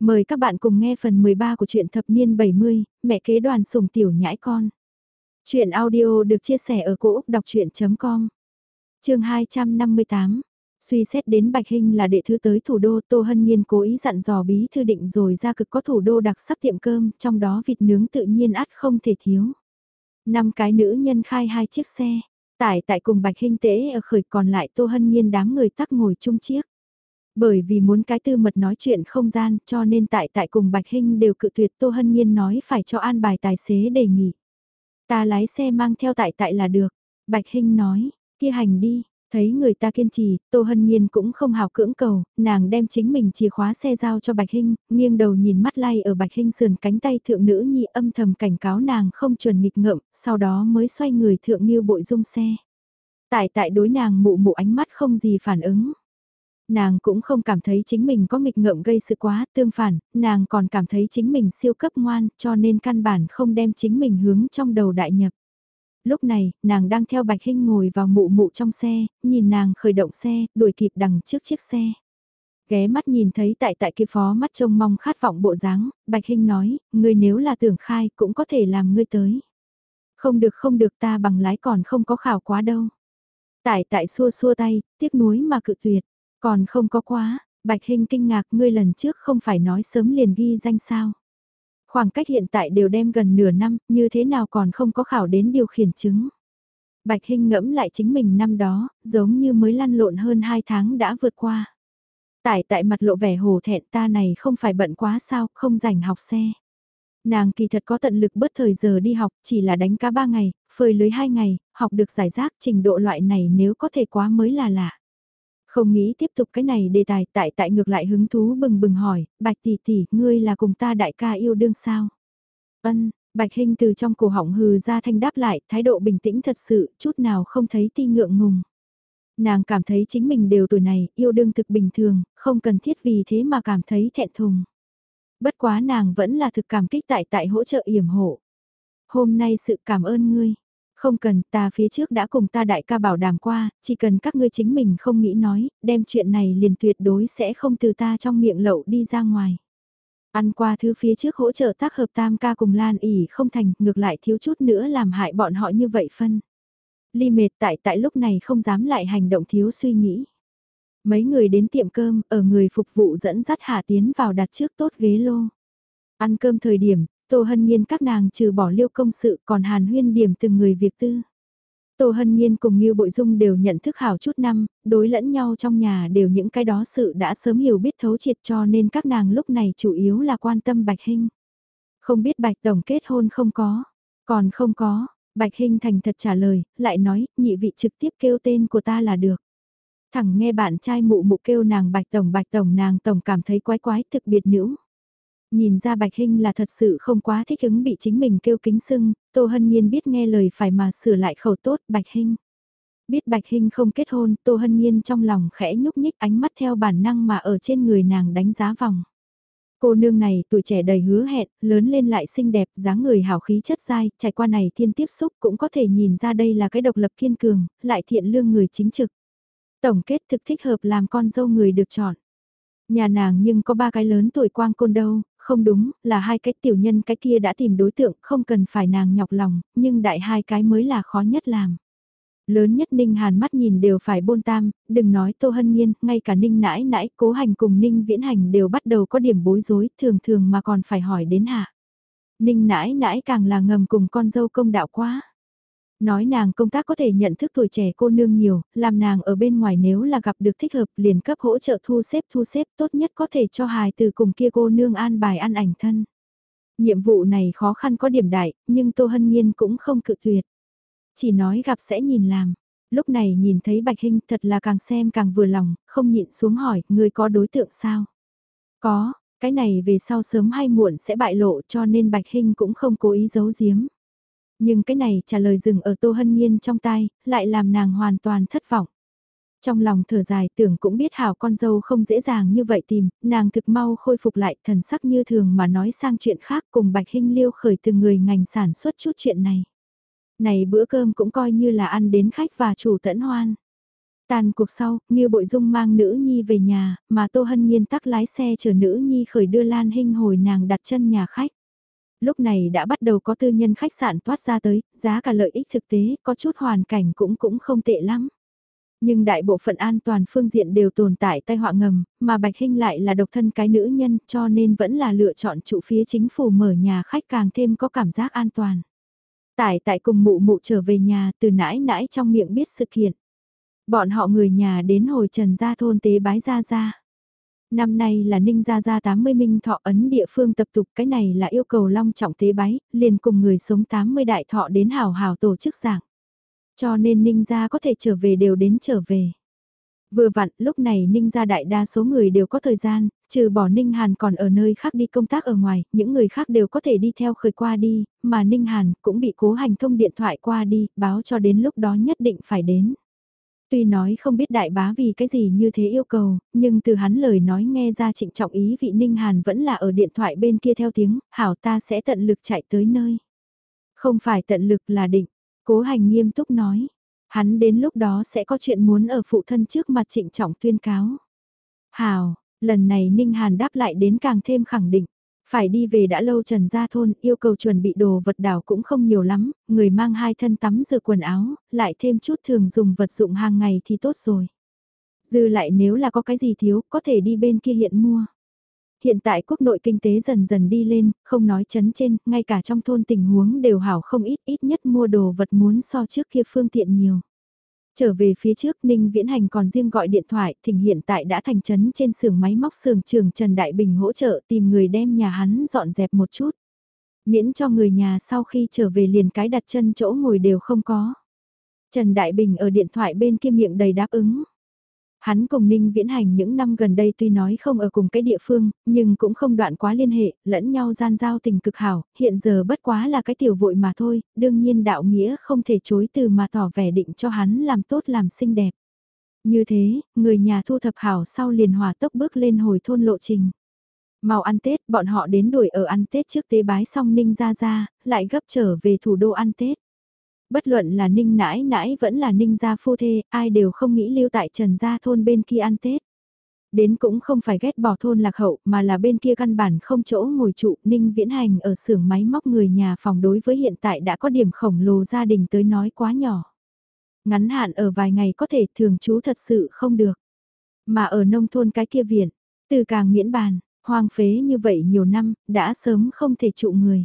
Mời các bạn cùng nghe phần 13 của truyện thập niên 70, mẹ kế đoàn sủng tiểu nhãi con. Chuyện audio được chia sẻ ở cỗ đọc chuyện.com Trường 258 Suy xét đến Bạch Hinh là đệ thứ tới thủ đô Tô Hân Nhiên cố ý dặn dò bí thư định rồi ra cực có thủ đô đặc sắc tiệm cơm, trong đó vịt nướng tự nhiên ắt không thể thiếu. Năm cái nữ nhân khai hai chiếc xe, tải tại cùng Bạch Hinh tễ ở khởi còn lại Tô Hân Nhiên đám người tắc ngồi chung chiếc. Bởi vì muốn cái tư mật nói chuyện không gian cho nên tại tại cùng Bạch Hinh đều cự tuyệt Tô Hân Nhiên nói phải cho an bài tài xế đề nghị. Ta lái xe mang theo tại tại là được. Bạch Hinh nói, kia hành đi, thấy người ta kiên trì, Tô Hân Nhiên cũng không hào cưỡng cầu, nàng đem chính mình chìa khóa xe giao cho Bạch Hinh, nghiêng đầu nhìn mắt lay ở Bạch Hinh sườn cánh tay thượng nữ nhị âm thầm cảnh cáo nàng không chuẩn nghịch ngợm, sau đó mới xoay người thượng như bội dung xe. Tại tại đối nàng mụ mụ ánh mắt không gì phản ứng nàng cũng không cảm thấy chính mình có nghịch ngợm gây sự quá, tương phản, nàng còn cảm thấy chính mình siêu cấp ngoan, cho nên căn bản không đem chính mình hướng trong đầu đại nhập. Lúc này, nàng đang theo Bạch Hinh ngồi vào mụ mụ trong xe, nhìn nàng khởi động xe, đuổi kịp đằng trước chiếc xe. Ghé mắt nhìn thấy tại tại kia phó mắt trông mong khát vọng bộ dáng, Bạch Hinh nói, ngươi nếu là tưởng khai cũng có thể làm ngươi tới. Không được không được ta bằng lái còn không có khảo quá đâu. Tại tại xua xua tay, tiếc nuối mà cự tuyệt. Còn không có quá, Bạch Hinh kinh ngạc ngươi lần trước không phải nói sớm liền ghi danh sao. Khoảng cách hiện tại đều đem gần nửa năm, như thế nào còn không có khảo đến điều khiển chứng. Bạch Hinh ngẫm lại chính mình năm đó, giống như mới lăn lộn hơn 2 tháng đã vượt qua. Tại tại mặt lộ vẻ hồ thẹn ta này không phải bận quá sao, không rảnh học xe. Nàng kỳ thật có tận lực bớt thời giờ đi học, chỉ là đánh cá 3 ngày, phơi lưới 2 ngày, học được giải rác trình độ loại này nếu có thể quá mới là lạ. Không nghĩ tiếp tục cái này đề tài tại tại ngược lại hứng thú bừng bừng hỏi, bạch tỷ tỷ, ngươi là cùng ta đại ca yêu đương sao? Ân, bạch hình từ trong cổ họng hừ ra thanh đáp lại, thái độ bình tĩnh thật sự, chút nào không thấy ti ngượng ngùng. Nàng cảm thấy chính mình đều tuổi này, yêu đương thực bình thường, không cần thiết vì thế mà cảm thấy thẹn thùng. Bất quá nàng vẫn là thực cảm kích tại tại hỗ trợ yểm hộ. Hôm nay sự cảm ơn ngươi. Không cần, ta phía trước đã cùng ta đại ca bảo đảm qua, chỉ cần các ngươi chính mình không nghĩ nói, đem chuyện này liền tuyệt đối sẽ không từ ta trong miệng lậu đi ra ngoài. Ăn qua thứ phía trước hỗ trợ tác hợp tam ca cùng Lan ỉ không thành, ngược lại thiếu chút nữa làm hại bọn họ như vậy phân. Ly mệt tại tại lúc này không dám lại hành động thiếu suy nghĩ. Mấy người đến tiệm cơm, ở người phục vụ dẫn dắt Hạ Tiến vào đặt trước tốt ghế lô. Ăn cơm thời điểm, Tô Hân Nhiên các nàng trừ bỏ liêu công sự còn hàn huyên điểm từng người việc tư. Tô Hân Nhiên cùng Ngưu Bội Dung đều nhận thức hảo chút năm, đối lẫn nhau trong nhà đều những cái đó sự đã sớm hiểu biết thấu triệt cho nên các nàng lúc này chủ yếu là quan tâm Bạch Hinh. Không biết Bạch Tổng kết hôn không có, còn không có, Bạch Hinh thành thật trả lời, lại nói, nhị vị trực tiếp kêu tên của ta là được. Thẳng nghe bạn trai mụ mụ kêu nàng Bạch Tổng Bạch Tổng nàng Tổng cảm thấy quái quái thực biệt nữ. Nhìn ra Bạch Hinh là thật sự không quá thích ứng bị chính mình kêu kính sưng, Tô Hân Nhiên biết nghe lời phải mà sửa lại khẩu tốt Bạch Hinh. Biết Bạch Hinh không kết hôn, Tô Hân Nhiên trong lòng khẽ nhúc nhích ánh mắt theo bản năng mà ở trên người nàng đánh giá vòng. Cô nương này tuổi trẻ đầy hứa hẹn, lớn lên lại xinh đẹp, dáng người hào khí chất dai, trải qua này thiên tiếp xúc cũng có thể nhìn ra đây là cái độc lập kiên cường, lại thiện lương người chính trực. Tổng kết thực thích hợp làm con dâu người được chọn. Nhà nàng nhưng có ba cái lớn tuổi quang côn đâu, không đúng, là hai cái tiểu nhân cái kia đã tìm đối tượng, không cần phải nàng nhọc lòng, nhưng đại hai cái mới là khó nhất làm. Lớn nhất Ninh Hàn mắt nhìn đều phải bôn tam, đừng nói Tô Hân Nhiên, ngay cả Ninh nãi nãi, cố hành cùng Ninh viễn hành đều bắt đầu có điểm bối rối, thường thường mà còn phải hỏi đến hạ. Ninh nãi nãi càng là ngầm cùng con dâu công đạo quá. Nói nàng công tác có thể nhận thức tuổi trẻ cô nương nhiều, làm nàng ở bên ngoài nếu là gặp được thích hợp liền cấp hỗ trợ thu xếp thu xếp tốt nhất có thể cho hài từ cùng kia cô nương an bài ăn ảnh thân. Nhiệm vụ này khó khăn có điểm đại, nhưng Tô Hân Nhiên cũng không cự tuyệt. Chỉ nói gặp sẽ nhìn làm. Lúc này nhìn thấy Bạch Hinh thật là càng xem càng vừa lòng, không nhịn xuống hỏi, người có đối tượng sao? Có, cái này về sau sớm hay muộn sẽ bại lộ cho nên Bạch Hinh cũng không cố ý giấu giếm. Nhưng cái này trả lời dừng ở Tô Hân Nhiên trong tai, lại làm nàng hoàn toàn thất vọng. Trong lòng thở dài tưởng cũng biết hảo con dâu không dễ dàng như vậy tìm, nàng thực mau khôi phục lại thần sắc như thường mà nói sang chuyện khác cùng Bạch Hinh Liêu khởi từng người ngành sản xuất chút chuyện này. Này bữa cơm cũng coi như là ăn đến khách và chủ tẫn hoan. Tàn cuộc sau, như Bội Dung mang nữ nhi về nhà, mà Tô Hân Nhiên tắc lái xe chở nữ nhi khởi đưa Lan Hinh hồi nàng đặt chân nhà khách. Lúc này đã bắt đầu có tư nhân khách sạn toát ra tới, giá cả lợi ích thực tế, có chút hoàn cảnh cũng cũng không tệ lắm. Nhưng đại bộ phận an toàn phương diện đều tồn tại tai họa ngầm, mà Bạch Hinh lại là độc thân cái nữ nhân cho nên vẫn là lựa chọn trụ phía chính phủ mở nhà khách càng thêm có cảm giác an toàn. Tải tại cùng mụ mụ trở về nhà từ nãi nãi trong miệng biết sự kiện. Bọn họ người nhà đến hồi trần gia thôn tế bái gia gia. Năm nay là ninh gia gia 80 minh thọ ấn địa phương tập tục cái này là yêu cầu long trọng tế bái, liền cùng người sống 80 đại thọ đến hào hào tổ chức giảng. Cho nên ninh gia có thể trở về đều đến trở về. Vừa vặn, lúc này Ninh gia đại đa số người đều có thời gian, trừ bỏ Ninh Hàn còn ở nơi khác đi công tác ở ngoài, những người khác đều có thể đi theo khởi qua đi, mà Ninh Hàn cũng bị cố hành thông điện thoại qua đi, báo cho đến lúc đó nhất định phải đến. Tuy nói không biết đại bá vì cái gì như thế yêu cầu, nhưng từ hắn lời nói nghe ra trịnh trọng ý vị Ninh Hàn vẫn là ở điện thoại bên kia theo tiếng, hảo ta sẽ tận lực chạy tới nơi. Không phải tận lực là định, cố hành nghiêm túc nói. Hắn đến lúc đó sẽ có chuyện muốn ở phụ thân trước mặt trịnh trọng tuyên cáo. Hảo, lần này Ninh Hàn đáp lại đến càng thêm khẳng định. Phải đi về đã lâu Trần Gia Thôn, yêu cầu chuẩn bị đồ vật đảo cũng không nhiều lắm, người mang hai thân tắm rửa quần áo, lại thêm chút thường dùng vật dụng hàng ngày thì tốt rồi. Dư lại nếu là có cái gì thiếu, có thể đi bên kia hiện mua. Hiện tại quốc nội kinh tế dần dần đi lên, không nói chấn trên, ngay cả trong thôn tình huống đều hảo không ít, ít nhất mua đồ vật muốn so trước kia phương tiện nhiều. Trở về phía trước Ninh Viễn Hành còn riêng gọi điện thoại, thỉnh hiện tại đã thành trấn trên xưởng máy móc xưởng trường Trần Đại Bình hỗ trợ tìm người đem nhà hắn dọn dẹp một chút. Miễn cho người nhà sau khi trở về liền cái đặt chân chỗ ngồi đều không có. Trần Đại Bình ở điện thoại bên kia miệng đầy đáp ứng. Hắn cùng Ninh Viễn Hành những năm gần đây tuy nói không ở cùng cái địa phương, nhưng cũng không đoạn quá liên hệ, lẫn nhau gian giao tình cực hảo, hiện giờ bất quá là cái tiểu vội mà thôi, đương nhiên đạo nghĩa không thể chối từ mà tỏ vẻ định cho hắn làm tốt làm xinh đẹp. Như thế, người nhà thu thập hảo sau liền hòa tốc bước lên hồi thôn lộ trình. Mau ăn Tết, bọn họ đến đuổi ở ăn Tết trước tế bái xong Ninh ra ra, lại gấp trở về thủ đô ăn Tết bất luận là ninh nãi nãi vẫn là ninh gia phu thê, ai đều không nghĩ lưu tại trần gia thôn bên kia ăn Tết. Đến cũng không phải ghét bỏ thôn lạc hậu mà là bên kia căn bản không chỗ ngồi trụ ninh viễn hành ở xưởng máy móc người nhà phòng đối với hiện tại đã có điểm khổng lồ gia đình tới nói quá nhỏ. Ngắn hạn ở vài ngày có thể thường trú thật sự không được. Mà ở nông thôn cái kia viện, từ càng miễn bàn, hoang phế như vậy nhiều năm, đã sớm không thể trụ người.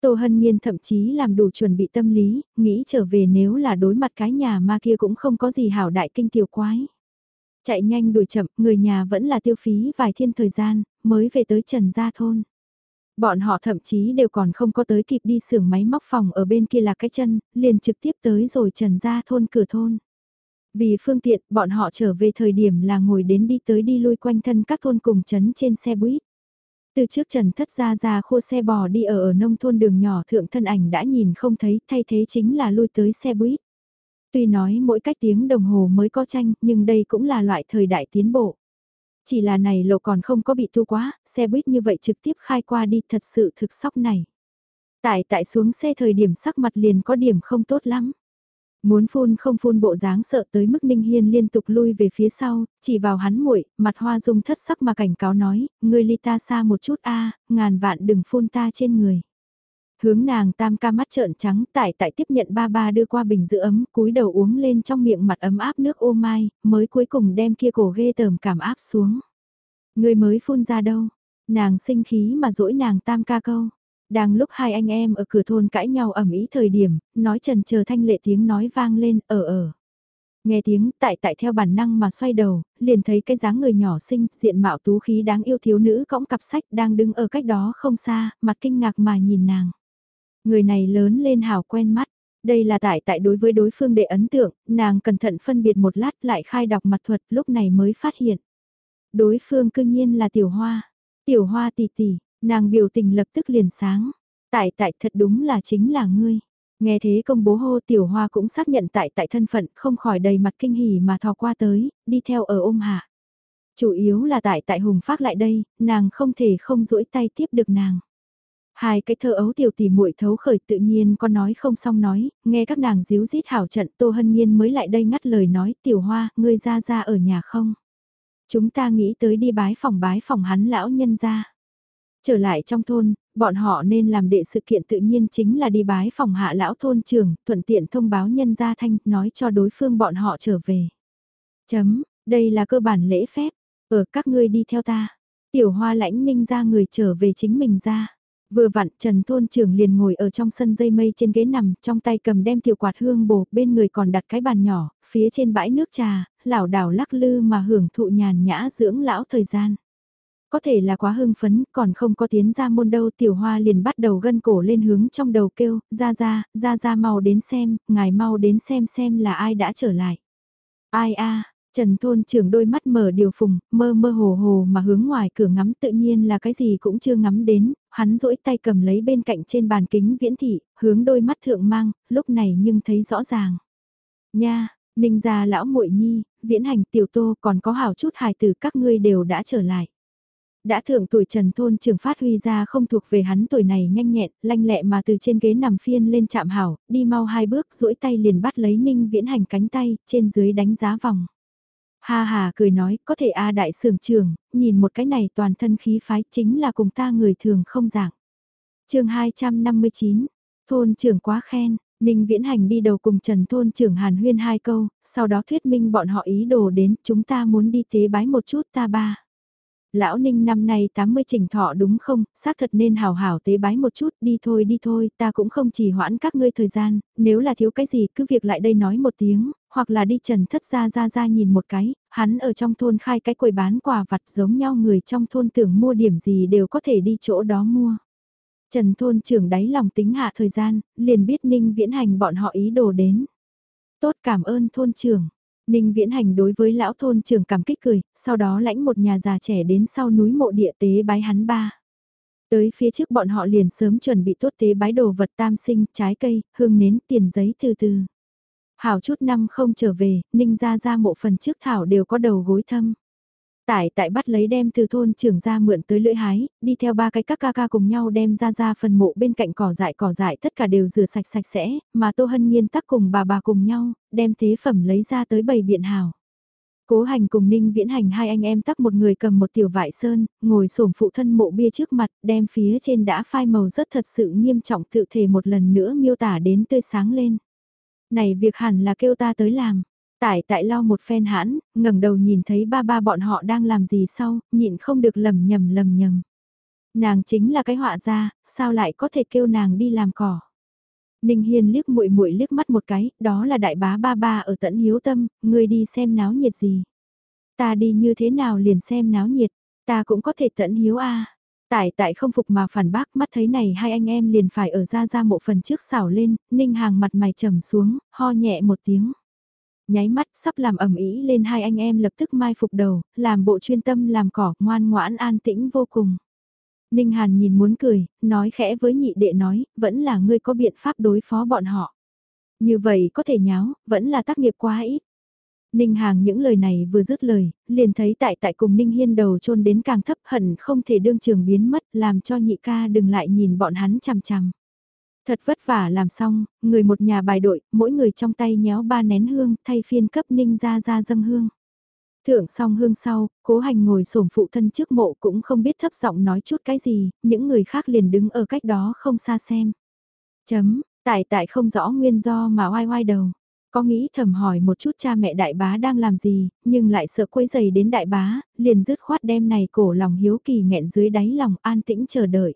Tô Hân Nhiên thậm chí làm đủ chuẩn bị tâm lý, nghĩ trở về nếu là đối mặt cái nhà ma kia cũng không có gì hảo đại kinh tiểu quái. Chạy nhanh đuổi chậm, người nhà vẫn là tiêu phí vài thiên thời gian, mới về tới Trần Gia Thôn. Bọn họ thậm chí đều còn không có tới kịp đi xưởng máy móc phòng ở bên kia là cái chân, liền trực tiếp tới rồi Trần Gia Thôn cửa thôn. Vì phương tiện, bọn họ trở về thời điểm là ngồi đến đi tới đi lui quanh thân các thôn cùng chấn trên xe buýt. Từ trước Trần Thất ra ra khua xe bò đi ở ở nông thôn đường nhỏ thượng thân ảnh đã nhìn không thấy, thay thế chính là lui tới xe buýt. Tuy nói mỗi cách tiếng đồng hồ mới có tranh, nhưng đây cũng là loại thời đại tiến bộ. Chỉ là này lộ còn không có bị thu quá, xe buýt như vậy trực tiếp khai qua đi thật sự thực sóc này. Tại tại xuống xe thời điểm sắc mặt liền có điểm không tốt lắm. Muốn phun không phun bộ dáng sợ tới mức Ninh Hiên liên tục lui về phía sau, chỉ vào hắn muội, mặt hoa dung thất sắc mà cảnh cáo nói, ngươi ly ta xa một chút a, ngàn vạn đừng phun ta trên người. Hướng nàng tam ca mắt trợn trắng tại tại tiếp nhận ba ba đưa qua bình giữ ấm, cúi đầu uống lên trong miệng mặt ấm áp nước ô mai, mới cuối cùng đem kia cổ ghê tởm cảm áp xuống. Ngươi mới phun ra đâu, nàng sinh khí mà dỗi nàng tam ca câu đang lúc hai anh em ở cửa thôn cãi nhau ẩm ý thời điểm, nói trần chờ thanh lệ tiếng nói vang lên, ở ở. Nghe tiếng tại tại theo bản năng mà xoay đầu, liền thấy cái dáng người nhỏ xinh, diện mạo tú khí đáng yêu thiếu nữ cõng cặp sách đang đứng ở cách đó không xa, mặt kinh ngạc mà nhìn nàng. Người này lớn lên hào quen mắt, đây là tại tại đối với đối phương để ấn tượng, nàng cẩn thận phân biệt một lát lại khai đọc mặt thuật lúc này mới phát hiện. Đối phương cương nhiên là tiểu hoa, tiểu hoa tỷ tỷ, Nàng biểu tình lập tức liền sáng. Tại tại thật đúng là chính là ngươi. Nghe thế công bố hô tiểu hoa cũng xác nhận tại tại thân phận không khỏi đầy mặt kinh hỉ mà thò qua tới, đi theo ở ôm hạ. Chủ yếu là tại tại hùng phát lại đây, nàng không thể không duỗi tay tiếp được nàng. Hai cái thơ ấu tiểu tỷ muội thấu khởi tự nhiên con nói không xong nói, nghe các nàng díu dít hảo trận Tô Hân Nhiên mới lại đây ngắt lời nói tiểu hoa, ngươi ra ra ở nhà không? Chúng ta nghĩ tới đi bái phòng bái phòng hắn lão nhân ra. Trở lại trong thôn, bọn họ nên làm đệ sự kiện tự nhiên chính là đi bái phòng hạ lão thôn trưởng, thuận tiện thông báo nhân gia thanh, nói cho đối phương bọn họ trở về. Chấm, đây là cơ bản lễ phép, ở các ngươi đi theo ta. Tiểu hoa lãnh ninh ra người trở về chính mình ra. Vừa vặn Trần Thôn trưởng liền ngồi ở trong sân dây mây trên ghế nằm, trong tay cầm đem tiểu quạt hương bồ, bên người còn đặt cái bàn nhỏ, phía trên bãi nước trà, lảo đảo lắc lư mà hưởng thụ nhàn nhã dưỡng lão thời gian. Có thể là quá hưng phấn, còn không có tiến ra môn đâu tiểu hoa liền bắt đầu gân cổ lên hướng trong đầu kêu, ra ra, ra ra mau đến xem, ngài mau đến xem xem là ai đã trở lại. Ai a Trần thôn trưởng đôi mắt mở điều phùng, mơ mơ hồ hồ mà hướng ngoài cửa ngắm tự nhiên là cái gì cũng chưa ngắm đến, hắn rỗi tay cầm lấy bên cạnh trên bàn kính viễn thị, hướng đôi mắt thượng mang, lúc này nhưng thấy rõ ràng. Nha, ninh gia lão muội nhi, viễn hành tiểu tô còn có hảo chút hài từ các ngươi đều đã trở lại. Đã thượng tuổi Trần Thôn trường phát huy ra không thuộc về hắn tuổi này nhanh nhẹn, lanh lẹ mà từ trên ghế nằm phiên lên chạm hảo, đi mau hai bước duỗi tay liền bắt lấy ninh viễn hành cánh tay, trên dưới đánh giá vòng. Ha hà cười nói, có thể a đại sưởng trường, nhìn một cái này toàn thân khí phái chính là cùng ta người thường không dạng. chương 259, thôn trưởng quá khen, Ninh Viễn Hành đi đầu cùng Trần Thôn trưởng Hàn Huyên hai câu, sau đó thuyết minh bọn họ ý đồ đến, chúng ta muốn đi tế bái một chút ta ba. Lão Ninh năm nay 80 trình thọ đúng không, xác thật nên hào hảo tế bái một chút, đi thôi đi thôi, ta cũng không chỉ hoãn các ngươi thời gian, nếu là thiếu cái gì cứ việc lại đây nói một tiếng, hoặc là đi trần thất ra ra ra nhìn một cái, hắn ở trong thôn khai cái quầy bán quà vặt giống nhau người trong thôn tưởng mua điểm gì đều có thể đi chỗ đó mua. Trần thôn trưởng đáy lòng tính hạ thời gian, liền biết Ninh viễn hành bọn họ ý đồ đến. Tốt cảm ơn thôn trưởng. Ninh Viễn Hành đối với lão thôn trưởng cảm kích cười, sau đó lãnh một nhà già trẻ đến sau núi mộ địa tế bái hắn ba. Tới phía trước bọn họ liền sớm chuẩn bị tốt tế bái đồ vật tam sinh, trái cây, hương nến, tiền giấy từ từ. Hảo chút năm không trở về, Ninh ra ra mộ phần trước thảo đều có đầu gối thâm. Tại tại bắt lấy đem từ thôn trưởng ra mượn tới lưỡi hái, đi theo ba cái các ca ca cùng nhau đem ra ra phần mộ bên cạnh cỏ dại cỏ dại tất cả đều rửa sạch sạch sẽ, mà Tô Hân Nhiên tắc cùng bà bà cùng nhau, đem thế phẩm lấy ra tới bầy biện hào. Cố hành cùng Ninh Viễn Hành hai anh em tắc một người cầm một tiểu vải sơn, ngồi xổm phụ thân mộ bia trước mặt, đem phía trên đã phai màu rất thật sự nghiêm trọng tự thể một lần nữa miêu tả đến tươi sáng lên. Này việc hẳn là kêu ta tới làm. Tại tại lo một phen hãn, ngẩng đầu nhìn thấy ba ba bọn họ đang làm gì sau, nhịn không được lầm nhầm lầm nhầm. Nàng chính là cái họa gia, sao lại có thể kêu nàng đi làm cỏ. Ninh Hiên liếc muội muội liếc mắt một cái, đó là đại bá ba ba ở tận hiếu tâm, ngươi đi xem náo nhiệt gì. Ta đi như thế nào liền xem náo nhiệt, ta cũng có thể tận hiếu a. Tại tại không phục mà phản bác mắt thấy này hai anh em liền phải ở ra ra mộ phần trước xảo lên, Ninh Hàng mặt mày trầm xuống, ho nhẹ một tiếng nháy mắt sắp làm ẩm ý lên hai anh em lập tức mai phục đầu, làm bộ chuyên tâm làm cỏ, ngoan ngoãn an tĩnh vô cùng. Ninh Hàn nhìn muốn cười, nói khẽ với nhị đệ nói, vẫn là ngươi có biện pháp đối phó bọn họ. Như vậy có thể nháo, vẫn là tác nghiệp quá ít. Ninh Hàng những lời này vừa dứt lời, liền thấy tại tại cùng Ninh Hiên đầu trôn đến càng thấp hận không thể đương trường biến mất làm cho nhị ca đừng lại nhìn bọn hắn chằm chằm. Thật vất vả làm xong, người một nhà bài đội, mỗi người trong tay nhéo ba nén hương thay phiên cấp ninh ra ra dâng hương. Thượng xong hương sau, cố hành ngồi sổm phụ thân trước mộ cũng không biết thấp giọng nói chút cái gì, những người khác liền đứng ở cách đó không xa xem. Chấm, tại tại không rõ nguyên do mà oai oai đầu. Có nghĩ thầm hỏi một chút cha mẹ đại bá đang làm gì, nhưng lại sợ quấy giày đến đại bá, liền dứt khoát đem này cổ lòng hiếu kỳ nghẹn dưới đáy lòng an tĩnh chờ đợi.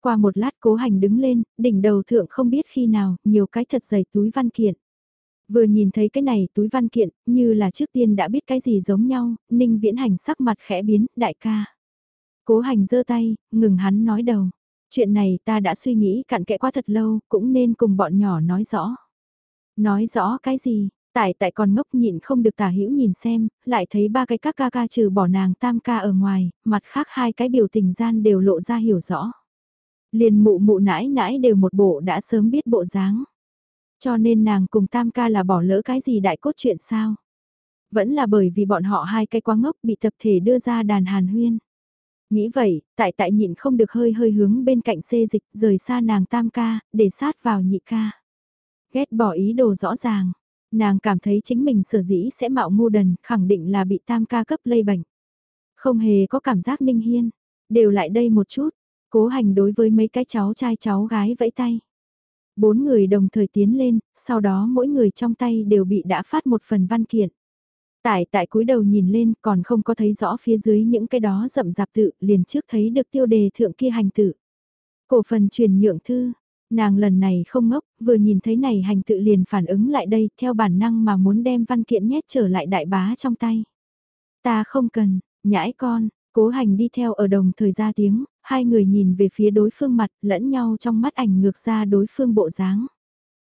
Qua một lát cố hành đứng lên, đỉnh đầu thượng không biết khi nào, nhiều cái thật dày túi văn kiện. Vừa nhìn thấy cái này túi văn kiện, như là trước tiên đã biết cái gì giống nhau, ninh viễn hành sắc mặt khẽ biến, đại ca. Cố hành giơ tay, ngừng hắn nói đầu. Chuyện này ta đã suy nghĩ cặn kẽ qua thật lâu, cũng nên cùng bọn nhỏ nói rõ. Nói rõ cái gì, tại tại còn ngốc nhịn không được tả hữu nhìn xem, lại thấy ba cái các ca ca trừ bỏ nàng tam ca ở ngoài, mặt khác hai cái biểu tình gian đều lộ ra hiểu rõ. Liền mụ mụ nãi nãi đều một bộ đã sớm biết bộ dáng. Cho nên nàng cùng tam ca là bỏ lỡ cái gì đại cốt chuyện sao? Vẫn là bởi vì bọn họ hai cái quá ngốc bị tập thể đưa ra đàn hàn huyên. Nghĩ vậy, tại tại nhịn không được hơi hơi hướng bên cạnh xê dịch rời xa nàng tam ca, để sát vào nhị ca. Ghét bỏ ý đồ rõ ràng, nàng cảm thấy chính mình sở dĩ sẽ mạo ngu đần, khẳng định là bị tam ca cấp lây bệnh. Không hề có cảm giác ninh hiên, đều lại đây một chút, cố hành đối với mấy cái cháu trai cháu gái vẫy tay. Bốn người đồng thời tiến lên, sau đó mỗi người trong tay đều bị đã phát một phần văn kiện. Tại tại cúi đầu nhìn lên còn không có thấy rõ phía dưới những cái đó rậm rạp tự liền trước thấy được tiêu đề thượng kia hành tự. Cổ phần truyền nhượng thư, nàng lần này không ngốc, vừa nhìn thấy này hành tự liền phản ứng lại đây theo bản năng mà muốn đem văn kiện nhét trở lại đại bá trong tay. Ta không cần, nhãi con, cố hành đi theo ở đồng thời ra tiếng, hai người nhìn về phía đối phương mặt lẫn nhau trong mắt ảnh ngược ra đối phương bộ dáng.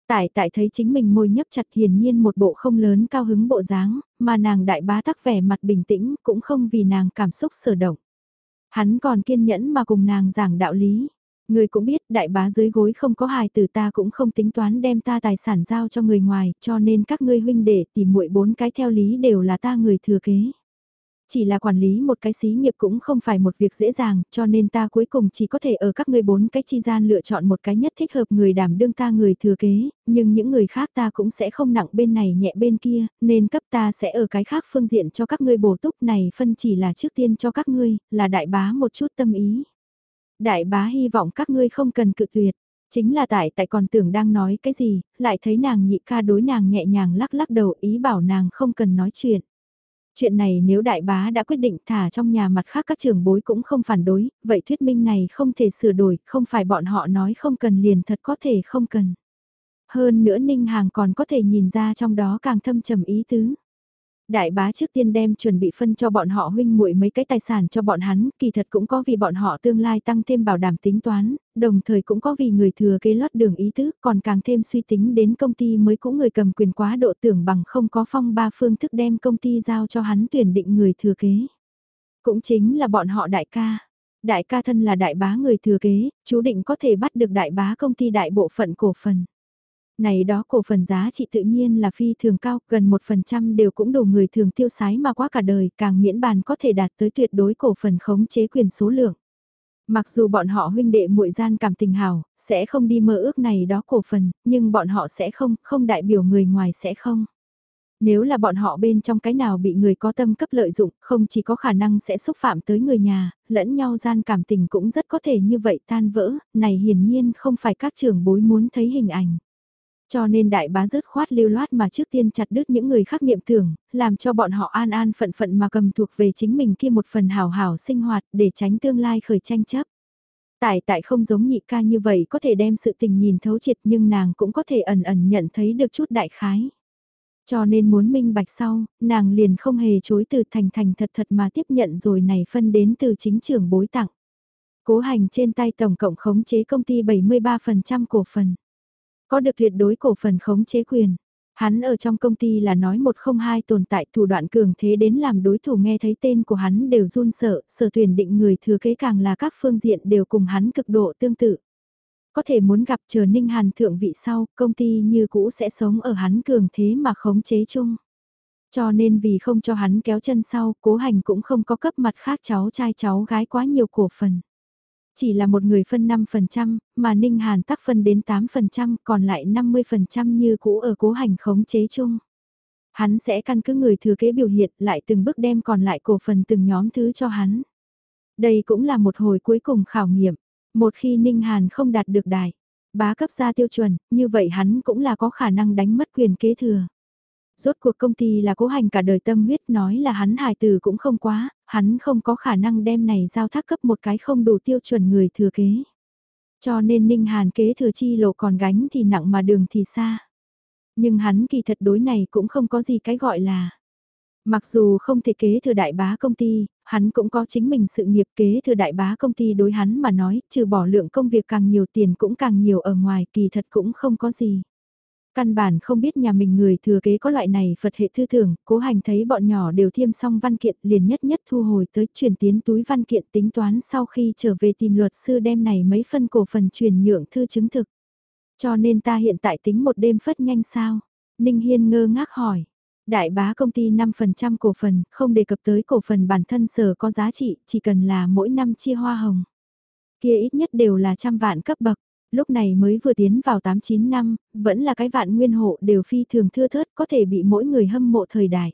Tại tại thấy chính mình môi nhấp chặt hiển nhiên một bộ không lớn cao hứng bộ dáng, mà nàng đại bá tắc vẻ mặt bình tĩnh cũng không vì nàng cảm xúc sở động. Hắn còn kiên nhẫn mà cùng nàng giảng đạo lý. Người cũng biết đại bá dưới gối không có hài từ ta cũng không tính toán đem ta tài sản giao cho người ngoài cho nên các ngươi huynh đệ tìm muội bốn cái theo lý đều là ta người thừa kế. Chỉ là quản lý một cái xí nghiệp cũng không phải một việc dễ dàng, cho nên ta cuối cùng chỉ có thể ở các ngươi bốn cái chi gian lựa chọn một cái nhất thích hợp người đảm đương ta người thừa kế, nhưng những người khác ta cũng sẽ không nặng bên này nhẹ bên kia, nên cấp ta sẽ ở cái khác phương diện cho các ngươi bổ túc này phân chỉ là trước tiên cho các ngươi, là đại bá một chút tâm ý. Đại bá hy vọng các ngươi không cần cự tuyệt. Chính là tại tại còn tưởng đang nói cái gì, lại thấy nàng nhị ca đối nàng nhẹ nhàng lắc lắc đầu ý bảo nàng không cần nói chuyện. Chuyện này nếu đại bá đã quyết định thả trong nhà mặt khác các trường bối cũng không phản đối, vậy thuyết minh này không thể sửa đổi, không phải bọn họ nói không cần liền thật có thể không cần. Hơn nữa Ninh Hàng còn có thể nhìn ra trong đó càng thâm trầm ý tứ. Đại bá trước tiên đem chuẩn bị phân cho bọn họ huynh muội mấy cái tài sản cho bọn hắn, kỳ thật cũng có vì bọn họ tương lai tăng thêm bảo đảm tính toán, đồng thời cũng có vì người thừa kế lót đường ý tứ, còn càng thêm suy tính đến công ty mới cũng người cầm quyền quá độ tưởng bằng không có phong ba phương thức đem công ty giao cho hắn tuyển định người thừa kế. Cũng chính là bọn họ đại ca. Đại ca thân là đại bá người thừa kế, chú định có thể bắt được đại bá công ty đại bộ phận cổ phần. Này đó cổ phần giá trị tự nhiên là phi thường cao, gần 1% đều cũng đủ người thường tiêu sái mà quá cả đời, càng miễn bàn có thể đạt tới tuyệt đối cổ phần khống chế quyền số lượng. Mặc dù bọn họ huynh đệ muội gian cảm tình hào, sẽ không đi mơ ước này đó cổ phần, nhưng bọn họ sẽ không, không đại biểu người ngoài sẽ không. Nếu là bọn họ bên trong cái nào bị người có tâm cấp lợi dụng, không chỉ có khả năng sẽ xúc phạm tới người nhà, lẫn nhau gian cảm tình cũng rất có thể như vậy tan vỡ, này hiển nhiên không phải các trưởng bối muốn thấy hình ảnh. Cho nên đại bá rớt khoát lưu loát mà trước tiên chặt đứt những người khác niệm tưởng, làm cho bọn họ an an phận phận mà cầm thuộc về chính mình kia một phần hào hào sinh hoạt để tránh tương lai khởi tranh chấp. Tại tại không giống nhị ca như vậy có thể đem sự tình nhìn thấu triệt nhưng nàng cũng có thể ẩn ẩn nhận thấy được chút đại khái. Cho nên muốn minh bạch sau, nàng liền không hề chối từ thành thành thật thật mà tiếp nhận rồi này phân đến từ chính trưởng bối tặng. Cố hành trên tay tổng cộng khống chế công ty 73% cổ phần. Có được tuyệt đối cổ phần khống chế quyền. Hắn ở trong công ty là nói một không hai tồn tại thủ đoạn cường thế đến làm đối thủ nghe thấy tên của hắn đều run sợ, sở tuyển định người thừa kế càng là các phương diện đều cùng hắn cực độ tương tự. Có thể muốn gặp chờ Ninh Hàn thượng vị sau, công ty như cũ sẽ sống ở hắn cường thế mà khống chế chung. Cho nên vì không cho hắn kéo chân sau, cố hành cũng không có cấp mặt khác cháu trai cháu gái quá nhiều cổ phần. Chỉ là một người phân 5%, mà Ninh Hàn tắc phân đến 8%, còn lại 50% như cũ ở cố hành khống chế chung. Hắn sẽ căn cứ người thừa kế biểu hiện lại từng bước đem còn lại cổ phần từng nhóm thứ cho hắn. Đây cũng là một hồi cuối cùng khảo nghiệm. Một khi Ninh Hàn không đạt được đài, bá cấp ra tiêu chuẩn, như vậy hắn cũng là có khả năng đánh mất quyền kế thừa. Rốt cuộc công ty là cố hành cả đời tâm huyết nói là hắn hài từ cũng không quá, hắn không có khả năng đem này giao thác cấp một cái không đủ tiêu chuẩn người thừa kế. Cho nên Ninh Hàn kế thừa chi lộ còn gánh thì nặng mà đường thì xa. Nhưng hắn kỳ thật đối này cũng không có gì cái gọi là. Mặc dù không thể kế thừa đại bá công ty, hắn cũng có chính mình sự nghiệp kế thừa đại bá công ty đối hắn mà nói, trừ bỏ lượng công việc càng nhiều tiền cũng càng nhiều ở ngoài kỳ thật cũng không có gì. Căn bản không biết nhà mình người thừa kế có loại này Phật hệ thư thưởng, cố hành thấy bọn nhỏ đều thiêm xong văn kiện liền nhất nhất thu hồi tới chuyển tiến túi văn kiện tính toán sau khi trở về tìm luật sư đem này mấy phân cổ phần chuyển nhượng thư chứng thực. Cho nên ta hiện tại tính một đêm phất nhanh sao? Ninh Hiên ngơ ngác hỏi. Đại bá công ty 5% cổ phần, không đề cập tới cổ phần bản thân sở có giá trị, chỉ cần là mỗi năm chia hoa hồng. Kia ít nhất đều là trăm vạn cấp bậc, lúc này mới vừa tiến vào 8-9 năm, vẫn là cái vạn nguyên hộ đều phi thường thưa thớt có thể bị mỗi người hâm mộ thời đại.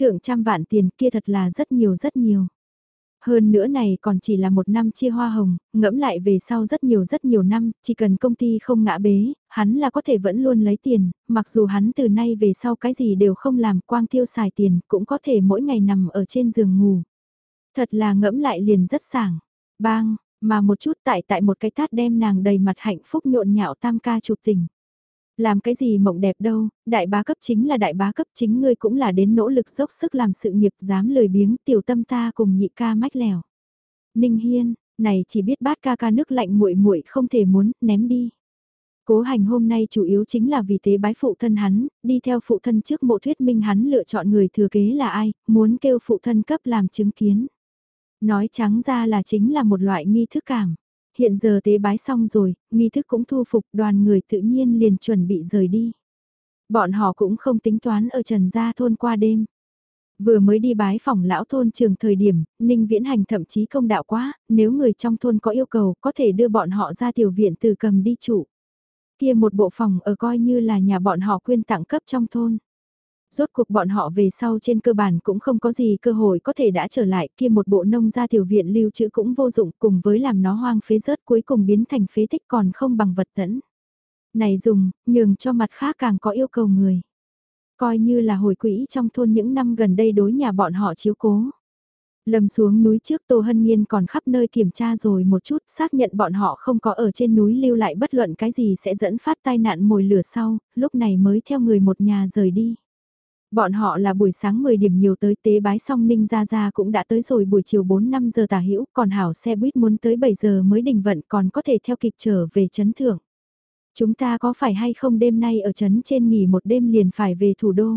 Thượng trăm vạn tiền kia thật là rất nhiều rất nhiều. Hơn nữa này còn chỉ là một năm chia hoa hồng, ngẫm lại về sau rất nhiều rất nhiều năm, chỉ cần công ty không ngã bế, hắn là có thể vẫn luôn lấy tiền, mặc dù hắn từ nay về sau cái gì đều không làm quang tiêu xài tiền, cũng có thể mỗi ngày nằm ở trên giường ngủ. Thật là ngẫm lại liền rất sảng. Bang, mà một chút tại tại một cái tát đem nàng đầy mặt hạnh phúc nhộn nhạo tam ca chụp tình. Làm cái gì mộng đẹp đâu, đại bá cấp chính là đại bá cấp chính ngươi cũng là đến nỗ lực dốc sức làm sự nghiệp dám lười biếng tiểu tâm ta cùng nhị ca mách lèo. Ninh Hiên, này chỉ biết bát ca ca nước lạnh muội muội không thể muốn, ném đi. Cố hành hôm nay chủ yếu chính là vì tế bái phụ thân hắn, đi theo phụ thân trước mộ thuyết minh hắn lựa chọn người thừa kế là ai, muốn kêu phụ thân cấp làm chứng kiến. Nói trắng ra là chính là một loại nghi thức cảm hiện giờ tế bái xong rồi, nghi thức cũng thu phục đoàn người tự nhiên liền chuẩn bị rời đi. Bọn họ cũng không tính toán ở Trần Gia thôn qua đêm. Vừa mới đi bái phòng lão thôn trường thời điểm, Ninh Viễn Hành thậm chí công đạo quá, nếu người trong thôn có yêu cầu có thể đưa bọn họ ra tiểu viện từ cầm đi trụ. Kia một bộ phòng ở coi như là nhà bọn họ quyên tặng cấp trong thôn rốt cuộc bọn họ về sau trên cơ bản cũng không có gì cơ hội có thể đã trở lại kia một bộ nông gia tiểu viện lưu trữ cũng vô dụng cùng với làm nó hoang phế rớt cuối cùng biến thành phế tích còn không bằng vật tẫn. Này dùng, nhường cho mặt khác càng có yêu cầu người. Coi như là hồi quỹ trong thôn những năm gần đây đối nhà bọn họ chiếu cố. Lầm xuống núi trước Tô Hân Nhiên còn khắp nơi kiểm tra rồi một chút xác nhận bọn họ không có ở trên núi lưu lại bất luận cái gì sẽ dẫn phát tai nạn mồi lửa sau, lúc này mới theo người một nhà rời đi. Bọn họ là buổi sáng 10 điểm nhiều tới tế bái xong Ninh Gia Gia cũng đã tới rồi buổi chiều 4-5 giờ tả hữu còn hảo xe buýt muốn tới 7 giờ mới đình vận còn có thể theo kịp trở về chấn thưởng. Chúng ta có phải hay không đêm nay ở chấn trên nghỉ một đêm liền phải về thủ đô?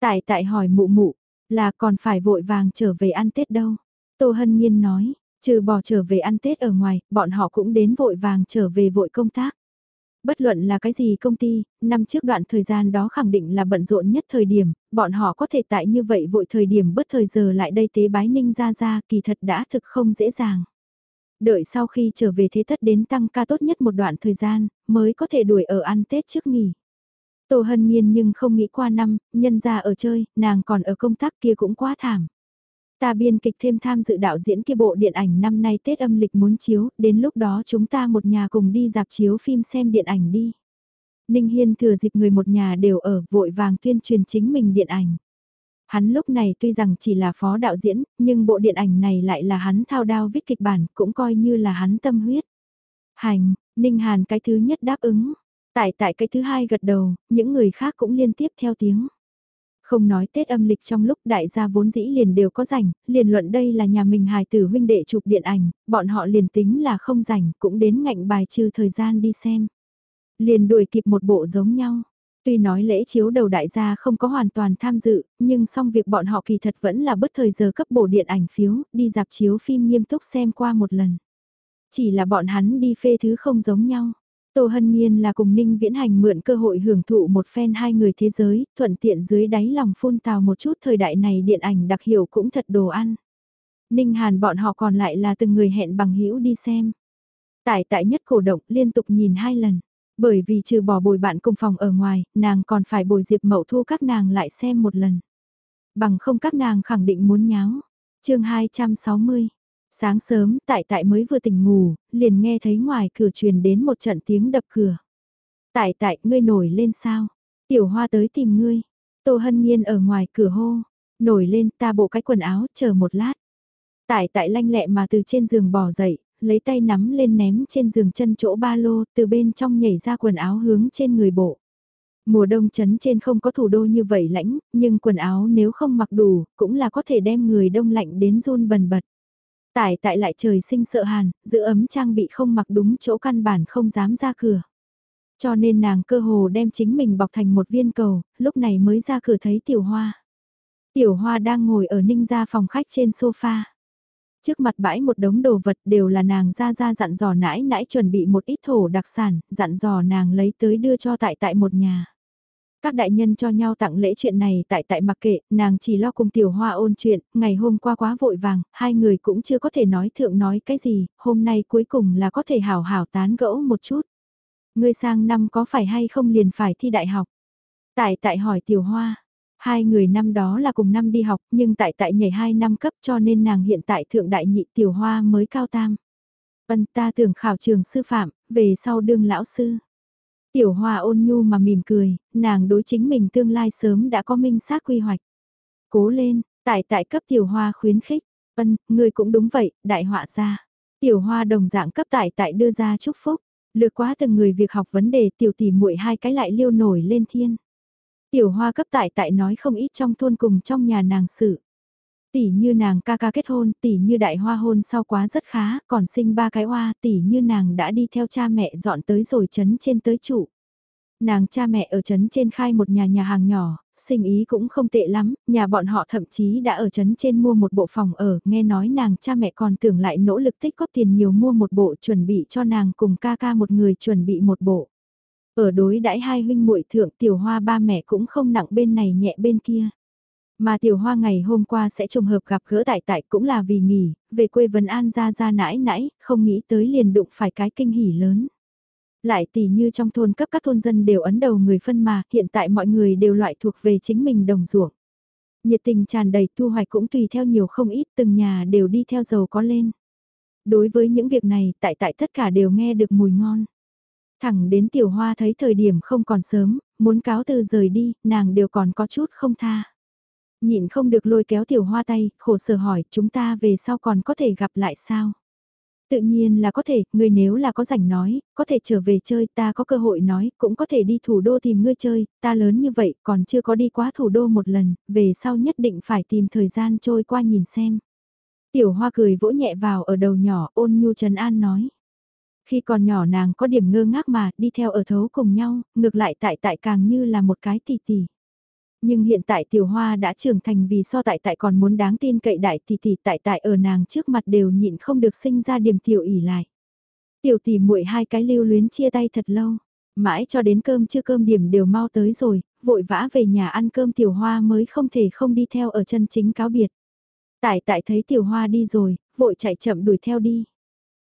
Tại tại hỏi mụ mụ, là còn phải vội vàng trở về ăn Tết đâu? Tô Hân Nhiên nói, trừ bỏ trở về ăn Tết ở ngoài, bọn họ cũng đến vội vàng trở về vội công tác. Bất luận là cái gì công ty, năm trước đoạn thời gian đó khẳng định là bận rộn nhất thời điểm, bọn họ có thể tại như vậy vội thời điểm bất thời giờ lại đây tế bái ninh ra ra kỳ thật đã thực không dễ dàng. Đợi sau khi trở về thế thất đến tăng ca tốt nhất một đoạn thời gian, mới có thể đuổi ở ăn Tết trước nghỉ. tổ Hân Nhiên nhưng không nghĩ qua năm, nhân ra ở chơi, nàng còn ở công tác kia cũng quá thảm. Ta biên kịch thêm tham dự đạo diễn kia bộ điện ảnh năm nay Tết âm lịch muốn chiếu, đến lúc đó chúng ta một nhà cùng đi dạp chiếu phim xem điện ảnh đi. Ninh Hiên thừa dịp người một nhà đều ở vội vàng tuyên truyền chính mình điện ảnh. Hắn lúc này tuy rằng chỉ là phó đạo diễn, nhưng bộ điện ảnh này lại là hắn thao đao viết kịch bản, cũng coi như là hắn tâm huyết. Hành, Ninh Hàn cái thứ nhất đáp ứng. Tại tại cái thứ hai gật đầu, những người khác cũng liên tiếp theo tiếng. Không nói Tết âm lịch trong lúc đại gia vốn dĩ liền đều có rảnh, liền luận đây là nhà mình hài tử huynh đệ chụp điện ảnh, bọn họ liền tính là không rảnh cũng đến ngạnh bài trừ thời gian đi xem. Liền đuổi kịp một bộ giống nhau. Tuy nói lễ chiếu đầu đại gia không có hoàn toàn tham dự, nhưng song việc bọn họ kỳ thật vẫn là bất thời giờ cấp bổ điện ảnh phiếu, đi dạp chiếu phim nghiêm túc xem qua một lần. Chỉ là bọn hắn đi phê thứ không giống nhau. Tô Hân Nhiên là cùng Ninh Viễn Hành mượn cơ hội hưởng thụ một phen hai người thế giới, thuận tiện dưới đáy lòng phun tào một chút thời đại này điện ảnh đặc hiệu cũng thật đồ ăn. Ninh Hàn bọn họ còn lại là từng người hẹn bằng hữu đi xem. Tại tại nhất cổ động liên tục nhìn hai lần. Bởi vì trừ bỏ bồi bạn cùng phòng ở ngoài, nàng còn phải bồi diệp mậu thu các nàng lại xem một lần. Bằng không các nàng khẳng định muốn nháo. chương 260 Sáng sớm, tại tại mới vừa tỉnh ngủ, liền nghe thấy ngoài cửa truyền đến một trận tiếng đập cửa. Tại tại, ngươi nổi lên sao? Tiểu hoa tới tìm ngươi. Tô hân nhiên ở ngoài cửa hô. Nổi lên ta bộ cái quần áo, chờ một lát. Tại tại lanh lẹ mà từ trên giường bò dậy, lấy tay nắm lên ném trên giường chân chỗ ba lô, từ bên trong nhảy ra quần áo hướng trên người bộ. Mùa đông chấn trên không có thủ đô như vậy lãnh, nhưng quần áo nếu không mặc đủ, cũng là có thể đem người đông lạnh đến run bần bật. Tải tại lại trời sinh sợ hàn, giữ ấm trang bị không mặc đúng chỗ căn bản không dám ra cửa. Cho nên nàng cơ hồ đem chính mình bọc thành một viên cầu, lúc này mới ra cửa thấy tiểu hoa. Tiểu hoa đang ngồi ở ninh ra phòng khách trên sofa. Trước mặt bãi một đống đồ vật đều là nàng ra ra dặn dò nãi nãi chuẩn bị một ít thổ đặc sản, dặn dò nàng lấy tới đưa cho tại tại một nhà. Các đại nhân cho nhau tặng lễ chuyện này tại tại mặc kệ, nàng chỉ lo cùng tiểu hoa ôn chuyện, ngày hôm qua quá vội vàng, hai người cũng chưa có thể nói thượng nói cái gì, hôm nay cuối cùng là có thể hảo hảo tán gẫu một chút. Ngươi sang năm có phải hay không liền phải thi đại học? Tại tại hỏi tiểu hoa, hai người năm đó là cùng năm đi học nhưng tại tại nhảy hai năm cấp cho nên nàng hiện tại thượng đại nhị tiểu hoa mới cao tam. Vân ta tưởng khảo trường sư phạm, về sau đương lão sư. Tiểu hoa ôn nhu mà mỉm cười, nàng đối chính mình tương lai sớm đã có minh xác quy hoạch. Cố lên, tại tại cấp tiểu hoa khuyến khích, Ân, ngươi cũng đúng vậy, đại họa ra. Tiểu hoa đồng dạng cấp tại tại đưa ra chúc phúc, lừa quá từng người việc học vấn đề tiểu tỷ muội hai cái lại liêu nổi lên thiên. Tiểu hoa cấp tại tại nói không ít trong thôn cùng trong nhà nàng sự. Tỷ như nàng ca ca kết hôn, tỷ như đại hoa hôn sau quá rất khá, còn sinh ba cái hoa, tỷ như nàng đã đi theo cha mẹ dọn tới rồi chấn trên tới trụ. Nàng cha mẹ ở chấn trên khai một nhà nhà hàng nhỏ, sinh ý cũng không tệ lắm, nhà bọn họ thậm chí đã ở chấn trên mua một bộ phòng ở, nghe nói nàng cha mẹ còn tưởng lại nỗ lực tích góp tiền nhiều mua một bộ chuẩn bị cho nàng cùng ca ca một người chuẩn bị một bộ. Ở đối đãi hai huynh muội thượng tiểu hoa ba mẹ cũng không nặng bên này nhẹ bên kia. Mà tiểu hoa ngày hôm qua sẽ trùng hợp gặp gỡ tại tại cũng là vì nghỉ, về quê Vân An ra ra nãi nãi, không nghĩ tới liền đụng phải cái kinh hỉ lớn. Lại tỷ như trong thôn cấp các thôn dân đều ấn đầu người phân mà, hiện tại mọi người đều loại thuộc về chính mình đồng ruộng. Nhiệt tình tràn đầy thu hoạch cũng tùy theo nhiều không ít từng nhà đều đi theo giàu có lên. Đối với những việc này tại tại tất cả đều nghe được mùi ngon. Thẳng đến tiểu hoa thấy thời điểm không còn sớm, muốn cáo từ rời đi, nàng đều còn có chút không tha. Nhịn không được lôi kéo tiểu hoa tay, khổ sở hỏi chúng ta về sau còn có thể gặp lại sao? Tự nhiên là có thể, người nếu là có rảnh nói, có thể trở về chơi, ta có cơ hội nói, cũng có thể đi thủ đô tìm ngươi chơi, ta lớn như vậy còn chưa có đi quá thủ đô một lần, về sau nhất định phải tìm thời gian trôi qua nhìn xem. Tiểu hoa cười vỗ nhẹ vào ở đầu nhỏ ôn nhu trần an nói. Khi còn nhỏ nàng có điểm ngơ ngác mà đi theo ở thấu cùng nhau, ngược lại tại tại càng như là một cái tỷ tỷ. Nhưng hiện tại tiểu hoa đã trưởng thành vì so tại tại còn muốn đáng tin cậy đại tỷ tỷ tại tại ở nàng trước mặt đều nhịn không được sinh ra điểm tiểu ỉ lại. Tiểu tỷ muội hai cái lưu luyến chia tay thật lâu, mãi cho đến cơm chưa cơm điểm đều mau tới rồi, vội vã về nhà ăn cơm tiểu hoa mới không thể không đi theo ở chân chính cáo biệt. Tại tại thấy tiểu hoa đi rồi, vội chạy chậm đuổi theo đi.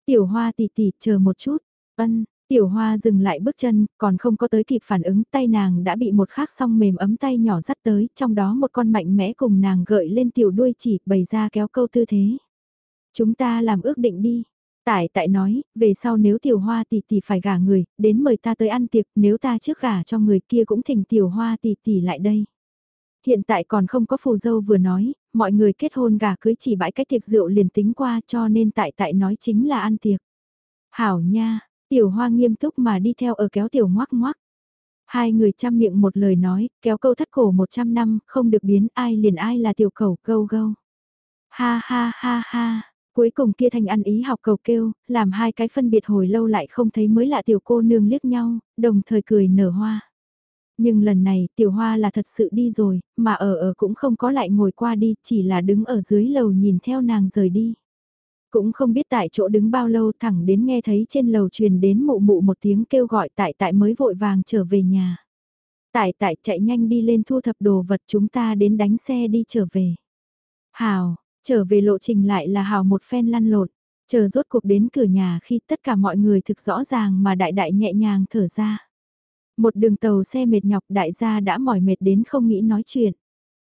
Tiểu hoa tỷ tỷ chờ một chút, ân, Tiểu hoa dừng lại bước chân, còn không có tới kịp phản ứng, tay nàng đã bị một khắc song mềm ấm tay nhỏ dắt tới, trong đó một con mạnh mẽ cùng nàng gợi lên tiểu đuôi chỉ, bày ra kéo câu tư thế. Chúng ta làm ước định đi. Tại tại nói, về sau nếu tiểu hoa tỷ tỷ phải gả người, đến mời ta tới ăn tiệc, nếu ta trước gả cho người kia cũng thỉnh tiểu hoa tỷ tỷ lại đây. Hiện tại còn không có phù dâu vừa nói, mọi người kết hôn gả cưới chỉ bãi cách tiệc rượu liền tính qua cho nên tại tại nói chính là ăn tiệc. Hảo nha, Tiểu hoa nghiêm túc mà đi theo ở kéo tiểu ngoác ngoác. Hai người chăm miệng một lời nói, kéo câu thất cổ 100 năm, không được biến ai liền ai là tiểu cầu gâu gâu. Ha ha ha ha, cuối cùng kia thành ăn ý học cầu kêu, làm hai cái phân biệt hồi lâu lại không thấy mới lạ tiểu cô nương liếc nhau, đồng thời cười nở hoa. Nhưng lần này tiểu hoa là thật sự đi rồi, mà ở ở cũng không có lại ngồi qua đi, chỉ là đứng ở dưới lầu nhìn theo nàng rời đi. Cũng không biết tại chỗ đứng bao lâu thẳng đến nghe thấy trên lầu truyền đến mụ mụ một tiếng kêu gọi tại tại mới vội vàng trở về nhà. Tại tại chạy nhanh đi lên thu thập đồ vật chúng ta đến đánh xe đi trở về. Hào, trở về lộ trình lại là hào một phen lăn lộn. Chờ rốt cuộc đến cửa nhà khi tất cả mọi người thực rõ ràng mà đại đại nhẹ nhàng thở ra. Một đường tàu xe mệt nhọc đại gia đã mỏi mệt đến không nghĩ nói chuyện.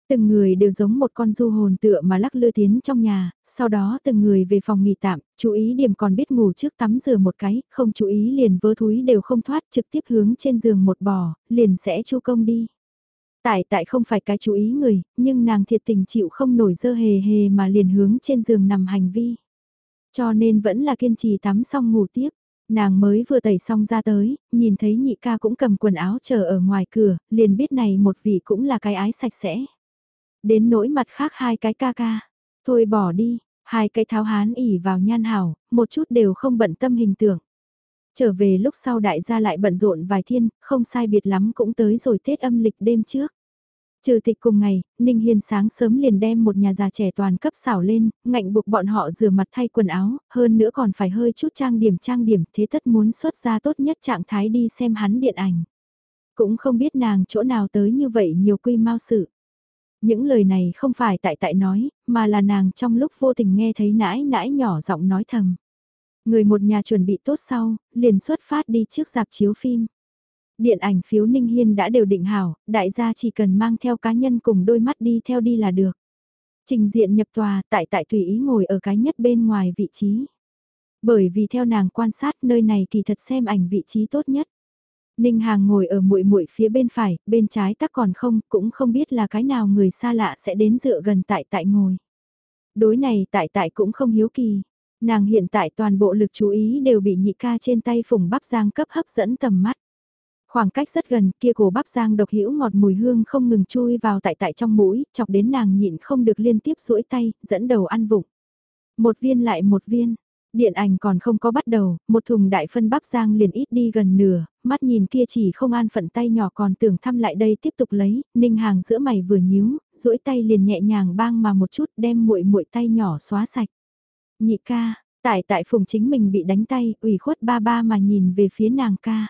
Từng người đều giống một con du hồn tựa mà lắc lư tiến trong nhà, sau đó từng người về phòng nghỉ tạm, chú ý điểm còn biết ngủ trước tắm rửa một cái, không chú ý liền vơ thúi đều không thoát trực tiếp hướng trên giường một bò, liền sẽ chu công đi. Tại tại không phải cái chú ý người, nhưng nàng thiệt tình chịu không nổi dơ hề hề mà liền hướng trên giường nằm hành vi. Cho nên vẫn là kiên trì tắm xong ngủ tiếp. Nàng mới vừa tẩy xong ra tới, nhìn thấy nhị ca cũng cầm quần áo chờ ở ngoài cửa, liền biết này một vị cũng là cái ái sạch sẽ. Đến nỗi mặt khác hai cái ca ca. Thôi bỏ đi, hai cái tháo hán ỉ vào nhan hảo, một chút đều không bận tâm hình tượng. Trở về lúc sau đại gia lại bận rộn vài thiên, không sai biệt lắm cũng tới rồi Tết âm lịch đêm trước. Trừ tịch cùng ngày, Ninh Hiên sáng sớm liền đem một nhà già trẻ toàn cấp xảo lên, ngạnh buộc bọn họ rửa mặt thay quần áo, hơn nữa còn phải hơi chút trang điểm trang điểm thế tất muốn xuất ra tốt nhất trạng thái đi xem hắn điện ảnh. Cũng không biết nàng chỗ nào tới như vậy nhiều quy mau sự. Những lời này không phải tại tại nói, mà là nàng trong lúc vô tình nghe thấy nãi nãi nhỏ giọng nói thầm. Người một nhà chuẩn bị tốt sau, liền xuất phát đi trước dạp chiếu phim. Điện ảnh phiếu Ninh Hiên đã đều định hảo, đại gia chỉ cần mang theo cá nhân cùng đôi mắt đi theo đi là được. Trình diện nhập tòa tại tại tùy ý ngồi ở cái nhất bên ngoài vị trí. Bởi vì theo nàng quan sát nơi này kỳ thật xem ảnh vị trí tốt nhất. Ninh Hàng ngồi ở muội muội phía bên phải, bên trái tắc còn không, cũng không biết là cái nào người xa lạ sẽ đến dựa gần tại tại ngồi. Đối này tại tại cũng không hiếu kỳ. Nàng hiện tại toàn bộ lực chú ý đều bị nhị ca trên tay phùng bắp giang cấp hấp dẫn tầm mắt. Khoảng cách rất gần, kia cổ bắp giang độc hữu ngọt mùi hương không ngừng chui vào tại tại trong mũi, chọc đến nàng nhịn không được liên tiếp duỗi tay, dẫn đầu ăn vụng. Một viên lại một viên, Điện ảnh còn không có bắt đầu, một thùng đại phân bắp giang liền ít đi gần nửa, mắt nhìn kia chỉ không an phận tay nhỏ còn tưởng thăm lại đây tiếp tục lấy, ninh hàng giữa mày vừa nhíu, duỗi tay liền nhẹ nhàng bang mà một chút đem muội muội tay nhỏ xóa sạch. Nhị ca, tại tại phùng chính mình bị đánh tay, ủy khuất ba ba mà nhìn về phía nàng ca.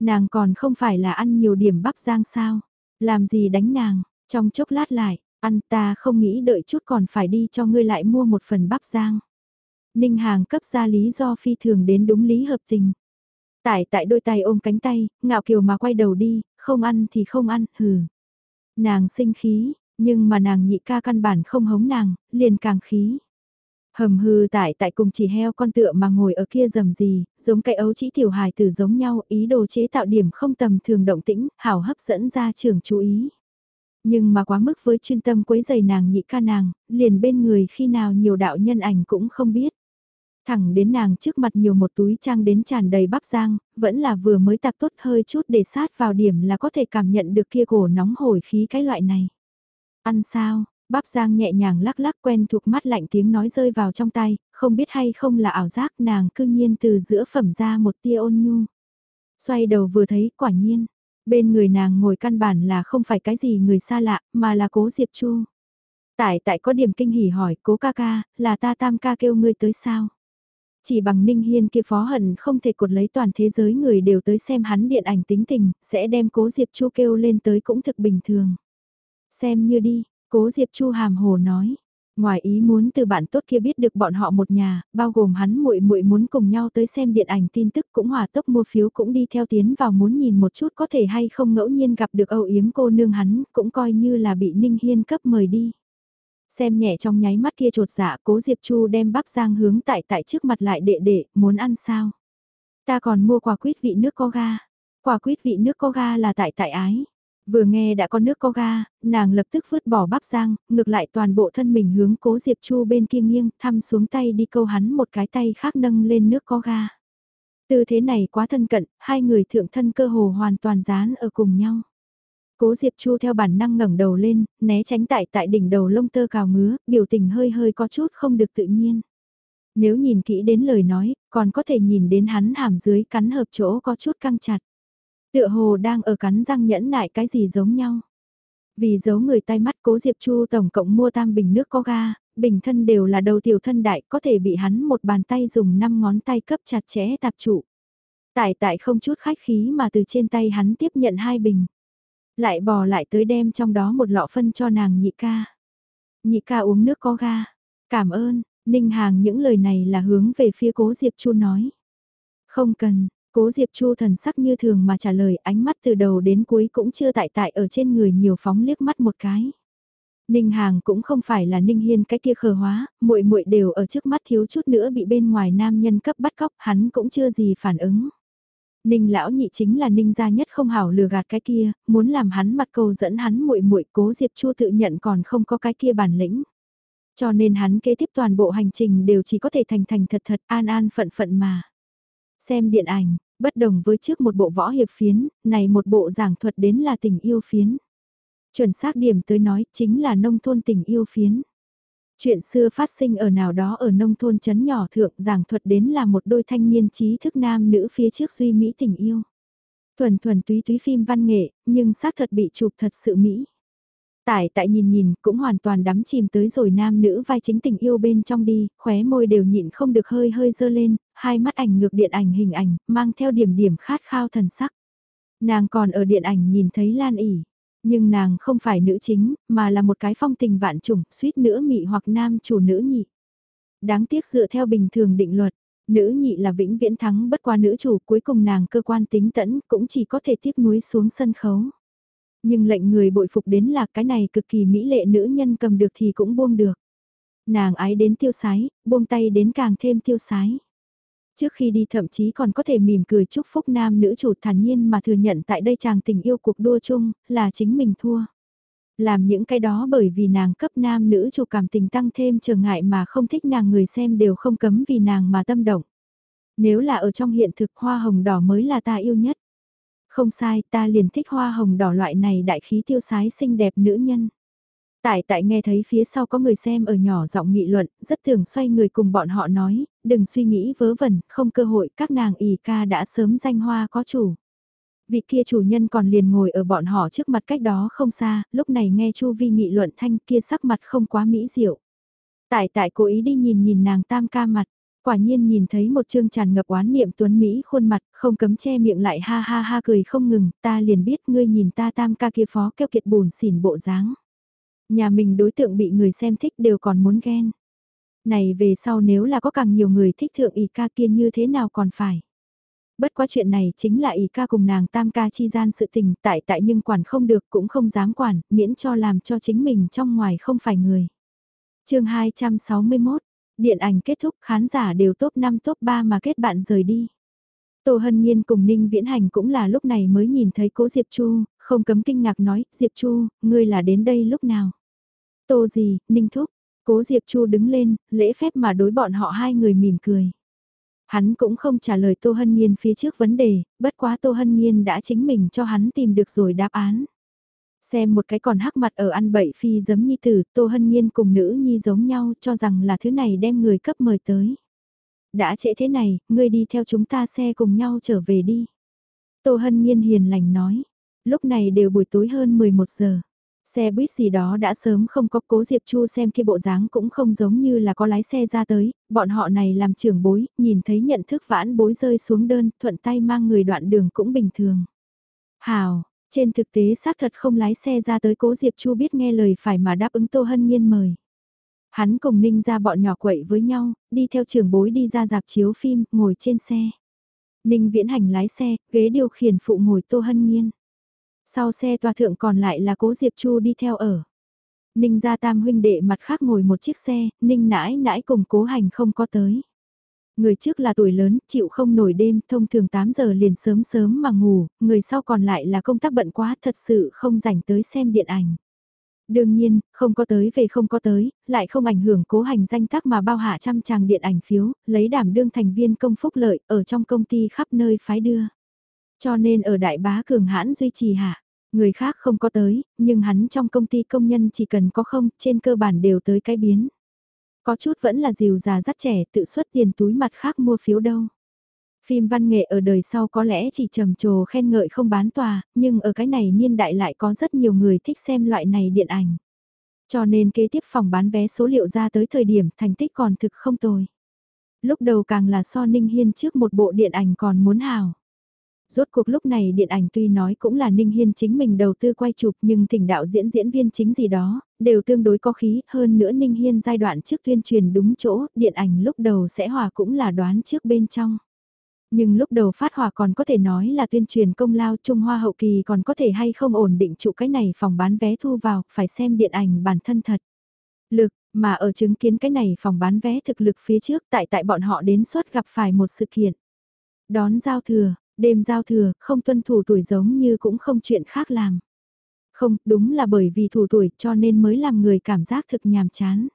Nàng còn không phải là ăn nhiều điểm bắp giang sao, làm gì đánh nàng, trong chốc lát lại, ăn ta không nghĩ đợi chút còn phải đi cho ngươi lại mua một phần bắp giang. Ninh Hàng cấp ra lý do phi thường đến đúng lý hợp tình. Tải tại đôi tay ôm cánh tay, ngạo kiều mà quay đầu đi, không ăn thì không ăn, hừ. Nàng sinh khí, nhưng mà nàng nhị ca căn bản không hống nàng, liền càng khí. Hầm hư tại tại cùng chỉ heo con tựa mà ngồi ở kia dầm gì, giống cây ấu chỉ tiểu hài tử giống nhau, ý đồ chế tạo điểm không tầm thường động tĩnh, hảo hấp dẫn ra trường chú ý. Nhưng mà quá mức với chuyên tâm quấy giày nàng nhị ca nàng, liền bên người khi nào nhiều đạo nhân ảnh cũng không biết. Thẳng đến nàng trước mặt nhiều một túi trang đến tràn đầy bắp giang, vẫn là vừa mới tạc tốt hơi chút để sát vào điểm là có thể cảm nhận được kia cổ nóng hổi khí cái loại này. Ăn sao, bắp giang nhẹ nhàng lắc lắc quen thuộc mắt lạnh tiếng nói rơi vào trong tay, không biết hay không là ảo giác nàng cư nhiên từ giữa phẩm ra một tia ôn nhu. Xoay đầu vừa thấy quả nhiên, bên người nàng ngồi căn bản là không phải cái gì người xa lạ, mà là cố Diệp Chu. Tại tại có điểm kinh hỉ hỏi cố ca ca, là ta tam ca kêu ngươi tới sao? Chỉ bằng Ninh Hiên kia phó hận không thể cột lấy toàn thế giới người đều tới xem hắn điện ảnh tính tình, sẽ đem cố Diệp Chu kêu lên tới cũng thực bình thường. Xem như đi, cố Diệp Chu hàm hồ nói. Ngoài ý muốn từ bạn tốt kia biết được bọn họ một nhà, bao gồm hắn muội muội muốn cùng nhau tới xem điện ảnh tin tức cũng hòa tốc mua phiếu cũng đi theo tiến vào muốn nhìn một chút có thể hay không ngẫu nhiên gặp được âu yếm cô nương hắn, cũng coi như là bị Ninh Hiên cấp mời đi. Xem nhẹ trong nháy mắt kia trột dạ cố Diệp Chu đem bắp giang hướng tại tại trước mặt lại đệ đệ, muốn ăn sao? Ta còn mua quả quýt vị nước có ga. Quả quýt vị nước có ga là tại tại ái. Vừa nghe đã có nước có ga, nàng lập tức vứt bỏ bắp giang, ngược lại toàn bộ thân mình hướng cố Diệp Chu bên kia nghiêng, thăm xuống tay đi câu hắn một cái tay khác nâng lên nước có ga. Tư thế này quá thân cận, hai người thượng thân cơ hồ hoàn toàn dán ở cùng nhau. Cố Diệp Chu theo bản năng ngẩng đầu lên, né tránh tại tại đỉnh đầu lông tơ cào ngứa, biểu tình hơi hơi có chút không được tự nhiên. Nếu nhìn kỹ đến lời nói, còn có thể nhìn đến hắn hàm dưới cắn hợp chỗ có chút căng chặt. Tựa hồ đang ở cắn răng nhẫn nại cái gì giống nhau. Vì giấu người tay mắt cố Diệp Chu tổng cộng mua tam bình nước có ga, bình thân đều là đầu tiểu thân đại có thể bị hắn một bàn tay dùng năm ngón tay cấp chặt chẽ tạp trụ. Tại tại không chút khách khí mà từ trên tay hắn tiếp nhận hai bình lại bò lại tới đem trong đó một lọ phân cho nàng nhị ca. Nhị ca uống nước có ga, cảm ơn, Ninh Hàng những lời này là hướng về phía cố Diệp Chu nói. Không cần, cố Diệp Chu thần sắc như thường mà trả lời ánh mắt từ đầu đến cuối cũng chưa tại tại ở trên người nhiều phóng liếc mắt một cái. Ninh Hàng cũng không phải là Ninh Hiên cái kia khờ hóa, muội muội đều ở trước mắt thiếu chút nữa bị bên ngoài nam nhân cấp bắt cóc, hắn cũng chưa gì phản ứng. Ninh lão nhị chính là Ninh gia nhất không hảo lừa gạt cái kia, muốn làm hắn mặt cầu dẫn hắn muội muội cố Diệp Chu tự nhận còn không có cái kia bản lĩnh. Cho nên hắn kế tiếp toàn bộ hành trình đều chỉ có thể thành thành thật thật an an phận phận mà. Xem điện ảnh, bất đồng với trước một bộ võ hiệp phiến, này một bộ giảng thuật đến là tình yêu phiến. Chuẩn xác điểm tới nói chính là nông thôn tình yêu phiến. Chuyện xưa phát sinh ở nào đó ở nông thôn chấn nhỏ thượng giảng thuật đến là một đôi thanh niên trí thức nam nữ phía trước duy mỹ tình yêu. Thuần thuần túy túy phim văn nghệ, nhưng xác thật bị chụp thật sự mỹ. Tại tại nhìn nhìn cũng hoàn toàn đắm chìm tới rồi nam nữ vai chính tình yêu bên trong đi, khóe môi đều nhịn không được hơi hơi dơ lên, hai mắt ảnh ngược điện ảnh hình ảnh, mang theo điểm điểm khát khao thần sắc. Nàng còn ở điện ảnh nhìn thấy Lan ỉ, nhưng nàng không phải nữ chính, mà là một cái phong tình vạn trùng, suýt nữa mị hoặc nam chủ nữ nhị. Đáng tiếc dựa theo bình thường định luật, nữ nhị là vĩnh viễn thắng bất qua nữ chủ cuối cùng nàng cơ quan tính tẫn cũng chỉ có thể tiếp núi xuống sân khấu. Nhưng lệnh người bội phục đến là cái này cực kỳ mỹ lệ nữ nhân cầm được thì cũng buông được. Nàng ái đến tiêu sái, buông tay đến càng thêm tiêu sái. Trước khi đi thậm chí còn có thể mỉm cười chúc phúc nam nữ chủ thản nhiên mà thừa nhận tại đây chàng tình yêu cuộc đua chung, là chính mình thua. Làm những cái đó bởi vì nàng cấp nam nữ chủ cảm tình tăng thêm trở ngại mà không thích nàng người xem đều không cấm vì nàng mà tâm động. Nếu là ở trong hiện thực hoa hồng đỏ mới là ta yêu nhất. Không sai, ta liền thích hoa hồng đỏ loại này đại khí tiêu sái xinh đẹp nữ nhân. Tại tại nghe thấy phía sau có người xem ở nhỏ giọng nghị luận, rất thường xoay người cùng bọn họ nói, đừng suy nghĩ vớ vẩn, không cơ hội, các nàng ỉ ca đã sớm danh hoa có chủ. Vị kia chủ nhân còn liền ngồi ở bọn họ trước mặt cách đó không xa, lúc này nghe Chu Vi nghị luận thanh kia sắc mặt không quá mỹ diệu. Tại tại cố ý đi nhìn nhìn nàng tam ca mặt, quả nhiên nhìn thấy một chương tràn ngập oán niệm tuấn Mỹ khuôn mặt, không cấm che miệng lại ha ha ha cười không ngừng, ta liền biết ngươi nhìn ta tam ca kia phó keo kiệt bùn xỉn bộ dáng. Nhà mình đối tượng bị người xem thích đều còn muốn ghen. Này về sau nếu là có càng nhiều người thích thượng ý ca kia như thế nào còn phải. Bất quá chuyện này chính là ý ca cùng nàng tam ca chi gian sự tình tại tại nhưng quản không được cũng không dám quản, miễn cho làm cho chính mình trong ngoài không phải người. chương 261, điện ảnh kết thúc khán giả đều top 5 top 3 mà kết bạn rời đi. Tô Hân Nhiên cùng Ninh Viễn Hành cũng là lúc này mới nhìn thấy cố Diệp Chu, không cấm kinh ngạc nói, Diệp Chu, ngươi là đến đây lúc nào? Tô gì, Ninh Thúc, cố Diệp Chu đứng lên, lễ phép mà đối bọn họ hai người mỉm cười. Hắn cũng không trả lời Tô Hân Nhiên phía trước vấn đề, bất quá Tô Hân Nhiên đã chính mình cho hắn tìm được rồi đáp án. Xem một cái còn hắc mặt ở ăn bậy phi giấm nhi tử, Tô Hân Nhiên cùng nữ nhi giống nhau cho rằng là thứ này đem người cấp mời tới. Đã trễ thế này, ngươi đi theo chúng ta xe cùng nhau trở về đi. Tô Hân Nhiên hiền lành nói, lúc này đều buổi tối hơn 11 giờ. Xe buýt gì đó đã sớm không có cố Diệp Chu xem kia bộ dáng cũng không giống như là có lái xe ra tới, bọn họ này làm trưởng bối, nhìn thấy nhận thức vãn bối rơi xuống đơn, thuận tay mang người đoạn đường cũng bình thường. Hào, trên thực tế xác thật không lái xe ra tới cố Diệp Chu biết nghe lời phải mà đáp ứng Tô Hân Nhiên mời. Hắn cùng Ninh ra bọn nhỏ quậy với nhau, đi theo trưởng bối đi ra dạp chiếu phim, ngồi trên xe. Ninh viễn hành lái xe, ghế điều khiển phụ ngồi Tô Hân Nhiên. Sau xe tòa thượng còn lại là cố Diệp Chu đi theo ở. Ninh gia tam huynh đệ mặt khác ngồi một chiếc xe, Ninh nãi nãi cùng cố hành không có tới. Người trước là tuổi lớn, chịu không nổi đêm, thông thường 8 giờ liền sớm sớm mà ngủ, người sau còn lại là công tác bận quá thật sự không rảnh tới xem điện ảnh. Đương nhiên, không có tới về không có tới, lại không ảnh hưởng cố hành danh tác mà bao hạ trăm tràng điện ảnh phiếu, lấy đảm đương thành viên công phúc lợi ở trong công ty khắp nơi phái đưa. Cho nên ở đại bá cường hãn duy trì hạ, người khác không có tới, nhưng hắn trong công ty công nhân chỉ cần có không, trên cơ bản đều tới cái biến. Có chút vẫn là dìu già dắt trẻ tự xuất tiền túi mặt khác mua phiếu đâu. Phim văn nghệ ở đời sau có lẽ chỉ trầm trồ khen ngợi không bán tòa, nhưng ở cái này niên đại lại có rất nhiều người thích xem loại này điện ảnh. Cho nên kế tiếp phòng bán vé số liệu ra tới thời điểm thành tích còn thực không tồi. Lúc đầu càng là so Ninh Hiên trước một bộ điện ảnh còn muốn hào. Rốt cuộc lúc này điện ảnh tuy nói cũng là Ninh Hiên chính mình đầu tư quay chụp nhưng thỉnh đạo diễn diễn viên chính gì đó, đều tương đối có khí, hơn nữa Ninh Hiên giai đoạn trước tuyên truyền đúng chỗ, điện ảnh lúc đầu sẽ hòa cũng là đoán trước bên trong. Nhưng lúc đầu phát hòa còn có thể nói là tuyên truyền công lao Trung Hoa hậu kỳ còn có thể hay không ổn định trụ cái này phòng bán vé thu vào, phải xem điện ảnh bản thân thật. Lực, mà ở chứng kiến cái này phòng bán vé thực lực phía trước tại tại bọn họ đến suốt gặp phải một sự kiện. Đón giao thừa, đêm giao thừa, không tuân thủ tuổi giống như cũng không chuyện khác làm. Không, đúng là bởi vì thủ tuổi cho nên mới làm người cảm giác thực nhàm chán.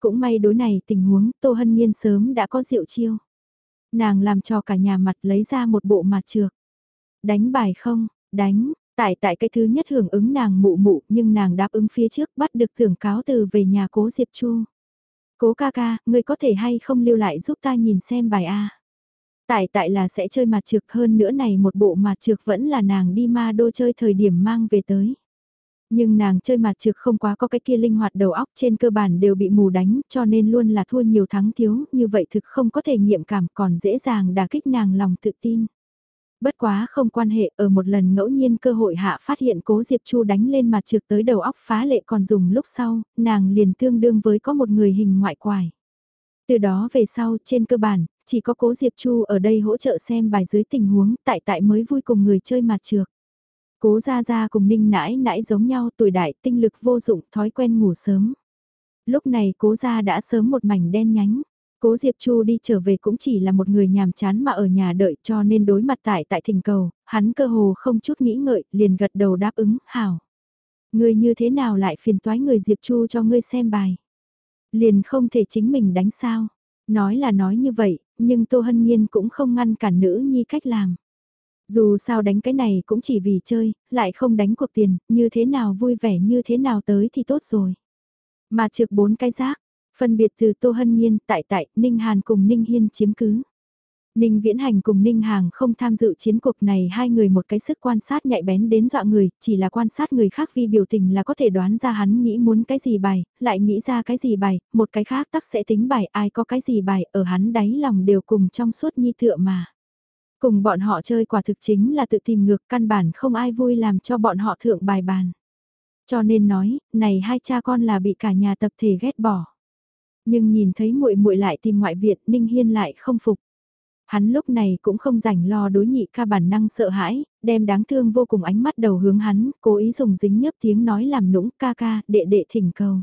Cũng may đối này tình huống Tô Hân Nhiên sớm đã có rượu chiêu. Nàng làm cho cả nhà mặt lấy ra một bộ mặt trược. Đánh bài không, đánh, tại tại cái thứ nhất hưởng ứng nàng mụ mụ nhưng nàng đáp ứng phía trước bắt được thưởng cáo từ về nhà cố Diệp Chu. Cố ca ca, ngươi có thể hay không lưu lại giúp ta nhìn xem bài A. Tại tại là sẽ chơi mặt trược hơn nữa này một bộ mặt trược vẫn là nàng đi ma đô chơi thời điểm mang về tới. Nhưng nàng chơi mặt trược không quá có cái kia linh hoạt đầu óc trên cơ bản đều bị mù đánh cho nên luôn là thua nhiều thắng thiếu, như vậy thực không có thể nghiệm cảm còn dễ dàng đả kích nàng lòng tự tin. Bất quá không quan hệ, ở một lần ngẫu nhiên cơ hội hạ phát hiện cố Diệp Chu đánh lên mặt trượt tới đầu óc phá lệ còn dùng lúc sau, nàng liền tương đương với có một người hình ngoại quải. Từ đó về sau, trên cơ bản, chỉ có cố Diệp Chu ở đây hỗ trợ xem bài dưới tình huống tại tại mới vui cùng người chơi mặt trược Cố ra ra cùng ninh nãi nãi giống nhau tuổi đại tinh lực vô dụng thói quen ngủ sớm. Lúc này cố ra đã sớm một mảnh đen nhánh. Cố Diệp Chu đi trở về cũng chỉ là một người nhàm chán mà ở nhà đợi cho nên đối mặt tại tại thỉnh cầu, hắn cơ hồ không chút nghĩ ngợi, liền gật đầu đáp ứng, hảo. Người như thế nào lại phiền toái người Diệp Chu cho ngươi xem bài. Liền không thể chính mình đánh sao. Nói là nói như vậy, nhưng Tô Hân Nhiên cũng không ngăn cản nữ nhi cách làm. Dù sao đánh cái này cũng chỉ vì chơi, lại không đánh cuộc tiền, như thế nào vui vẻ như thế nào tới thì tốt rồi. Mà trực bốn cái rác, phân biệt từ Tô Hân Nhiên, Tại Tại, Ninh Hàn cùng Ninh Hiên chiếm cứ. Ninh Viễn Hành cùng Ninh Hàng không tham dự chiến cuộc này hai người một cái sức quan sát nhạy bén đến dọa người, chỉ là quan sát người khác vì biểu tình là có thể đoán ra hắn nghĩ muốn cái gì bài, lại nghĩ ra cái gì bài, một cái khác tắc sẽ tính bài ai có cái gì bài ở hắn đáy lòng đều cùng trong suốt nhi tựa mà. Cùng bọn họ chơi quả thực chính là tự tìm ngược căn bản không ai vui làm cho bọn họ thượng bài bàn. Cho nên nói, này hai cha con là bị cả nhà tập thể ghét bỏ. Nhưng nhìn thấy muội muội lại tìm ngoại viện, Ninh Hiên lại không phục. Hắn lúc này cũng không rảnh lo đối nhị ca bản năng sợ hãi, đem đáng thương vô cùng ánh mắt đầu hướng hắn, cố ý dùng dính nhấp tiếng nói làm nũng ca ca, đệ đệ thỉnh cầu.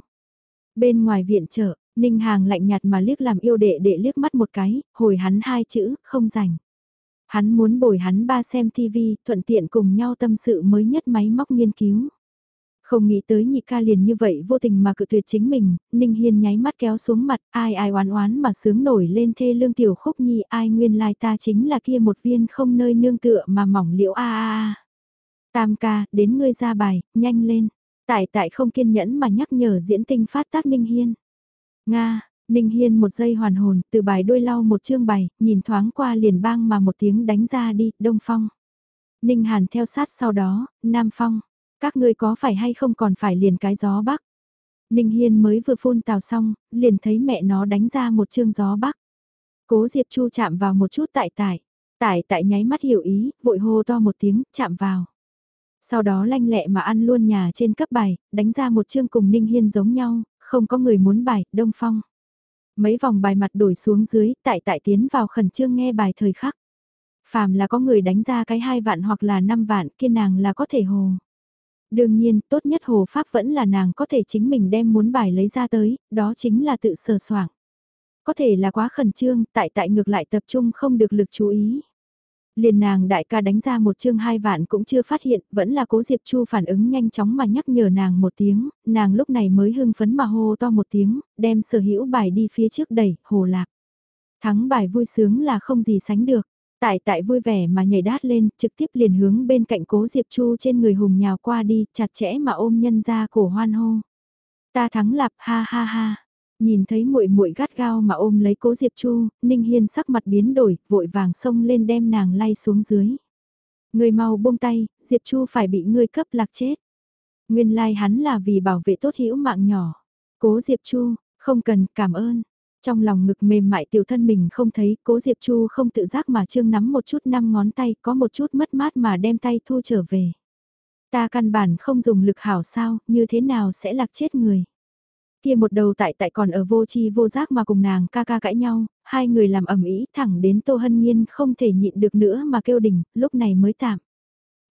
Bên ngoài viện chợ, Ninh Hàng lạnh nhạt mà liếc làm yêu đệ đệ liếc mắt một cái, hồi hắn hai chữ, không rảnh. Hắn muốn bồi hắn ba xem TV, thuận tiện cùng nhau tâm sự mới nhất máy móc nghiên cứu. Không nghĩ tới nhị ca liền như vậy vô tình mà cự tuyệt chính mình, Ninh Hiên nháy mắt kéo xuống mặt, ai ai oán oán mà sướng nổi lên thê lương tiểu khúc nhi, ai nguyên lai ta chính là kia một viên không nơi nương tựa mà mỏng liễu a a a. Tam ca, đến ngươi ra bài, nhanh lên. Tại tại không kiên nhẫn mà nhắc nhở diễn tinh phát tác Ninh Hiên. Nga, Ninh Hiên một giây hoàn hồn, từ bài đôi lau một chương bài, nhìn thoáng qua liền bang mà một tiếng đánh ra đi, Đông Phong. Ninh Hàn theo sát sau đó, Nam Phong. Các ngươi có phải hay không còn phải liền cái gió bắc? Ninh Hiên mới vừa phun tào xong, liền thấy mẹ nó đánh ra một chương gió bắc. Cố Diệp Chu chạm vào một chút tại tại. Tại tại nháy mắt hiểu ý, vội hô to một tiếng, chạm vào. Sau đó lanh lẹ mà ăn luôn nhà trên cấp bài, đánh ra một chương cùng Ninh Hiên giống nhau, không có người muốn bài, Đông Phong. Mấy vòng bài mặt đổi xuống dưới, tại tại tiến vào khẩn trương nghe bài thời khắc. Phàm là có người đánh ra cái hai vạn hoặc là năm vạn, kia nàng là có thể hồ. Đương nhiên, tốt nhất hồ pháp vẫn là nàng có thể chính mình đem muốn bài lấy ra tới, đó chính là tự sờ soảng. Có thể là quá khẩn trương, tại tại ngược lại tập trung không được lực chú ý. Liền nàng đại ca đánh ra một chương hai vạn cũng chưa phát hiện, vẫn là cố Diệp Chu phản ứng nhanh chóng mà nhắc nhở nàng một tiếng, nàng lúc này mới hưng phấn mà hô to một tiếng, đem sở hữu bài đi phía trước đẩy, hồ lạc. Thắng bài vui sướng là không gì sánh được. Tại tại vui vẻ mà nhảy đát lên, trực tiếp liền hướng bên cạnh cố Diệp Chu trên người hùng nhào qua đi, chặt chẽ mà ôm nhân ra cổ hoan hô. Ta thắng lạp ha ha ha. Nhìn thấy muội muội gắt gao mà ôm lấy cố Diệp Chu, Ninh Hiên sắc mặt biến đổi, vội vàng xông lên đem nàng lay xuống dưới. Người mau buông tay, Diệp Chu phải bị ngươi cấp lạc chết. Nguyên lai like hắn là vì bảo vệ tốt hữu mạng nhỏ. Cố Diệp Chu, không cần, cảm ơn. Trong lòng ngực mềm mại tiểu thân mình không thấy, cố Diệp Chu không tự giác mà trương nắm một chút năm ngón tay, có một chút mất mát mà đem tay thu trở về. Ta căn bản không dùng lực hảo sao, như thế nào sẽ lạc chết người. Kia một đầu tại tại còn ở vô chi vô giác mà cùng nàng ca ca cãi nhau, hai người làm ẩm ý thẳng đến Tô Hân Nhiên không thể nhịn được nữa mà kêu đỉnh, lúc này mới tạm.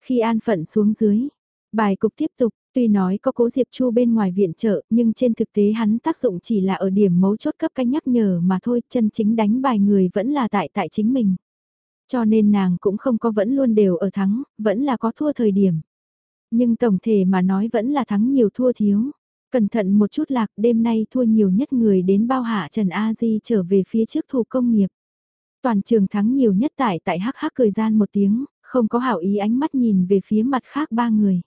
Khi an phận xuống dưới, bài cục tiếp tục, Tuy nói có cố Diệp Chu bên ngoài viện trợ, nhưng trên thực tế hắn tác dụng chỉ là ở điểm mấu chốt cấp cách nhắc nhở mà thôi, chân chính đánh bài người vẫn là tại tại chính mình. Cho nên nàng cũng không có vẫn luôn đều ở thắng, vẫn là có thua thời điểm. Nhưng tổng thể mà nói vẫn là thắng nhiều thua thiếu. Cẩn thận một chút lạc đêm nay thua nhiều nhất người đến bao hạ Trần A Di trở về phía trước thủ công nghiệp. Toàn trường thắng nhiều nhất tại tại hắc hắc cười gian một tiếng, không có hảo ý ánh mắt nhìn về phía mặt khác ba người.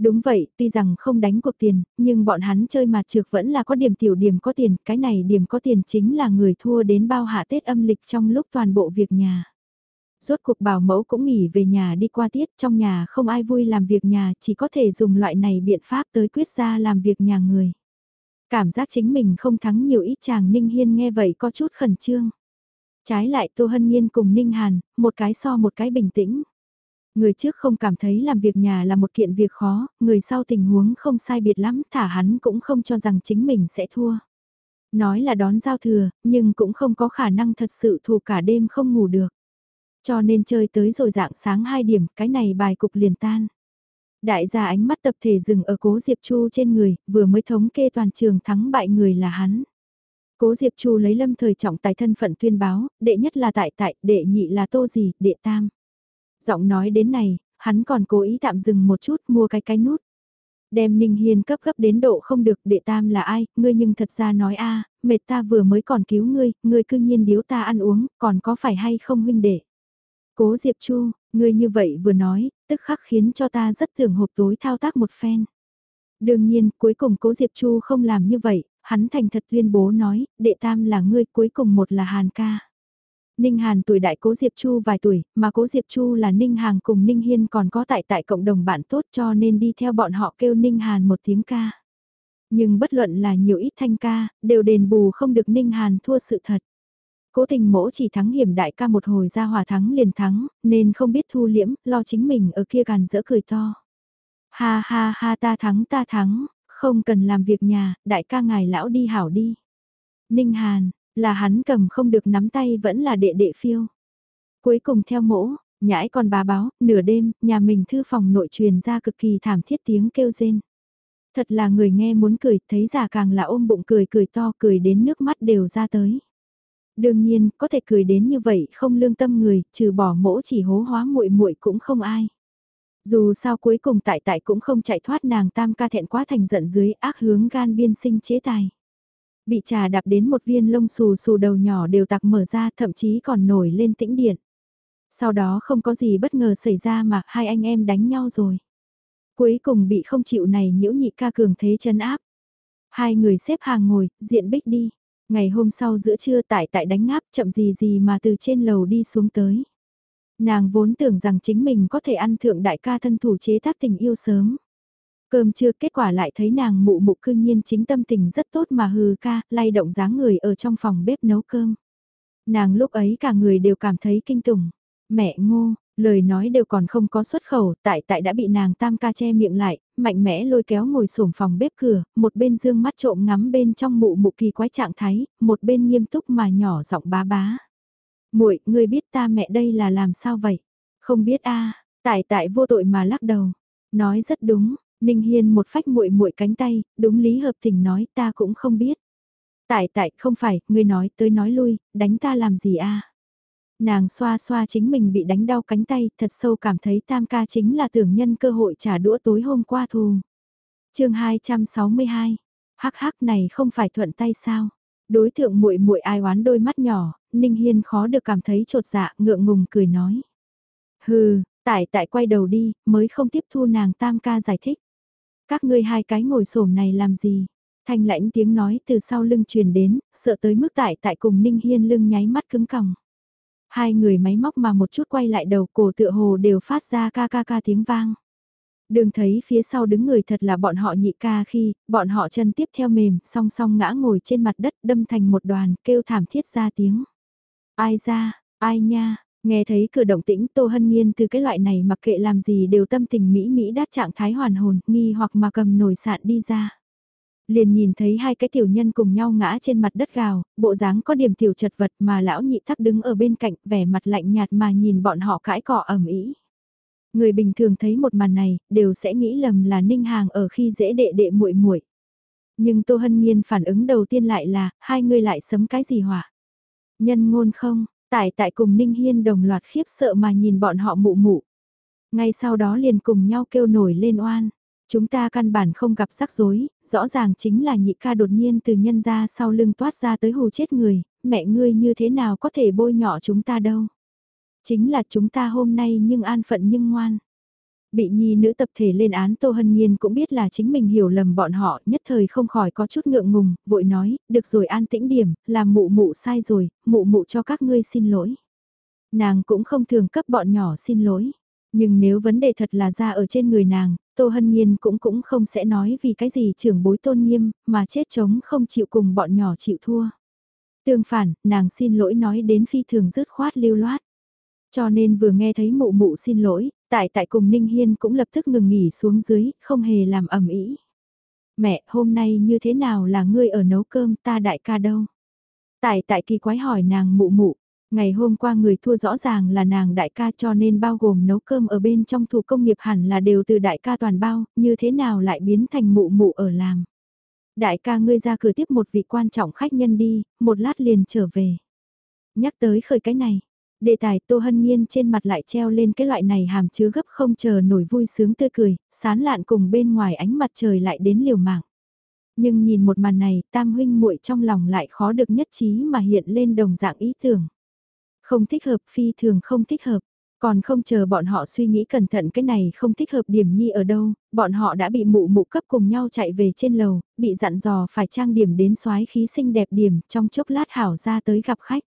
Đúng vậy, tuy rằng không đánh cuộc tiền, nhưng bọn hắn chơi mặt trược vẫn là có điểm tiểu điểm có tiền, cái này điểm có tiền chính là người thua đến bao hạ Tết âm lịch trong lúc toàn bộ việc nhà. Rốt cuộc bảo mẫu cũng nghỉ về nhà đi qua tiết, trong nhà không ai vui làm việc nhà, chỉ có thể dùng loại này biện pháp tới quyết ra làm việc nhà người. Cảm giác chính mình không thắng nhiều ít chàng Ninh Hiên nghe vậy có chút khẩn trương. Trái lại Tô Hân Nhiên cùng Ninh Hàn, một cái so một cái bình tĩnh. Người trước không cảm thấy làm việc nhà là một kiện việc khó, người sau tình huống không sai biệt lắm, thả hắn cũng không cho rằng chính mình sẽ thua. Nói là đón giao thừa, nhưng cũng không có khả năng thật sự thù cả đêm không ngủ được. Cho nên chơi tới rồi dạng sáng 2 điểm, cái này bài cục liền tan. Đại gia ánh mắt tập thể dừng ở cố Diệp Chu trên người, vừa mới thống kê toàn trường thắng bại người là hắn. Cố Diệp Chu lấy lâm thời trọng tài thân phận tuyên báo, đệ nhất là tại tại, đệ nhị là tô gì, đệ tam. Giọng nói đến này, hắn còn cố ý tạm dừng một chút mua cái cái nút. Đem Ninh Hiên cấp gấp đến độ không được đệ tam là ai, ngươi nhưng thật ra nói a mệt ta vừa mới còn cứu ngươi, ngươi cư nhiên điếu ta ăn uống, còn có phải hay không huynh đệ. Cố Diệp Chu, ngươi như vậy vừa nói, tức khắc khiến cho ta rất thường hộp tối thao tác một phen. Đương nhiên, cuối cùng cố Diệp Chu không làm như vậy, hắn thành thật tuyên bố nói, đệ tam là ngươi, cuối cùng một là Hàn ca. Ninh Hàn tuổi đại cố Diệp Chu vài tuổi, mà cố Diệp Chu là Ninh Hàng cùng Ninh Hiên còn có tại tại cộng đồng bạn tốt cho nên đi theo bọn họ kêu Ninh Hàn một tiếng ca. Nhưng bất luận là nhiều ít thanh ca, đều đền bù không được Ninh Hàn thua sự thật. Cố tình mỗ chỉ thắng hiểm đại ca một hồi ra hòa thắng liền thắng, nên không biết thu liễm, lo chính mình ở kia gàn dỡ cười to. Ha ha ha ta thắng ta thắng, không cần làm việc nhà, đại ca ngài lão đi hảo đi. Ninh Hàn, là hắn cầm không được nắm tay vẫn là đệ đệ phiêu. Cuối cùng theo mỗ, nhãi còn bà báo, nửa đêm, nhà mình thư phòng nội truyền ra cực kỳ thảm thiết tiếng kêu rên. Thật là người nghe muốn cười, thấy già càng là ôm bụng cười cười to, cười đến nước mắt đều ra tới. Đương nhiên, có thể cười đến như vậy không lương tâm người, trừ bỏ mỗ chỉ hố hóa muội muội cũng không ai. Dù sao cuối cùng tại tại cũng không chạy thoát nàng tam ca thẹn quá thành giận dưới ác hướng gan biên sinh chế tài. Bị trà đạp đến một viên lông xù xù đầu nhỏ đều tặc mở ra thậm chí còn nổi lên tĩnh điện. Sau đó không có gì bất ngờ xảy ra mà hai anh em đánh nhau rồi. Cuối cùng bị không chịu này nhiễu nhị ca cường thế chân áp. Hai người xếp hàng ngồi, diện bích đi. Ngày hôm sau giữa trưa tại tại đánh ngáp chậm gì gì mà từ trên lầu đi xuống tới. Nàng vốn tưởng rằng chính mình có thể ăn thượng đại ca thân thủ chế tác tình yêu sớm. Cơm chưa kết quả lại thấy nàng mụ mụ cư nhiên chính tâm tình rất tốt mà hừ ca, lay động dáng người ở trong phòng bếp nấu cơm. Nàng lúc ấy cả người đều cảm thấy kinh tủng. Mẹ ngô, lời nói đều còn không có xuất khẩu, tại tại đã bị nàng tam ca che miệng lại, mạnh mẽ lôi kéo ngồi sổm phòng bếp cửa, một bên dương mắt trộm ngắm bên trong mụ mụ kỳ quái trạng thái, một bên nghiêm túc mà nhỏ giọng bá bá. muội ngươi biết ta mẹ đây là làm sao vậy? Không biết a tại tại vô tội mà lắc đầu. Nói rất đúng, Ninh Hiên một phách muội muội cánh tay, đúng lý hợp tình nói ta cũng không biết. Tại tại không phải, ngươi nói tới nói lui, đánh ta làm gì a? Nàng xoa xoa chính mình bị đánh đau cánh tay, thật sâu cảm thấy tam ca chính là tưởng nhân cơ hội trả đũa tối hôm qua thù. chương 262, hắc hắc này không phải thuận tay sao? Đối tượng muội muội ai oán đôi mắt nhỏ, Ninh Hiên khó được cảm thấy trột dạ, ngượng ngùng cười nói. Hừ, tại tại quay đầu đi, mới không tiếp thu nàng tam ca giải thích. Các ngươi hai cái ngồi xổm này làm gì? Thanh lãnh tiếng nói từ sau lưng truyền đến, sợ tới mức tại tại cùng Ninh Hiên lưng nháy mắt cứng còng. Hai người máy móc mà một chút quay lại đầu cổ tựa hồ đều phát ra ca ca ca tiếng vang. Đường thấy phía sau đứng người thật là bọn họ nhị ca khi, bọn họ chân tiếp theo mềm, song song ngã ngồi trên mặt đất đâm thành một đoàn, kêu thảm thiết ra tiếng. Ai ra, ai nha, nghe thấy cửa động tĩnh Tô Hân Nhiên từ cái loại này mặc kệ làm gì đều tâm tình mỹ mỹ đát trạng thái hoàn hồn, nghi hoặc mà cầm nồi sạn đi ra liền nhìn thấy hai cái tiểu nhân cùng nhau ngã trên mặt đất gào, bộ dáng có điểm tiểu chật vật mà lão nhị thắc đứng ở bên cạnh vẻ mặt lạnh nhạt mà nhìn bọn họ cãi cọ ẩm ý. Người bình thường thấy một màn này, đều sẽ nghĩ lầm là ninh hàng ở khi dễ đệ đệ muội muội. Nhưng Tô Hân Nhiên phản ứng đầu tiên lại là, hai người lại sấm cái gì hỏa? Nhân ngôn không, tại tại cùng Ninh Hiên đồng loạt khiếp sợ mà nhìn bọn họ mụ mụ. Ngay sau đó liền cùng nhau kêu nổi lên oan. Chúng ta căn bản không gặp rắc rối, rõ ràng chính là nhị ca đột nhiên từ nhân ra sau lưng toát ra tới hù chết người, mẹ ngươi như thế nào có thể bôi nhọ chúng ta đâu. Chính là chúng ta hôm nay nhưng an phận nhưng ngoan. Bị nhi nữ tập thể lên án Tô Hân Nhiên cũng biết là chính mình hiểu lầm bọn họ, nhất thời không khỏi có chút ngượng ngùng, vội nói, được rồi an tĩnh điểm, làm mụ mụ sai rồi, mụ mụ cho các ngươi xin lỗi. Nàng cũng không thường cấp bọn nhỏ xin lỗi. Nhưng nếu vấn đề thật là ra ở trên người nàng, Tô Hân Nhiên cũng cũng không sẽ nói vì cái gì trưởng bối tôn nghiêm, mà chết chống không chịu cùng bọn nhỏ chịu thua. Tương phản, nàng xin lỗi nói đến phi thường dứt khoát lưu loát. Cho nên vừa nghe thấy mụ mụ xin lỗi, tại tại cùng Ninh Hiên cũng lập tức ngừng nghỉ xuống dưới, không hề làm ẩm ý. Mẹ, hôm nay như thế nào là ngươi ở nấu cơm ta đại ca đâu? Tại tại kỳ quái hỏi nàng mụ mụ, ngày hôm qua người thua rõ ràng là nàng đại ca cho nên bao gồm nấu cơm ở bên trong thủ công nghiệp hẳn là đều từ đại ca toàn bao, như thế nào lại biến thành mụ mụ ở làm. Đại ca ngươi ra cửa tiếp một vị quan trọng khách nhân đi, một lát liền trở về. Nhắc tới khởi cái này, đề tài Tô Hân Nhiên trên mặt lại treo lên cái loại này hàm chứa gấp không chờ nổi vui sướng tươi cười, sán lạn cùng bên ngoài ánh mặt trời lại đến liều mạng. Nhưng nhìn một màn này, tam huynh muội trong lòng lại khó được nhất trí mà hiện lên đồng dạng ý tưởng. Không thích hợp phi thường không thích hợp. Còn không chờ bọn họ suy nghĩ cẩn thận cái này không thích hợp điểm nhi ở đâu, bọn họ đã bị mụ mụ cấp cùng nhau chạy về trên lầu, bị dặn dò phải trang điểm đến soái khí xinh đẹp điểm trong chốc lát hảo ra tới gặp khách.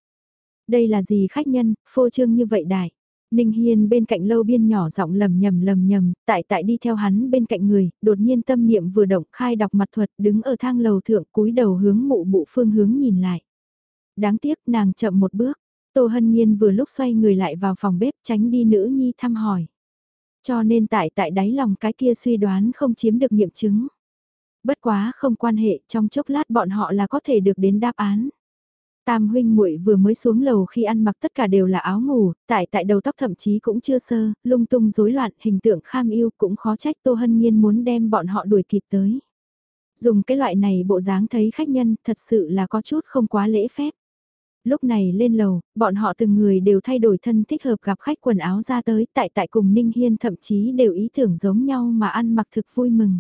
Đây là gì khách nhân, phô trương như vậy đại. Ninh Hiên bên cạnh lâu biên nhỏ giọng lầm nhầm lầm nhầm, tại tại đi theo hắn bên cạnh người, đột nhiên tâm niệm vừa động khai đọc mặt thuật đứng ở thang lầu thượng cúi đầu hướng mụ mụ phương hướng nhìn lại. Đáng tiếc nàng chậm một bước, Tô Hân Nhiên vừa lúc xoay người lại vào phòng bếp tránh đi nữ nhi thăm hỏi. Cho nên tại tại đáy lòng cái kia suy đoán không chiếm được nghiệm chứng. Bất quá không quan hệ trong chốc lát bọn họ là có thể được đến đáp án. Tam huynh muội vừa mới xuống lầu khi ăn mặc tất cả đều là áo ngủ, tại tại đầu tóc thậm chí cũng chưa sơ, lung tung rối loạn, hình tượng kham yêu cũng khó trách Tô Hân Nhiên muốn đem bọn họ đuổi kịp tới. Dùng cái loại này bộ dáng thấy khách nhân thật sự là có chút không quá lễ phép. Lúc này lên lầu, bọn họ từng người đều thay đổi thân thích hợp gặp khách quần áo ra tới, tại tại cùng Ninh Hiên thậm chí đều ý tưởng giống nhau mà ăn mặc thực vui mừng.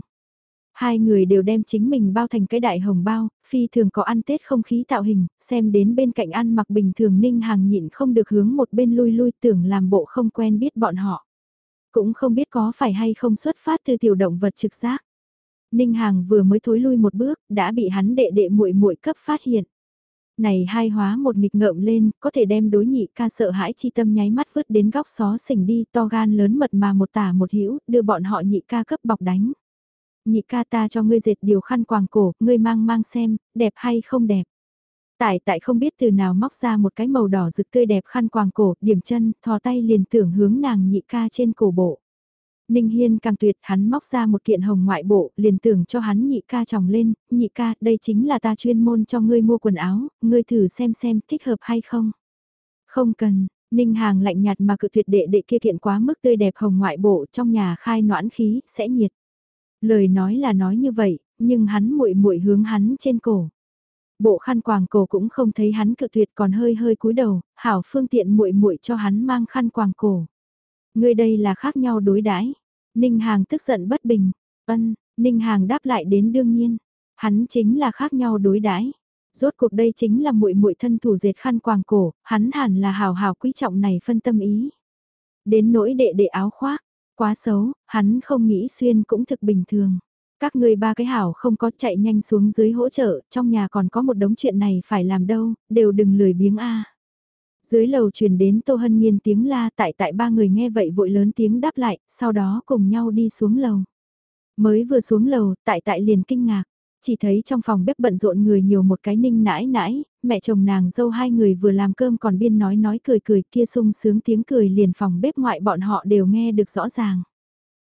Hai người đều đem chính mình bao thành cái đại hồng bao, phi thường có ăn Tết không khí tạo hình, xem đến bên cạnh ăn mặc bình thường Ninh Hàng nhịn không được hướng một bên lui lui tưởng làm bộ không quen biết bọn họ. Cũng không biết có phải hay không xuất phát từ tiểu động vật trực giác. Ninh Hàng vừa mới thối lui một bước, đã bị hắn đệ đệ muội muội cấp phát hiện. Này hai hóa một nghịch ngợm lên, có thể đem đối nhị ca sợ hãi chi tâm nháy mắt vứt đến góc xó xỉnh đi, to gan lớn mật mà một tả một hữu đưa bọn họ nhị ca cấp bọc đánh nhị ca ta cho ngươi dệt điều khăn quàng cổ, ngươi mang mang xem, đẹp hay không đẹp. Tại tại không biết từ nào móc ra một cái màu đỏ rực tươi đẹp khăn quàng cổ, điểm chân, thò tay liền tưởng hướng nàng nhị ca trên cổ bộ. Ninh Hiên càng tuyệt hắn móc ra một kiện hồng ngoại bộ, liền tưởng cho hắn nhị ca tròng lên, nhị ca, đây chính là ta chuyên môn cho ngươi mua quần áo, ngươi thử xem xem thích hợp hay không. Không cần, Ninh Hàng lạnh nhạt mà cự tuyệt đệ đệ kia kiện quá mức tươi đẹp hồng ngoại bộ trong nhà khai noãn khí, sẽ nhiệt. Lời nói là nói như vậy, nhưng hắn muội muội hướng hắn trên cổ. Bộ khăn quàng cổ cũng không thấy hắn cự tuyệt còn hơi hơi cúi đầu, hảo phương tiện muội muội cho hắn mang khăn quàng cổ. Người đây là khác nhau đối đãi. Ninh Hàng tức giận bất bình. Ân, Ninh Hàng đáp lại đến đương nhiên, hắn chính là khác nhau đối đãi. Rốt cuộc đây chính là muội muội thân thủ dệt khăn quàng cổ, hắn hẳn là hào hào quý trọng này phân tâm ý. Đến nỗi đệ đệ áo khoác, Quá xấu, hắn không nghĩ xuyên cũng thực bình thường. Các người ba cái hảo không có chạy nhanh xuống dưới hỗ trợ, trong nhà còn có một đống chuyện này phải làm đâu, đều đừng lười biếng a. Dưới lầu truyền đến Tô Hân Nhiên tiếng la tại tại ba người nghe vậy vội lớn tiếng đáp lại, sau đó cùng nhau đi xuống lầu. Mới vừa xuống lầu, tại tại liền kinh ngạc. Chỉ thấy trong phòng bếp bận rộn người nhiều một cái ninh nãi nãi, mẹ chồng nàng dâu hai người vừa làm cơm còn biên nói nói cười cười kia sung sướng tiếng cười liền phòng bếp ngoại bọn họ đều nghe được rõ ràng.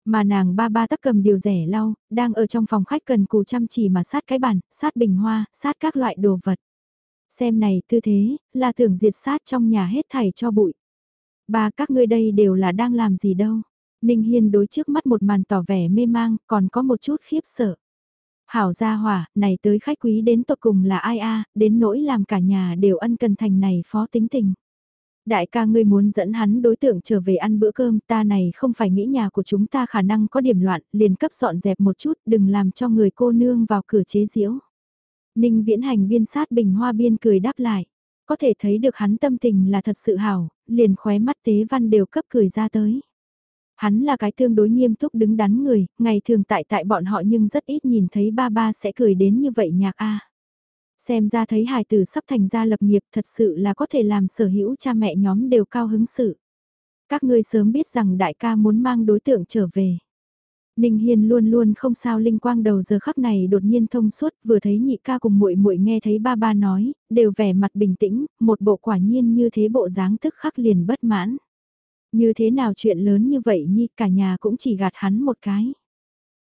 Mà nàng ba ba tắc cầm điều rẻ lau, đang ở trong phòng khách cần cù chăm chỉ mà sát cái bàn, sát bình hoa, sát các loại đồ vật. Xem này tư thế, là tưởng diệt sát trong nhà hết thảy cho bụi. Ba các ngươi đây đều là đang làm gì đâu. Ninh Hiên đối trước mắt một màn tỏ vẻ mê mang, còn có một chút khiếp sợ. Hảo gia hỏa, này tới khách quý đến tột cùng là ai a đến nỗi làm cả nhà đều ân cần thành này phó tính tình. Đại ca ngươi muốn dẫn hắn đối tượng trở về ăn bữa cơm ta này không phải nghĩ nhà của chúng ta khả năng có điểm loạn, liền cấp dọn dẹp một chút, đừng làm cho người cô nương vào cửa chế diễu. Ninh viễn hành biên sát bình hoa biên cười đáp lại. Có thể thấy được hắn tâm tình là thật sự hảo, liền khóe mắt tế văn đều cấp cười ra tới. Hắn là cái tương đối nghiêm túc đứng đắn người, ngày thường tại tại bọn họ nhưng rất ít nhìn thấy ba ba sẽ cười đến như vậy nhạc a. Xem ra thấy hài tử sắp thành ra lập nghiệp thật sự là có thể làm sở hữu cha mẹ nhóm đều cao hứng sự. Các ngươi sớm biết rằng đại ca muốn mang đối tượng trở về. Ninh Hiên luôn luôn không sao linh quang đầu giờ khắc này đột nhiên thông suốt, vừa thấy nhị ca cùng muội muội nghe thấy ba ba nói, đều vẻ mặt bình tĩnh, một bộ quả nhiên như thế bộ dáng tức khắc liền bất mãn. Như thế nào chuyện lớn như vậy nhi cả nhà cũng chỉ gạt hắn một cái.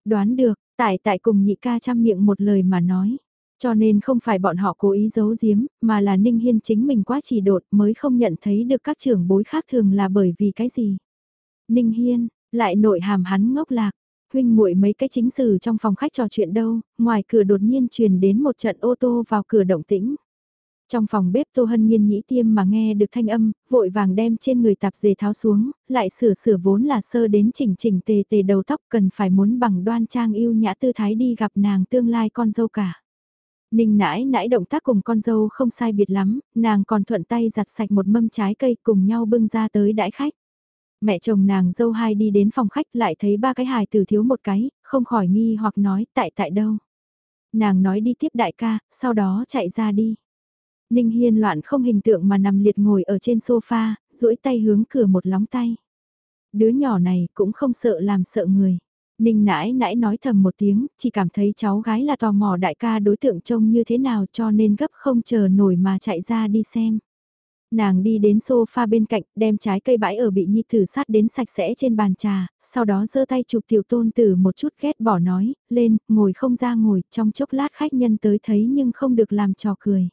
Đoán được, tại tại cùng nhị ca chăm miệng một lời mà nói. Cho nên không phải bọn họ cố ý giấu giếm, mà là Ninh Hiên chính mình quá chỉ đột mới không nhận thấy được các trưởng bối khác thường là bởi vì cái gì. Ninh Hiên, lại nội hàm hắn ngốc lạc, huynh muội mấy cái chính sử trong phòng khách trò chuyện đâu, ngoài cửa đột nhiên truyền đến một trận ô tô vào cửa động tĩnh. Trong phòng bếp Tô Hân Nhiên nhĩ tiêm mà nghe được thanh âm, vội vàng đem trên người tạp dề tháo xuống, lại sửa sửa vốn là sơ đến chỉnh chỉnh tề tề đầu tóc cần phải muốn bằng đoan trang yêu nhã tư thái đi gặp nàng tương lai con dâu cả. Ninh nãi nãi động tác cùng con dâu không sai biệt lắm, nàng còn thuận tay giặt sạch một mâm trái cây cùng nhau bưng ra tới đãi khách. Mẹ chồng nàng dâu hai đi đến phòng khách lại thấy ba cái hài tử thiếu một cái, không khỏi nghi hoặc nói tại tại đâu. Nàng nói đi tiếp đại ca, sau đó chạy ra đi. Ninh Hiên loạn không hình tượng mà nằm liệt ngồi ở trên sofa, duỗi tay hướng cửa một lóng tay. Đứa nhỏ này cũng không sợ làm sợ người. Ninh nãi nãi nói thầm một tiếng, chỉ cảm thấy cháu gái là tò mò đại ca đối tượng trông như thế nào cho nên gấp không chờ nổi mà chạy ra đi xem. Nàng đi đến sofa bên cạnh, đem trái cây bãi ở bị nhi thử sát đến sạch sẽ trên bàn trà, sau đó giơ tay chụp tiểu tôn tử một chút ghét bỏ nói, lên, ngồi không ra ngồi, trong chốc lát khách nhân tới thấy nhưng không được làm trò cười.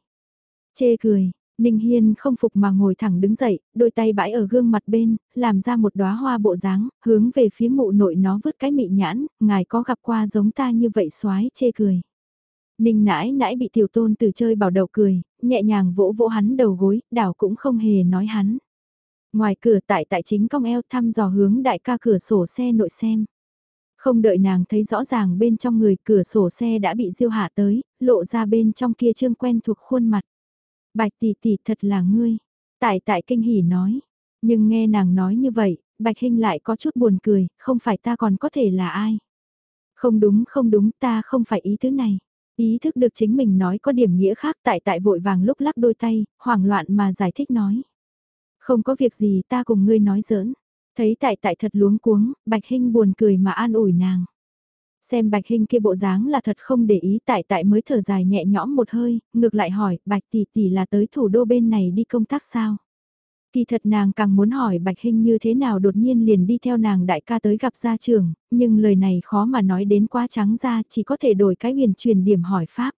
Chê cười, Ninh Hiên không phục mà ngồi thẳng đứng dậy, đôi tay bãi ở gương mặt bên, làm ra một đóa hoa bộ dáng, hướng về phía mụ nội nó vứt cái mị nhãn, ngài có gặp qua giống ta như vậy xoái chê cười. Ninh nãi nãi bị tiểu tôn từ chơi bảo đầu cười, nhẹ nhàng vỗ vỗ hắn đầu gối, đảo cũng không hề nói hắn. Ngoài cửa tại tại chính cong eo thăm dò hướng đại ca cửa sổ xe nội xem. Không đợi nàng thấy rõ ràng bên trong người cửa sổ xe đã bị diêu hạ tới, lộ ra bên trong kia trương quen thuộc khuôn mặt. Bạch tỷ tỷ thật là ngươi. Tại tại kinh hỉ nói. Nhưng nghe nàng nói như vậy, Bạch Hinh lại có chút buồn cười, không phải ta còn có thể là ai. Không đúng không đúng ta không phải ý thứ này. Ý thức được chính mình nói có điểm nghĩa khác tại tại vội vàng lúc lắc đôi tay, hoảng loạn mà giải thích nói. Không có việc gì ta cùng ngươi nói giỡn. Thấy tại tại thật luống cuống, Bạch Hinh buồn cười mà an ủi nàng. Xem Bạch hình kia bộ dáng là thật không để ý tại tại mới thở dài nhẹ nhõm một hơi, ngược lại hỏi Bạch tỷ tỷ là tới thủ đô bên này đi công tác sao? Kỳ thật nàng càng muốn hỏi Bạch Hinh như thế nào đột nhiên liền đi theo nàng đại ca tới gặp gia trưởng, nhưng lời này khó mà nói đến quá trắng ra chỉ có thể đổi cái huyền truyền điểm hỏi pháp.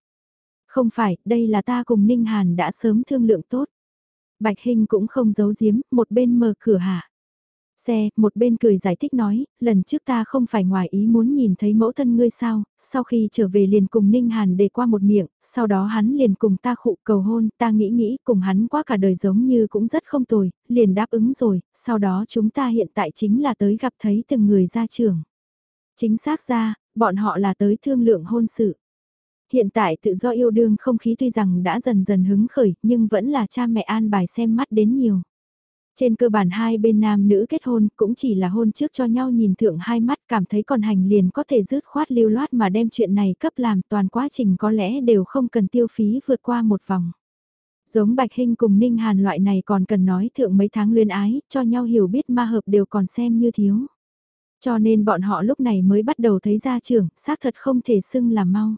Không phải, đây là ta cùng Ninh Hàn đã sớm thương lượng tốt. Bạch Hinh cũng không giấu giếm, một bên mở cửa hạ. Xe, một bên cười giải thích nói, lần trước ta không phải ngoài ý muốn nhìn thấy mẫu thân ngươi sao, sau khi trở về liền cùng Ninh Hàn để qua một miệng, sau đó hắn liền cùng ta khụ cầu hôn, ta nghĩ nghĩ cùng hắn qua cả đời giống như cũng rất không tồi, liền đáp ứng rồi, sau đó chúng ta hiện tại chính là tới gặp thấy từng người ra trường. Chính xác ra, bọn họ là tới thương lượng hôn sự. Hiện tại tự do yêu đương không khí tuy rằng đã dần dần hứng khởi nhưng vẫn là cha mẹ an bài xem mắt đến nhiều. Trên cơ bản hai bên nam nữ kết hôn cũng chỉ là hôn trước cho nhau nhìn thượng hai mắt cảm thấy còn hành liền có thể dứt khoát lưu loát mà đem chuyện này cấp làm toàn quá trình có lẽ đều không cần tiêu phí vượt qua một vòng. Giống Bạch Hinh cùng Ninh Hàn loại này còn cần nói thượng mấy tháng luyên ái, cho nhau hiểu biết ma hợp đều còn xem như thiếu. Cho nên bọn họ lúc này mới bắt đầu thấy ra trường, xác thật không thể xưng là mau.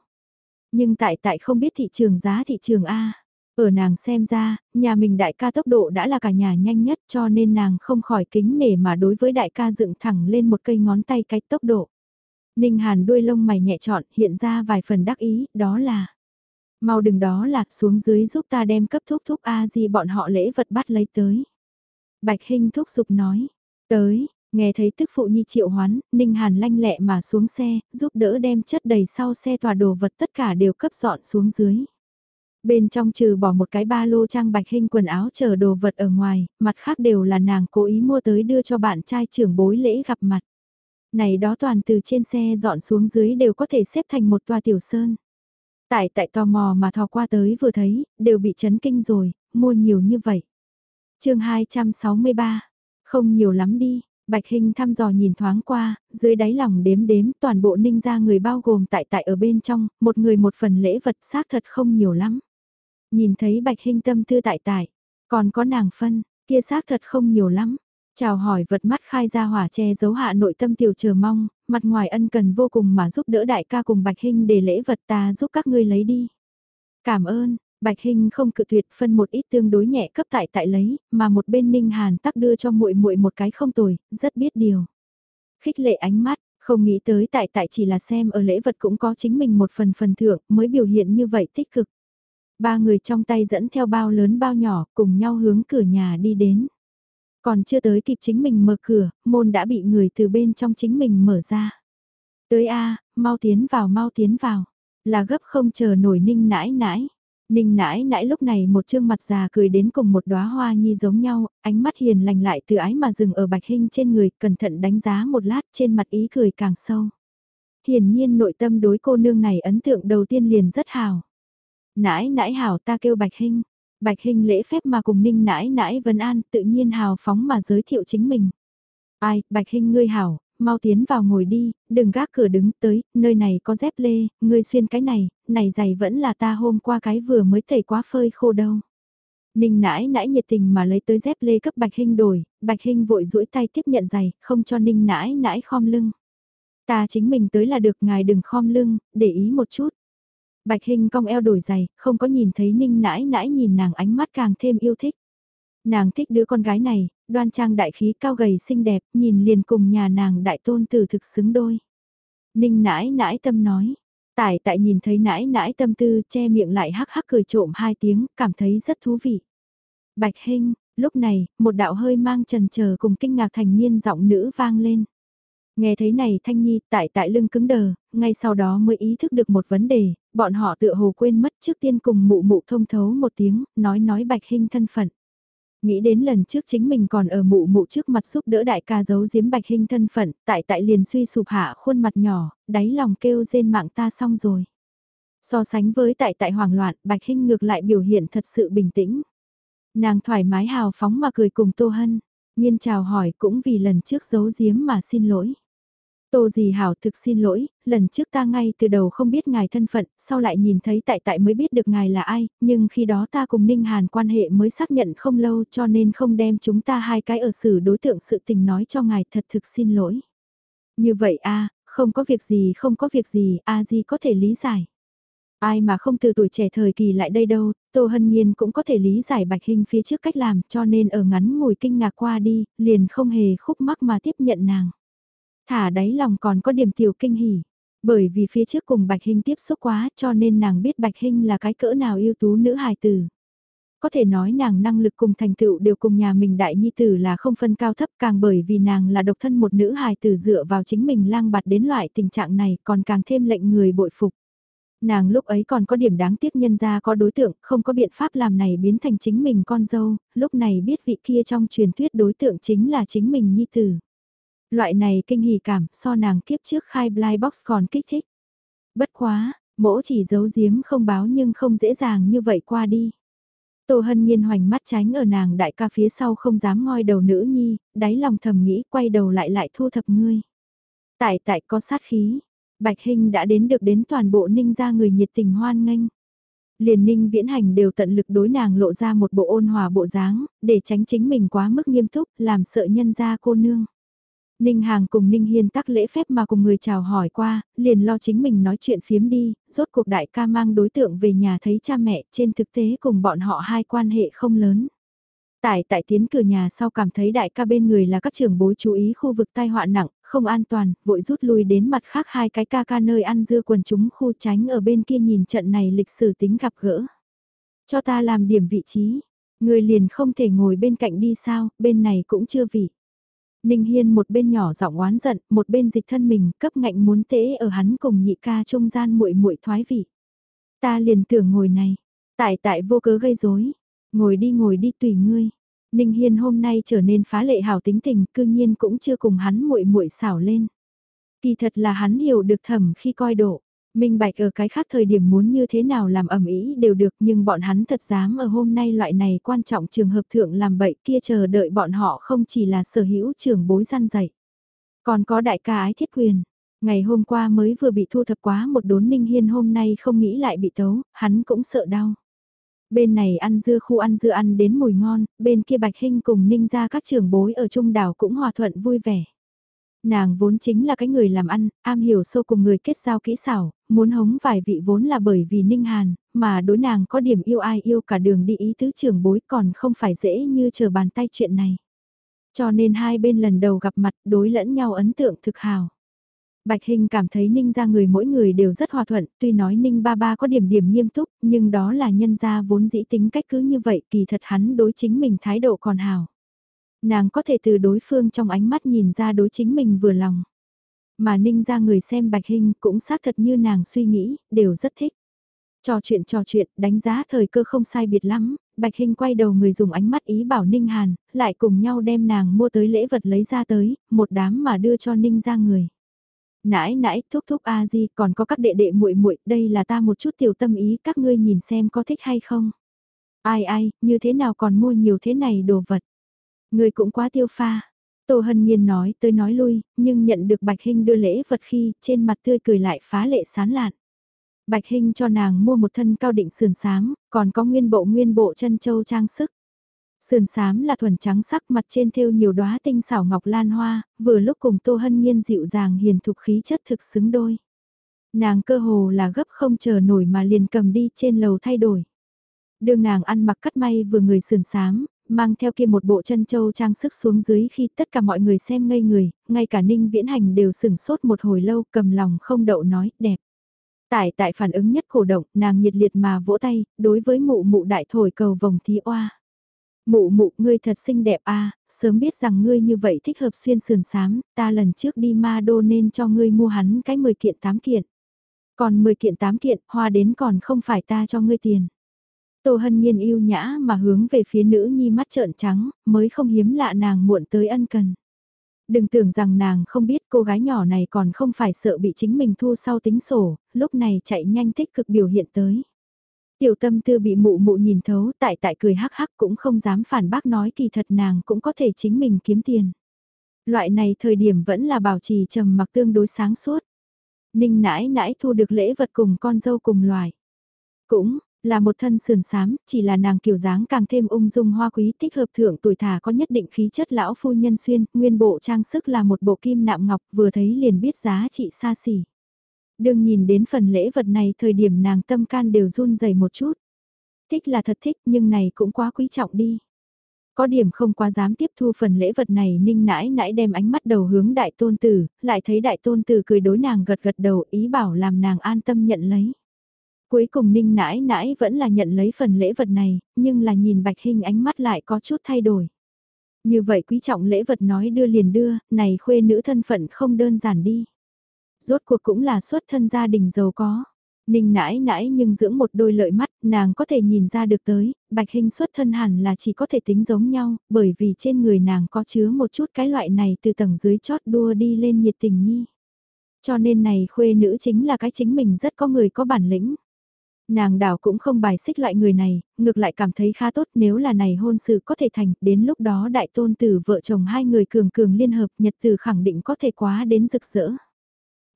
Nhưng tại tại không biết thị trường giá thị trường A. Ở nàng xem ra, nhà mình đại ca tốc độ đã là cả nhà nhanh nhất cho nên nàng không khỏi kính nể mà đối với đại ca dựng thẳng lên một cây ngón tay cái tốc độ. Ninh Hàn đuôi lông mày nhẹ chọn hiện ra vài phần đắc ý, đó là Mau đừng đó lạc xuống dưới giúp ta đem cấp thúc thúc A gì bọn họ lễ vật bắt lấy tới. Bạch Hinh thúc giục nói, tới, nghe thấy tức phụ nhi triệu hoán, Ninh Hàn lanh lẹ mà xuống xe, giúp đỡ đem chất đầy sau xe tòa đồ vật tất cả đều cấp dọn xuống dưới. Bên trong trừ bỏ một cái ba lô trang bạch hình quần áo chờ đồ vật ở ngoài, mặt khác đều là nàng cố ý mua tới đưa cho bạn trai trưởng bối lễ gặp mặt. Này đó toàn từ trên xe dọn xuống dưới đều có thể xếp thành một tòa tiểu sơn. Tại tại tò mò mà thò qua tới vừa thấy, đều bị chấn kinh rồi, mua nhiều như vậy. chương 263, không nhiều lắm đi, Bạch Hình thăm dò nhìn thoáng qua, dưới đáy lòng đếm đếm toàn bộ ninh ra người bao gồm tại tại ở bên trong, một người một phần lễ vật xác thật không nhiều lắm. Nhìn thấy bạch hình tâm tư tại tại, còn có nàng phân, kia xác thật không nhiều lắm. Chào hỏi vật mắt khai ra hỏa che giấu hạ nội tâm tiểu chờ mong, mặt ngoài ân cần vô cùng mà giúp đỡ đại ca cùng Bạch Hinh để lễ vật ta giúp các ngươi lấy đi. Cảm ơn, Bạch Hinh không cự tuyệt phân một ít tương đối nhẹ cấp tại tại lấy, mà một bên Ninh Hàn tắc đưa cho muội muội một cái không tồi, rất biết điều. Khích lệ ánh mắt, không nghĩ tới tại tại chỉ là xem ở lễ vật cũng có chính mình một phần phần thưởng mới biểu hiện như vậy tích cực. Ba người trong tay dẫn theo bao lớn bao nhỏ cùng nhau hướng cửa nhà đi đến. Còn chưa tới kịp chính mình mở cửa, môn đã bị người từ bên trong chính mình mở ra. Tới a mau tiến vào mau tiến vào. Là gấp không chờ nổi ninh nãi nãi. Ninh nãi nãi lúc này một trương mặt già cười đến cùng một đóa hoa nhi giống nhau, ánh mắt hiền lành lại từ ái mà dừng ở bạch hình trên người, cẩn thận đánh giá một lát trên mặt ý cười càng sâu. Hiển nhiên nội tâm đối cô nương này ấn tượng đầu tiên liền rất hào. Nãi nãi hảo ta kêu bạch hinh, bạch hinh lễ phép mà cùng ninh nãi nãi vân an tự nhiên hào phóng mà giới thiệu chính mình. Ai, bạch hinh ngươi hảo, mau tiến vào ngồi đi, đừng gác cửa đứng tới, nơi này có dép lê, ngươi xuyên cái này, này giày vẫn là ta hôm qua cái vừa mới tẩy quá phơi khô đâu. Ninh nãi nãi nhiệt tình mà lấy tới dép lê cấp Bạch Hinh đổi, Bạch Hinh vội duỗi tay tiếp nhận giày, không cho Ninh nãi nãi khom lưng. Ta chính mình tới là được ngài đừng khom lưng, để ý một chút. Bạch Hinh cong eo đổi giày, không có nhìn thấy Ninh nãi nãi nhìn nàng ánh mắt càng thêm yêu thích. Nàng thích đứa con gái này, đoan trang đại khí cao gầy xinh đẹp, nhìn liền cùng nhà nàng đại tôn tử thực xứng đôi. Ninh nãi nãi tâm nói, Tải tại nhìn thấy nãi nãi tâm tư che miệng lại hắc hắc cười trộm hai tiếng, cảm thấy rất thú vị. Bạch Hinh, lúc này, một đạo hơi mang trần chờ cùng kinh ngạc thành niên giọng nữ vang lên. Nghe thấy này Thanh Nhi tại tại lưng cứng đờ, ngay sau đó mới ý thức được một vấn đề, bọn họ tựa hồ quên mất trước tiên cùng mụ mụ thông thấu một tiếng, nói nói Bạch hình thân phận. Nghĩ đến lần trước chính mình còn ở mụ mụ trước mặt giúp đỡ đại ca giấu giếm bạch hình thân phận, tại tại liền suy sụp hạ khuôn mặt nhỏ, đáy lòng kêu rên mạng ta xong rồi. So sánh với tại tại hoảng loạn, bạch hình ngược lại biểu hiện thật sự bình tĩnh. Nàng thoải mái hào phóng mà cười cùng Tô Hân, nhiên chào hỏi cũng vì lần trước giấu giếm mà xin lỗi. Tô gì hảo thực xin lỗi, lần trước ta ngay từ đầu không biết ngài thân phận, sau lại nhìn thấy tại tại mới biết được ngài là ai, nhưng khi đó ta cùng Ninh Hàn quan hệ mới xác nhận không lâu cho nên không đem chúng ta hai cái ở xử đối tượng sự tình nói cho ngài thật thực xin lỗi. Như vậy a không có việc gì không có việc gì, a gì có thể lý giải. Ai mà không từ tuổi trẻ thời kỳ lại đây đâu, Tô Hân Nhiên cũng có thể lý giải Bạch Hình phía trước cách làm cho nên ở ngắn ngồi kinh ngạc qua đi, liền không hề khúc mắc mà tiếp nhận nàng. Thả đáy lòng còn có điểm tiểu kinh hỉ. Bởi vì phía trước cùng Bạch Hinh tiếp xúc quá cho nên nàng biết Bạch Hinh là cái cỡ nào yêu tú nữ hài tử. Có thể nói nàng năng lực cùng thành tựu đều cùng nhà mình đại nhi tử là không phân cao thấp càng bởi vì nàng là độc thân một nữ hài tử dựa vào chính mình lang bạt đến loại tình trạng này còn càng thêm lệnh người bội phục. Nàng lúc ấy còn có điểm đáng tiếc nhân ra có đối tượng, không có biện pháp làm này biến thành chính mình con dâu, lúc này biết vị kia trong truyền thuyết đối tượng chính là chính mình nhi tử. Loại này kinh hỉ cảm so nàng kiếp trước khai blind box còn kích thích. Bất quá, mỗ chỉ giấu giếm không báo nhưng không dễ dàng như vậy qua đi. Tô Hân Nhiên hoành mắt tránh ở nàng đại ca phía sau không dám ngoi đầu nữ nhi, đáy lòng thầm nghĩ quay đầu lại lại thu thập ngươi. Tại tại có sát khí, Bạch hình đã đến được đến toàn bộ ninh ra người nhiệt tình hoan nghênh. Liền ninh viễn hành đều tận lực đối nàng lộ ra một bộ ôn hòa bộ dáng, để tránh chính mình quá mức nghiêm túc, làm sợ nhân ra cô nương. Ninh Hàng cùng Ninh Hiên tắc lễ phép mà cùng người chào hỏi qua, liền lo chính mình nói chuyện phiếm đi, rốt cuộc đại ca mang đối tượng về nhà thấy cha mẹ trên thực tế cùng bọn họ hai quan hệ không lớn. Tại tại tiến cửa nhà sau cảm thấy đại ca bên người là các trưởng bối chú ý khu vực tai họa nặng, không an toàn, vội rút lui đến mặt khác hai cái ca ca nơi ăn dưa quần chúng khu tránh ở bên kia nhìn trận này lịch sử tính gặp gỡ. Cho ta làm điểm vị trí, người liền không thể ngồi bên cạnh đi sao, bên này cũng chưa vị. Ninh Hiên một bên nhỏ giọng oán giận, một bên dịch thân mình, cấp ngạnh muốn tễ ở hắn cùng nhị ca trung gian muội muội thoái vị. Ta liền tưởng ngồi này, tại tại vô cớ gây rối, ngồi đi ngồi đi tùy ngươi. Ninh Hiên hôm nay trở nên phá lệ hảo tính tình, cư nhiên cũng chưa cùng hắn muội muội xảo lên. Kỳ thật là hắn hiểu được thầm khi coi độ. Minh bạch ở cái khác thời điểm muốn như thế nào làm ẩm ý đều được nhưng bọn hắn thật dám ở hôm nay loại này quan trọng trường hợp thượng làm bậy kia chờ đợi bọn họ không chỉ là sở hữu trưởng bối gian dạy. Còn có đại ca ái thiết quyền. Ngày hôm qua mới vừa bị thu thập quá một đốn ninh hiên hôm nay không nghĩ lại bị tấu, hắn cũng sợ đau. Bên này ăn dưa khu ăn dưa ăn đến mùi ngon, bên kia Bạch Hinh cùng ninh ra các trường bối ở trung đảo cũng hòa thuận vui vẻ. Nàng vốn chính là cái người làm ăn, am hiểu sâu cùng người kết giao kỹ xảo, muốn hống vài vị vốn là bởi vì Ninh Hàn, mà đối nàng có điểm yêu ai yêu cả đường đi ý tứ trưởng bối còn không phải dễ như chờ bàn tay chuyện này. Cho nên hai bên lần đầu gặp mặt đối lẫn nhau ấn tượng thực hào. Bạch Hình cảm thấy Ninh ra người mỗi người đều rất hòa thuận, tuy nói Ninh ba ba có điểm điểm nghiêm túc, nhưng đó là nhân gia vốn dĩ tính cách cứ như vậy kỳ thật hắn đối chính mình thái độ còn hào. Nàng có thể từ đối phương trong ánh mắt nhìn ra đối chính mình vừa lòng. Mà Ninh ra người xem Bạch Hình cũng xác thật như nàng suy nghĩ, đều rất thích. Trò chuyện trò chuyện, đánh giá thời cơ không sai biệt lắm, Bạch Hình quay đầu người dùng ánh mắt ý bảo Ninh Hàn, lại cùng nhau đem nàng mua tới lễ vật lấy ra tới, một đám mà đưa cho Ninh ra người. Nãi nãi, thúc thúc a di, còn có các đệ đệ muội muội, đây là ta một chút tiểu tâm ý, các ngươi nhìn xem có thích hay không. Ai ai, như thế nào còn mua nhiều thế này đồ vật. Người cũng quá tiêu pha. Tô Hân Nhiên nói tới nói lui, nhưng nhận được Bạch Hinh đưa lễ vật khi trên mặt tươi cười lại phá lệ sán lạn. Bạch Hinh cho nàng mua một thân cao định sườn sáng, còn có nguyên bộ nguyên bộ chân châu trang sức. Sườn xám là thuần trắng sắc mặt trên thêu nhiều đóa tinh xảo ngọc lan hoa, vừa lúc cùng Tô Hân Nhiên dịu dàng hiền thục khí chất thực xứng đôi. Nàng cơ hồ là gấp không chờ nổi mà liền cầm đi trên lầu thay đổi. Đường nàng ăn mặc cắt may vừa người sườn xám, mang theo kia một bộ chân châu trang sức xuống dưới khi tất cả mọi người xem ngây người, ngay cả Ninh Viễn Hành đều sửng sốt một hồi lâu cầm lòng không đậu nói đẹp. Tại tại phản ứng nhất cổ động, nàng nhiệt liệt mà vỗ tay, đối với mụ mụ đại thổi cầu vòng thí oa. Mụ mụ, ngươi thật xinh đẹp a sớm biết rằng ngươi như vậy thích hợp xuyên sườn sám, ta lần trước đi ma đô nên cho ngươi mua hắn cái 10 kiện 8 kiện. Còn 10 kiện 8 kiện, hoa đến còn không phải ta cho ngươi tiền. Tô hân nhiên yêu nhã mà hướng về phía nữ nhi mắt trợn trắng, mới không hiếm lạ nàng muộn tới ân cần. Đừng tưởng rằng nàng không biết cô gái nhỏ này còn không phải sợ bị chính mình thu sau tính sổ, lúc này chạy nhanh tích cực biểu hiện tới. Tiểu tâm tư bị mụ mụ nhìn thấu tại tại cười hắc hắc cũng không dám phản bác nói kỳ thật nàng cũng có thể chính mình kiếm tiền. Loại này thời điểm vẫn là bảo trì trầm mặc tương đối sáng suốt. Ninh nãi nãi thu được lễ vật cùng con dâu cùng loài. Cũng, là một thân sườn sám, chỉ là nàng kiểu dáng càng thêm ung dung hoa quý thích hợp thượng tuổi thả có nhất định khí chất lão phu nhân xuyên, nguyên bộ trang sức là một bộ kim nạm ngọc vừa thấy liền biết giá trị xa xỉ. Đừng nhìn đến phần lễ vật này thời điểm nàng tâm can đều run rẩy một chút. Thích là thật thích nhưng này cũng quá quý trọng đi. Có điểm không quá dám tiếp thu phần lễ vật này ninh nãi nãi đem ánh mắt đầu hướng đại tôn tử, lại thấy đại tôn tử cười đối nàng gật gật đầu ý bảo làm nàng an tâm nhận lấy. Cuối cùng ninh nãi nãi vẫn là nhận lấy phần lễ vật này, nhưng là nhìn bạch hình ánh mắt lại có chút thay đổi. Như vậy quý trọng lễ vật nói đưa liền đưa, này khuê nữ thân phận không đơn giản đi rốt cuộc cũng là xuất thân gia đình giàu có. Ninh nãi nãi nhưng dưỡng một đôi lợi mắt, nàng có thể nhìn ra được tới, bạch hình xuất thân hẳn là chỉ có thể tính giống nhau, bởi vì trên người nàng có chứa một chút cái loại này từ tầng dưới chót đua đi lên nhiệt tình nhi. Cho nên này khuê nữ chính là cái chính mình rất có người có bản lĩnh. Nàng đảo cũng không bài xích loại người này, ngược lại cảm thấy khá tốt nếu là này hôn sự có thể thành, đến lúc đó đại tôn tử vợ chồng hai người cường cường liên hợp nhật từ khẳng định có thể quá đến rực rỡ.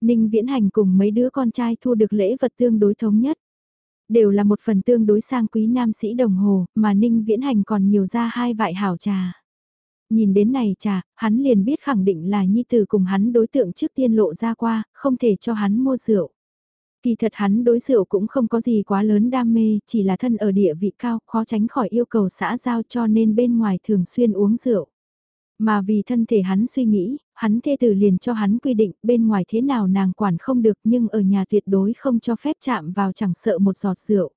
Ninh Viễn Hành cùng mấy đứa con trai thu được lễ vật tương đối thống nhất. Đều là một phần tương đối sang quý nam sĩ đồng hồ, mà Ninh Viễn Hành còn nhiều ra hai vại hảo trà. Nhìn đến này trà, hắn liền biết khẳng định là nhi tử cùng hắn đối tượng trước tiên lộ ra qua, không thể cho hắn mua rượu. Kỳ thật hắn đối rượu cũng không có gì quá lớn đam mê, chỉ là thân ở địa vị cao, khó tránh khỏi yêu cầu xã giao cho nên bên ngoài thường xuyên uống rượu. Mà vì thân thể hắn suy nghĩ, hắn thê tử liền cho hắn quy định bên ngoài thế nào nàng quản không được nhưng ở nhà tuyệt đối không cho phép chạm vào chẳng sợ một giọt rượu.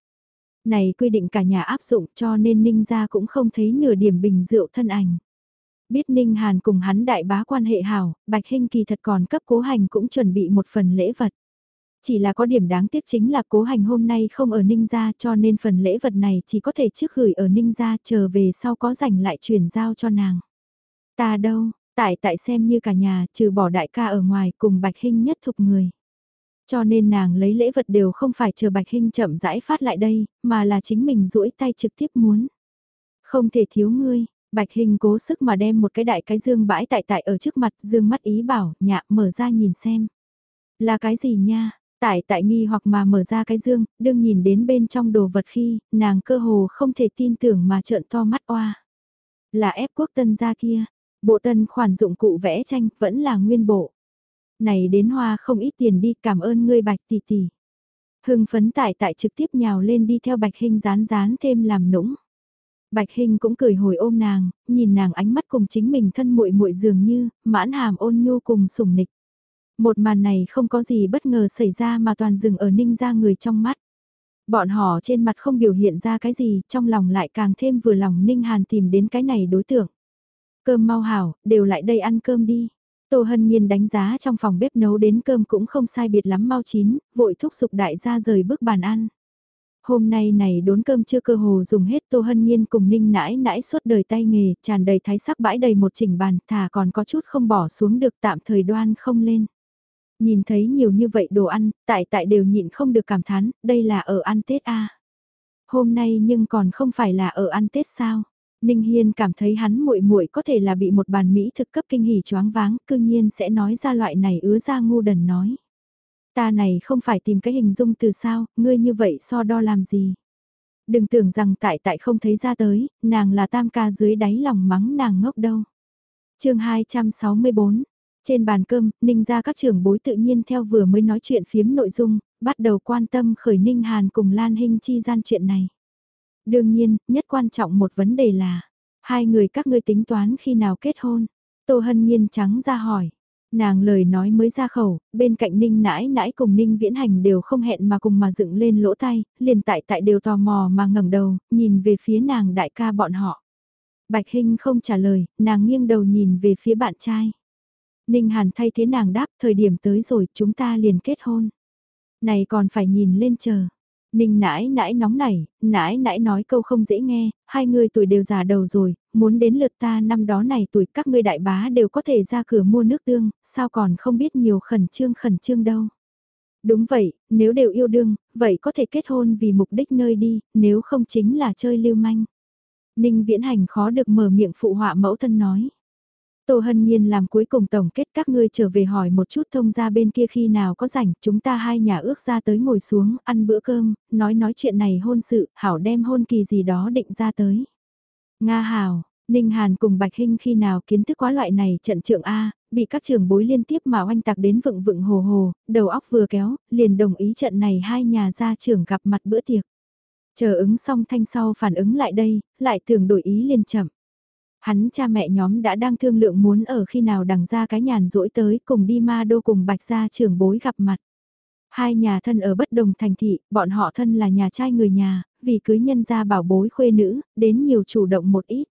Này quy định cả nhà áp dụng cho nên Ninh gia cũng không thấy nửa điểm bình rượu thân ảnh. Biết Ninh Hàn cùng hắn đại bá quan hệ hảo, Bạch Hinh kỳ thật còn cấp cố hành cũng chuẩn bị một phần lễ vật. Chỉ là có điểm đáng tiếc chính là cố hành hôm nay không ở Ninh gia cho nên phần lễ vật này chỉ có thể trước gửi ở Ninh gia chờ về sau có rảnh lại chuyển giao cho nàng. Ta đâu, tại tại xem như cả nhà, trừ bỏ đại ca ở ngoài cùng Bạch Hinh nhất thục người. Cho nên nàng lấy lễ vật đều không phải chờ Bạch Hinh chậm rãi phát lại đây, mà là chính mình duỗi tay trực tiếp muốn. Không thể thiếu ngươi, Bạch Hinh cố sức mà đem một cái đại cái dương bãi tại tại ở trước mặt dương mắt ý bảo, nhạ mở ra nhìn xem. Là cái gì nha? Tại tại nghi hoặc mà mở ra cái dương, đương nhìn đến bên trong đồ vật khi, nàng cơ hồ không thể tin tưởng mà trợn to mắt oa. Là ép quốc tân gia kia, bộ tân khoản dụng cụ vẽ tranh vẫn là nguyên bộ. Này đến hoa không ít tiền đi cảm ơn ngươi bạch tỷ tỷ. Hưng phấn tại tại trực tiếp nhào lên đi theo bạch hình rán rán thêm làm nũng. Bạch hình cũng cười hồi ôm nàng, nhìn nàng ánh mắt cùng chính mình thân muội muội dường như, mãn hàm ôn nhu cùng sủng nịch. Một màn này không có gì bất ngờ xảy ra mà toàn dừng ở ninh ra người trong mắt. Bọn họ trên mặt không biểu hiện ra cái gì, trong lòng lại càng thêm vừa lòng ninh hàn tìm đến cái này đối tượng. Cơm mau hảo, đều lại đây ăn cơm đi. Tô Hân Nhiên đánh giá trong phòng bếp nấu đến cơm cũng không sai biệt lắm mau chín, vội thúc giục đại gia rời bước bàn ăn. Hôm nay này đốn cơm chưa cơ hồ dùng hết Tô Hân Nhiên cùng Ninh nãi nãi suốt đời tay nghề, tràn đầy thái sắc bãi đầy một chỉnh bàn, thà còn có chút không bỏ xuống được tạm thời đoan không lên. Nhìn thấy nhiều như vậy đồ ăn, tại tại đều nhịn không được cảm thán, đây là ở ăn Tết a Hôm nay nhưng còn không phải là ở ăn Tết sao? Ninh Hiên cảm thấy hắn muội muội có thể là bị một bàn Mỹ thực cấp kinh hỉ choáng váng, cương nhiên sẽ nói ra loại này ứa ra ngu đần nói. Ta này không phải tìm cái hình dung từ sao, ngươi như vậy so đo làm gì. Đừng tưởng rằng tại tại không thấy ra tới, nàng là tam ca dưới đáy lòng mắng nàng ngốc đâu. chương 264, trên bàn cơm, Ninh ra các trưởng bối tự nhiên theo vừa mới nói chuyện phiếm nội dung, bắt đầu quan tâm khởi Ninh Hàn cùng Lan Hinh chi gian chuyện này. Đương nhiên, nhất quan trọng một vấn đề là, hai người các ngươi tính toán khi nào kết hôn. Tô Hân Nhiên trắng ra hỏi. Nàng lời nói mới ra khẩu, bên cạnh Ninh nãi nãi cùng Ninh viễn hành đều không hẹn mà cùng mà dựng lên lỗ tay, liền tại tại đều tò mò mà ngẩng đầu, nhìn về phía nàng đại ca bọn họ. Bạch Hinh không trả lời, nàng nghiêng đầu nhìn về phía bạn trai. Ninh Hàn thay thế nàng đáp, thời điểm tới rồi, chúng ta liền kết hôn. Này còn phải nhìn lên chờ. Ninh nãi nãi nóng nảy, nãi nãi nói câu không dễ nghe, hai người tuổi đều già đầu rồi, muốn đến lượt ta năm đó này tuổi các ngươi đại bá đều có thể ra cửa mua nước tương, sao còn không biết nhiều khẩn trương khẩn trương đâu. Đúng vậy, nếu đều yêu đương, vậy có thể kết hôn vì mục đích nơi đi, nếu không chính là chơi lưu manh. Ninh viễn hành khó được mở miệng phụ họa mẫu thân nói. Tô Hân Nhiên làm cuối cùng tổng kết các ngươi trở về hỏi một chút thông ra bên kia khi nào có rảnh, chúng ta hai nhà ước ra tới ngồi xuống, ăn bữa cơm, nói nói chuyện này hôn sự, hảo đem hôn kỳ gì đó định ra tới. Nga hảo, Ninh Hàn cùng Bạch Hinh khi nào kiến thức quá loại này trận trưởng A, bị các trường bối liên tiếp mà oanh tạc đến vựng vựng hồ hồ, đầu óc vừa kéo, liền đồng ý trận này hai nhà gia trưởng gặp mặt bữa tiệc. Chờ ứng xong thanh sau phản ứng lại đây, lại tưởng đổi ý liền chậm. Hắn cha mẹ nhóm đã đang thương lượng muốn ở khi nào đằng ra cái nhàn rỗi tới cùng đi ma đô cùng bạch gia trưởng bối gặp mặt. Hai nhà thân ở bất đồng thành thị, bọn họ thân là nhà trai người nhà, vì cưới nhân gia bảo bối khuê nữ, đến nhiều chủ động một ít.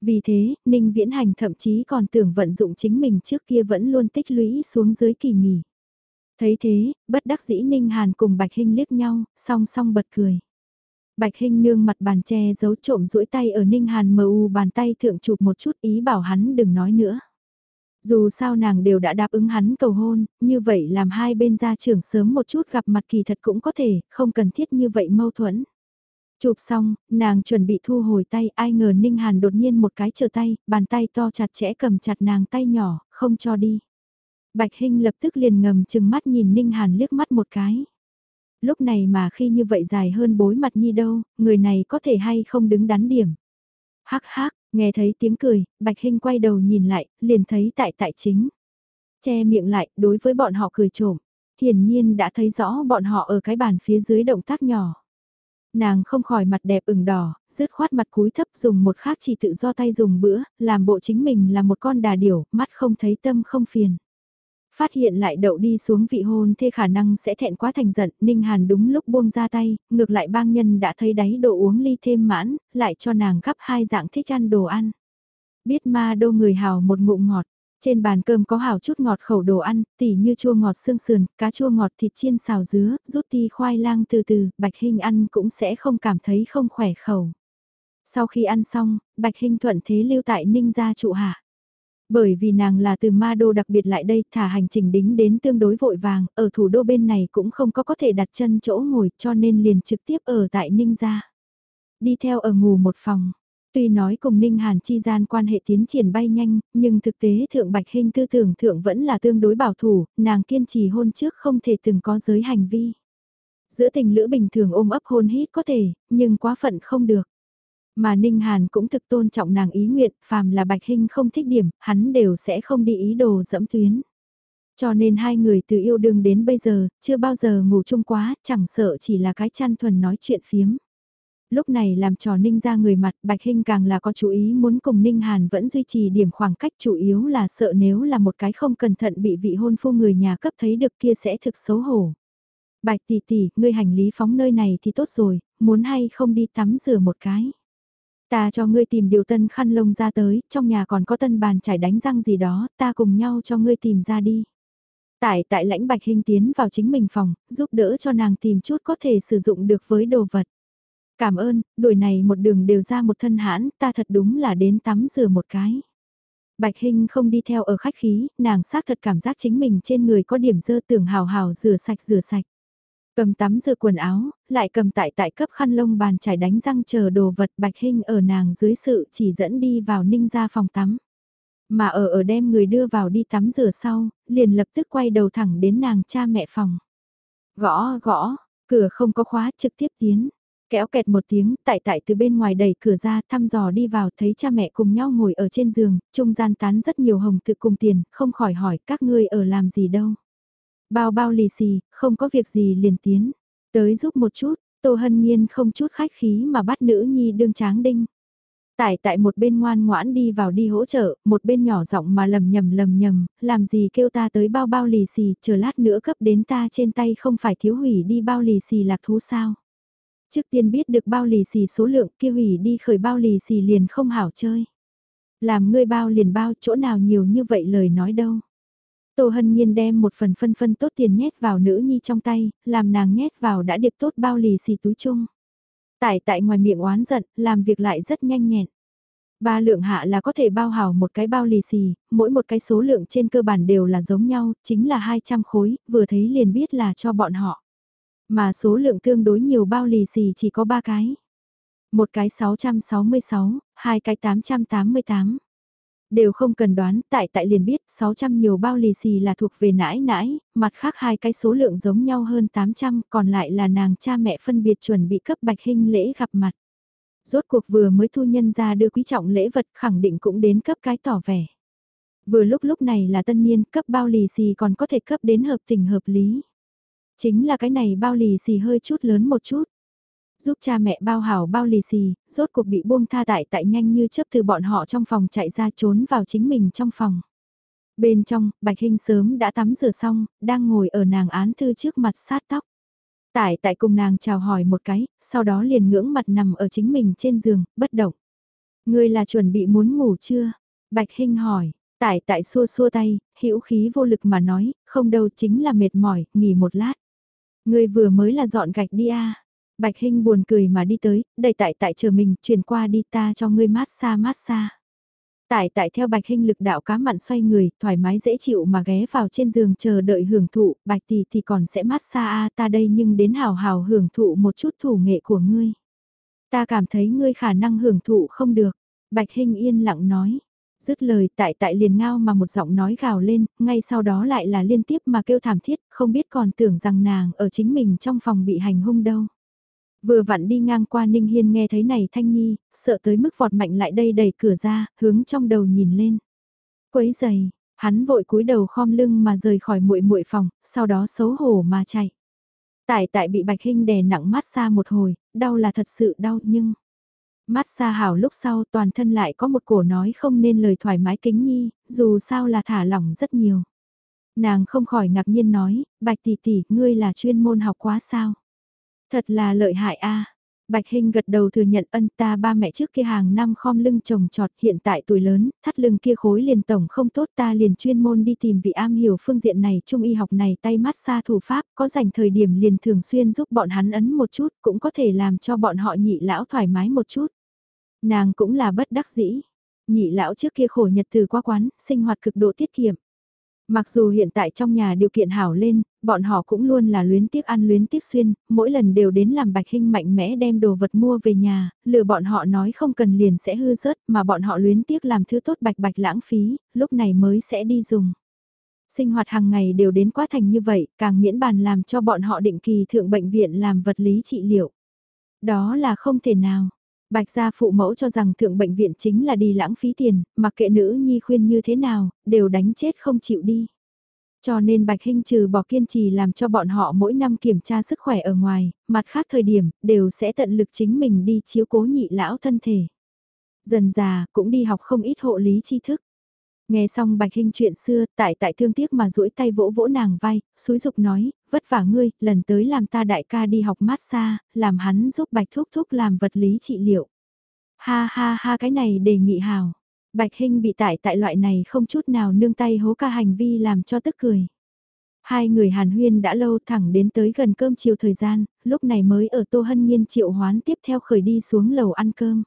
Vì thế, Ninh Viễn Hành thậm chí còn tưởng vận dụng chính mình trước kia vẫn luôn tích lũy xuống dưới kỳ nghỉ. Thấy thế, bất đắc dĩ Ninh Hàn cùng Bạch Hinh liếc nhau, song song bật cười. Bạch Hinh nương mặt bàn che giấu trộm duỗi tay ở Ninh Hàn mờ u bàn tay thượng chụp một chút ý bảo hắn đừng nói nữa. Dù sao nàng đều đã đáp ứng hắn cầu hôn, như vậy làm hai bên gia trưởng sớm một chút gặp mặt kỳ thật cũng có thể, không cần thiết như vậy mâu thuẫn. Chụp xong, nàng chuẩn bị thu hồi tay, ai ngờ Ninh Hàn đột nhiên một cái chờ tay, bàn tay to chặt chẽ cầm chặt nàng tay nhỏ, không cho đi. Bạch Hinh lập tức liền ngầm chừng mắt nhìn Ninh Hàn liếc mắt một cái lúc này mà khi như vậy dài hơn bối mặt nhi đâu, người này có thể hay không đứng đắn điểm. Hắc hắc, nghe thấy tiếng cười, Bạch Hinh quay đầu nhìn lại, liền thấy tại tại chính. Che miệng lại, đối với bọn họ cười trộm. Hiển nhiên đã thấy rõ bọn họ ở cái bàn phía dưới động tác nhỏ. Nàng không khỏi mặt đẹp ửng đỏ, rứt khoát mặt cúi thấp dùng một khác chỉ tự do tay dùng bữa, làm bộ chính mình là một con đà điểu, mắt không thấy tâm không phiền. Phát hiện lại đậu đi xuống vị hôn thê khả năng sẽ thẹn quá thành giận, Ninh Hàn đúng lúc buông ra tay, ngược lại bang nhân đã thấy đáy đồ uống ly thêm mãn, lại cho nàng gắp hai dạng thích ăn đồ ăn. Biết ma đô người hào một ngụm ngọt, trên bàn cơm có hào chút ngọt khẩu đồ ăn, tỉ như chua ngọt xương sườn, cá chua ngọt thịt chiên xào dứa, rút ti khoai lang từ từ, Bạch Hình ăn cũng sẽ không cảm thấy không khỏe khẩu. Sau khi ăn xong, Bạch Hình thuận thế lưu tại Ninh gia trụ hạ. Bởi vì nàng là từ ma đô đặc biệt lại đây thả hành trình đính đến tương đối vội vàng, ở thủ đô bên này cũng không có có thể đặt chân chỗ ngồi cho nên liền trực tiếp ở tại Ninh Gia. Đi theo ở ngủ một phòng, Tuy nói cùng Ninh Hàn chi gian quan hệ tiến triển bay nhanh, nhưng thực tế Thượng Bạch Hinh tư tưởng Thượng vẫn là tương đối bảo thủ, nàng kiên trì hôn trước không thể từng có giới hành vi. Giữa tình lữ bình thường ôm ấp hôn hít có thể, nhưng quá phận không được. Mà Ninh Hàn cũng thực tôn trọng nàng ý nguyện, phàm là Bạch Hinh không thích điểm, hắn đều sẽ không đi ý đồ dẫm tuyến. Cho nên hai người từ yêu đương đến bây giờ, chưa bao giờ ngủ chung quá, chẳng sợ chỉ là cái chăn thuần nói chuyện phiếm. Lúc này làm trò Ninh ra người mặt, Bạch Hinh càng là có chú ý muốn cùng Ninh Hàn vẫn duy trì điểm khoảng cách chủ yếu là sợ nếu là một cái không cẩn thận bị vị hôn phu người nhà cấp thấy được kia sẽ thực xấu hổ. Bạch tỷ tỷ, ngươi hành lý phóng nơi này thì tốt rồi, muốn hay không đi tắm rửa một cái. Ta cho ngươi tìm điều tân khăn lông ra tới, trong nhà còn có tân bàn chải đánh răng gì đó, ta cùng nhau cho ngươi tìm ra đi. Tại tại lãnh bạch hình tiến vào chính mình phòng, giúp đỡ cho nàng tìm chút có thể sử dụng được với đồ vật. Cảm ơn, đuổi này một đường đều ra một thân hãn, ta thật đúng là đến tắm rửa một cái. Bạch Hinh không đi theo ở khách khí, nàng xác thật cảm giác chính mình trên người có điểm dơ tưởng hào hào rửa sạch rửa sạch. Cầm tắm rửa quần áo, lại cầm tại tại cấp khăn lông bàn chải đánh răng chờ đồ vật Bạch hình ở nàng dưới sự chỉ dẫn đi vào ninh ra phòng tắm. Mà ở ở đem người đưa vào đi tắm rửa sau, liền lập tức quay đầu thẳng đến nàng cha mẹ phòng. Gõ, gõ, cửa không có khóa trực tiếp tiến. Kéo kẹt một tiếng, tại tại từ bên ngoài đẩy cửa ra thăm dò đi vào thấy cha mẹ cùng nhau ngồi ở trên giường, trung gian tán rất nhiều hồng tự cùng tiền, không khỏi hỏi các ngươi ở làm gì đâu. Bao bao lì xì, không có việc gì liền tiến. Tới giúp một chút, Tô Hân Nhiên không chút khách khí mà bắt nữ nhi đương tráng đinh. Tại tại một bên ngoan ngoãn đi vào đi hỗ trợ, một bên nhỏ giọng mà lầm nhầm lầm nhầm, làm gì kêu ta tới bao bao lì xì, chờ lát nữa cấp đến ta trên tay không phải thiếu hủy đi bao lì xì lạc thú sao. Trước tiên biết được bao lì xì số lượng kia hủy đi khởi bao lì xì liền không hảo chơi. Làm ngươi bao liền bao chỗ nào nhiều như vậy lời nói đâu. Tô Hân Nhiên đem một phần phân phân tốt tiền nhét vào nữ nhi trong tay, làm nàng nhét vào đã điệp tốt bao lì xì túi chung. Tại tại ngoài miệng oán giận, làm việc lại rất nhanh nhẹn. Ba lượng hạ là có thể bao hảo một cái bao lì xì, mỗi một cái số lượng trên cơ bản đều là giống nhau, chính là 200 khối, vừa thấy liền biết là cho bọn họ. Mà số lượng tương đối nhiều bao lì xì chỉ có 3 cái. Một cái 666, hai cái 888. Đều không cần đoán, tại tại liền biết 600 nhiều bao lì xì là thuộc về nãi nãi, mặt khác hai cái số lượng giống nhau hơn 800, còn lại là nàng cha mẹ phân biệt chuẩn bị cấp bạch hình lễ gặp mặt. Rốt cuộc vừa mới thu nhân ra đưa quý trọng lễ vật khẳng định cũng đến cấp cái tỏ vẻ. Vừa lúc lúc này là tân niên cấp bao lì xì còn có thể cấp đến hợp tình hợp lý. Chính là cái này bao lì xì hơi chút lớn một chút giúp cha mẹ bao hảo bao lì xì, rốt cuộc bị buông tha tại tại nhanh như chấp từ bọn họ trong phòng chạy ra trốn vào chính mình trong phòng. Bên trong, Bạch Hinh sớm đã tắm rửa xong, đang ngồi ở nàng án thư trước mặt sát tóc. Tại tại cùng nàng chào hỏi một cái, sau đó liền ngưỡng mặt nằm ở chính mình trên giường, bất động. Ngươi là chuẩn bị muốn ngủ chưa? Bạch Hinh hỏi, tại tại xua xua tay, hữu khí vô lực mà nói, không đâu chính là mệt mỏi, nghỉ một lát. Ngươi vừa mới là dọn gạch đi à? Bạch Hinh buồn cười mà đi tới, đầy tại tại chờ mình, chuyển qua đi ta cho ngươi mát xa mát xa. Tại tại theo Bạch Hinh lực đạo cá mặn xoay người, thoải mái dễ chịu mà ghé vào trên giường chờ đợi hưởng thụ, Bạch tỷ thì còn sẽ mát xa a ta đây nhưng đến hào hào hưởng thụ một chút thủ nghệ của ngươi. Ta cảm thấy ngươi khả năng hưởng thụ không được, Bạch Hinh yên lặng nói. Dứt lời tại tại liền ngao mà một giọng nói gào lên, ngay sau đó lại là liên tiếp mà kêu thảm thiết, không biết còn tưởng rằng nàng ở chính mình trong phòng bị hành hung đâu. Vừa vặn đi ngang qua Ninh Hiên nghe thấy này Thanh Nhi, sợ tới mức vọt mạnh lại đây đẩy cửa ra, hướng trong đầu nhìn lên. Quấy giày, hắn vội cúi đầu khom lưng mà rời khỏi muội muội phòng, sau đó xấu hổ mà chạy. Tại tại bị Bạch Hinh đè nặng mát xa một hồi, đau là thật sự đau nhưng... Mát xa hảo lúc sau toàn thân lại có một cổ nói không nên lời thoải mái kính nhi, dù sao là thả lỏng rất nhiều. Nàng không khỏi ngạc nhiên nói, Bạch tỷ tỷ, ngươi là chuyên môn học quá sao? Thật là lợi hại a. Bạch Hinh gật đầu thừa nhận ân ta ba mẹ trước kia hàng năm khom lưng trồng trọt hiện tại tuổi lớn, thắt lưng kia khối liền tổng không tốt ta liền chuyên môn đi tìm vị am hiểu phương diện này trung y học này tay mát xa thủ pháp có dành thời điểm liền thường xuyên giúp bọn hắn ấn một chút cũng có thể làm cho bọn họ nhị lão thoải mái một chút. Nàng cũng là bất đắc dĩ, nhị lão trước kia khổ nhật từ qua quán, sinh hoạt cực độ tiết kiệm. Mặc dù hiện tại trong nhà điều kiện hảo lên, bọn họ cũng luôn là luyến tiếc ăn luyến tiếc xuyên, mỗi lần đều đến làm bạch hình mạnh mẽ đem đồ vật mua về nhà, lừa bọn họ nói không cần liền sẽ hư rớt mà bọn họ luyến tiếc làm thứ tốt bạch bạch lãng phí, lúc này mới sẽ đi dùng. Sinh hoạt hàng ngày đều đến quá thành như vậy, càng miễn bàn làm cho bọn họ định kỳ thượng bệnh viện làm vật lý trị liệu. Đó là không thể nào. Bạch gia phụ mẫu cho rằng thượng bệnh viện chính là đi lãng phí tiền, mặc kệ nữ nhi khuyên như thế nào, đều đánh chết không chịu đi. Cho nên Bạch Hinh trừ bỏ kiên trì làm cho bọn họ mỗi năm kiểm tra sức khỏe ở ngoài, mặt khác thời điểm, đều sẽ tận lực chính mình đi chiếu cố nhị lão thân thể. Dần già, cũng đi học không ít hộ lý tri thức. Nghe xong Bạch Hinh chuyện xưa, tại tại thương tiếc mà duỗi tay vỗ vỗ nàng vai, suối dục nói, vất vả ngươi, lần tới làm ta đại ca đi học massage, làm hắn giúp Bạch Thúc Thúc làm vật lý trị liệu. Ha ha ha cái này đề nghị hào. Bạch Hinh bị tại tại loại này không chút nào nương tay hố ca hành vi làm cho tức cười. Hai người hàn huyên đã lâu thẳng đến tới gần cơm chiều thời gian, lúc này mới ở Tô Hân Nhiên triệu hoán tiếp theo khởi đi xuống lầu ăn cơm.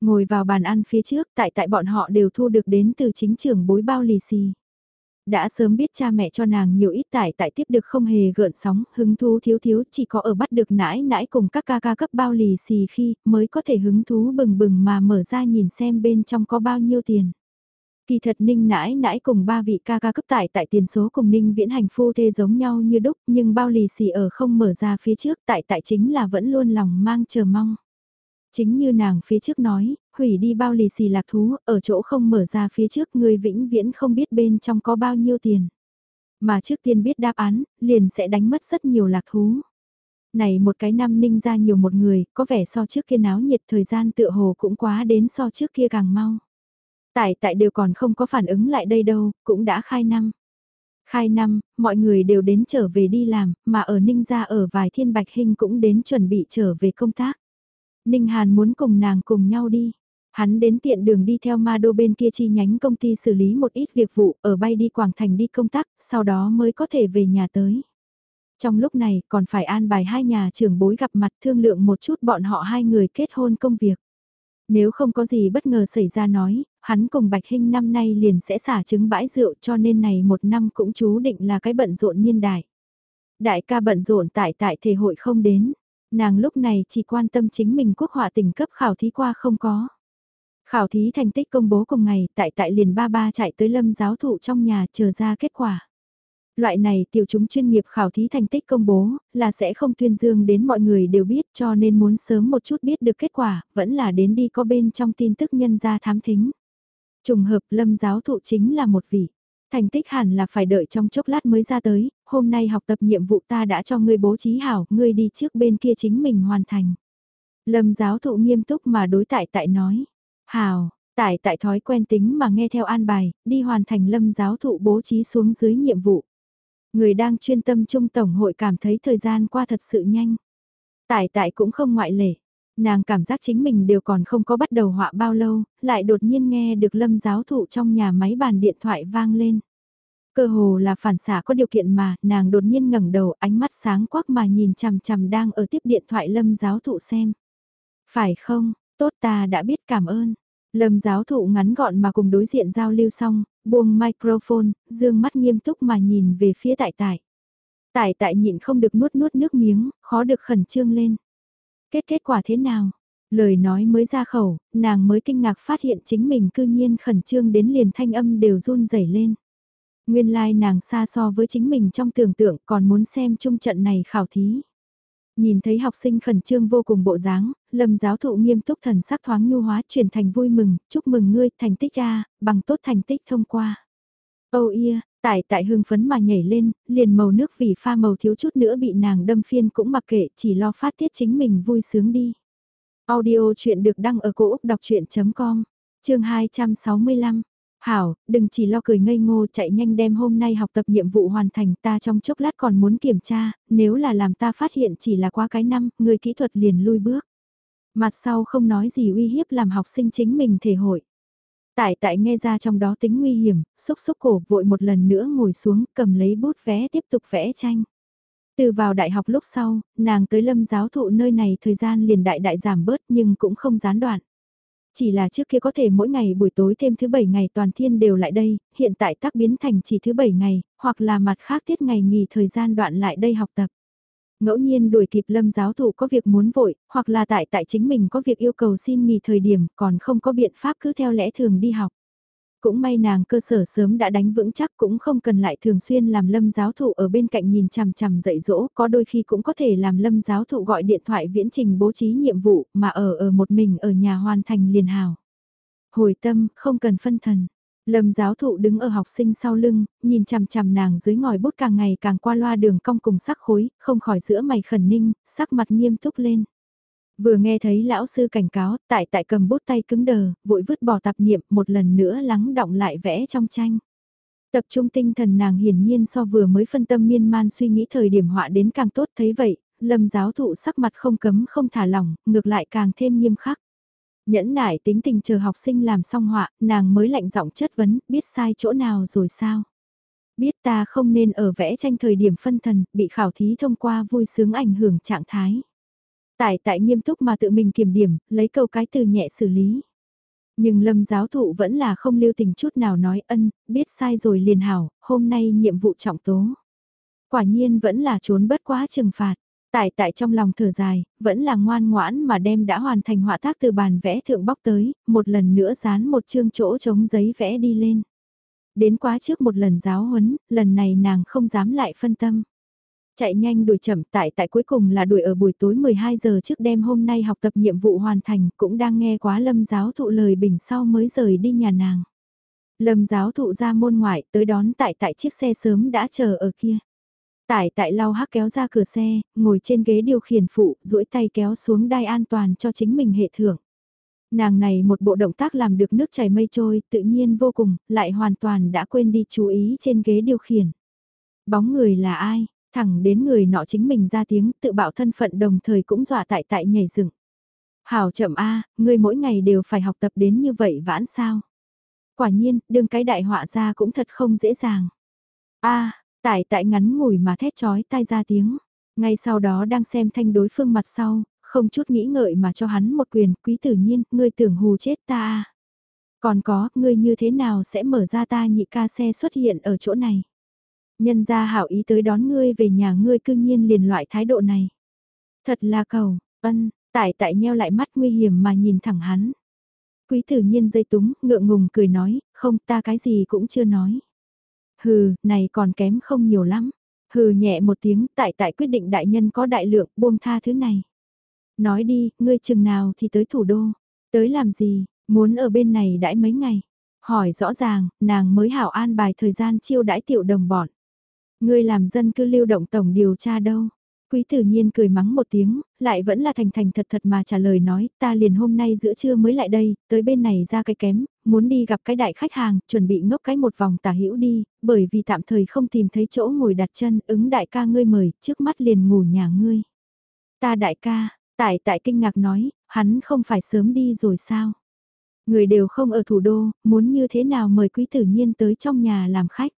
Ngồi vào bàn ăn phía trước tại tại bọn họ đều thu được đến từ chính trưởng bối bao lì xì. Đã sớm biết cha mẹ cho nàng nhiều ít tại tại tiếp được không hề gợn sóng, hứng thú thiếu thiếu chỉ có ở bắt được nãi nãi cùng các ca ca cấp bao lì xì khi mới có thể hứng thú bừng bừng mà mở ra nhìn xem bên trong có bao nhiêu tiền. Kỳ thật Ninh nãi nãi cùng ba vị ca ca cấp tại tại tiền số cùng Ninh viễn hành phu thê giống nhau như đúc nhưng bao lì xì ở không mở ra phía trước tại tại chính là vẫn luôn lòng mang chờ mong. Chính như nàng phía trước nói, hủy đi bao lì xì lạc thú, ở chỗ không mở ra phía trước người vĩnh viễn không biết bên trong có bao nhiêu tiền. Mà trước tiên biết đáp án, liền sẽ đánh mất rất nhiều lạc thú. Này một cái năm ninh ra nhiều một người, có vẻ so trước kia náo nhiệt thời gian tựa hồ cũng quá đến so trước kia càng mau. Tại tại đều còn không có phản ứng lại đây đâu, cũng đã khai năm. Khai năm, mọi người đều đến trở về đi làm, mà ở ninh ra ở vài thiên bạch hình cũng đến chuẩn bị trở về công tác. Ninh Hàn muốn cùng nàng cùng nhau đi. Hắn đến tiện đường đi theo ma đô bên kia chi nhánh công ty xử lý một ít việc vụ ở bay đi Quảng Thành đi công tác, sau đó mới có thể về nhà tới. Trong lúc này còn phải an bài hai nhà trưởng bối gặp mặt thương lượng một chút bọn họ hai người kết hôn công việc. Nếu không có gì bất ngờ xảy ra nói, hắn cùng Bạch Hinh năm nay liền sẽ xả trứng bãi rượu cho nên này một năm cũng chú định là cái bận rộn niên đại. Đại ca bận rộn tại tại thể hội không đến, nàng lúc này chỉ quan tâm chính mình quốc họa tỉnh cấp khảo thí qua không có. Khảo thí thành tích công bố cùng ngày tại tại liền ba ba chạy tới lâm giáo thụ trong nhà chờ ra kết quả. Loại này tiểu chúng chuyên nghiệp khảo thí thành tích công bố là sẽ không tuyên dương đến mọi người đều biết cho nên muốn sớm một chút biết được kết quả, vẫn là đến đi có bên trong tin tức nhân gia thám thính. Trùng hợp lâm giáo thụ chính là một vị. Thành tích hẳn là phải đợi trong chốc lát mới ra tới, hôm nay học tập nhiệm vụ ta đã cho ngươi bố trí hảo, ngươi đi trước bên kia chính mình hoàn thành. Lâm giáo thụ nghiêm túc mà đối tại tại nói. Hảo, tại tại thói quen tính mà nghe theo an bài, đi hoàn thành lâm giáo thụ bố trí xuống dưới nhiệm vụ. Người đang chuyên tâm trung tổng hội cảm thấy thời gian qua thật sự nhanh. Tại tại cũng không ngoại lệ. Nàng cảm giác chính mình đều còn không có bắt đầu họa bao lâu, lại đột nhiên nghe được lâm giáo thụ trong nhà máy bàn điện thoại vang lên. Cơ hồ là phản xả có điều kiện mà, nàng đột nhiên ngẩng đầu ánh mắt sáng quắc mà nhìn chằm chằm đang ở tiếp điện thoại lâm giáo thụ xem. Phải không, tốt ta đã biết cảm ơn. Lâm giáo thụ ngắn gọn mà cùng đối diện giao lưu xong, buông microphone, dương mắt nghiêm túc mà nhìn về phía tại tại. Tại tại nhịn không được nuốt nuốt nước miếng, khó được khẩn trương lên. Kết kết quả thế nào? Lời nói mới ra khẩu, nàng mới kinh ngạc phát hiện chính mình cư nhiên khẩn trương đến liền thanh âm đều run rẩy lên. Nguyên lai like nàng xa so với chính mình trong tưởng tượng còn muốn xem chung trận này khảo thí. Nhìn thấy học sinh khẩn trương vô cùng bộ dáng, lâm giáo thụ nghiêm túc thần sắc thoáng nhu hóa chuyển thành vui mừng, chúc mừng ngươi thành tích A, bằng tốt thành tích thông qua. Âu oh ia, tại tại hưng phấn mà nhảy lên, liền màu nước vì pha màu thiếu chút nữa bị nàng đâm phiên cũng mặc kệ chỉ lo phát tiết chính mình vui sướng đi. Audio chuyện được đăng ở cổ Úc đọc chuyện.com, chương 265. Hảo, đừng chỉ lo cười ngây ngô chạy nhanh đem hôm nay học tập nhiệm vụ hoàn thành ta trong chốc lát còn muốn kiểm tra, nếu là làm ta phát hiện chỉ là qua cái năm, người kỹ thuật liền lui bước. Mặt sau không nói gì uy hiếp làm học sinh chính mình thể hội. Tại tại nghe ra trong đó tính nguy hiểm, xúc xúc cổ vội một lần nữa ngồi xuống cầm lấy bút vẽ tiếp tục vẽ tranh. Từ vào đại học lúc sau, nàng tới lâm giáo thụ nơi này thời gian liền đại đại giảm bớt nhưng cũng không gián đoạn. Chỉ là trước kia có thể mỗi ngày buổi tối thêm thứ bảy ngày toàn thiên đều lại đây, hiện tại tác biến thành chỉ thứ bảy ngày, hoặc là mặt khác tiết ngày nghỉ thời gian đoạn lại đây học tập. Ngẫu nhiên đuổi kịp lâm giáo thụ có việc muốn vội, hoặc là tại tại chính mình có việc yêu cầu xin nghỉ thời điểm còn không có biện pháp cứ theo lẽ thường đi học. Cũng may nàng cơ sở sớm đã đánh vững chắc cũng không cần lại thường xuyên làm lâm giáo thụ ở bên cạnh nhìn chằm chằm dạy dỗ, có đôi khi cũng có thể làm lâm giáo thụ gọi điện thoại viễn trình bố trí nhiệm vụ mà ở ở một mình ở nhà hoàn thành liền hào. Hồi tâm, không cần phân thần. Lâm giáo thụ đứng ở học sinh sau lưng, nhìn chằm chằm nàng dưới ngòi bút càng ngày càng qua loa đường cong cùng sắc khối, không khỏi giữa mày khẩn ninh, sắc mặt nghiêm túc lên. Vừa nghe thấy lão sư cảnh cáo, tại tại cầm bút tay cứng đờ, vội vứt bỏ tạp niệm một lần nữa lắng động lại vẽ trong tranh. Tập trung tinh thần nàng hiển nhiên so vừa mới phân tâm miên man suy nghĩ thời điểm họa đến càng tốt thấy vậy, lâm giáo thụ sắc mặt không cấm không thả lỏng, ngược lại càng thêm nghiêm khắc. Nhẫn nại tính tình chờ học sinh làm xong họa, nàng mới lạnh giọng chất vấn, biết sai chỗ nào rồi sao? Biết ta không nên ở vẽ tranh thời điểm phân thần, bị khảo thí thông qua vui sướng ảnh hưởng trạng thái. Tại tại nghiêm túc mà tự mình kiểm điểm, lấy câu cái từ nhẹ xử lý. Nhưng lâm giáo thụ vẫn là không lưu tình chút nào nói ân, biết sai rồi liền hảo, hôm nay nhiệm vụ trọng tố. Quả nhiên vẫn là trốn bất quá trừng phạt. Tại tại trong lòng thở dài, vẫn là ngoan ngoãn mà đem đã hoàn thành họa tác từ bàn vẽ thượng bóc tới, một lần nữa dán một chương chỗ chống giấy vẽ đi lên. Đến quá trước một lần giáo huấn, lần này nàng không dám lại phân tâm. Chạy nhanh đuổi chậm tại tại cuối cùng là đuổi ở buổi tối 12 giờ trước đêm hôm nay học tập nhiệm vụ hoàn thành cũng đang nghe quá lâm giáo thụ lời bình sau mới rời đi nhà nàng. Lâm giáo thụ ra môn ngoại tới đón tại tại chiếc xe sớm đã chờ ở kia. Tại tại lau hắc kéo ra cửa xe, ngồi trên ghế điều khiển phụ, duỗi tay kéo xuống đai an toàn cho chính mình hệ thưởng. Nàng này một bộ động tác làm được nước chảy mây trôi, tự nhiên vô cùng, lại hoàn toàn đã quên đi chú ý trên ghế điều khiển. Bóng người là ai? Thẳng đến người nọ chính mình ra tiếng tự bảo thân phận đồng thời cũng dọa tại tại nhảy dựng. Hảo chậm A, ngươi mỗi ngày đều phải học tập đến như vậy vãn sao? Quả nhiên, đương cái đại họa ra cũng thật không dễ dàng. A, tại tại ngắn ngủi mà thét chói tai ra tiếng. Ngay sau đó đang xem thanh đối phương mặt sau, không chút nghĩ ngợi mà cho hắn một quyền, quý tử nhiên, ngươi tưởng hù chết ta à? Còn có, ngươi như thế nào sẽ mở ra ta nhị ca xe xuất hiện ở chỗ này? Nhân ra hảo ý tới đón ngươi về nhà ngươi cương nhiên liền loại thái độ này. Thật là cầu, ân, tại tại nheo lại mắt nguy hiểm mà nhìn thẳng hắn. Quý tử nhiên dây túng, ngượng ngùng cười nói, không ta cái gì cũng chưa nói. Hừ, này còn kém không nhiều lắm. Hừ nhẹ một tiếng, tại tại quyết định đại nhân có đại lượng, buông tha thứ này. Nói đi, ngươi chừng nào thì tới thủ đô. Tới làm gì, muốn ở bên này đãi mấy ngày. Hỏi rõ ràng, nàng mới hảo an bài thời gian chiêu đãi tiểu đồng bọn. Ngươi làm dân cư lưu động tổng điều tra đâu? Quý tử nhiên cười mắng một tiếng, lại vẫn là thành thành thật thật mà trả lời nói, ta liền hôm nay giữa trưa mới lại đây, tới bên này ra cái kém, muốn đi gặp cái đại khách hàng, chuẩn bị ngốc cái một vòng tả hữu đi, bởi vì tạm thời không tìm thấy chỗ ngồi đặt chân, ứng đại ca ngươi mời, trước mắt liền ngủ nhà ngươi. Ta đại ca, tại tại kinh ngạc nói, hắn không phải sớm đi rồi sao? Người đều không ở thủ đô, muốn như thế nào mời quý tử nhiên tới trong nhà làm khách?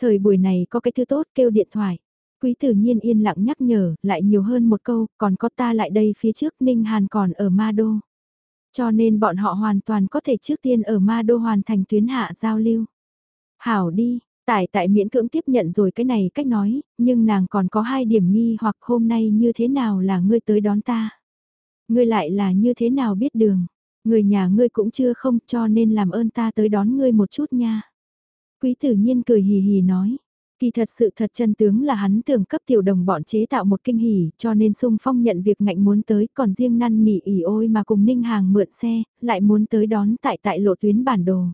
Thời buổi này có cái thứ tốt kêu điện thoại. Quý tử nhiên yên lặng nhắc nhở, lại nhiều hơn một câu, còn có ta lại đây phía trước Ninh Hàn còn ở Ma Đô. Cho nên bọn họ hoàn toàn có thể trước tiên ở Ma Đô hoàn thành tuyến hạ giao lưu. Hảo đi, tại tại miễn cưỡng tiếp nhận rồi cái này cách nói, nhưng nàng còn có hai điểm nghi hoặc hôm nay như thế nào là ngươi tới đón ta. Ngươi lại là như thế nào biết đường, người nhà ngươi cũng chưa không cho nên làm ơn ta tới đón ngươi một chút nha. Quý tử nhiên cười hì hì nói. Kỳ thật sự thật chân tướng là hắn tưởng cấp tiểu đồng bọn chế tạo một kinh hỉ cho nên sung phong nhận việc ngạnh muốn tới còn riêng năn nỉ ỉ ôi mà cùng ninh hàng mượn xe, lại muốn tới đón tại tại lộ tuyến bản đồ.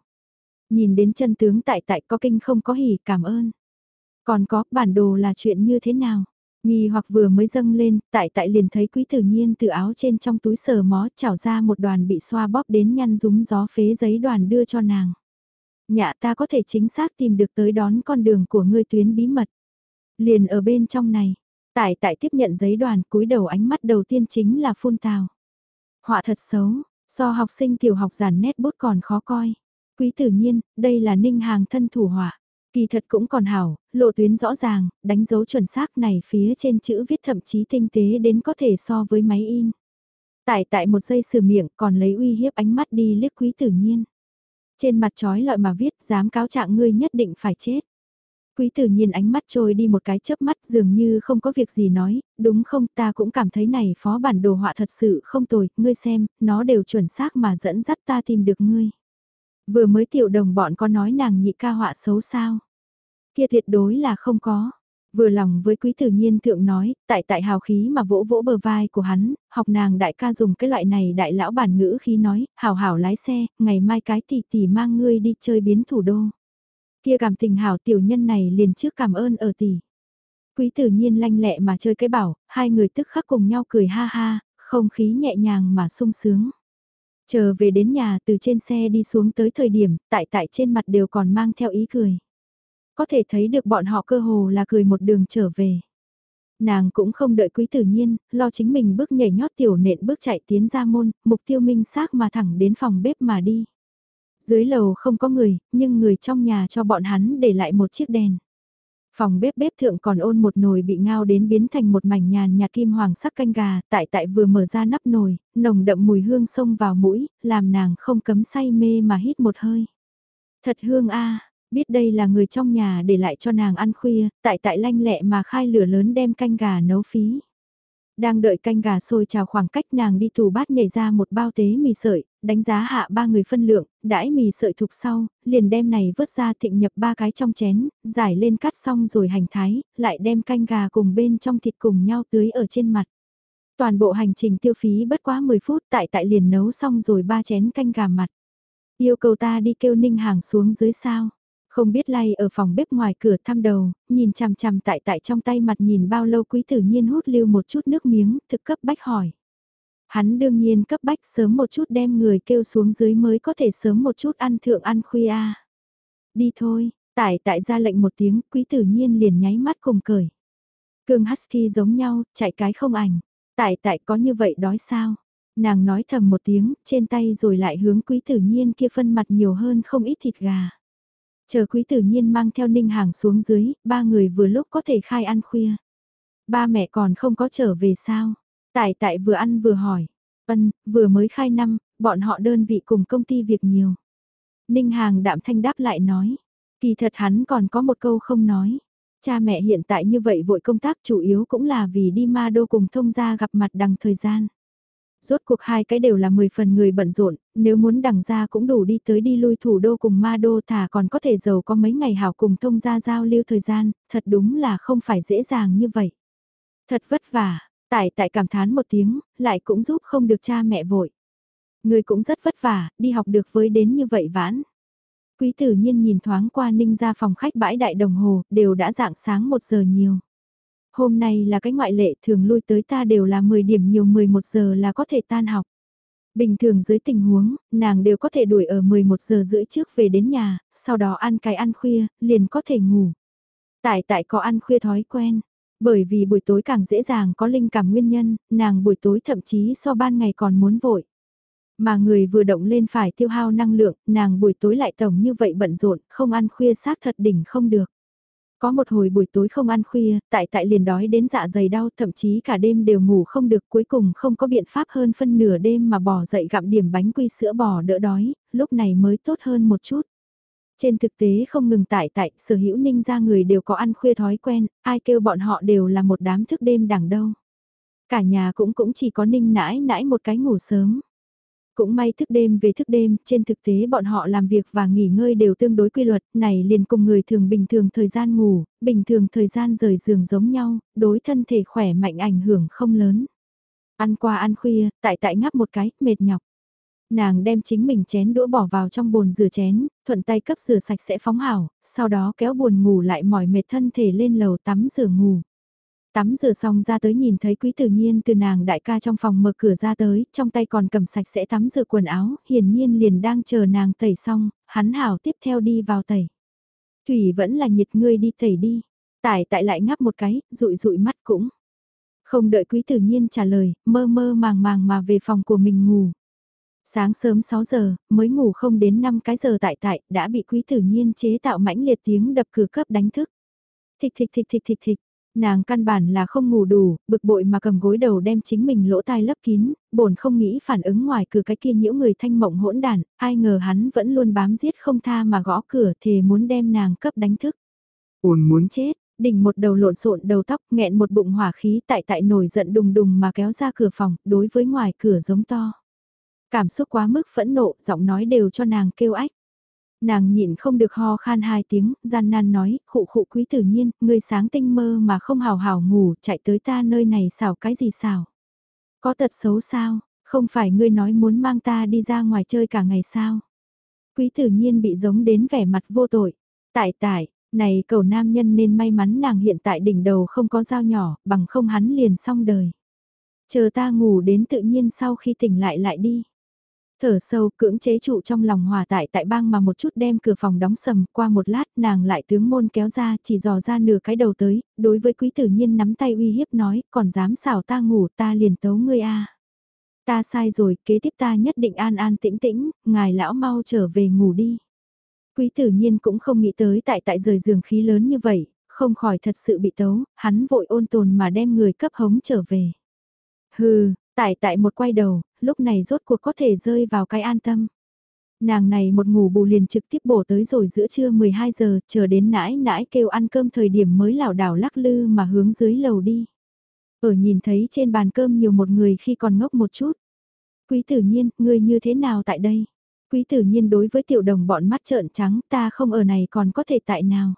Nhìn đến chân tướng tại tại có kinh không có hỉ cảm ơn. Còn có bản đồ là chuyện như thế nào? Nghi hoặc vừa mới dâng lên, tại tại liền thấy quý tử nhiên từ áo trên trong túi sờ mó chảo ra một đoàn bị xoa bóp đến nhăn rúng gió phế giấy đoàn đưa cho nàng nhạ ta có thể chính xác tìm được tới đón con đường của ngươi tuyến bí mật. Liền ở bên trong này, tại tại tiếp nhận giấy đoàn cúi đầu ánh mắt đầu tiên chính là phun tào. Họa thật xấu, so học sinh tiểu học giản nét bút còn khó coi. Quý tử nhiên, đây là ninh hàng thân thủ họa. Kỳ thật cũng còn hảo, lộ tuyến rõ ràng, đánh dấu chuẩn xác này phía trên chữ viết thậm chí tinh tế đến có thể so với máy in. Tại tại một giây sửa miệng còn lấy uy hiếp ánh mắt đi liếc quý tử nhiên. Trên mặt trói lợi mà viết dám cáo trạng ngươi nhất định phải chết. Quý tử nhiên ánh mắt trôi đi một cái chớp mắt dường như không có việc gì nói, đúng không ta cũng cảm thấy này phó bản đồ họa thật sự không tồi, ngươi xem, nó đều chuẩn xác mà dẫn dắt ta tìm được ngươi. Vừa mới tiểu đồng bọn có nói nàng nhị ca họa xấu sao? Kia tuyệt đối là không có. Vừa lòng với quý tử nhiên thượng nói, tại tại hào khí mà vỗ vỗ bờ vai của hắn, học nàng đại ca dùng cái loại này đại lão bản ngữ khí nói, hào hảo lái xe, ngày mai cái tỷ tỷ mang ngươi đi chơi biến thủ đô. Kia cảm tình hảo tiểu nhân này liền trước cảm ơn ở tỷ. Quý tử nhiên lanh lẹ mà chơi cái bảo, hai người tức khắc cùng nhau cười ha ha, không khí nhẹ nhàng mà sung sướng. Chờ về đến nhà từ trên xe đi xuống tới thời điểm, tại tại trên mặt đều còn mang theo ý cười. Có thể thấy được bọn họ cơ hồ là cười một đường trở về. Nàng cũng không đợi quý tử nhiên, lo chính mình bước nhảy nhót tiểu nện bước chạy tiến ra môn, mục tiêu minh xác mà thẳng đến phòng bếp mà đi. Dưới lầu không có người, nhưng người trong nhà cho bọn hắn để lại một chiếc đèn. Phòng bếp bếp thượng còn ôn một nồi bị ngao đến biến thành một mảnh nhàn nhạt kim hoàng sắc canh gà, tại tại vừa mở ra nắp nồi, nồng đậm mùi hương xông vào mũi, làm nàng không cấm say mê mà hít một hơi. Thật hương a biết đây là người trong nhà để lại cho nàng ăn khuya, tại tại lanh lẹ mà khai lửa lớn đem canh gà nấu phí. Đang đợi canh gà sôi trào khoảng cách nàng đi tủ bát nhảy ra một bao tế mì sợi, đánh giá hạ ba người phân lượng, đãi mì sợi thục sau, liền đem này vớt ra thịnh nhập ba cái trong chén, giải lên cắt xong rồi hành thái, lại đem canh gà cùng bên trong thịt cùng nhau tưới ở trên mặt. Toàn bộ hành trình tiêu phí bất quá 10 phút tại tại liền nấu xong rồi ba chén canh gà mặt. Yêu cầu ta đi kêu ninh hàng xuống dưới sao. Không biết lay ở phòng bếp ngoài cửa thăm đầu, nhìn chằm chằm tại tại trong tay mặt nhìn bao lâu quý tử nhiên hút lưu một chút nước miếng, thực cấp bách hỏi. Hắn đương nhiên cấp bách sớm một chút đem người kêu xuống dưới mới có thể sớm một chút ăn thượng ăn khuya. Đi thôi, tại tại ra lệnh một tiếng, quý tử nhiên liền nháy mắt cùng cười Cương Husky giống nhau, chạy cái không ảnh. Tại tại có như vậy đói sao? Nàng nói thầm một tiếng, trên tay rồi lại hướng quý tử nhiên kia phân mặt nhiều hơn không ít thịt gà. Chờ quý tử nhiên mang theo ninh hàng xuống dưới, ba người vừa lúc có thể khai ăn khuya. Ba mẹ còn không có trở về sao? Tại tại vừa ăn vừa hỏi. Ân, vừa mới khai năm, bọn họ đơn vị cùng công ty việc nhiều. Ninh hàng đạm thanh đáp lại nói. Kỳ thật hắn còn có một câu không nói. Cha mẹ hiện tại như vậy vội công tác chủ yếu cũng là vì đi ma đô cùng thông gia gặp mặt đằng thời gian. Rốt cuộc hai cái đều là 10 phần người bận rộn, nếu muốn đằng ra cũng đủ đi tới đi lui thủ đô cùng ma đô thả còn có thể giàu có mấy ngày hảo cùng thông gia giao lưu thời gian, thật đúng là không phải dễ dàng như vậy. Thật vất vả, tại tại cảm thán một tiếng, lại cũng giúp không được cha mẹ vội. Người cũng rất vất vả, đi học được với đến như vậy vãn. Quý tử nhiên nhìn thoáng qua ninh ra phòng khách bãi đại đồng hồ, đều đã dạng sáng một giờ nhiều. Hôm nay là cái ngoại lệ thường lui tới ta đều là 10 điểm nhiều 11 giờ là có thể tan học. Bình thường dưới tình huống, nàng đều có thể đuổi ở 11 giờ rưỡi trước về đến nhà, sau đó ăn cái ăn khuya, liền có thể ngủ. Tại tại có ăn khuya thói quen, bởi vì buổi tối càng dễ dàng có linh cảm nguyên nhân, nàng buổi tối thậm chí so ban ngày còn muốn vội. Mà người vừa động lên phải tiêu hao năng lượng, nàng buổi tối lại tổng như vậy bận rộn, không ăn khuya xác thật đỉnh không được. Có một hồi buổi tối không ăn khuya, tại tại liền đói đến dạ dày đau thậm chí cả đêm đều ngủ không được cuối cùng không có biện pháp hơn phân nửa đêm mà bỏ dậy gặm điểm bánh quy sữa bò đỡ đói, lúc này mới tốt hơn một chút. Trên thực tế không ngừng tại tại, sở hữu ninh ra người đều có ăn khuya thói quen, ai kêu bọn họ đều là một đám thức đêm đẳng đâu. Cả nhà cũng cũng chỉ có ninh nãi nãi một cái ngủ sớm. Cũng may thức đêm về thức đêm, trên thực tế bọn họ làm việc và nghỉ ngơi đều tương đối quy luật, này liền cùng người thường bình thường thời gian ngủ, bình thường thời gian rời giường giống nhau, đối thân thể khỏe mạnh ảnh hưởng không lớn. Ăn qua ăn khuya, tại tại ngáp một cái, mệt nhọc. Nàng đem chính mình chén đũa bỏ vào trong bồn rửa chén, thuận tay cấp rửa sạch sẽ phóng hảo, sau đó kéo buồn ngủ lại mỏi mệt thân thể lên lầu tắm rửa ngủ. Tắm rửa xong ra tới nhìn thấy quý tử nhiên từ nàng đại ca trong phòng mở cửa ra tới, trong tay còn cầm sạch sẽ tắm rửa quần áo, hiển nhiên liền đang chờ nàng tẩy xong, hắn hảo tiếp theo đi vào tẩy. Thủy vẫn là nhiệt ngươi đi tẩy đi. Tải tại lại ngắp một cái, rụi rụi mắt cũng. Không đợi quý tử nhiên trả lời, mơ mơ màng màng mà về phòng của mình ngủ. Sáng sớm 6 giờ, mới ngủ không đến 5 cái giờ tại tại, đã bị quý tử nhiên chế tạo mãnh liệt tiếng đập cửa cấp đánh thức. Thịch thịch thịch thịch thịch thịch, Nàng căn bản là không ngủ đủ, bực bội mà cầm gối đầu đem chính mình lỗ tai lấp kín, bổn không nghĩ phản ứng ngoài cửa cái kia nhiễu người thanh mộng hỗn đàn, ai ngờ hắn vẫn luôn bám giết không tha mà gõ cửa thề muốn đem nàng cấp đánh thức. Ôn muốn chết, đỉnh một đầu lộn xộn đầu tóc nghẹn một bụng hỏa khí tại tại nổi giận đùng đùng mà kéo ra cửa phòng, đối với ngoài cửa giống to. Cảm xúc quá mức phẫn nộ, giọng nói đều cho nàng kêu ách. Nàng nhịn không được ho khan hai tiếng, gian nan nói, khụ khụ quý tử nhiên, ngươi sáng tinh mơ mà không hào hào ngủ, chạy tới ta nơi này xảo cái gì xảo. Có tật xấu sao, không phải ngươi nói muốn mang ta đi ra ngoài chơi cả ngày sao. Quý tử nhiên bị giống đến vẻ mặt vô tội. Tại tại, này cầu nam nhân nên may mắn nàng hiện tại đỉnh đầu không có dao nhỏ, bằng không hắn liền xong đời. Chờ ta ngủ đến tự nhiên sau khi tỉnh lại lại đi. Thở sâu cưỡng chế trụ trong lòng hòa tại tại bang mà một chút đem cửa phòng đóng sầm qua một lát nàng lại tướng môn kéo ra chỉ dò ra nửa cái đầu tới, đối với quý tử nhiên nắm tay uy hiếp nói còn dám xảo ta ngủ ta liền tấu ngươi a Ta sai rồi kế tiếp ta nhất định an an tĩnh tĩnh, ngài lão mau trở về ngủ đi. Quý tử nhiên cũng không nghĩ tới tại tại rời giường khí lớn như vậy, không khỏi thật sự bị tấu, hắn vội ôn tồn mà đem người cấp hống trở về. Hừ, tại tại một quay đầu, lúc này rốt cuộc có thể rơi vào cái an tâm. Nàng này một ngủ bù liền trực tiếp bổ tới rồi giữa trưa 12 giờ, chờ đến nãi nãi kêu ăn cơm thời điểm mới lảo đảo lắc lư mà hướng dưới lầu đi. Ở nhìn thấy trên bàn cơm nhiều một người khi còn ngốc một chút. Quý tử nhiên, ngươi như thế nào tại đây? Quý tử nhiên đối với tiểu đồng bọn mắt trợn trắng ta không ở này còn có thể tại nào?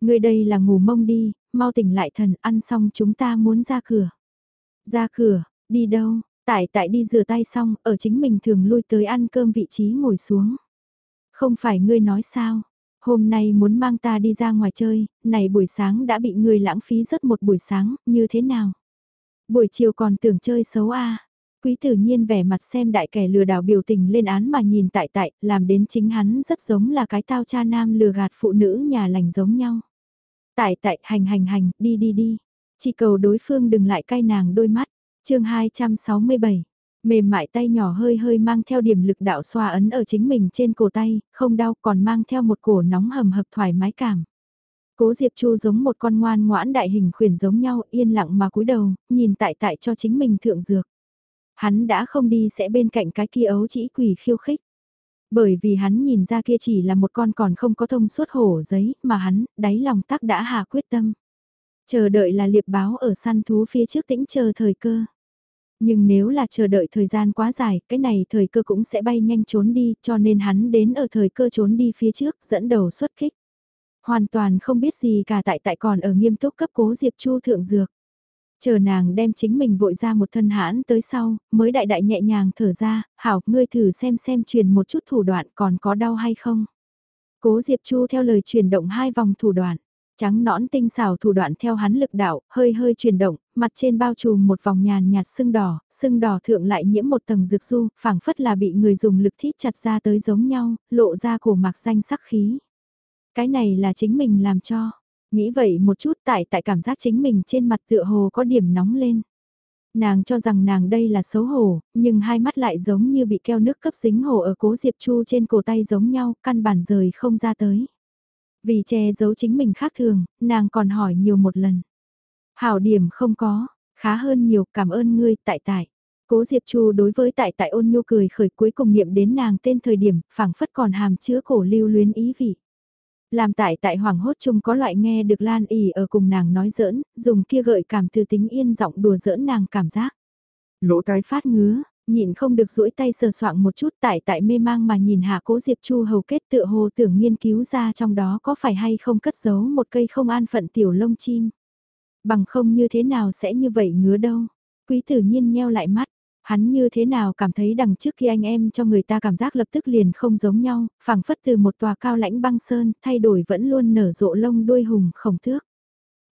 Ngươi đây là ngủ mông đi, mau tỉnh lại thần ăn xong chúng ta muốn ra cửa. Ra cửa, đi đâu? Tại tại đi rửa tay xong, ở chính mình thường lui tới ăn cơm vị trí ngồi xuống. Không phải ngươi nói sao? Hôm nay muốn mang ta đi ra ngoài chơi, này buổi sáng đã bị ngươi lãng phí rất một buổi sáng, như thế nào? Buổi chiều còn tưởng chơi xấu à? Quý tử nhiên vẻ mặt xem đại kẻ lừa đảo biểu tình lên án mà nhìn tại tại, làm đến chính hắn rất giống là cái tao cha nam lừa gạt phụ nữ nhà lành giống nhau. Tại tại hành hành hành, đi đi đi. Chỉ cầu đối phương đừng lại cay nàng đôi mắt chương 267 mềm mại tay nhỏ hơi hơi mang theo điểm lực đạo xoa ấn ở chính mình trên cổ tay, không đau còn mang theo một cổ nóng hầm hập thoải mái cảm. Cố Diệp Chu giống một con ngoan ngoãn đại hình khuyển giống nhau yên lặng mà cúi đầu, nhìn tại tại cho chính mình thượng dược. Hắn đã không đi sẽ bên cạnh cái kia ấu chỉ quỷ khiêu khích. Bởi vì hắn nhìn ra kia chỉ là một con còn không có thông suốt hổ giấy mà hắn, đáy lòng tắc đã hạ quyết tâm. Chờ đợi là liệp báo ở săn thú phía trước tĩnh chờ thời cơ. Nhưng nếu là chờ đợi thời gian quá dài, cái này thời cơ cũng sẽ bay nhanh trốn đi, cho nên hắn đến ở thời cơ trốn đi phía trước, dẫn đầu xuất kích. Hoàn toàn không biết gì cả tại tại còn ở nghiêm túc cấp cố Diệp Chu thượng dược. Chờ nàng đem chính mình vội ra một thân hãn tới sau, mới đại đại nhẹ nhàng thở ra, hảo, ngươi thử xem xem truyền một chút thủ đoạn còn có đau hay không. Cố Diệp Chu theo lời chuyển động hai vòng thủ đoạn, trắng nõn tinh xảo thủ đoạn theo hắn lực đạo, hơi hơi chuyển động, mặt trên bao trùm một vòng nhàn nhạt sưng đỏ, sưng đỏ thượng lại nhiễm một tầng dược du, phảng phất là bị người dùng lực thít chặt ra tới giống nhau, lộ ra cổ mạc danh sắc khí. Cái này là chính mình làm cho. Nghĩ vậy một chút tại tại cảm giác chính mình trên mặt tựa hồ có điểm nóng lên. Nàng cho rằng nàng đây là xấu hổ, nhưng hai mắt lại giống như bị keo nước cấp dính hổ ở cố Diệp Chu trên cổ tay giống nhau, căn bản rời không ra tới. Vì che giấu chính mình khác thường, nàng còn hỏi nhiều một lần. Hảo điểm không có, khá hơn nhiều, cảm ơn ngươi, tại tại. Cố Diệp Chu đối với tại tại ôn nhu cười khởi cuối cùng niệm đến nàng tên thời điểm, phảng phất còn hàm chứa cổ lưu luyến ý vị. Làm tại tại hoàng hốt chung có loại nghe được Lan ỉ ở cùng nàng nói giỡn, dùng kia gợi cảm từ tính yên giọng đùa giỡn nàng cảm giác. Lỗ tai phát ngứa, nhìn không được duỗi tay sờ soạng một chút tại tại mê mang mà nhìn hạ cố Diệp Chu hầu kết tựa hồ tưởng nghiên cứu ra trong đó có phải hay không cất giấu một cây không an phận tiểu lông chim. Bằng không như thế nào sẽ như vậy ngứa đâu. Quý tử nhiên nheo lại mắt, Hắn như thế nào cảm thấy đằng trước khi anh em cho người ta cảm giác lập tức liền không giống nhau, phảng phất từ một tòa cao lãnh băng sơn, thay đổi vẫn luôn nở rộ lông đuôi hùng khổng thước.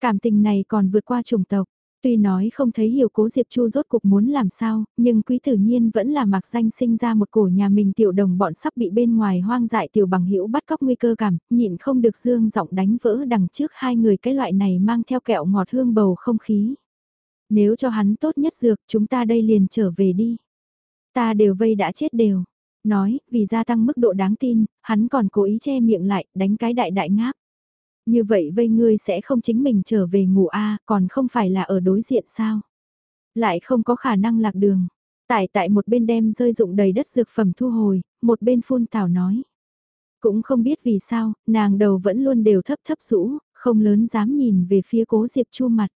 Cảm tình này còn vượt qua chủng tộc. Tuy nói không thấy hiểu cố Diệp Chu rốt cuộc muốn làm sao, nhưng quý tử nhiên vẫn là mặc danh sinh ra một cổ nhà mình tiểu đồng bọn sắp bị bên ngoài hoang dại tiểu bằng hữu bắt cóc nguy cơ cảm, nhịn không được dương giọng đánh vỡ đằng trước hai người cái loại này mang theo kẹo ngọt hương bầu không khí. Nếu cho hắn tốt nhất dược chúng ta đây liền trở về đi. Ta đều vây đã chết đều. Nói, vì gia tăng mức độ đáng tin, hắn còn cố ý che miệng lại, đánh cái đại đại ngáp. Như vậy vây ngươi sẽ không chính mình trở về ngủ a còn không phải là ở đối diện sao? Lại không có khả năng lạc đường. Tại tại một bên đem rơi dụng đầy đất dược phẩm thu hồi, một bên phun tảo nói. Cũng không biết vì sao, nàng đầu vẫn luôn đều thấp thấp rũ, không lớn dám nhìn về phía cố Diệp Chu mặt.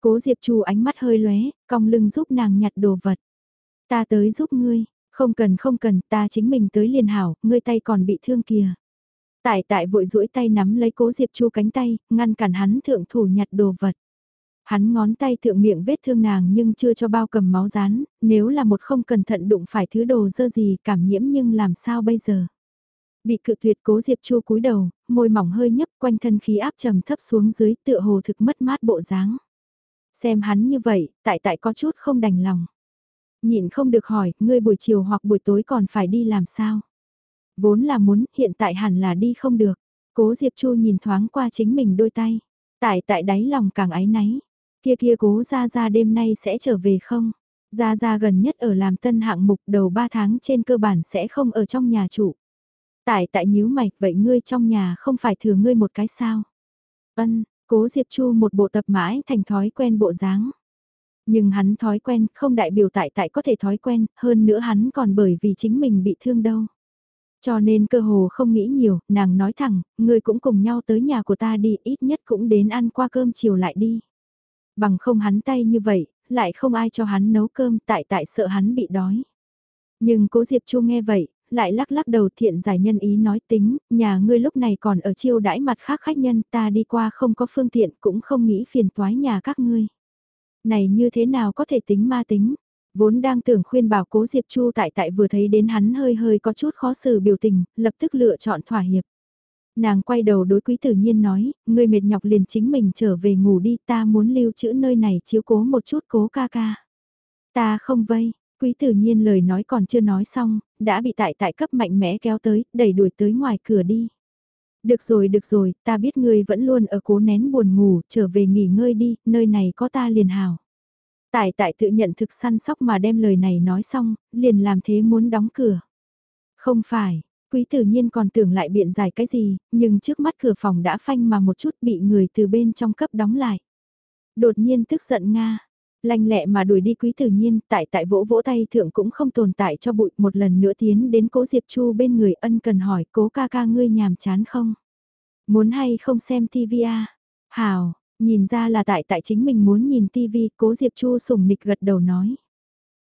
Cố Diệp Chu ánh mắt hơi lóe, cong lưng giúp nàng nhặt đồ vật. Ta tới giúp ngươi, không cần không cần, ta chính mình tới liền hảo, ngươi tay còn bị thương kìa. Tại tại vội duỗi tay nắm lấy cố Diệp Chu cánh tay, ngăn cản hắn thượng thủ nhặt đồ vật. Hắn ngón tay thượng miệng vết thương nàng nhưng chưa cho bao cầm máu rán, nếu là một không cẩn thận đụng phải thứ đồ dơ gì cảm nhiễm nhưng làm sao bây giờ. Bị cự tuyệt cố Diệp Chu cúi đầu, môi mỏng hơi nhấp quanh thân khí áp trầm thấp xuống dưới tựa hồ thực mất mát bộ dáng. Xem hắn như vậy, tại tại có chút không đành lòng. Nhịn không được hỏi, ngươi buổi chiều hoặc buổi tối còn phải đi làm sao? Vốn là muốn, hiện tại hẳn là đi không được. Cố Diệp Chu nhìn thoáng qua chính mình đôi tay. Tại tại đáy lòng càng ái náy. Kia kia cố ra ra đêm nay sẽ trở về không? Ra ra gần nhất ở làm tân hạng mục đầu 3 tháng trên cơ bản sẽ không ở trong nhà chủ. Tại tại nhíu mày, vậy ngươi trong nhà không phải thừa ngươi một cái sao? Ân, cố Diệp Chu một bộ tập mãi thành thói quen bộ dáng. Nhưng hắn thói quen không đại biểu tại tại có thể thói quen, hơn nữa hắn còn bởi vì chính mình bị thương đâu. Cho nên cơ hồ không nghĩ nhiều, nàng nói thẳng, ngươi cũng cùng nhau tới nhà của ta đi, ít nhất cũng đến ăn qua cơm chiều lại đi. Bằng không hắn tay như vậy, lại không ai cho hắn nấu cơm tại tại sợ hắn bị đói. Nhưng cố Diệp Chu nghe vậy, lại lắc lắc đầu thiện giải nhân ý nói tính, nhà ngươi lúc này còn ở chiêu đãi mặt khác khách nhân ta đi qua không có phương tiện cũng không nghĩ phiền toái nhà các ngươi. Này như thế nào có thể tính ma tính? Vốn đang tưởng khuyên bảo cố Diệp Chu tại tại vừa thấy đến hắn hơi hơi có chút khó xử biểu tình, lập tức lựa chọn thỏa hiệp. Nàng quay đầu đối quý tử nhiên nói, người mệt nhọc liền chính mình trở về ngủ đi ta muốn lưu trữ nơi này chiếu cố một chút cố ca ca. Ta không vây, quý tử nhiên lời nói còn chưa nói xong, đã bị tại tại cấp mạnh mẽ kéo tới, đẩy đuổi tới ngoài cửa đi. Được rồi được rồi, ta biết ngươi vẫn luôn ở cố nén buồn ngủ, trở về nghỉ ngơi đi, nơi này có ta liền hào. Tại tại tự nhận thực săn sóc mà đem lời này nói xong, liền làm thế muốn đóng cửa. Không phải, quý tử nhiên còn tưởng lại biện giải cái gì, nhưng trước mắt cửa phòng đã phanh mà một chút bị người từ bên trong cấp đóng lại. Đột nhiên tức giận Nga, lanh lẹ mà đuổi đi quý tử nhiên, tại tại vỗ vỗ tay thượng cũng không tồn tại cho bụi một lần nữa tiến đến cố Diệp Chu bên người ân cần hỏi cố ca ca ngươi nhàm chán không? Muốn hay không xem TV à? Hào, nhìn ra là tại tại chính mình muốn nhìn tivi cố Diệp Chu sùng nịch gật đầu nói.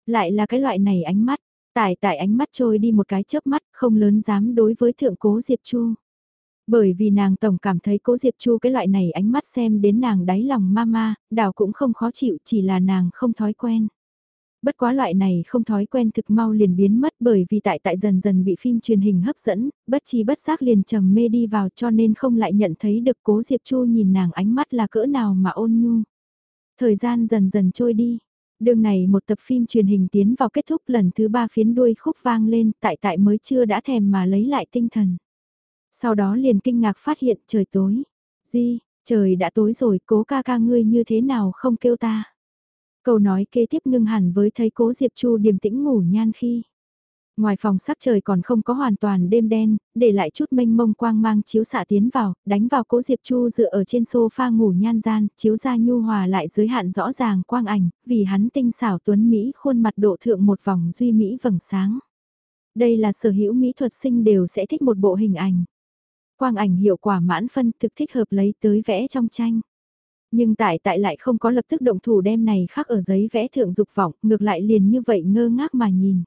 Lại là cái loại này ánh mắt, tại tại ánh mắt trôi đi một cái chớp mắt, không lớn dám đối với thượng cố Diệp Chu. Bởi vì nàng tổng cảm thấy cố Diệp Chu cái loại này ánh mắt xem đến nàng đáy lòng mama, đảo cũng không khó chịu chỉ là nàng không thói quen. Bất quá loại này không thói quen thực mau liền biến mất bởi vì tại tại dần dần bị phim truyền hình hấp dẫn, bất chi bất giác liền trầm mê đi vào cho nên không lại nhận thấy được cố Diệp Chu nhìn nàng ánh mắt là cỡ nào mà ôn nhu. Thời gian dần dần trôi đi. Đường này một tập phim truyền hình tiến vào kết thúc lần thứ ba phiến đuôi khúc vang lên tại tại mới chưa đã thèm mà lấy lại tinh thần. Sau đó liền kinh ngạc phát hiện trời tối. Di, trời đã tối rồi cố ca ca ngươi như thế nào không kêu ta. Câu nói kế tiếp ngưng hẳn với thấy cố Diệp Chu điềm tĩnh ngủ nhan khi. Ngoài phòng sắc trời còn không có hoàn toàn đêm đen, để lại chút mênh mông quang mang chiếu xạ tiến vào, đánh vào cố Diệp Chu dựa ở trên sofa ngủ nhan gian, chiếu ra nhu hòa lại giới hạn rõ ràng quang ảnh, vì hắn tinh xảo tuấn Mỹ khuôn mặt độ thượng một vòng duy Mỹ vầng sáng. Đây là sở hữu mỹ thuật sinh đều sẽ thích một bộ hình ảnh. Quang ảnh hiệu quả mãn phân thực thích hợp lấy tới vẽ trong tranh. Nhưng tại tại lại không có lập tức động thủ đem này khác ở giấy vẽ thượng dục vọng, ngược lại liền như vậy ngơ ngác mà nhìn.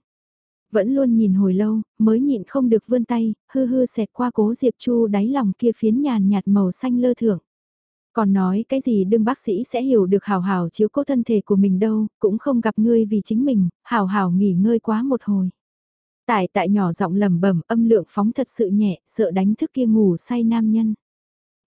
Vẫn luôn nhìn hồi lâu, mới nhịn không được vươn tay, hư hư xẹt qua cố Diệp Chu đáy lòng kia phiến nhàn nhạt màu xanh lơ thưởng. Còn nói cái gì đương bác sĩ sẽ hiểu được hào hào chiếu cố thân thể của mình đâu, cũng không gặp ngươi vì chính mình, hào hào nghỉ ngơi quá một hồi. Tại tại nhỏ giọng lầm bẩm âm lượng phóng thật sự nhẹ, sợ đánh thức kia ngủ say nam nhân.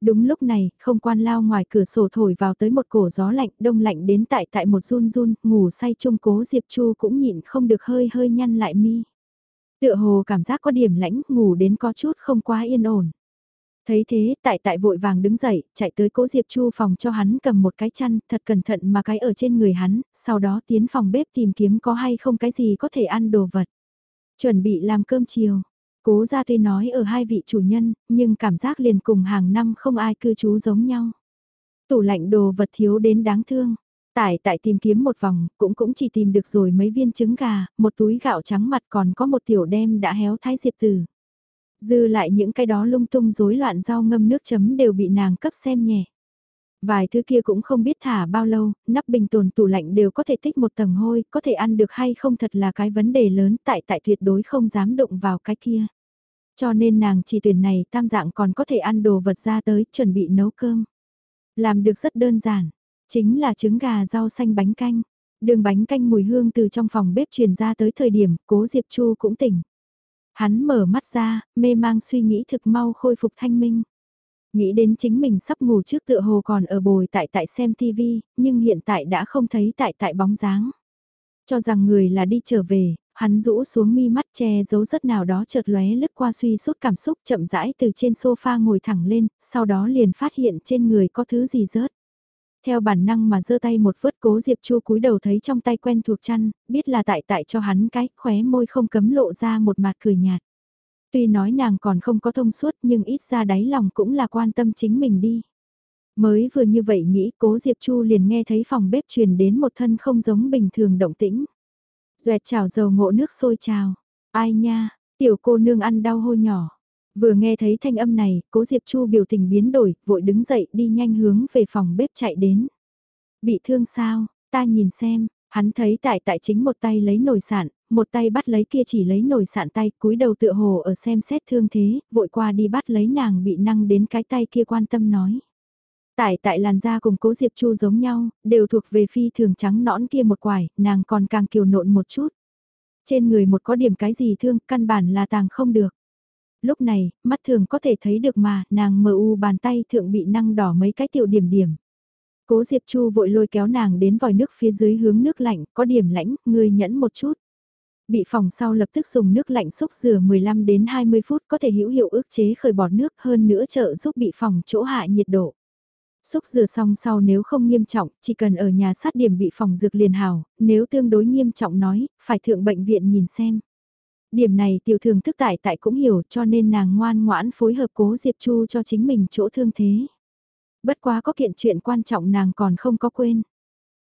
Đúng lúc này, không quan lao ngoài cửa sổ thổi vào tới một cổ gió lạnh, đông lạnh đến tại tại một run run, ngủ say trung cố Diệp Chu cũng nhịn không được hơi hơi nhăn lại mi. Tựa hồ cảm giác có điểm lãnh, ngủ đến có chút không quá yên ổn. Thấy thế, tại tại vội vàng đứng dậy, chạy tới cố Diệp Chu phòng cho hắn cầm một cái chăn, thật cẩn thận mà cái ở trên người hắn, sau đó tiến phòng bếp tìm kiếm có hay không cái gì có thể ăn đồ vật. Chuẩn bị làm cơm chiều, Cố gia tuy nói ở hai vị chủ nhân, nhưng cảm giác liền cùng hàng năm không ai cư trú giống nhau. Tủ lạnh đồ vật thiếu đến đáng thương. Tải tại tìm kiếm một vòng, cũng cũng chỉ tìm được rồi mấy viên trứng gà, một túi gạo trắng mặt còn có một tiểu đem đã héo thái diệp tử. Dư lại những cái đó lung tung rối loạn rau ngâm nước chấm đều bị nàng cấp xem nhẹ. Vài thứ kia cũng không biết thả bao lâu, nắp bình tồn tủ lạnh đều có thể tích một tầng hôi, có thể ăn được hay không thật là cái vấn đề lớn tại tại tuyệt đối không dám động vào cái kia. Cho nên nàng chỉ tuyển này tam dạng còn có thể ăn đồ vật ra tới chuẩn bị nấu cơm. Làm được rất đơn giản, chính là trứng gà rau xanh bánh canh. Đường bánh canh mùi hương từ trong phòng bếp truyền ra tới thời điểm cố Diệp Chu cũng tỉnh. Hắn mở mắt ra, mê mang suy nghĩ thực mau khôi phục thanh minh. Nghĩ đến chính mình sắp ngủ trước tựa hồ còn ở bồi tại tại xem TV, nhưng hiện tại đã không thấy tại tại bóng dáng. Cho rằng người là đi trở về, hắn rũ xuống mi mắt che giấu rất nào đó chợt lóe lướt qua suy sút cảm xúc chậm rãi từ trên sofa ngồi thẳng lên, sau đó liền phát hiện trên người có thứ gì rớt. Theo bản năng mà giơ tay một vớt cố Diệp Chu cúi đầu thấy trong tay quen thuộc chăn, biết là tại tại cho hắn cái, khóe môi không cấm lộ ra một mặt cười nhạt. Tuy nói nàng còn không có thông suốt nhưng ít ra đáy lòng cũng là quan tâm chính mình đi. Mới vừa như vậy nghĩ cố Diệp Chu liền nghe thấy phòng bếp truyền đến một thân không giống bình thường động tĩnh. Duẹt chảo dầu ngộ nước sôi trào. Ai nha, tiểu cô nương ăn đau hô nhỏ. Vừa nghe thấy thanh âm này, cố Diệp Chu biểu tình biến đổi, vội đứng dậy đi nhanh hướng về phòng bếp chạy đến. Bị thương sao, ta nhìn xem, hắn thấy tại tại chính một tay lấy nồi sạn, một tay bắt lấy kia chỉ lấy nồi sạn tay, cúi đầu tựa hồ ở xem xét thương thế, vội qua đi bắt lấy nàng bị năng đến cái tay kia quan tâm nói. Tại tại làn da cùng cố Diệp Chu giống nhau, đều thuộc về phi thường trắng nõn kia một quải, nàng còn càng kiều nộn một chút. Trên người một có điểm cái gì thương, căn bản là tàng không được. Lúc này, mắt thường có thể thấy được mà, nàng mờ u bàn tay thượng bị năng đỏ mấy cái tiểu điểm điểm. Cố Diệp Chu vội lôi kéo nàng đến vòi nước phía dưới hướng nước lạnh, có điểm lãnh, người nhẫn một chút. Bị phòng sau lập tức dùng nước lạnh xúc rửa 15 đến 20 phút có thể hữu hiệu ức chế khởi bọt nước hơn nữa trợ giúp bị phòng chỗ hạ nhiệt độ. Xúc rửa xong sau nếu không nghiêm trọng, chỉ cần ở nhà sát điểm bị phòng dược liền hào, nếu tương đối nghiêm trọng nói, phải thượng bệnh viện nhìn xem. Điểm này tiểu thường thức tại tại cũng hiểu cho nên nàng ngoan ngoãn phối hợp cố Diệp Chu cho chính mình chỗ thương thế. Bất quá có kiện chuyện quan trọng nàng còn không có quên.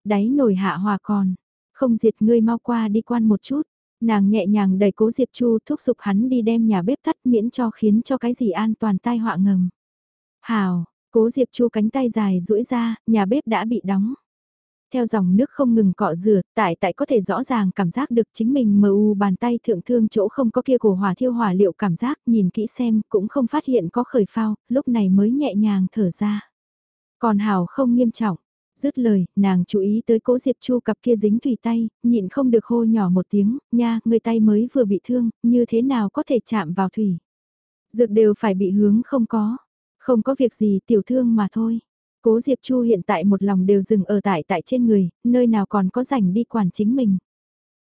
Đáy nồi hạ hòa còn, không diệt ngươi mau qua đi quan một chút. Nàng nhẹ nhàng đẩy cố Diệp Chu thúc giục hắn đi đem nhà bếp tắt miễn cho khiến cho cái gì an toàn tai họa ngầm. Hào, cố Diệp Chu cánh tay dài duỗi ra, nhà bếp đã bị đóng. Theo dòng nước không ngừng cọ rửa, tại tại có thể rõ ràng cảm giác được chính mình mờ u bàn tay thượng thương chỗ không có kia cổ hỏa thiêu hỏa liệu cảm giác nhìn kỹ xem cũng không phát hiện có khởi phao, lúc này mới nhẹ nhàng thở ra. Còn hào không nghiêm trọng, Dứt lời, nàng chú ý tới cố Diệp Chu cặp kia dính thủy tay, nhịn không được hô nhỏ một tiếng, nha, người tay mới vừa bị thương, như thế nào có thể chạm vào thủy. Dược đều phải bị hướng không có, không có việc gì tiểu thương mà thôi. Cố Diệp Chu hiện tại một lòng đều dừng ở tại tại trên người, nơi nào còn có rảnh đi quản chính mình.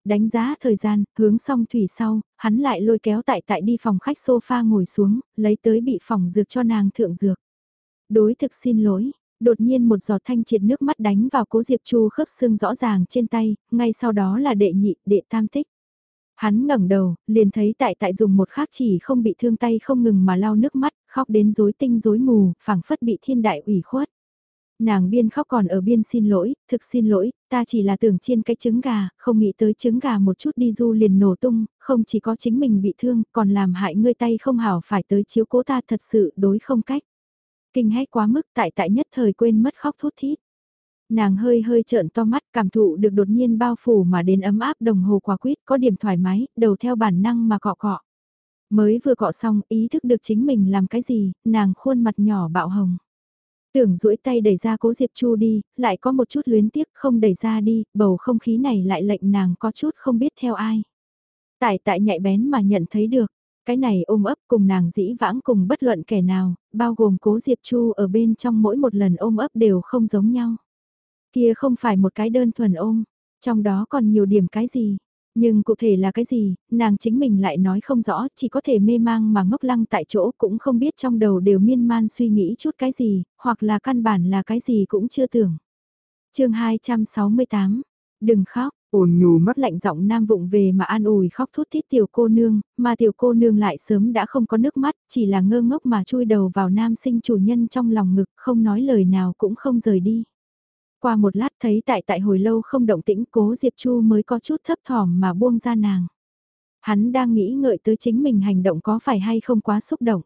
Đánh giá thời gian, hướng xong thủy sau, hắn lại lôi kéo tại tại đi phòng khách sofa ngồi xuống, lấy tới bị phòng dược cho nàng thượng dược. Đối thực xin lỗi, đột nhiên một giọt thanh triệt nước mắt đánh vào cố Diệp Chu khớp xương rõ ràng trên tay, ngay sau đó là đệ nhị, đệ tam tích. Hắn ngẩng đầu, liền thấy tại tại dùng một khắc chỉ không bị thương tay không ngừng mà lau nước mắt, khóc đến rối tinh rối mù, phảng phất bị thiên đại ủy khuất. Nàng biên khóc còn ở biên xin lỗi, thực xin lỗi, ta chỉ là tưởng chiên cái trứng gà, không nghĩ tới trứng gà một chút đi du liền nổ tung, không chỉ có chính mình bị thương, còn làm hại ngươi tay không hảo phải tới chiếu cố ta thật sự đối không cách. Kinh hét quá mức tại tại nhất thời quên mất khóc thút thít. Nàng hơi hơi trợn to mắt cảm thụ được đột nhiên bao phủ mà đến ấm áp đồng hồ quả quýt có điểm thoải mái, đầu theo bản năng mà cọ cọ. Mới vừa cọ xong ý thức được chính mình làm cái gì, nàng khuôn mặt nhỏ bạo hồng. Tưởng duỗi tay đẩy ra cố Diệp Chu đi, lại có một chút luyến tiếc không đẩy ra đi, bầu không khí này lại lệnh nàng có chút không biết theo ai. Tại tại nhạy bén mà nhận thấy được, cái này ôm ấp cùng nàng dĩ vãng cùng bất luận kẻ nào, bao gồm cố Diệp Chu ở bên trong mỗi một lần ôm ấp đều không giống nhau. Kia không phải một cái đơn thuần ôm, trong đó còn nhiều điểm cái gì. Nhưng cụ thể là cái gì, nàng chính mình lại nói không rõ, chỉ có thể mê mang mà ngốc lăng tại chỗ cũng không biết trong đầu đều miên man suy nghĩ chút cái gì, hoặc là căn bản là cái gì cũng chưa tưởng. chương 268, đừng khóc, ồn nhu mất lạnh giọng nam vụng về mà an ủi khóc thút thít tiểu cô nương, mà tiểu cô nương lại sớm đã không có nước mắt, chỉ là ngơ ngốc mà chui đầu vào nam sinh chủ nhân trong lòng ngực, không nói lời nào cũng không rời đi. Qua một lát thấy tại tại hồi lâu không động tĩnh cố Diệp Chu mới có chút thấp thỏm mà buông ra nàng. Hắn đang nghĩ ngợi tới chính mình hành động có phải hay không quá xúc động.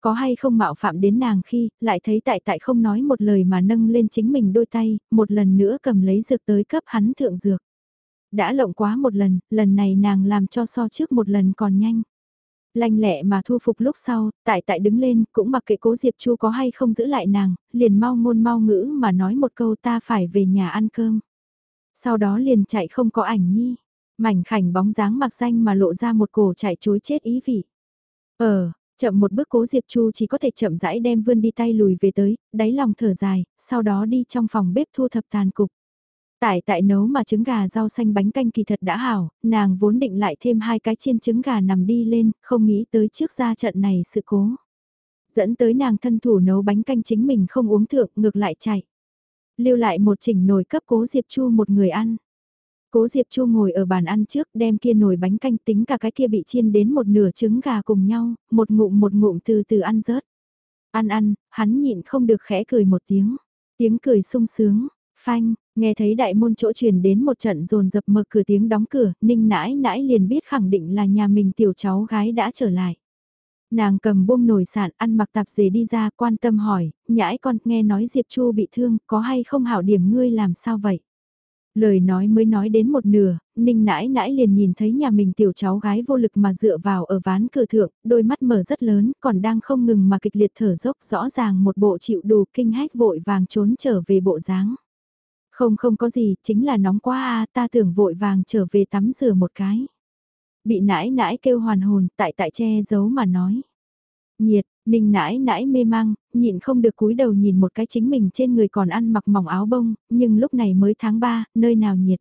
Có hay không mạo phạm đến nàng khi, lại thấy tại tại không nói một lời mà nâng lên chính mình đôi tay, một lần nữa cầm lấy dược tới cấp hắn thượng dược. Đã lộng quá một lần, lần này nàng làm cho so trước một lần còn nhanh. Lanh lẹ mà thu phục lúc sau, tại tại đứng lên, cũng mặc kệ cố Diệp Chu có hay không giữ lại nàng, liền mau ngôn mau ngữ mà nói một câu ta phải về nhà ăn cơm. Sau đó liền chạy không có ảnh nhi, mảnh khảnh bóng dáng mặc danh mà lộ ra một cổ chạy chối chết ý vị. Ờ, chậm một bước cố Diệp Chu chỉ có thể chậm rãi đem vươn đi tay lùi về tới, đáy lòng thở dài, sau đó đi trong phòng bếp thu thập tàn cục. Tại tại nấu mà trứng gà rau xanh bánh canh kỳ thật đã hảo, nàng vốn định lại thêm hai cái chiên trứng gà nằm đi lên, không nghĩ tới trước ra trận này sự cố. Dẫn tới nàng thân thủ nấu bánh canh chính mình không uống thượng, ngược lại chạy. Lưu lại một chỉnh nồi cấp cố Diệp Chu một người ăn. Cố Diệp Chu ngồi ở bàn ăn trước đem kia nồi bánh canh tính cả cái kia bị chiên đến một nửa trứng gà cùng nhau, một ngụm một ngụm từ từ ăn rớt. Ăn ăn, hắn nhịn không được khẽ cười một tiếng. Tiếng cười sung sướng, phanh, nghe thấy đại môn chỗ truyền đến một trận rồn dập mở cửa tiếng đóng cửa, ninh nãi nãi liền biết khẳng định là nhà mình tiểu cháu gái đã trở lại. Nàng cầm buông nồi sạn ăn mặc tạp dề đi ra quan tâm hỏi, nhãi con nghe nói Diệp Chu bị thương, có hay không hảo điểm ngươi làm sao vậy? Lời nói mới nói đến một nửa, ninh nãi nãi liền nhìn thấy nhà mình tiểu cháu gái vô lực mà dựa vào ở ván cửa thượng, đôi mắt mở rất lớn, còn đang không ngừng mà kịch liệt thở dốc rõ ràng một bộ chịu đủ kinh hách vội vàng trốn trở về bộ dáng. Không không có gì, chính là nóng quá a ta tưởng vội vàng trở về tắm rửa một cái. Bị nãi nãi kêu hoàn hồn, tại tại che giấu mà nói. Nhiệt, ninh nãi nãi mê mang, nhịn không được cúi đầu nhìn một cái chính mình trên người còn ăn mặc mỏng áo bông, nhưng lúc này mới tháng 3, nơi nào nhiệt.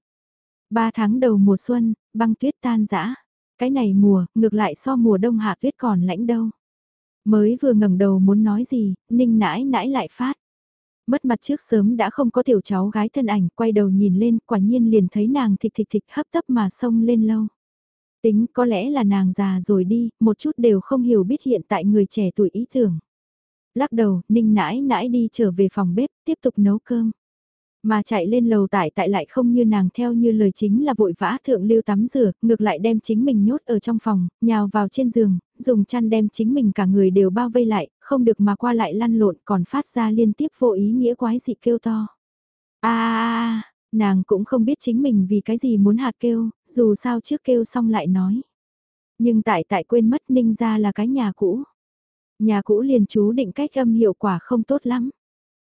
Ba tháng đầu mùa xuân, băng tuyết tan rã. Cái này mùa, ngược lại so mùa đông hạ tuyết còn lãnh đâu. Mới vừa ngẩng đầu muốn nói gì, ninh nãi nãi lại phát. Mất mặt trước sớm đã không có tiểu cháu gái thân ảnh, quay đầu nhìn lên, quả nhiên liền thấy nàng thịt thịt thịt hấp tấp mà xông lên lâu. Tính có lẽ là nàng già rồi đi, một chút đều không hiểu biết hiện tại người trẻ tuổi ý tưởng. Lắc đầu, ninh nãi nãi đi trở về phòng bếp, tiếp tục nấu cơm. Mà chạy lên lầu tại tại lại không như nàng theo như lời chính là vội vã thượng lưu tắm rửa, ngược lại đem chính mình nhốt ở trong phòng, nhào vào trên giường, dùng chăn đem chính mình cả người đều bao vây lại, không được mà qua lại lăn lộn còn phát ra liên tiếp vô ý nghĩa quái dị kêu to. a nàng cũng không biết chính mình vì cái gì muốn hạt kêu, dù sao trước kêu xong lại nói. Nhưng tại tại quên mất ninh ra là cái nhà cũ. Nhà cũ liền chú định cách âm hiệu quả không tốt lắm.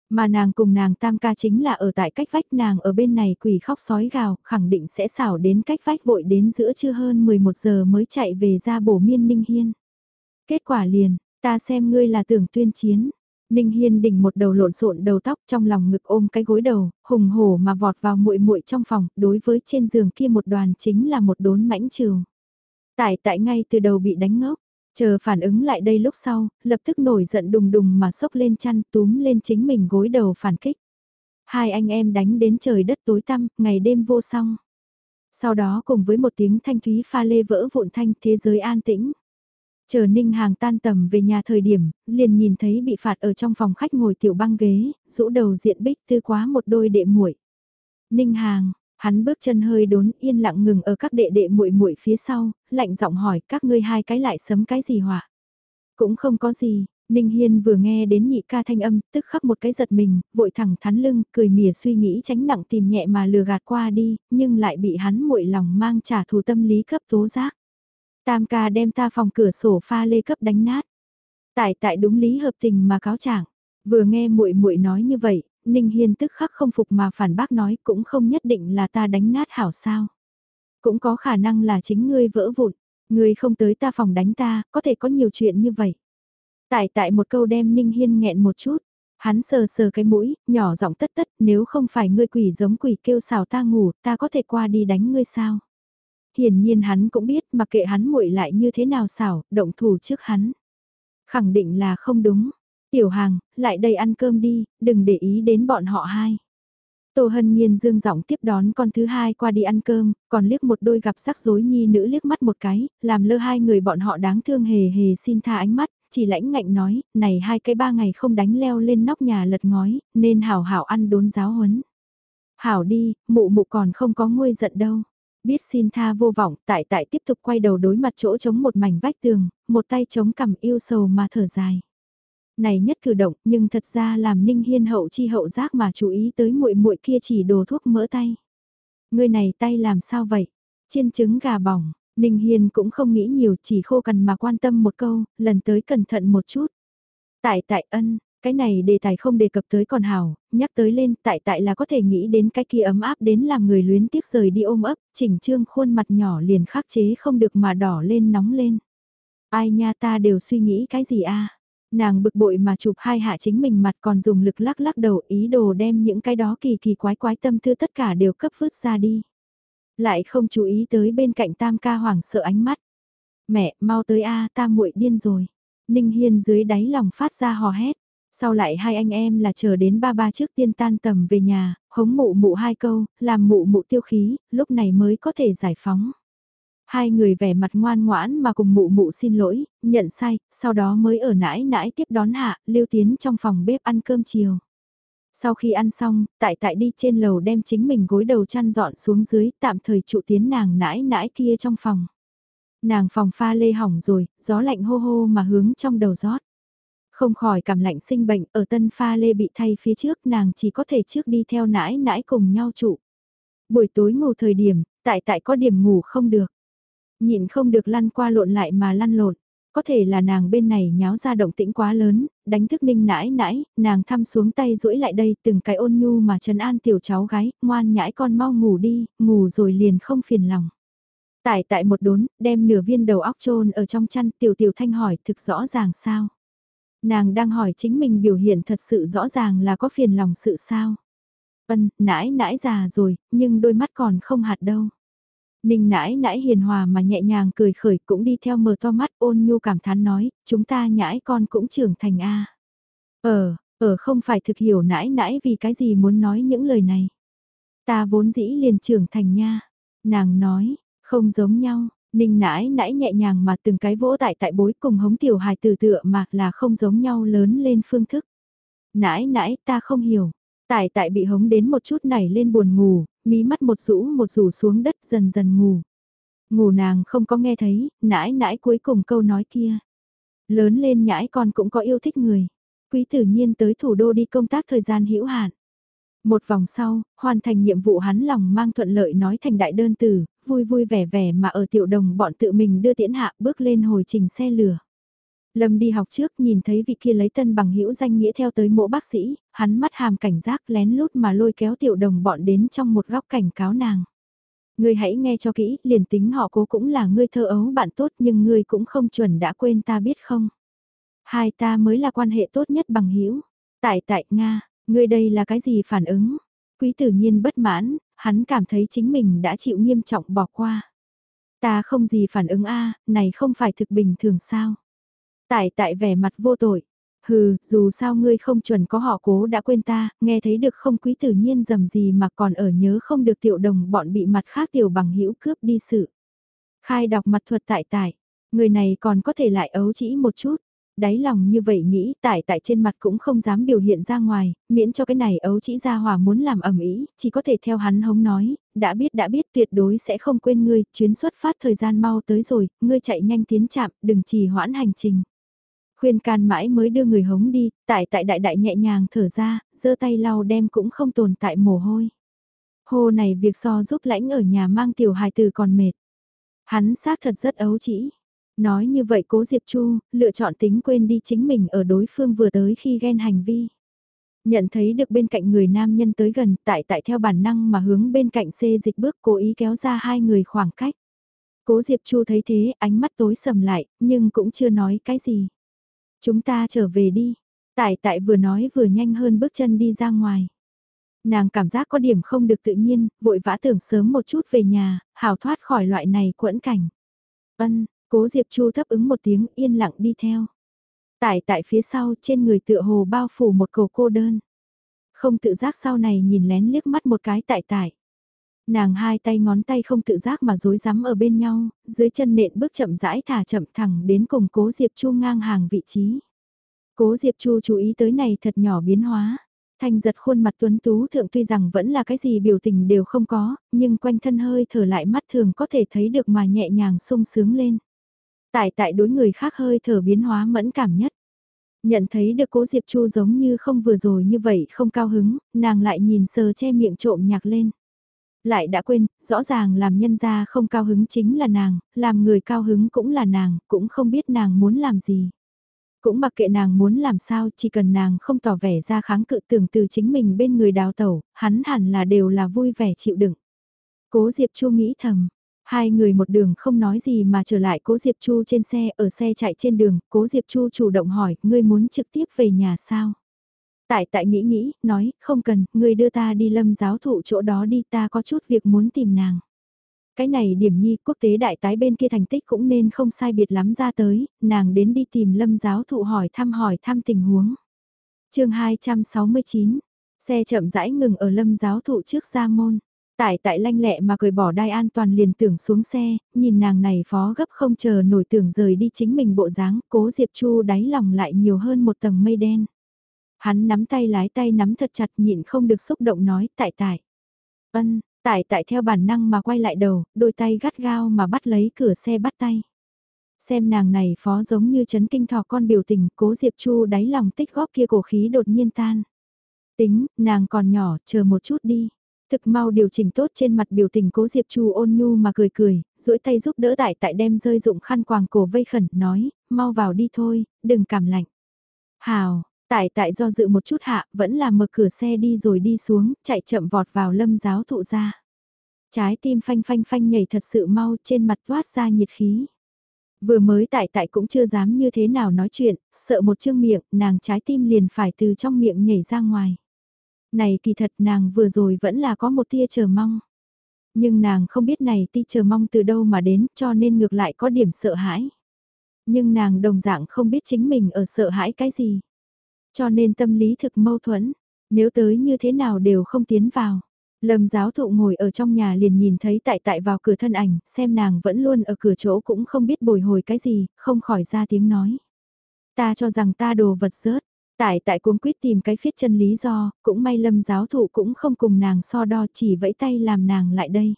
Mà nàng cùng nàng tam ca chính là ở tại cách vách nàng ở bên này quỷ khóc sói gào, khẳng định sẽ xảo đến cách vách vội đến giữa trưa hơn 11 giờ mới chạy về ra bổ miên ninh hiên. Kết quả liền, ta xem ngươi là tưởng tuyên chiến. Ninh Hiên đỉnh một đầu lộn xộn đầu tóc trong lòng ngực ôm cái gối đầu, hùng hổ mà vọt vào muội muội trong phòng, đối với trên giường kia một đoàn chính là một đốn mãnh trường. Tại tại ngay từ đầu bị đánh ngốc, chờ phản ứng lại đây lúc sau, lập tức nổi giận đùng đùng mà sốc lên chăn túm lên chính mình gối đầu phản kích. Hai anh em đánh đến trời đất tối tăm, ngày đêm vô song. Sau đó cùng với một tiếng thanh thúy pha lê vỡ vụn thanh thế giới an tĩnh. Chờ Ninh Hàng tan tầm về nhà thời điểm, liền nhìn thấy bị phạt ở trong phòng khách ngồi tiểu băng ghế, rũ đầu diện bích tư quá một đôi đệ muội. Ninh Hàng, hắn bước chân hơi đốn yên lặng ngừng ở các đệ đệ muội muội phía sau, lạnh giọng hỏi các ngươi hai cái lại sấm cái gì họa. Cũng không có gì, Ninh Hiên vừa nghe đến nhị ca thanh âm, tức khắc một cái giật mình, vội thẳng thắn lưng, cười mỉa suy nghĩ tránh nặng tìm nhẹ mà lừa gạt qua đi, nhưng lại bị hắn muội lòng mang trả thù tâm lý cấp tố giác. Tam ca đem ta phòng cửa sổ pha lê cấp đánh nát. Tại tại đúng lý hợp tình mà cáo trạng. Vừa nghe muội muội nói như vậy, Ninh Hiên tức khắc không phục mà phản bác nói cũng không nhất định là ta đánh nát hảo sao. Cũng có khả năng là chính ngươi vỡ vụn, ngươi không tới ta phòng đánh ta, có thể có nhiều chuyện như vậy. Tại tại một câu đem Ninh Hiên nghẹn một chút, hắn sờ sờ cái mũi, nhỏ giọng tất tất, nếu không phải ngươi quỷ giống quỷ kêu xào ta ngủ, ta có thể qua đi đánh ngươi sao? Hiển nhiên hắn cũng biết mặc kệ hắn muội lại như thế nào xảo, động thủ trước hắn. Khẳng định là không đúng. Tiểu hàng, lại đây ăn cơm đi, đừng để ý đến bọn họ hai. Tô Hân Nhiên dương giọng tiếp đón con thứ hai qua đi ăn cơm, còn liếc một đôi gặp sắc rối nhi nữ liếc mắt một cái, làm lơ hai người bọn họ đáng thương hề hề xin tha ánh mắt, chỉ lãnh ngạnh nói, này hai cái ba ngày không đánh leo lên nóc nhà lật ngói, nên hảo hảo ăn đốn giáo huấn. Hảo đi, mụ mụ còn không có nguôi giận đâu. Biết xin tha vô vọng, tại tại tiếp tục quay đầu đối mặt chỗ chống một mảnh vách tường, một tay chống cằm yêu sầu mà thở dài. Này nhất cử động, nhưng thật ra làm Ninh Hiên hậu chi hậu giác mà chú ý tới muội muội kia chỉ đồ thuốc mỡ tay. Người này tay làm sao vậy? Chiên trứng gà bỏng, Ninh Hiên cũng không nghĩ nhiều chỉ khô cằn mà quan tâm một câu, lần tới cẩn thận một chút. Tại tại ân, cái này đề tài không đề cập tới còn hảo, nhắc tới lên tại tại là có thể nghĩ đến cái kia ấm áp đến làm người luyến tiếc rời đi ôm ấp, chỉnh trương khuôn mặt nhỏ liền khắc chế không được mà đỏ lên nóng lên. Ai nha ta đều suy nghĩ cái gì a Nàng bực bội mà chụp hai hạ chính mình mặt còn dùng lực lắc lắc đầu ý đồ đem những cái đó kỳ kỳ quái quái tâm tư tất cả đều cấp vứt ra đi. Lại không chú ý tới bên cạnh tam ca hoảng sợ ánh mắt. Mẹ, mau tới a ta muội điên rồi. Ninh Hiên dưới đáy lòng phát ra hò hét. Sau lại hai anh em là chờ đến ba ba trước tiên tan tầm về nhà, hống mụ mụ hai câu, làm mụ mụ tiêu khí, lúc này mới có thể giải phóng. Hai người vẻ mặt ngoan ngoãn mà cùng mụ mụ xin lỗi, nhận sai, sau đó mới ở nãi nãi tiếp đón hạ, lưu tiến trong phòng bếp ăn cơm chiều. Sau khi ăn xong, tại tại đi trên lầu đem chính mình gối đầu chăn dọn xuống dưới, tạm thời trụ tiến nàng nãi nãi kia trong phòng. Nàng phòng pha lê hỏng rồi, gió lạnh hô hô mà hướng trong đầu rót. Không khỏi cảm lạnh sinh bệnh, ở tân pha lê bị thay phía trước nàng chỉ có thể trước đi theo nãi nãi cùng nhau trụ. Buổi tối ngủ thời điểm, tại tại có điểm ngủ không được. Nhịn không được lăn qua lộn lại mà lăn lộn. Có thể là nàng bên này nháo ra động tĩnh quá lớn, đánh thức ninh nãi nãi, nàng thăm xuống tay duỗi lại đây từng cái ôn nhu mà trần an tiểu cháu gái, ngoan nhãi con mau ngủ đi, ngủ rồi liền không phiền lòng. Tại tại một đốn, đem nửa viên đầu óc trôn ở trong chăn tiểu tiểu thanh hỏi thực rõ ràng sao. Nàng đang hỏi chính mình biểu hiện thật sự rõ ràng là có phiền lòng sự sao. vân nãi nãi già rồi, nhưng đôi mắt còn không hạt đâu. Ninh nãi nãi hiền hòa mà nhẹ nhàng cười khởi cũng đi theo mở to mắt ôn nhu cảm thán nói, chúng ta nhãi con cũng trưởng thành a. Ờ, ờ không phải thực hiểu nãi nãi vì cái gì muốn nói những lời này. Ta vốn dĩ liền trưởng thành nha. Nàng nói, không giống nhau, ninh nãi nãi nhẹ nhàng mà từng cái vỗ tại tại bối cùng hống tiểu hài từ tựa mà là không giống nhau lớn lên phương thức. Nãi nãi ta không hiểu, tại tại bị hống đến một chút này lên buồn ngủ, mí mắt một rũ một rủ xuống đất dần dần ngủ. Ngủ nàng không có nghe thấy, nãi nãi cuối cùng câu nói kia. Lớn lên nhãi con cũng có yêu thích người. Quý tử nhiên tới thủ đô đi công tác thời gian hữu hạn. Một vòng sau, hoàn thành nhiệm vụ hắn lòng mang thuận lợi nói thành đại đơn tử, vui vui vẻ vẻ mà ở tiểu đồng bọn tự mình đưa tiễn hạ bước lên hồi trình xe lửa. Lâm đi học trước nhìn thấy vị kia lấy tân bằng hữu danh nghĩa theo tới mộ bác sĩ, hắn mắt hàm cảnh giác lén lút mà lôi kéo tiểu đồng bọn đến trong một góc cảnh cáo nàng. Ngươi hãy nghe cho kỹ, liền tính họ cố cũng là ngươi thơ ấu bạn tốt nhưng ngươi cũng không chuẩn đã quên ta biết không. Hai ta mới là quan hệ tốt nhất bằng hữu Tại tại Nga, ngươi đây là cái gì phản ứng? Quý tử nhiên bất mãn, hắn cảm thấy chính mình đã chịu nghiêm trọng bỏ qua. Ta không gì phản ứng a này không phải thực bình thường sao? Tại tại vẻ mặt vô tội. Hừ, dù sao ngươi không chuẩn có họ cố đã quên ta, nghe thấy được không quý tử nhiên dầm gì mà còn ở nhớ không được tiểu đồng bọn bị mặt khác tiểu bằng hữu cướp đi sự. Khai đọc mặt thuật tại tại, người này còn có thể lại ấu chỉ một chút. Đáy lòng như vậy nghĩ tại tại trên mặt cũng không dám biểu hiện ra ngoài, miễn cho cái này ấu chỉ ra hòa muốn làm ẩm ý, chỉ có thể theo hắn hống nói, đã biết đã biết tuyệt đối sẽ không quên ngươi, chuyến xuất phát thời gian mau tới rồi, ngươi chạy nhanh tiến chạm, đừng trì hoãn hành trình. Khuyên can mãi mới đưa người hống đi, tại tại đại đại nhẹ nhàng thở ra, giơ tay lau đem cũng không tồn tại mồ hôi. Hồ này việc so giúp lãnh ở nhà mang tiểu hài từ còn mệt. Hắn xác thật rất ấu chỉ. Nói như vậy cố Diệp Chu, lựa chọn tính quên đi chính mình ở đối phương vừa tới khi ghen hành vi. Nhận thấy được bên cạnh người nam nhân tới gần tại tại theo bản năng mà hướng bên cạnh xê dịch bước cố ý kéo ra hai người khoảng cách. Cố Diệp Chu thấy thế ánh mắt tối sầm lại nhưng cũng chưa nói cái gì. Chúng ta trở về đi. Tại tại vừa nói vừa nhanh hơn bước chân đi ra ngoài. Nàng cảm giác có điểm không được tự nhiên, vội vã tưởng sớm một chút về nhà, hào thoát khỏi loại này quẫn cảnh. Ân, cố Diệp Chu thấp ứng một tiếng yên lặng đi theo. Tại tại phía sau trên người tựa hồ bao phủ một cầu cô đơn. Không tự giác sau này nhìn lén liếc mắt một cái tại tại. Nàng hai tay ngón tay không tự giác mà dối rắm ở bên nhau, dưới chân nện bước chậm rãi thả chậm thẳng đến cùng cố Diệp Chu ngang hàng vị trí. Cố Diệp Chu chú ý tới này thật nhỏ biến hóa. Thanh giật khuôn mặt tuấn tú thượng tuy rằng vẫn là cái gì biểu tình đều không có, nhưng quanh thân hơi thở lại mắt thường có thể thấy được mà nhẹ nhàng sung sướng lên. Tại tại đối người khác hơi thở biến hóa mẫn cảm nhất. Nhận thấy được cố Diệp Chu giống như không vừa rồi như vậy không cao hứng, nàng lại nhìn sờ che miệng trộm nhạc lên. Lại đã quên, rõ ràng làm nhân gia không cao hứng chính là nàng, làm người cao hứng cũng là nàng, cũng không biết nàng muốn làm gì. Cũng mặc kệ nàng muốn làm sao, chỉ cần nàng không tỏ vẻ ra kháng cự tưởng từ chính mình bên người đào tẩu, hắn hẳn là đều là vui vẻ chịu đựng. Cố Diệp Chu nghĩ thầm, hai người một đường không nói gì mà trở lại Cố Diệp Chu trên xe, ở xe chạy trên đường, Cố Diệp Chu chủ động hỏi, ngươi muốn trực tiếp về nhà sao? Tại tại nghĩ nghĩ, nói, không cần, ngươi đưa ta đi lâm giáo thụ chỗ đó đi ta có chút việc muốn tìm nàng. Cái này điểm nhi quốc tế đại tái bên kia thành tích cũng nên không sai biệt lắm ra tới, nàng đến đi tìm lâm giáo thụ hỏi thăm hỏi thăm tình huống. chương 269, xe chậm rãi ngừng ở lâm giáo thụ trước ra môn. Tại tại lanh lẹ mà cười bỏ đai an toàn liền tưởng xuống xe, nhìn nàng này phó gấp không chờ nổi tưởng rời đi chính mình bộ dáng, cố Diệp Chu đáy lòng lại nhiều hơn một tầng mây đen. Hắn nắm tay lái tay nắm thật chặt nhịn không được xúc động nói tại tại. Ân, tại tại theo bản năng mà quay lại đầu, đôi tay gắt gao mà bắt lấy cửa xe bắt tay. Xem nàng này phó giống như chấn kinh thỏ con biểu tình, cố Diệp Chu đáy lòng tích góp kia cổ khí đột nhiên tan. Tính, nàng còn nhỏ, chờ một chút đi. Thực mau điều chỉnh tốt trên mặt biểu tình cố Diệp Chu ôn nhu mà cười cười, duỗi tay giúp đỡ tại tại đem rơi dụng khăn quàng cổ vây khẩn, nói, mau vào đi thôi, đừng cảm lạnh. Hào, Tại tại do dự một chút hạ, vẫn là mở cửa xe đi rồi đi xuống, chạy chậm vọt vào lâm giáo thụ ra. Trái tim phanh phanh phanh nhảy thật sự mau trên mặt toát ra nhiệt khí. Vừa mới tại tại cũng chưa dám như thế nào nói chuyện, sợ một chương miệng, nàng trái tim liền phải từ trong miệng nhảy ra ngoài. Này kỳ thật nàng vừa rồi vẫn là có một tia chờ mong. Nhưng nàng không biết này ti chờ mong từ đâu mà đến cho nên ngược lại có điểm sợ hãi. Nhưng nàng đồng dạng không biết chính mình ở sợ hãi cái gì. Cho nên tâm lý thực mâu thuẫn, nếu tới như thế nào đều không tiến vào. Lâm giáo thụ ngồi ở trong nhà liền nhìn thấy tại tại vào cửa thân ảnh, xem nàng vẫn luôn ở cửa chỗ cũng không biết bồi hồi cái gì, không khỏi ra tiếng nói. Ta cho rằng ta đồ vật rớt, tại tại cuống quyết tìm cái phiết chân lý do, cũng may lâm giáo thụ cũng không cùng nàng so đo chỉ vẫy tay làm nàng lại đây.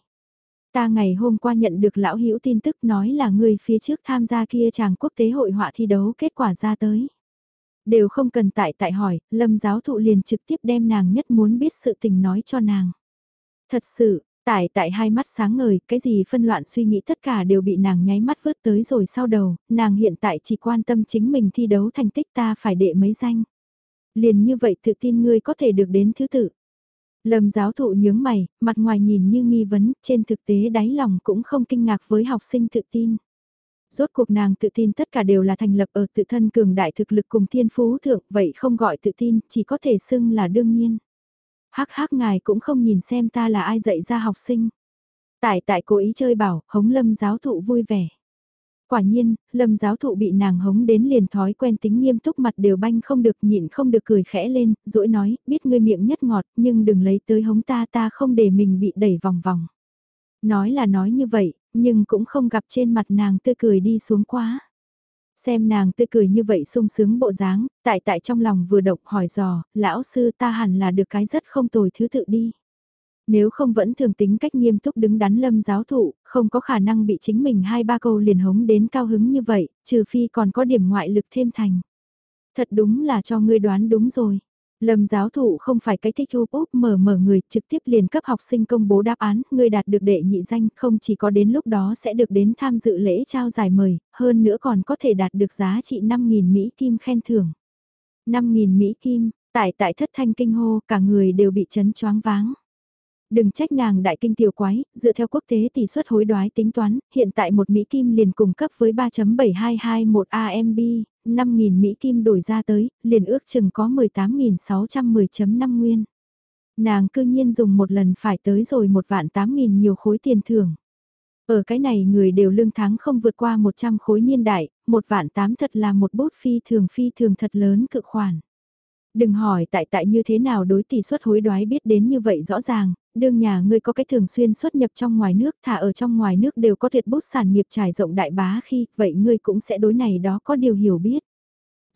Ta ngày hôm qua nhận được lão hữu tin tức nói là người phía trước tham gia kia chàng quốc tế hội họa thi đấu kết quả ra tới. Đều không cần tại tại hỏi, lâm giáo thụ liền trực tiếp đem nàng nhất muốn biết sự tình nói cho nàng. Thật sự, tại tại hai mắt sáng ngời, cái gì phân loạn suy nghĩ tất cả đều bị nàng nháy mắt vớt tới rồi sau đầu, nàng hiện tại chỉ quan tâm chính mình thi đấu thành tích ta phải đệ mấy danh. Liền như vậy tự tin ngươi có thể được đến thứ tự. Lâm giáo thụ nhướng mày, mặt ngoài nhìn như nghi vấn, trên thực tế đáy lòng cũng không kinh ngạc với học sinh tự tin rốt cuộc nàng tự tin tất cả đều là thành lập ở tự thân cường đại thực lực cùng thiên phú thượng, vậy không gọi tự tin, chỉ có thể xưng là đương nhiên. Hắc hắc ngài cũng không nhìn xem ta là ai dạy ra học sinh. Tại tại cố ý chơi bảo, hống lâm giáo thụ vui vẻ. Quả nhiên, lâm giáo thụ bị nàng hống đến liền thói quen tính nghiêm túc mặt đều banh không được nhịn không được cười khẽ lên, dỗi nói, biết ngươi miệng nhất ngọt, nhưng đừng lấy tới hống ta ta không để mình bị đẩy vòng vòng. Nói là nói như vậy, nhưng cũng không gặp trên mặt nàng tươi cười đi xuống quá. Xem nàng tươi cười như vậy sung sướng bộ dáng, tại tại trong lòng vừa độc hỏi dò, lão sư ta hẳn là được cái rất không tồi thứ tự đi. Nếu không vẫn thường tính cách nghiêm túc đứng đắn lâm giáo thụ, không có khả năng bị chính mình hai ba câu liền hống đến cao hứng như vậy, trừ phi còn có điểm ngoại lực thêm thành. Thật đúng là cho ngươi đoán đúng rồi. Lâm giáo thụ không phải cái thích úp úp mở mở người trực tiếp liền cấp học sinh công bố đáp án, người đạt được đệ nhị danh không chỉ có đến lúc đó sẽ được đến tham dự lễ trao giải mời, hơn nữa còn có thể đạt được giá trị 5.000 Mỹ Kim khen thưởng. 5.000 Mỹ Kim, tại tại thất thanh kinh hô cả người đều bị chấn choáng váng. Đừng trách nàng đại kinh tiểu quái, dựa theo quốc tế tỷ suất hối đoái tính toán, hiện tại một Mỹ Kim liền cung cấp với 3.7221 AMB, 5.000 Mỹ Kim đổi ra tới, liền ước chừng có 18.610.5 nguyên. Nàng cư nhiên dùng một lần phải tới rồi một vạn 8.000 nhiều khối tiền thưởng. Ở cái này người đều lương tháng không vượt qua 100 khối niên đại, một vạn tám thật là một bút phi thường phi thường thật lớn cự khoản. Đừng hỏi tại tại như thế nào đối tỷ suất hối đoái biết đến như vậy rõ ràng, đương nhà ngươi có cái thường xuyên xuất nhập trong ngoài nước thả ở trong ngoài nước đều có thiệt bút sản nghiệp trải rộng đại bá khi, vậy ngươi cũng sẽ đối này đó có điều hiểu biết.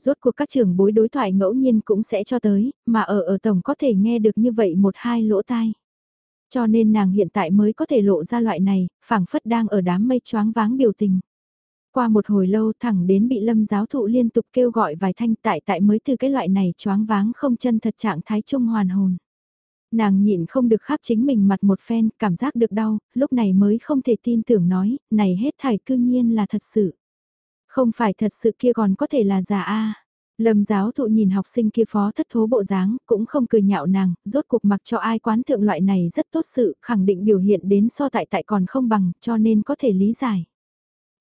Rốt cuộc các trường bối đối thoại ngẫu nhiên cũng sẽ cho tới, mà ở ở tổng có thể nghe được như vậy một hai lỗ tai. Cho nên nàng hiện tại mới có thể lộ ra loại này, phảng phất đang ở đám mây choáng váng biểu tình. Qua một hồi lâu thẳng đến bị lâm giáo thụ liên tục kêu gọi vài thanh tại tại mới từ cái loại này choáng váng không chân thật trạng thái trung hoàn hồn. Nàng nhịn không được khắp chính mình mặt một phen, cảm giác được đau, lúc này mới không thể tin tưởng nói, này hết thảy cư nhiên là thật sự. Không phải thật sự kia còn có thể là giả a Lâm giáo thụ nhìn học sinh kia phó thất thố bộ dáng, cũng không cười nhạo nàng, rốt cuộc mặc cho ai quán thượng loại này rất tốt sự, khẳng định biểu hiện đến so tại tại còn không bằng, cho nên có thể lý giải.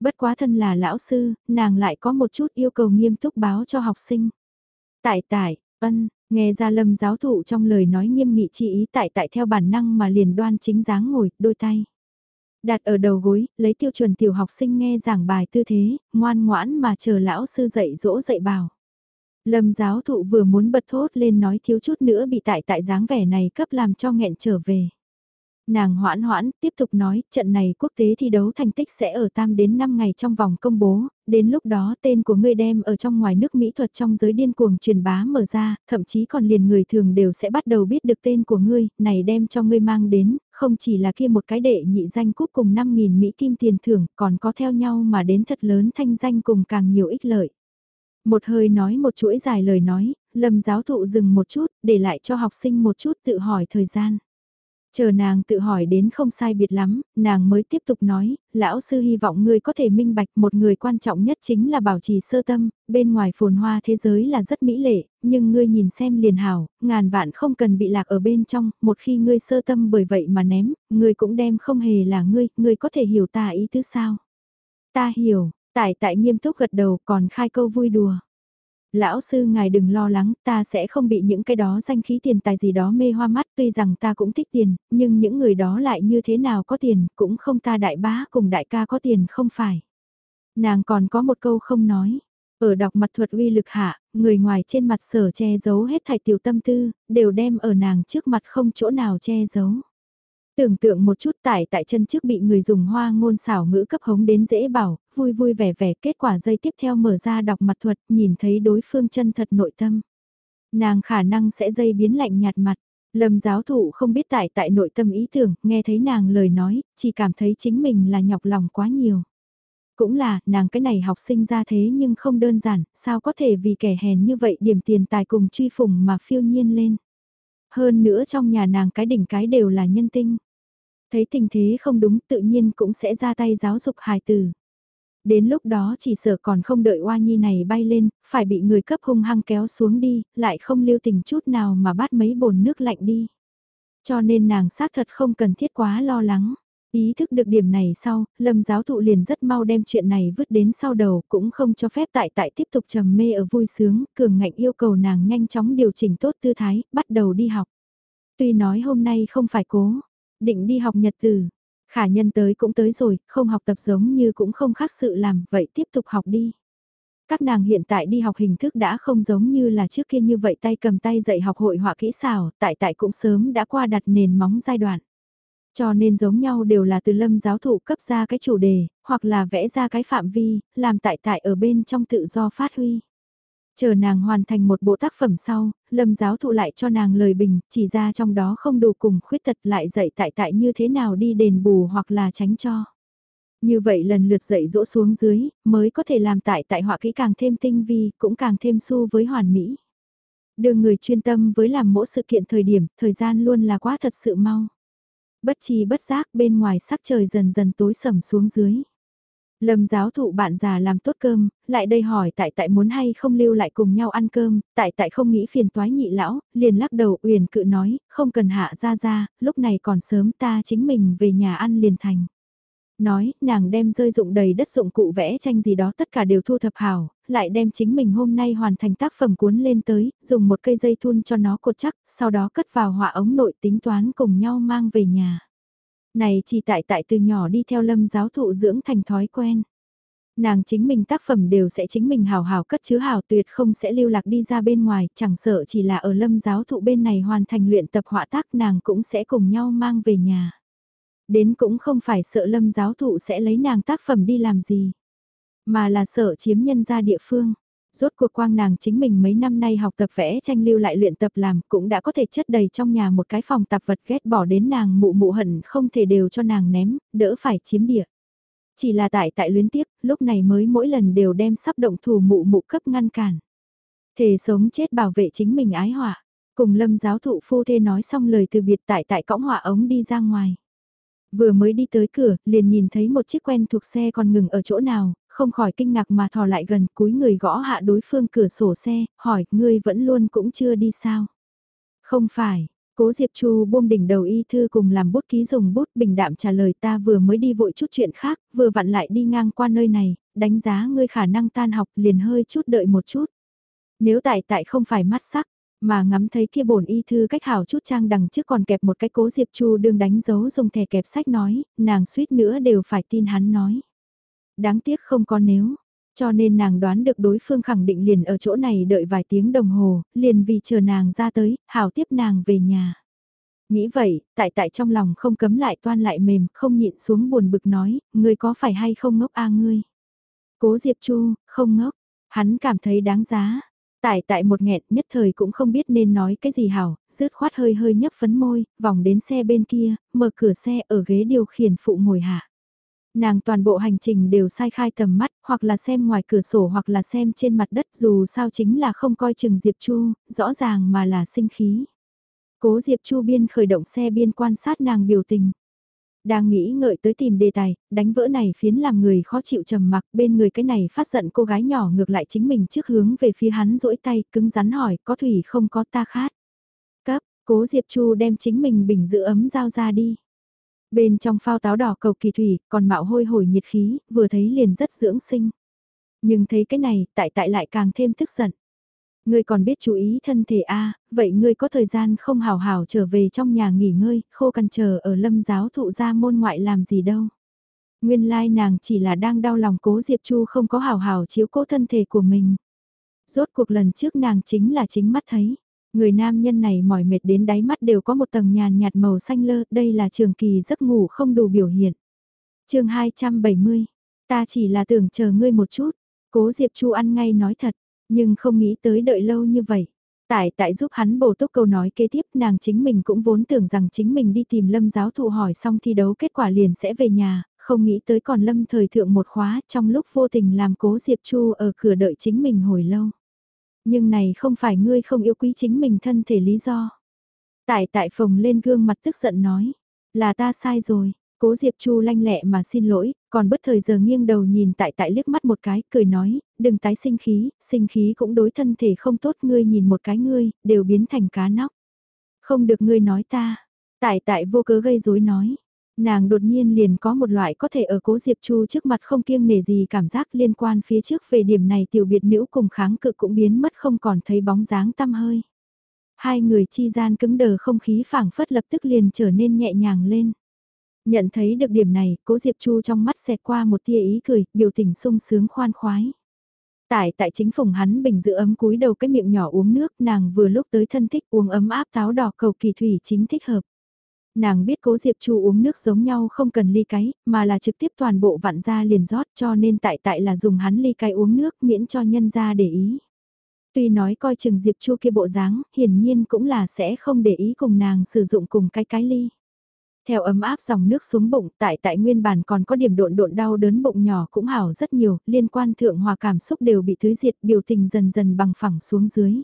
Bất quá thân là lão sư, nàng lại có một chút yêu cầu nghiêm túc báo cho học sinh. Tại tại, ân, nghe ra lâm giáo thụ trong lời nói nghiêm nghị chi ý tại tại theo bản năng mà liền đoan chính dáng ngồi, đôi tay. Đặt ở đầu gối, lấy tiêu chuẩn tiểu học sinh nghe giảng bài tư thế, ngoan ngoãn mà chờ lão sư dạy dỗ dạy bảo. Lâm giáo thụ vừa muốn bật thốt lên nói thiếu chút nữa bị tại tại dáng vẻ này cấp làm cho nghẹn trở về. Nàng hoãn hoãn, tiếp tục nói, trận này quốc tế thi đấu thành tích sẽ ở tam đến 5 ngày trong vòng công bố, đến lúc đó tên của ngươi đem ở trong ngoài nước mỹ thuật trong giới điên cuồng truyền bá mở ra, thậm chí còn liền người thường đều sẽ bắt đầu biết được tên của ngươi, này đem cho ngươi mang đến, không chỉ là kia một cái đệ nhị danh cúp cùng 5.000 Mỹ kim tiền thưởng, còn có theo nhau mà đến thật lớn thanh danh cùng càng nhiều ích lợi. Một hơi nói một chuỗi dài lời nói, lâm giáo thụ dừng một chút, để lại cho học sinh một chút tự hỏi thời gian. Chờ nàng tự hỏi đến không sai biệt lắm, nàng mới tiếp tục nói, lão sư hy vọng ngươi có thể minh bạch một người quan trọng nhất chính là bảo trì sơ tâm, bên ngoài phồn hoa thế giới là rất mỹ lệ, nhưng ngươi nhìn xem liền hảo, ngàn vạn không cần bị lạc ở bên trong, một khi ngươi sơ tâm bởi vậy mà ném, ngươi cũng đem không hề là ngươi, ngươi có thể hiểu ta ý tứ sao. Ta hiểu, tại tại nghiêm túc gật đầu còn khai câu vui đùa. Lão sư ngài đừng lo lắng, ta sẽ không bị những cái đó danh khí tiền tài gì đó mê hoa mắt tuy rằng ta cũng thích tiền, nhưng những người đó lại như thế nào có tiền, cũng không ta đại bá cùng đại ca có tiền không phải. Nàng còn có một câu không nói. Ở đọc mặt thuật uy lực hạ, người ngoài trên mặt sở che giấu hết thảy tiểu tâm tư, đều đem ở nàng trước mặt không chỗ nào che giấu. Tưởng tượng một chút tại tại chân trước bị người dùng hoa ngôn xảo ngữ cấp hống đến dễ bảo, vui vui vẻ vẻ kết quả dây tiếp theo mở ra đọc mặt thuật nhìn thấy đối phương chân thật nội tâm. Nàng khả năng sẽ dây biến lạnh nhạt mặt. Lâm giáo thụ không biết tại tại nội tâm ý tưởng, nghe thấy nàng lời nói, chỉ cảm thấy chính mình là nhọc lòng quá nhiều. Cũng là, nàng cái này học sinh ra thế nhưng không đơn giản, sao có thể vì kẻ hèn như vậy điểm tiền tài cùng truy phùng mà phiêu nhiên lên. Hơn nữa trong nhà nàng cái đỉnh cái đều là nhân tinh. Thấy tình thế không đúng tự nhiên cũng sẽ ra tay giáo dục hài tử. Đến lúc đó chỉ sợ còn không đợi oa nhi này bay lên, phải bị người cấp hung hăng kéo xuống đi, lại không lưu tình chút nào mà bắt mấy bồn nước lạnh đi. Cho nên nàng xác thật không cần thiết quá lo lắng. Ý thức được điểm này sau, lâm giáo thụ liền rất mau đem chuyện này vứt đến sau đầu, cũng không cho phép tại tại tiếp tục trầm mê ở vui sướng, cường ngạnh yêu cầu nàng nhanh chóng điều chỉnh tốt tư thái, bắt đầu đi học. Tuy nói hôm nay không phải cố, định đi học nhật từ. Khả nhân tới cũng tới rồi, không học tập giống như cũng không khác sự làm, vậy tiếp tục học đi. Các nàng hiện tại đi học hình thức đã không giống như là trước kia như vậy tay cầm tay dạy học hội họa kỹ xảo, tại tại cũng sớm đã qua đặt nền móng giai đoạn. Cho nên giống nhau đều là từ lâm giáo thụ cấp ra cái chủ đề, hoặc là vẽ ra cái phạm vi, làm tại tại ở bên trong tự do phát huy. Chờ nàng hoàn thành một bộ tác phẩm sau, lâm giáo thụ lại cho nàng lời bình, chỉ ra trong đó không đủ cùng khuyết tật lại dạy tại tại như thế nào đi đền bù hoặc là tránh cho. Như vậy lần lượt dạy dỗ xuống dưới, mới có thể làm tại tại họa kỹ càng thêm tinh vi, cũng càng thêm su với hoàn mỹ. Đưa người chuyên tâm với làm mỗi sự kiện thời điểm, thời gian luôn là quá thật sự mau. Bất chi bất giác bên ngoài sắc trời dần dần tối sầm xuống dưới. Lâm giáo thụ bạn già làm tốt cơm, lại đây hỏi tại tại muốn hay không lưu lại cùng nhau ăn cơm, tại tại không nghĩ phiền toái nhị lão, liền lắc đầu uyển cự nói, không cần hạ ra ra, lúc này còn sớm ta chính mình về nhà ăn liền thành. Nói, nàng đem rơi dụng đầy đất dụng cụ vẽ tranh gì đó tất cả đều thu thập hảo, lại đem chính mình hôm nay hoàn thành tác phẩm cuốn lên tới, dùng một cây dây thun cho nó cột chắc, sau đó cất vào họa ống nội tính toán cùng nhau mang về nhà. Này chỉ tại tại từ nhỏ đi theo lâm giáo thụ dưỡng thành thói quen. Nàng chính mình tác phẩm đều sẽ chính mình hào hào cất chứa hào tuyệt không sẽ lưu lạc đi ra bên ngoài, chẳng sợ chỉ là ở lâm giáo thụ bên này hoàn thành luyện tập họa tác nàng cũng sẽ cùng nhau mang về nhà. Đến cũng không phải sợ lâm giáo thụ sẽ lấy nàng tác phẩm đi làm gì, mà là sợ chiếm nhân ra địa phương rốt cuộc quang nàng chính mình mấy năm nay học tập vẽ tranh lưu lại luyện tập làm cũng đã có thể chất đầy trong nhà một cái phòng tạp vật ghét bỏ đến nàng mụ mụ hận không thể đều cho nàng ném, đỡ phải chiếm địa. Chỉ là tại tại luyến tiếc, lúc này mới mỗi lần đều đem sắp động thủ mụ mụ cấp ngăn cản. Thề sống chết bảo vệ chính mình ái họa. Cùng lâm giáo thụ phu thê nói xong lời từ biệt tại tại cõng họa ống đi ra ngoài. Vừa mới đi tới cửa, liền nhìn thấy một chiếc quen thuộc xe còn ngừng ở chỗ nào, không khỏi kinh ngạc mà thò lại gần cúi người gõ hạ đối phương cửa sổ xe, hỏi, ngươi vẫn luôn cũng chưa đi sao? Không phải, Cố Diệp Chu buông đỉnh đầu y thư cùng làm bút ký dùng bút bình đạm trả lời ta vừa mới đi vội chút chuyện khác, vừa vặn lại đi ngang qua nơi này, đánh giá ngươi khả năng tan học liền hơi chút đợi một chút. Nếu tại tại không phải mắt sắc, mà ngắm thấy kia bổn y thư cách hảo chút trang đằng trước còn kẹp một cái cố Diệp Chu đương đánh dấu dùng thẻ kẹp sách nói, nàng suýt nữa đều phải tin hắn nói. Đáng tiếc không có nếu, cho nên nàng đoán được đối phương khẳng định liền ở chỗ này đợi vài tiếng đồng hồ, liền vì chờ nàng ra tới, hảo tiếp nàng về nhà. Nghĩ vậy, tại tại trong lòng không cấm lại toan lại mềm, không nhịn xuống buồn bực nói, ngươi có phải hay không ngốc a ngươi? Cố Diệp Chu, không ngốc, hắn cảm thấy đáng giá. Tại tại một nghẹn nhất thời cũng không biết nên nói cái gì hảo, rứt khoát hơi hơi nhấp phấn môi, vòng đến xe bên kia, mở cửa xe ở ghế điều khiển phụ ngồi hạ. Nàng toàn bộ hành trình đều sai khai tầm mắt, hoặc là xem ngoài cửa sổ hoặc là xem trên mặt đất dù sao chính là không coi chừng Diệp Chu, rõ ràng mà là sinh khí. Cố Diệp Chu biên khởi động xe biên quan sát nàng biểu tình. Đang nghĩ ngợi tới tìm đề tài, đánh vỡ này phiến làm người khó chịu trầm mặc bên người cái này phát giận cô gái nhỏ ngược lại chính mình trước hướng về phía hắn rỗi tay cứng rắn hỏi có thủy không có ta khát. Cấp, cố Diệp Chu đem chính mình bình giữ ấm giao ra đi. Bên trong phao táo đỏ cầu kỳ thủy, còn mạo hôi hổi nhiệt khí, vừa thấy liền rất dưỡng sinh. Nhưng thấy cái này, tại tại lại càng thêm tức giận. Ngươi còn biết chú ý thân thể a vậy ngươi có thời gian không hào hào trở về trong nhà nghỉ ngơi, khô cần chờ ở lâm giáo thụ ra môn ngoại làm gì đâu. Nguyên lai nàng chỉ là đang đau lòng cố Diệp Chu không có hào hào chiếu cố thân thể của mình. Rốt cuộc lần trước nàng chính là chính mắt thấy. Người nam nhân này mỏi mệt đến đáy mắt đều có một tầng nhàn nhạt màu xanh lơ, đây là trường kỳ giấc ngủ không đủ biểu hiện. chương 270, ta chỉ là tưởng chờ ngươi một chút, cố Diệp Chu ăn ngay nói thật, nhưng không nghĩ tới đợi lâu như vậy. Tại tại giúp hắn bổ túc câu nói kế tiếp nàng chính mình cũng vốn tưởng rằng chính mình đi tìm lâm giáo thụ hỏi xong thi đấu kết quả liền sẽ về nhà, không nghĩ tới còn lâm thời thượng một khóa trong lúc vô tình làm cố Diệp Chu ở cửa đợi chính mình hồi lâu. Nhưng này không phải ngươi không yêu quý chính mình thân thể lý do. Tại tại phòng lên gương mặt tức giận nói, là ta sai rồi, cố Diệp Chu lanh lẹ mà xin lỗi, còn bất thời giờ nghiêng đầu nhìn tại tại liếc mắt một cái, cười nói, đừng tái sinh khí, sinh khí cũng đối thân thể không tốt ngươi nhìn một cái ngươi, đều biến thành cá nóc. Không được ngươi nói ta, tại tại vô cớ gây rối nói, Nàng đột nhiên liền có một loại có thể ở cố Diệp Chu trước mặt không kiêng nể gì cảm giác liên quan phía trước về điểm này tiểu biệt nữ cùng kháng cự cũng biến mất không còn thấy bóng dáng tăm hơi. Hai người chi gian cứng đờ không khí phảng phất lập tức liền trở nên nhẹ nhàng lên. Nhận thấy được điểm này, cố Diệp Chu trong mắt xẹt qua một tia ý cười, biểu tình sung sướng khoan khoái. Tại tại chính phòng hắn bình giữ ấm cúi đầu cái miệng nhỏ uống nước nàng vừa lúc tới thân thích uống ấm áp táo đỏ cầu kỳ thủy chính thích hợp nàng biết cố Diệp Chu uống nước giống nhau không cần ly cái, mà là trực tiếp toàn bộ vặn ra liền rót cho nên tại tại là dùng hắn ly cái uống nước miễn cho nhân ra để ý. Tuy nói coi chừng Diệp Chu kia bộ dáng, hiển nhiên cũng là sẽ không để ý cùng nàng sử dụng cùng cái cái ly. Theo ấm áp dòng nước xuống bụng, tại tại nguyên bản còn có điểm độn độn đau đớn bụng nhỏ cũng hảo rất nhiều, liên quan thượng hòa cảm xúc đều bị thứ diệt, biểu tình dần dần bằng phẳng xuống dưới.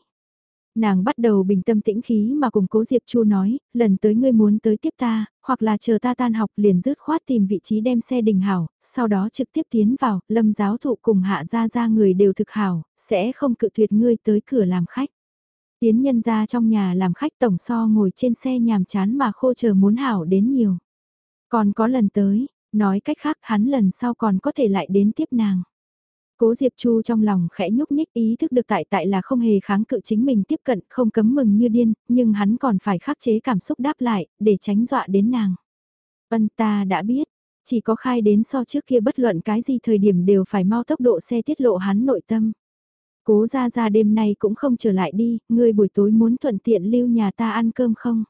Nàng bắt đầu bình tâm tĩnh khí mà cùng cố Diệp Chu nói, lần tới ngươi muốn tới tiếp ta, hoặc là chờ ta tan học liền rứt khoát tìm vị trí đem xe đình hảo, sau đó trực tiếp tiến vào, lâm giáo thụ cùng hạ ra ra người đều thực hảo, sẽ không cự tuyệt ngươi tới cửa làm khách. Tiến nhân ra trong nhà làm khách tổng so ngồi trên xe nhàm chán mà khô chờ muốn hảo đến nhiều. Còn có lần tới, nói cách khác hắn lần sau còn có thể lại đến tiếp nàng. Cố Diệp Chu trong lòng khẽ nhúc nhích ý thức được tại tại là không hề kháng cự chính mình tiếp cận, không cấm mừng như điên, nhưng hắn còn phải khắc chế cảm xúc đáp lại, để tránh dọa đến nàng. Vân ta đã biết, Chỉ có khai đến so trước kia bất luận cái gì thời điểm đều phải mau tốc độ xe tiết lộ hắn nội tâm. Cố ra ra đêm nay cũng không trở lại đi, ngươi buổi tối muốn thuận tiện lưu nhà ta ăn cơm không?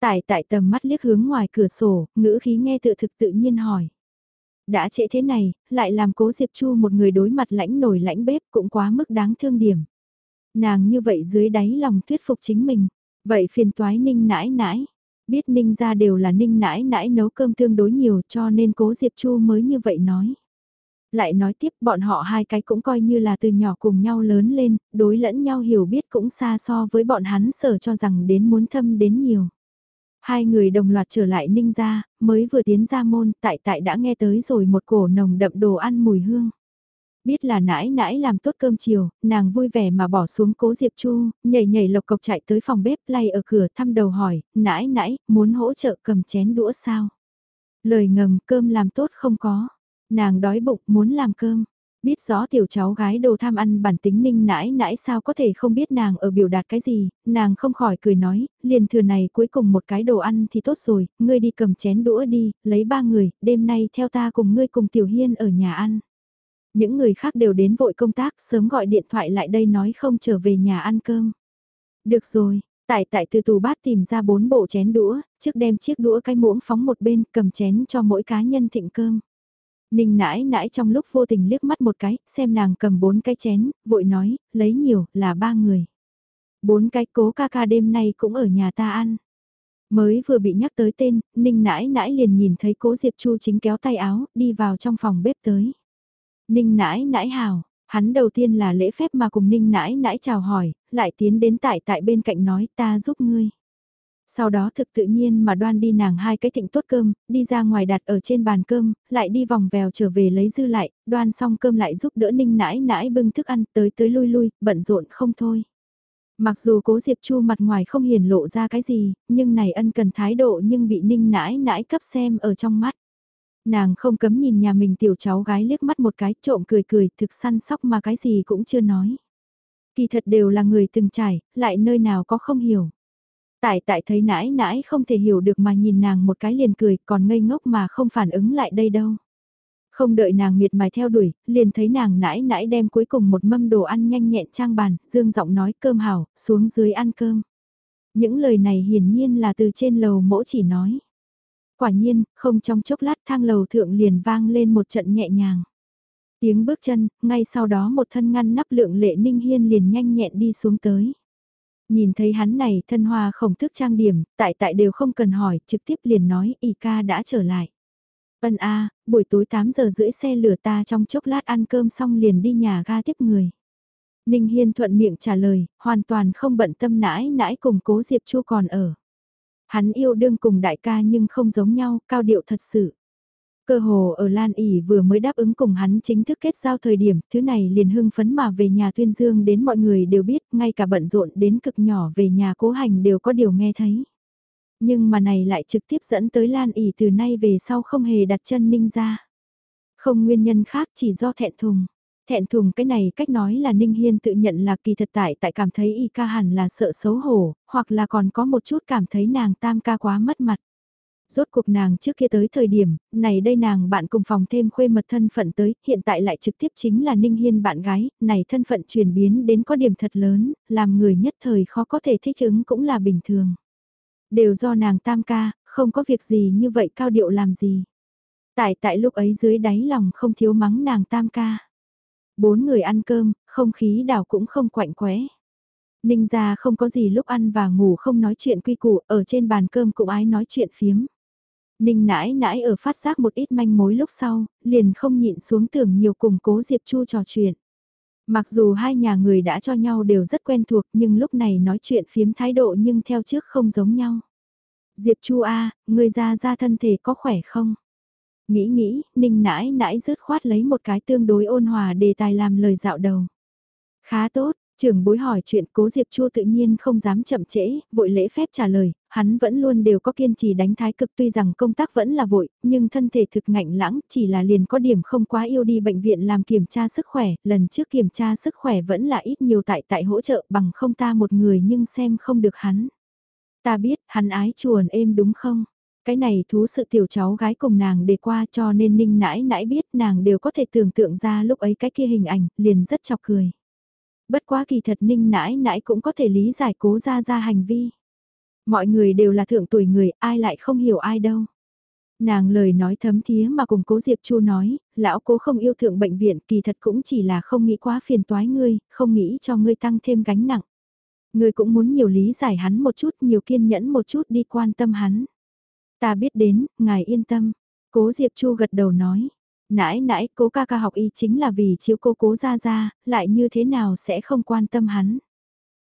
Tại tại tầm mắt liếc hướng ngoài cửa sổ, ngữ khí nghe tự thực tự nhiên hỏi. Đã trễ thế này, lại làm cố Diệp Chu một người đối mặt lãnh nổi lãnh bếp cũng quá mức đáng thương điểm. Nàng như vậy dưới đáy lòng thuyết phục chính mình, vậy phiền toái ninh nãi nãi. Biết ninh ra đều là ninh nãi nãi nấu cơm tương đối nhiều cho nên cố Diệp Chu mới như vậy nói. Lại nói tiếp bọn họ hai cái cũng coi như là từ nhỏ cùng nhau lớn lên, đối lẫn nhau hiểu biết cũng xa so với bọn hắn sở cho rằng đến muốn thâm đến nhiều. Hai người đồng loạt trở lại ninh ra, mới vừa tiến ra môn, tại tại đã nghe tới rồi một cổ nồng đậm đồ ăn mùi hương. Biết là nãi nãi làm tốt cơm chiều, nàng vui vẻ mà bỏ xuống cố Diệp Chu, nhảy nhảy lộc cộc chạy tới phòng bếp lay ở cửa thăm đầu hỏi, nãi nãi, muốn hỗ trợ cầm chén đũa sao? Lời ngầm cơm làm tốt không có, nàng đói bụng muốn làm cơm, Biết rõ tiểu cháu gái đồ tham ăn bản tính ninh nãi nãi sao có thể không biết nàng ở biểu đạt cái gì, nàng không khỏi cười nói, liền thừa này cuối cùng một cái đồ ăn thì tốt rồi, ngươi đi cầm chén đũa đi, lấy ba người, đêm nay theo ta cùng ngươi cùng tiểu hiên ở nhà ăn. Những người khác đều đến vội công tác, sớm gọi điện thoại lại đây nói không trở về nhà ăn cơm. Được rồi, Tại tại từ tù bát tìm ra bốn bộ chén đũa, trước đem chiếc đũa cái muỗng phóng một bên cầm chén cho mỗi cá nhân thịnh cơm. Ninh nãi nãi trong lúc vô tình liếc mắt một cái, xem nàng cầm bốn cái chén, vội nói, lấy nhiều, là ba người. Bốn cái cố ca ca đêm nay cũng ở nhà ta ăn. Mới vừa bị nhắc tới tên, Ninh nãi nãi liền nhìn thấy cố Diệp Chu chính kéo tay áo, đi vào trong phòng bếp tới. Ninh nãi nãi hào, hắn đầu tiên là lễ phép mà cùng Ninh nãi nãi chào hỏi, lại tiến đến tại tại bên cạnh nói ta giúp ngươi. Sau đó thực tự nhiên mà đoan đi nàng hai cái thịnh tốt cơm, đi ra ngoài đặt ở trên bàn cơm, lại đi vòng vèo trở về lấy dư lại, đoan xong cơm lại giúp đỡ ninh nãi nãi bưng thức ăn tới tới lui lui, bận rộn không thôi. Mặc dù cố Diệp Chu mặt ngoài không hiển lộ ra cái gì, nhưng này ân cần thái độ nhưng bị ninh nãi nãi cấp xem ở trong mắt. Nàng không cấm nhìn nhà mình tiểu cháu gái liếc mắt một cái trộm cười cười thực săn sóc mà cái gì cũng chưa nói. Kỳ thật đều là người từng trải, lại nơi nào có không hiểu. Tại tại thấy nãi nãi không thể hiểu được mà nhìn nàng một cái liền cười còn ngây ngốc mà không phản ứng lại đây đâu. Không đợi nàng miệt mài theo đuổi, liền thấy nàng nãi nãi đem cuối cùng một mâm đồ ăn nhanh nhẹn trang bàn, dương giọng nói cơm hảo, xuống dưới ăn cơm. Những lời này hiển nhiên là từ trên lầu mỗ chỉ nói. Quả nhiên, không trong chốc lát thang lầu thượng liền vang lên một trận nhẹ nhàng. Tiếng bước chân, ngay sau đó một thân ngăn nắp lượng lệ ninh hiên liền nhanh nhẹn đi xuống tới. Nhìn thấy hắn này thân hoa khổng thức trang điểm, tại tại đều không cần hỏi, trực tiếp liền nói y ca đã trở lại. Ân a, buổi tối 8 giờ rưỡi xe lửa ta trong chốc lát ăn cơm xong liền đi nhà ga tiếp người. Ninh Hiên thuận miệng trả lời, hoàn toàn không bận tâm nãi nãi cùng cố Diệp Chu còn ở. Hắn yêu đương cùng đại ca nhưng không giống nhau, cao điệu thật sự. Cơ hồ ở Lan ỉ vừa mới đáp ứng cùng hắn chính thức kết giao thời điểm, thứ này liền hưng phấn mà về nhà tuyên dương đến mọi người đều biết, ngay cả bận rộn đến cực nhỏ về nhà cố hành đều có điều nghe thấy. Nhưng mà này lại trực tiếp dẫn tới Lan ỉ từ nay về sau không hề đặt chân ninh ra. Không nguyên nhân khác chỉ do thẹn thùng. Thẹn thùng cái này cách nói là Ninh Hiên tự nhận là kỳ thật tại tại cảm thấy y ca hẳn là sợ xấu hổ, hoặc là còn có một chút cảm thấy nàng tam ca quá mất mặt. Rốt cuộc nàng trước kia tới thời điểm, này đây nàng bạn cùng phòng thêm khuê mật thân phận tới, hiện tại lại trực tiếp chính là Ninh Hiên bạn gái, này thân phận chuyển biến đến có điểm thật lớn, làm người nhất thời khó có thể thích ứng cũng là bình thường. Đều do nàng tam ca, không có việc gì như vậy cao điệu làm gì. Tại tại lúc ấy dưới đáy lòng không thiếu mắng nàng tam ca. Bốn người ăn cơm, không khí đảo cũng không quạnh quẽ. Ninh Gia không có gì lúc ăn và ngủ không nói chuyện quy củ, ở trên bàn cơm cũng ái nói chuyện phiếm. Ninh nãi nãi ở phát giác một ít manh mối lúc sau, liền không nhịn xuống tưởng nhiều cùng cố Diệp Chu trò chuyện. Mặc dù hai nhà người đã cho nhau đều rất quen thuộc nhưng lúc này nói chuyện phiếm thái độ nhưng theo trước không giống nhau. Diệp Chu A, người già ra thân thể có khỏe không? Nghĩ nghĩ, Ninh nãi nãi rớt khoát lấy một cái tương đối ôn hòa đề tài làm lời dạo đầu. Khá tốt, trưởng bối hỏi chuyện cố Diệp Chu tự nhiên không dám chậm trễ, vội lễ phép trả lời, hắn vẫn luôn đều có kiên trì đánh thái cực tuy rằng công tác vẫn là vội, nhưng thân thể thực ngạnh lãng, chỉ là liền có điểm không quá yêu đi bệnh viện làm kiểm tra sức khỏe, lần trước kiểm tra sức khỏe vẫn là ít nhiều tại tại hỗ trợ bằng không ta một người nhưng xem không được hắn. Ta biết, hắn ái chuồn êm đúng không? Cái này thú sự tiểu cháu gái cùng nàng để qua cho nên ninh nãi nãi biết nàng đều có thể tưởng tượng ra lúc ấy cái kia hình ảnh, liền rất chọc cười. Bất quá kỳ thật ninh nãi nãi cũng có thể lý giải cố ra ra hành vi. Mọi người đều là thượng tuổi người, ai lại không hiểu ai đâu. Nàng lời nói thấm thía mà cùng cố Diệp Chu nói, lão cố không yêu thượng bệnh viện kỳ thật cũng chỉ là không nghĩ quá phiền toái ngươi, không nghĩ cho ngươi tăng thêm gánh nặng. Ngươi cũng muốn nhiều lý giải hắn một chút, nhiều kiên nhẫn một chút đi quan tâm hắn. Ta biết đến, ngài yên tâm. Cố Diệp Chu gật đầu nói. Nãi nãi, cố ca ca học y chính là vì chiếu cô cố ra ra, lại như thế nào sẽ không quan tâm hắn.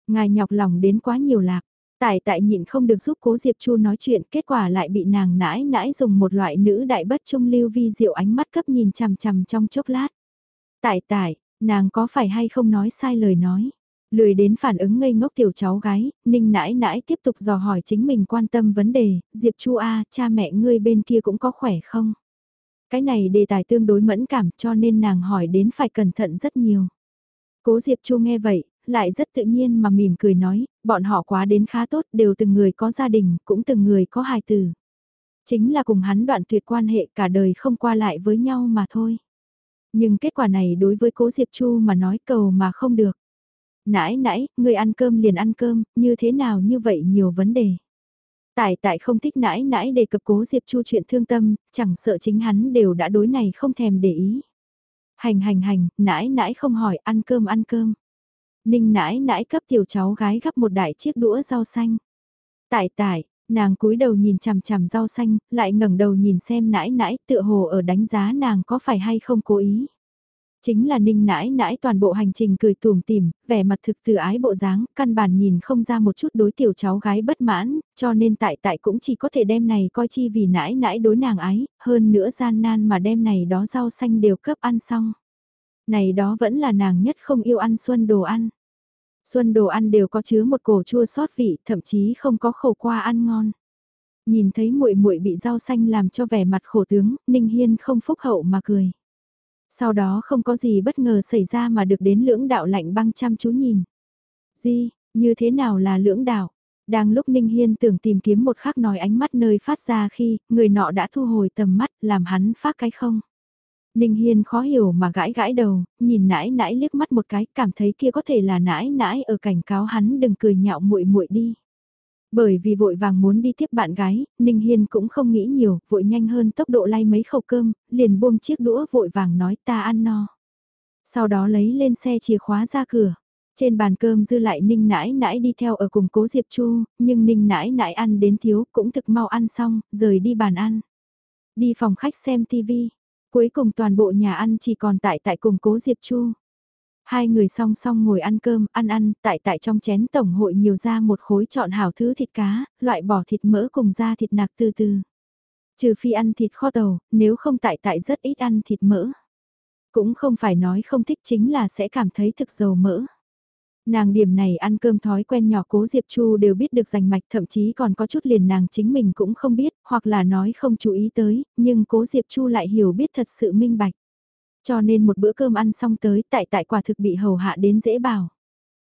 Ngài nhọc lòng đến quá nhiều lạc. Tại tại nhịn không được giúp cố Diệp Chu nói chuyện, kết quả lại bị nàng nãi nãi dùng một loại nữ đại bất trung lưu vi diệu ánh mắt cấp nhìn chằm chằm trong chốc lát. Tại tại, nàng có phải hay không nói sai lời nói. Lười đến phản ứng ngây ngốc tiểu cháu gái, ninh nãi nãi tiếp tục dò hỏi chính mình quan tâm vấn đề, Diệp Chu A, cha mẹ ngươi bên kia cũng có khỏe không? Cái này đề tài tương đối mẫn cảm cho nên nàng hỏi đến phải cẩn thận rất nhiều. Cố Diệp Chu nghe vậy, lại rất tự nhiên mà mỉm cười nói, bọn họ quá đến khá tốt, đều từng người có gia đình, cũng từng người có hài tử. Chính là cùng hắn đoạn tuyệt quan hệ cả đời không qua lại với nhau mà thôi. Nhưng kết quả này đối với cố Diệp Chu mà nói cầu mà không được. Nãi nãi, người ăn cơm liền ăn cơm, như thế nào như vậy nhiều vấn đề. Tại tại không thích nãi nãi đề cập cố Diệp Chu chuyện thương tâm, chẳng sợ chính hắn đều đã đối này không thèm để ý. Hành hành hành, nãi nãi không hỏi ăn cơm ăn cơm. Ninh nãi nãi cấp tiểu cháu gái gấp một đại chiếc đũa rau xanh. Tại tại, nàng cúi đầu nhìn chằm chằm rau xanh, lại ngẩng đầu nhìn xem nãi nãi tựa hồ ở đánh giá nàng có phải hay không cố ý. Chính là ninh nãi nãi toàn bộ hành trình cười tùm tìm, vẻ mặt thực từ ái bộ dáng, căn bản nhìn không ra một chút đối tiểu cháu gái bất mãn, cho nên tại tại cũng chỉ có thể đem này coi chi vì nãi nãi đối nàng ái, hơn nữa gian nan mà đem này đó rau xanh đều cấp ăn xong. Này đó vẫn là nàng nhất không yêu ăn xuân đồ ăn. Xuân đồ ăn đều có chứa một cổ chua sót vị, thậm chí không có khẩu qua ăn ngon. Nhìn thấy muội muội bị rau xanh làm cho vẻ mặt khổ tướng, Ninh Hiên không phúc hậu mà cười. Sau đó không có gì bất ngờ xảy ra mà được đến lưỡng đạo lạnh băng chăm chú nhìn. Di, như thế nào là lưỡng đạo? Đang lúc Ninh Hiên tưởng tìm kiếm một khắc nói ánh mắt nơi phát ra khi, người nọ đã thu hồi tầm mắt, làm hắn phát cái không. Ninh Hiên khó hiểu mà gãi gãi đầu, nhìn nãi nãi liếc mắt một cái, cảm thấy kia có thể là nãi nãi ở cảnh cáo hắn đừng cười nhạo muội muội đi. Bởi vì vội vàng muốn đi tiếp bạn gái, Ninh Hiên cũng không nghĩ nhiều, vội nhanh hơn tốc độ lay mấy khẩu cơm, liền buông chiếc đũa vội vàng nói ta ăn no. Sau đó lấy lên xe chìa khóa ra cửa. Trên bàn cơm dư lại Ninh nãi nãi đi theo ở cùng cố Diệp Chu, nhưng Ninh nãi nãi ăn đến thiếu cũng thực mau ăn xong, rời đi bàn ăn. Đi phòng khách xem tivi Cuối cùng toàn bộ nhà ăn chỉ còn tại tại cùng cố Diệp Chu. Hai người song song ngồi ăn cơm, ăn ăn, tại tại trong chén tổng hội nhiều ra một khối chọn hảo thứ thịt cá, loại bỏ thịt mỡ cùng da thịt nạc từ từ. Trừ phi ăn thịt kho tàu, nếu không tại tại rất ít ăn thịt mỡ. Cũng không phải nói không thích chính là sẽ cảm thấy thực dầu mỡ. Nàng điểm này ăn cơm thói quen nhỏ cố Diệp Chu đều biết được rành mạch thậm chí còn có chút liền nàng chính mình cũng không biết, hoặc là nói không chú ý tới, nhưng cố Diệp Chu lại hiểu biết thật sự minh bạch. Cho nên một bữa cơm ăn xong tới tại tại quả thực bị hầu hạ đến dễ bảo.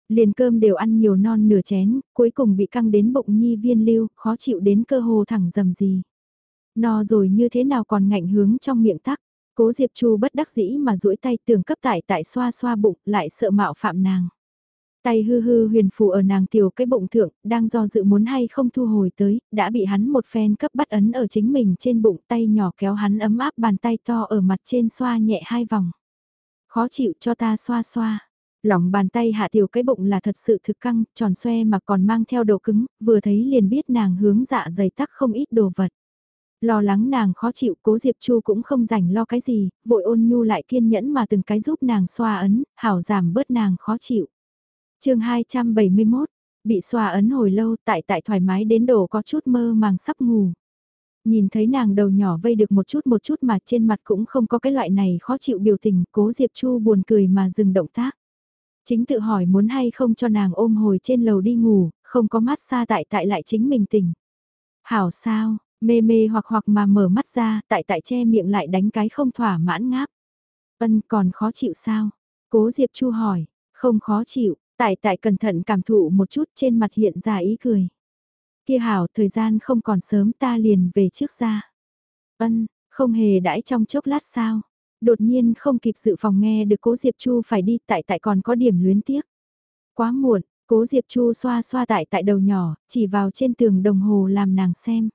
Liền cơm đều ăn nhiều non nửa chén, cuối cùng bị căng đến bụng nhi viên lưu, khó chịu đến cơ hồ thẳng dầm gì. No rồi như thế nào còn ngạnh hướng trong miệng tắc, cố Diệp Chu bất đắc dĩ mà duỗi tay tưởng cấp tại tại xoa xoa bụng lại sợ mạo phạm nàng. Tay hư hư huyền phù ở nàng tiểu cái bụng thượng, đang do dự muốn hay không thu hồi tới, đã bị hắn một phen cấp bắt ấn ở chính mình trên bụng tay nhỏ kéo hắn ấm áp bàn tay to ở mặt trên xoa nhẹ hai vòng. Khó chịu cho ta xoa xoa. Lòng bàn tay hạ tiểu cái bụng là thật sự thực căng, tròn xoe mà còn mang theo độ cứng, vừa thấy liền biết nàng hướng dạ dày tắc không ít đồ vật. Lo lắng nàng khó chịu, cố Diệp Chu cũng không rảnh lo cái gì, vội ôn nhu lại kiên nhẫn mà từng cái giúp nàng xoa ấn, hảo giảm bớt nàng khó chịu chương 271, bị xoa ấn hồi lâu tại tại thoải mái đến độ có chút mơ màng sắp ngủ. Nhìn thấy nàng đầu nhỏ vây được một chút một chút mà trên mặt cũng không có cái loại này khó chịu biểu tình, cố Diệp Chu buồn cười mà dừng động tác. Chính tự hỏi muốn hay không cho nàng ôm hồi trên lầu đi ngủ, không có mắt xa tại tại lại chính mình tỉnh. Hảo sao, mê mê hoặc hoặc mà mở mắt ra, tại tại che miệng lại đánh cái không thỏa mãn ngáp. Ân còn khó chịu sao? Cố Diệp Chu hỏi, không khó chịu, Tại tại cẩn thận cảm thụ một chút trên mặt hiện ra ý cười. Kia hảo, thời gian không còn sớm ta liền về trước ra. Ân, không hề đãi trong chốc lát sao. Đột nhiên không kịp dự phòng nghe được cố Diệp Chu phải đi tại tại còn có điểm luyến tiếc. Quá muộn, cố Diệp Chu xoa xoa tại tại đầu nhỏ, chỉ vào trên tường đồng hồ làm nàng xem.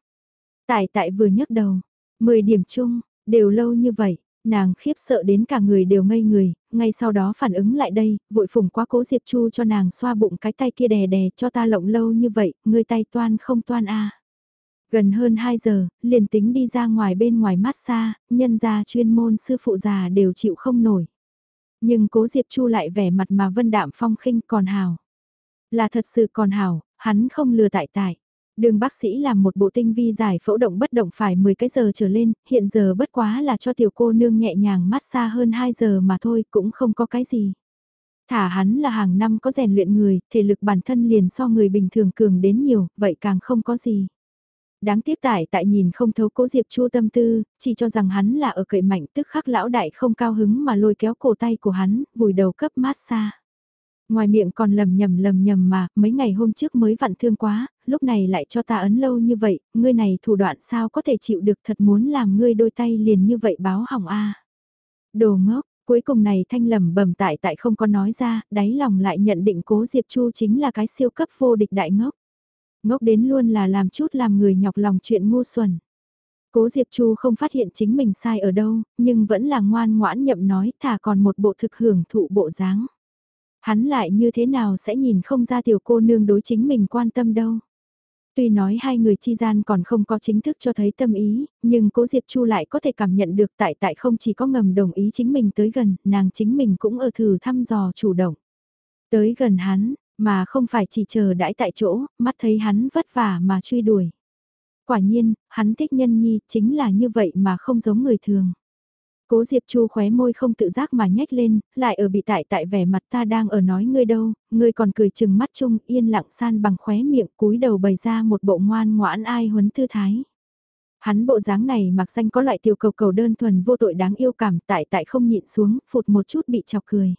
Tại tại vừa nhấc đầu, 10 điểm chung, đều lâu như vậy, nàng khiếp sợ đến cả người đều ngây người, ngay sau đó phản ứng lại đây, vội phủng quá cố Diệp Chu cho nàng xoa bụng cái tay kia đè đè cho ta lộng lâu như vậy, ngươi tay toan không toan a Gần hơn 2 giờ, liền tính đi ra ngoài bên ngoài massage, nhân gia chuyên môn sư phụ già đều chịu không nổi. Nhưng cố Diệp Chu lại vẻ mặt mà vân đạm phong khinh còn hào. Là thật sự còn hào, hắn không lừa tại tại. Đường bác sĩ làm một bộ tinh vi giải phẫu động bất động phải 10 cái giờ trở lên, hiện giờ bất quá là cho tiểu cô nương nhẹ nhàng mát xa hơn 2 giờ mà thôi cũng không có cái gì. Thả hắn là hàng năm có rèn luyện người, thể lực bản thân liền so người bình thường cường đến nhiều, vậy càng không có gì. Đáng tiếc tại tại nhìn không thấu cố Diệp Chu tâm tư, chỉ cho rằng hắn là ở cậy mạnh tức khắc lão đại không cao hứng mà lôi kéo cổ tay của hắn, vùi đầu cấp mát xa Ngoài miệng còn lầm nhầm lầm nhầm mà, mấy ngày hôm trước mới vặn thương quá, lúc này lại cho ta ấn lâu như vậy, ngươi này thủ đoạn sao có thể chịu được thật muốn làm ngươi đôi tay liền như vậy báo hỏng a Đồ ngốc, cuối cùng này thanh lầm bẩm tại tại không có nói ra, đáy lòng lại nhận định cố Diệp Chu chính là cái siêu cấp vô địch đại ngốc. Ngốc đến luôn là làm chút làm người nhọc lòng chuyện ngu xuẩn. Cố Diệp Chu không phát hiện chính mình sai ở đâu, nhưng vẫn là ngoan ngoãn nhậm nói thà còn một bộ thực hưởng thụ bộ dáng. Hắn lại như thế nào sẽ nhìn không ra tiểu cô nương đối chính mình quan tâm đâu. Tuy nói hai người chi gian còn không có chính thức cho thấy tâm ý, nhưng cố Diệp Chu lại có thể cảm nhận được tại tại không chỉ có ngầm đồng ý chính mình tới gần, nàng chính mình cũng ở thử thăm dò chủ động. Tới gần hắn, mà không phải chỉ chờ đãi tại chỗ, mắt thấy hắn vất vả mà truy đuổi. Quả nhiên, hắn thích nhân nhi chính là như vậy mà không giống người thường. Cố Diệp Chu khóe môi không tự giác mà nhếch lên, lại ở bị tại tại vẻ mặt ta đang ở nói ngươi đâu, ngươi còn cười chừng mắt chung yên lặng san bằng khóe miệng cúi đầu bày ra một bộ ngoan ngoãn ai huấn tư thái. Hắn bộ dáng này mặc danh có loại tiểu cầu cầu đơn thuần vô tội đáng yêu cảm tại tại không nhịn xuống, phụt một chút bị chọc cười.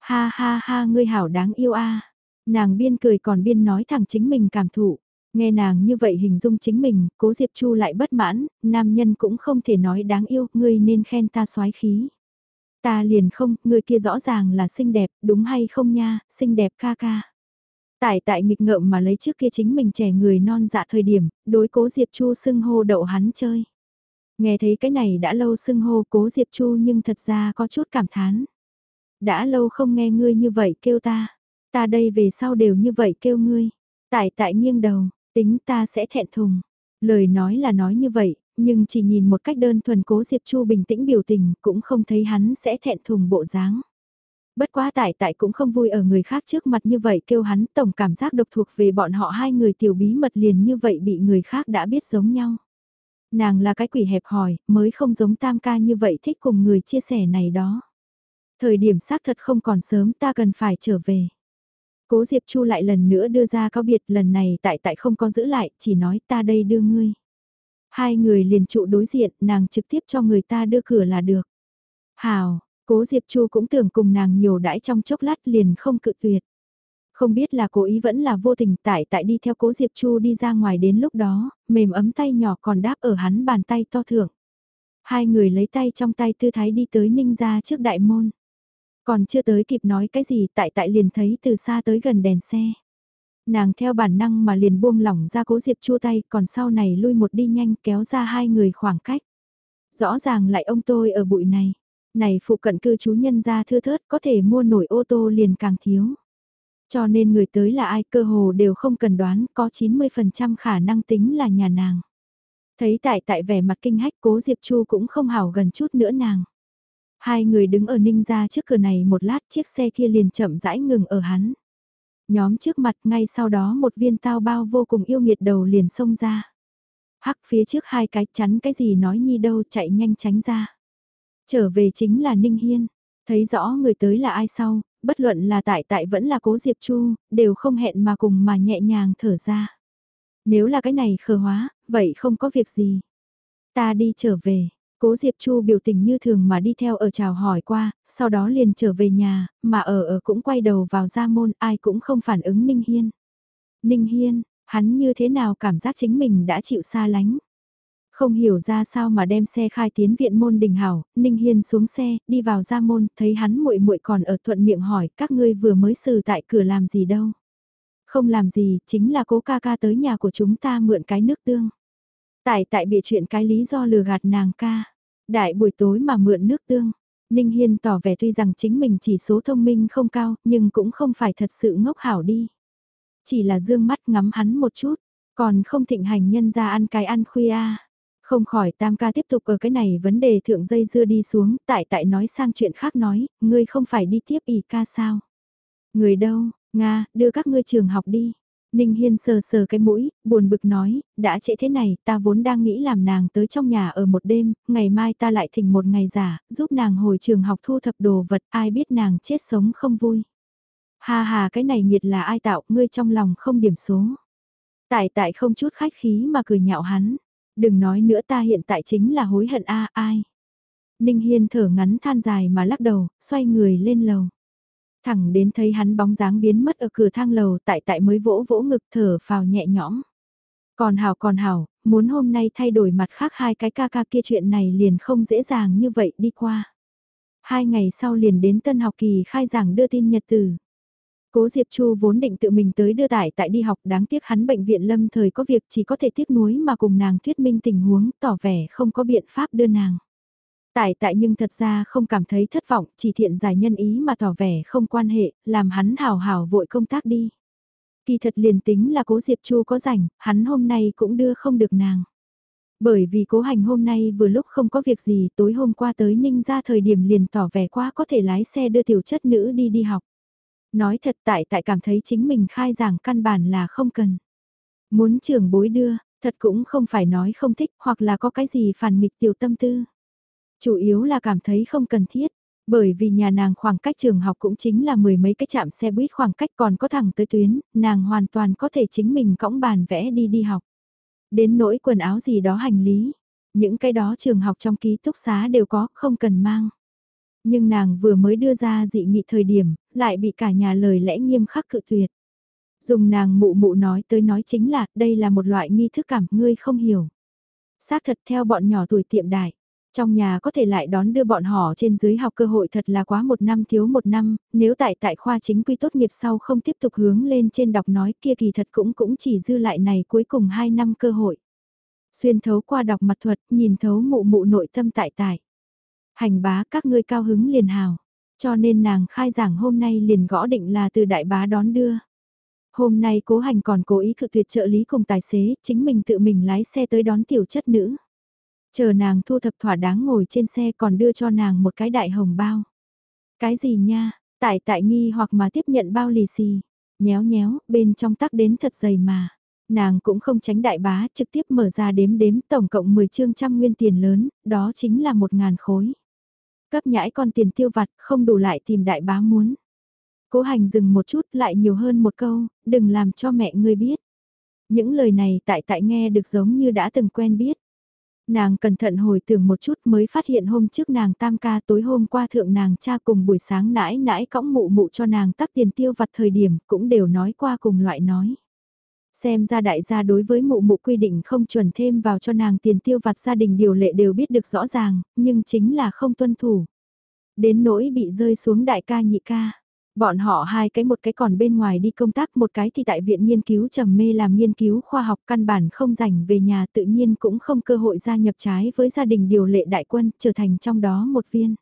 Ha ha ha ngươi hảo đáng yêu a Nàng biên cười còn biên nói thẳng chính mình cảm thụ. Nghe nàng như vậy hình dung chính mình, cố Diệp Chu lại bất mãn, nam nhân cũng không thể nói đáng yêu, ngươi nên khen ta soái khí. Ta liền không, người kia rõ ràng là xinh đẹp, đúng hay không nha, xinh đẹp ca ca. Tại tại nghịch ngợm mà lấy trước kia chính mình trẻ người non dạ thời điểm, đối cố Diệp Chu xưng hô đậu hắn chơi. Nghe thấy cái này đã lâu xưng hô cố Diệp Chu nhưng thật ra có chút cảm thán. Đã lâu không nghe ngươi như vậy kêu ta. Ta đây về sau đều như vậy kêu ngươi. Tại tại nghiêng đầu, tính ta sẽ thẹn thùng. Lời nói là nói như vậy, nhưng chỉ nhìn một cách đơn thuần cố Diệp Chu bình tĩnh biểu tình cũng không thấy hắn sẽ thẹn thùng bộ dáng. Bất quá tại tại cũng không vui ở người khác trước mặt như vậy kêu hắn tổng cảm giác độc thuộc về bọn họ hai người tiểu bí mật liền như vậy bị người khác đã biết giống nhau. Nàng là cái quỷ hẹp hòi, mới không giống tam ca như vậy thích cùng người chia sẻ này đó. Thời điểm xác thật không còn sớm ta cần phải trở về. Cố Diệp Chu lại lần nữa đưa ra cáo biệt lần này tại tại không có giữ lại, chỉ nói ta đây đưa ngươi. Hai người liền trụ đối diện, nàng trực tiếp cho người ta đưa cửa là được. Hào, cố Diệp Chu cũng tưởng cùng nàng nhiều đãi trong chốc lát liền không cự tuyệt. Không biết là cố ý vẫn là vô tình tại tại đi theo cố Diệp Chu đi ra ngoài đến lúc đó, mềm ấm tay nhỏ còn đáp ở hắn bàn tay to thưởng. Hai người lấy tay trong tay tư thái đi tới ninh ra trước đại môn. Còn chưa tới kịp nói cái gì, tại tại liền thấy từ xa tới gần đèn xe. Nàng theo bản năng mà liền buông lỏng ra cố diệp chua tay, còn sau này lui một đi nhanh kéo ra hai người khoảng cách. Rõ ràng lại ông tôi ở bụi này. Này phụ cận cư chú nhân ra thưa thớt, có thể mua nổi ô tô liền càng thiếu. Cho nên người tới là ai, cơ hồ đều không cần đoán, có 90% khả năng tính là nhà nàng. Thấy tại tại vẻ mặt kinh hách, cố Diệp Chu cũng không hảo gần chút nữa nàng. Hai người đứng ở ninh ra trước cửa này một lát chiếc xe kia liền chậm rãi ngừng ở hắn. Nhóm trước mặt ngay sau đó một viên tao bao vô cùng yêu nghiệt đầu liền xông ra. Hắc phía trước hai cái chắn cái gì nói nhi đâu chạy nhanh tránh ra. Trở về chính là Ninh Hiên. Thấy rõ người tới là ai sau, bất luận là tại tại vẫn là cố Diệp Chu, đều không hẹn mà cùng mà nhẹ nhàng thở ra. Nếu là cái này khờ hóa, vậy không có việc gì. Ta đi trở về, Cố Diệp Chu biểu tình như thường mà đi theo ở chào hỏi qua, sau đó liền trở về nhà, mà ở ở cũng quay đầu vào ra môn ai cũng không phản ứng Ninh Hiên. Ninh Hiên, Hắn như thế nào cảm giác chính mình đã chịu xa lánh. Không hiểu ra sao mà đem xe khai tiến viện môn đình hảo, Ninh Hiên xuống xe, đi vào ra môn, thấy hắn muội muội còn ở thuận miệng hỏi các ngươi vừa mới xử tại cửa làm gì đâu. Không làm gì, chính là cố ca ca tới nhà của chúng ta mượn cái nước tương. Tại tại bị chuyện cái lý do lừa gạt nàng ca. Đại buổi tối mà mượn nước tương. Ninh Hiên tỏ vẻ tuy rằng chính mình chỉ số thông minh không cao, nhưng cũng không phải thật sự ngốc hảo đi. Chỉ là dương mắt ngắm hắn một chút, còn không thịnh hành nhân ra ăn cái ăn khuya. Không khỏi tam ca tiếp tục ở cái này vấn đề thượng dây dưa đi xuống, tại tại nói sang chuyện khác nói, ngươi không phải đi tiếp ỉ ca sao. Người đâu, Nga, đưa các ngươi trường học đi. Ninh Hiên sờ sờ cái mũi, buồn bực nói, đã trễ thế này, ta vốn đang nghĩ làm nàng tới trong nhà ở một đêm, ngày mai ta lại thỉnh một ngày giả, giúp nàng hồi trường học thu thập đồ vật, ai biết nàng chết sống không vui. Ha ha cái này nhiệt là ai tạo, ngươi trong lòng không điểm số. Tại tại không chút khách khí mà cười nhạo hắn, đừng nói nữa ta hiện tại chính là hối hận a ai. Ninh Hiên thở ngắn than dài mà lắc đầu, xoay người lên lầu. Thẳng đến thấy hắn bóng dáng biến mất ở cửa thang lầu, tại tại mới vỗ vỗ ngực thở phào nhẹ nhõm. Còn hào còn hào, muốn hôm nay thay đổi mặt khác hai cái ca ca kia chuyện này liền không dễ dàng như vậy đi qua. Hai ngày sau liền đến tân học kỳ khai giảng đưa tin nhật từ. Cố Diệp Chu vốn định tự mình tới đưa tải tại đi học, đáng tiếc hắn bệnh viện lâm thời có việc chỉ có thể tiếc nuối mà cùng nàng thuyết minh tình huống, tỏ vẻ không có biện pháp đưa nàng. Tại tại nhưng thật ra không cảm thấy thất vọng, chỉ thiện giải nhân ý mà tỏ vẻ không quan hệ, làm hắn hào hào vội công tác đi. Kỳ thật liền tính là cố Diệp Chu có rảnh, hắn hôm nay cũng đưa không được nàng. Bởi vì cố hành hôm nay vừa lúc không có việc gì tối hôm qua tới ninh ra thời điểm liền tỏ vẻ quá có thể lái xe đưa tiểu chất nữ đi đi học. Nói thật tại tại cảm thấy chính mình khai giảng căn bản là không cần. Muốn trưởng bối đưa, thật cũng không phải nói không thích hoặc là có cái gì phản nghịch tiểu tâm tư. Chủ yếu là cảm thấy không cần thiết, bởi vì nhà nàng khoảng cách trường học cũng chính là mười mấy cái chạm xe buýt khoảng cách còn có thẳng tới tuyến, nàng hoàn toàn có thể chính mình cõng bàn vẽ đi đi học. Đến nỗi quần áo gì đó hành lý, những cái đó trường học trong ký túc xá đều có, không cần mang. Nhưng nàng vừa mới đưa ra dị nghị thời điểm, lại bị cả nhà lời lẽ nghiêm khắc cự tuyệt. Dùng nàng mụ mụ nói tới nói chính là, đây là một loại nghi thức cảm, ngươi không hiểu. Xác thật theo bọn nhỏ tuổi tiệm đại, trong nhà có thể lại đón đưa bọn họ trên dưới học cơ hội thật là quá một năm thiếu một năm, nếu tại tại khoa chính quy tốt nghiệp sau không tiếp tục hướng lên trên đọc nói kia kỳ thật cũng cũng chỉ dư lại này cuối cùng hai năm cơ hội. Xuyên thấu qua đọc mặt thuật, nhìn thấu mụ mụ nội tâm tại tại. Hành bá các ngươi cao hứng liền hào, cho nên nàng khai giảng hôm nay liền gõ định là từ đại bá đón đưa. Hôm nay cố hành còn cố ý cự tuyệt trợ lý cùng tài xế, chính mình tự mình lái xe tới đón tiểu chất nữ. Chờ nàng thu thập thỏa đáng ngồi trên xe còn đưa cho nàng một cái đại hồng bao. Cái gì nha, tại tại nghi hoặc mà tiếp nhận bao lì xì. Nhéo nhéo, bên trong tắc đến thật dày mà. Nàng cũng không tránh đại bá, trực tiếp mở ra đếm đếm tổng cộng 10 chương trăm nguyên tiền lớn, đó chính là một ngàn khối. Cấp nhãi con tiền tiêu vặt, không đủ lại tìm đại bá muốn. Cố hành dừng một chút lại nhiều hơn một câu, đừng làm cho mẹ ngươi biết. Những lời này tại tại nghe được giống như đã từng quen biết. Nàng cẩn thận hồi tưởng một chút mới phát hiện hôm trước nàng tam ca tối hôm qua thượng nàng cha cùng buổi sáng nãi nãi cõng mụ mụ cho nàng tắc tiền tiêu vặt thời điểm cũng đều nói qua cùng loại nói. Xem ra đại gia đối với mụ mụ quy định không chuẩn thêm vào cho nàng tiền tiêu vặt gia đình điều lệ đều biết được rõ ràng, nhưng chính là không tuân thủ. Đến nỗi bị rơi xuống đại ca nhị ca. Bọn họ hai cái một cái còn bên ngoài đi công tác một cái thì tại viện nghiên cứu trầm mê làm nghiên cứu khoa học căn bản không rảnh về nhà tự nhiên cũng không cơ hội gia nhập trái với gia đình điều lệ đại quân trở thành trong đó một viên.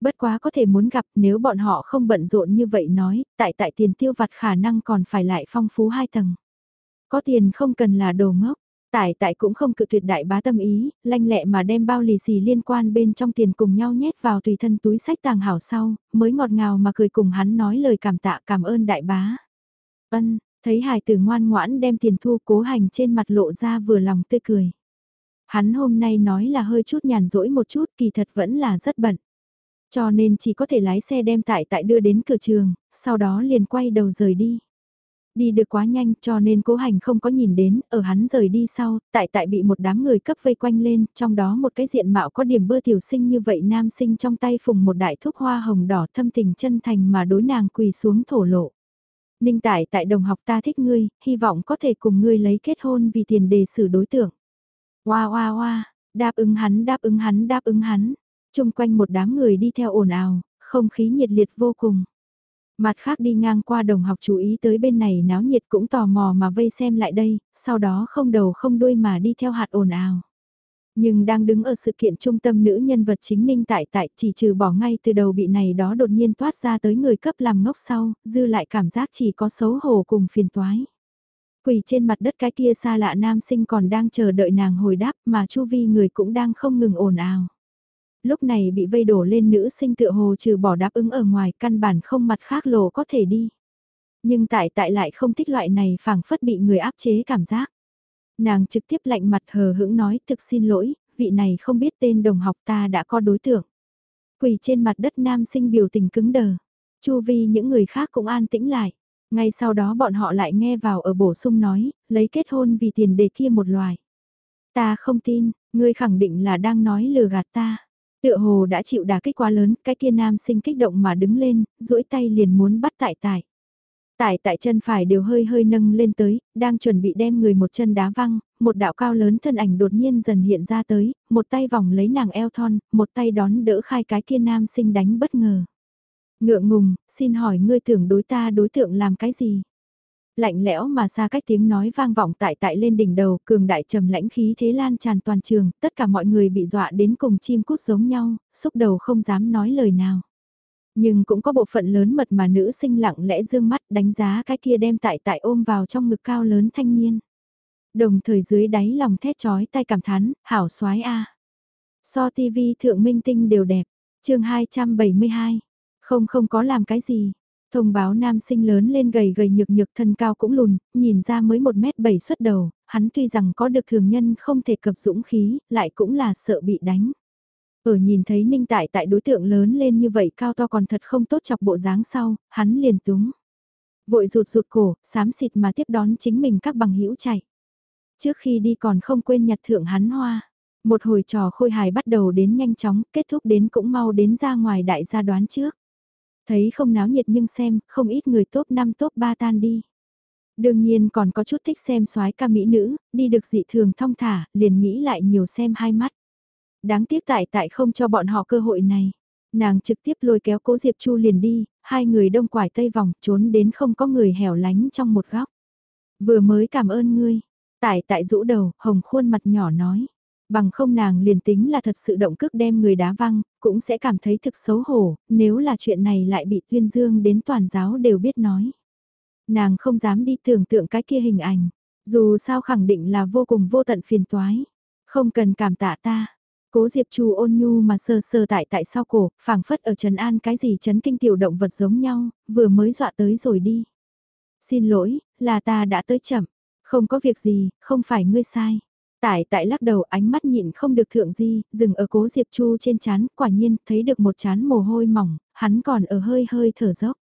Bất quá có thể muốn gặp nếu bọn họ không bận rộn như vậy nói, tại tại tiền tiêu vặt khả năng còn phải lại phong phú hai tầng. Có tiền không cần là đồ ngốc, Tại tại cũng không cự tuyệt đại bá tâm ý, lanh lẹ mà đem bao lì xì liên quan bên trong tiền cùng nhau nhét vào tùy thân túi sách tàng hảo sau, mới ngọt ngào mà cười cùng hắn nói lời cảm tạ cảm ơn đại bá. Ân, thấy hài tử ngoan ngoãn đem tiền thu cố hành trên mặt lộ ra vừa lòng tươi cười. Hắn hôm nay nói là hơi chút nhàn rỗi một chút kỳ thật vẫn là rất bận. Cho nên chỉ có thể lái xe đem tại tại đưa đến cửa trường, sau đó liền quay đầu rời đi. Đi được quá nhanh cho nên cố hành không có nhìn đến, ở hắn rời đi sau, tại tại bị một đám người cấp vây quanh lên, trong đó một cái diện mạo có điểm bơ tiểu sinh như vậy nam sinh trong tay phùng một đại thuốc hoa hồng đỏ thâm tình chân thành mà đối nàng quỳ xuống thổ lộ. Ninh tại tại đồng học ta thích ngươi, hy vọng có thể cùng ngươi lấy kết hôn vì tiền đề xử đối tượng. Hoa hoa hoa, đáp ứng hắn đáp ứng hắn đáp ứng hắn. Trung quanh một đám người đi theo ồn ào, không khí nhiệt liệt vô cùng. Mặt khác đi ngang qua đồng học chú ý tới bên này náo nhiệt cũng tò mò mà vây xem lại đây, sau đó không đầu không đuôi mà đi theo hạt ồn ào. Nhưng đang đứng ở sự kiện trung tâm nữ nhân vật chính ninh tại tại chỉ trừ bỏ ngay từ đầu bị này đó đột nhiên toát ra tới người cấp làm ngốc sau, dư lại cảm giác chỉ có xấu hổ cùng phiền toái. Quỳ trên mặt đất cái kia xa lạ nam sinh còn đang chờ đợi nàng hồi đáp mà chu vi người cũng đang không ngừng ồn ào. Lúc này bị vây đổ lên nữ sinh tựa hồ trừ bỏ đáp ứng ở ngoài căn bản không mặt khác lộ có thể đi. Nhưng tại tại lại không thích loại này phảng phất bị người áp chế cảm giác. Nàng trực tiếp lạnh mặt hờ hững nói thực xin lỗi, vị này không biết tên đồng học ta đã có đối tượng. Quỳ trên mặt đất nam sinh biểu tình cứng đờ. Chu vi những người khác cũng an tĩnh lại. Ngay sau đó bọn họ lại nghe vào ở bổ sung nói, lấy kết hôn vì tiền đề kia một loài. Ta không tin, ngươi khẳng định là đang nói lừa gạt ta. Tựa hồ đã chịu đả kích quá lớn, cái kia nam sinh kích động mà đứng lên, duỗi tay liền muốn bắt tại tại. Tại tại chân phải đều hơi hơi nâng lên tới, đang chuẩn bị đem người một chân đá văng, một đạo cao lớn thân ảnh đột nhiên dần hiện ra tới, một tay vòng lấy nàng eo thon, một tay đón đỡ khai cái kia nam sinh đánh bất ngờ. Ngượng ngùng, xin hỏi ngươi tưởng đối ta đối tượng làm cái gì? Lạnh lẽo mà xa cách tiếng nói vang vọng tại tại lên đỉnh đầu, cường đại trầm lãnh khí thế lan tràn toàn trường, tất cả mọi người bị dọa đến cùng chim cút giống nhau, xúc đầu không dám nói lời nào. Nhưng cũng có bộ phận lớn mật mà nữ sinh lặng lẽ dương mắt đánh giá cái kia đem tại tại ôm vào trong ngực cao lớn thanh niên. Đồng thời dưới đáy lòng thét chói tay cảm thán, hảo soái a. So TV thượng minh tinh đều đẹp. Chương 272. Không không có làm cái gì. Thông báo nam sinh lớn lên gầy gầy nhược nhược thân cao cũng lùn, nhìn ra mới 1m7 xuất đầu, hắn tuy rằng có được thường nhân không thể cập dũng khí, lại cũng là sợ bị đánh. Ở nhìn thấy ninh tại tại đối tượng lớn lên như vậy cao to còn thật không tốt chọc bộ dáng sau, hắn liền túng. Vội rụt rụt cổ, sám xịt mà tiếp đón chính mình các bằng hữu chạy. Trước khi đi còn không quên nhặt thượng hắn hoa. Một hồi trò khôi hài bắt đầu đến nhanh chóng, kết thúc đến cũng mau đến ra ngoài đại gia đoán trước. Thấy không náo nhiệt nhưng xem, không ít người top 5 top 3 tan đi. Đương nhiên còn có chút thích xem soái ca mỹ nữ, đi được dị thường thong thả, liền nghĩ lại nhiều xem hai mắt. Đáng tiếc tại tại không cho bọn họ cơ hội này. Nàng trực tiếp lôi kéo cố Diệp Chu liền đi, hai người đông quải tây vòng trốn đến không có người hẻo lánh trong một góc. Vừa mới cảm ơn ngươi. Tại tại rũ đầu, hồng khuôn mặt nhỏ nói. Bằng không nàng liền tính là thật sự động cước đem người đá văng, cũng sẽ cảm thấy thực xấu hổ, nếu là chuyện này lại bị tuyên dương đến toàn giáo đều biết nói. Nàng không dám đi tưởng tượng cái kia hình ảnh, dù sao khẳng định là vô cùng vô tận phiền toái. Không cần cảm tạ ta. Cố Diệp Chu ôn nhu mà sờ sờ tại tại sau cổ, phảng phất ở Trần An cái gì chấn kinh tiểu động vật giống nhau, vừa mới dọa tới rồi đi. Xin lỗi, là ta đã tới chậm. Không có việc gì, không phải ngươi sai. Tại tại lắc đầu ánh mắt nhịn không được thượng di, dừng ở cố Diệp Chu trên chán, quả nhiên thấy được một chán mồ hôi mỏng, hắn còn ở hơi hơi thở dốc.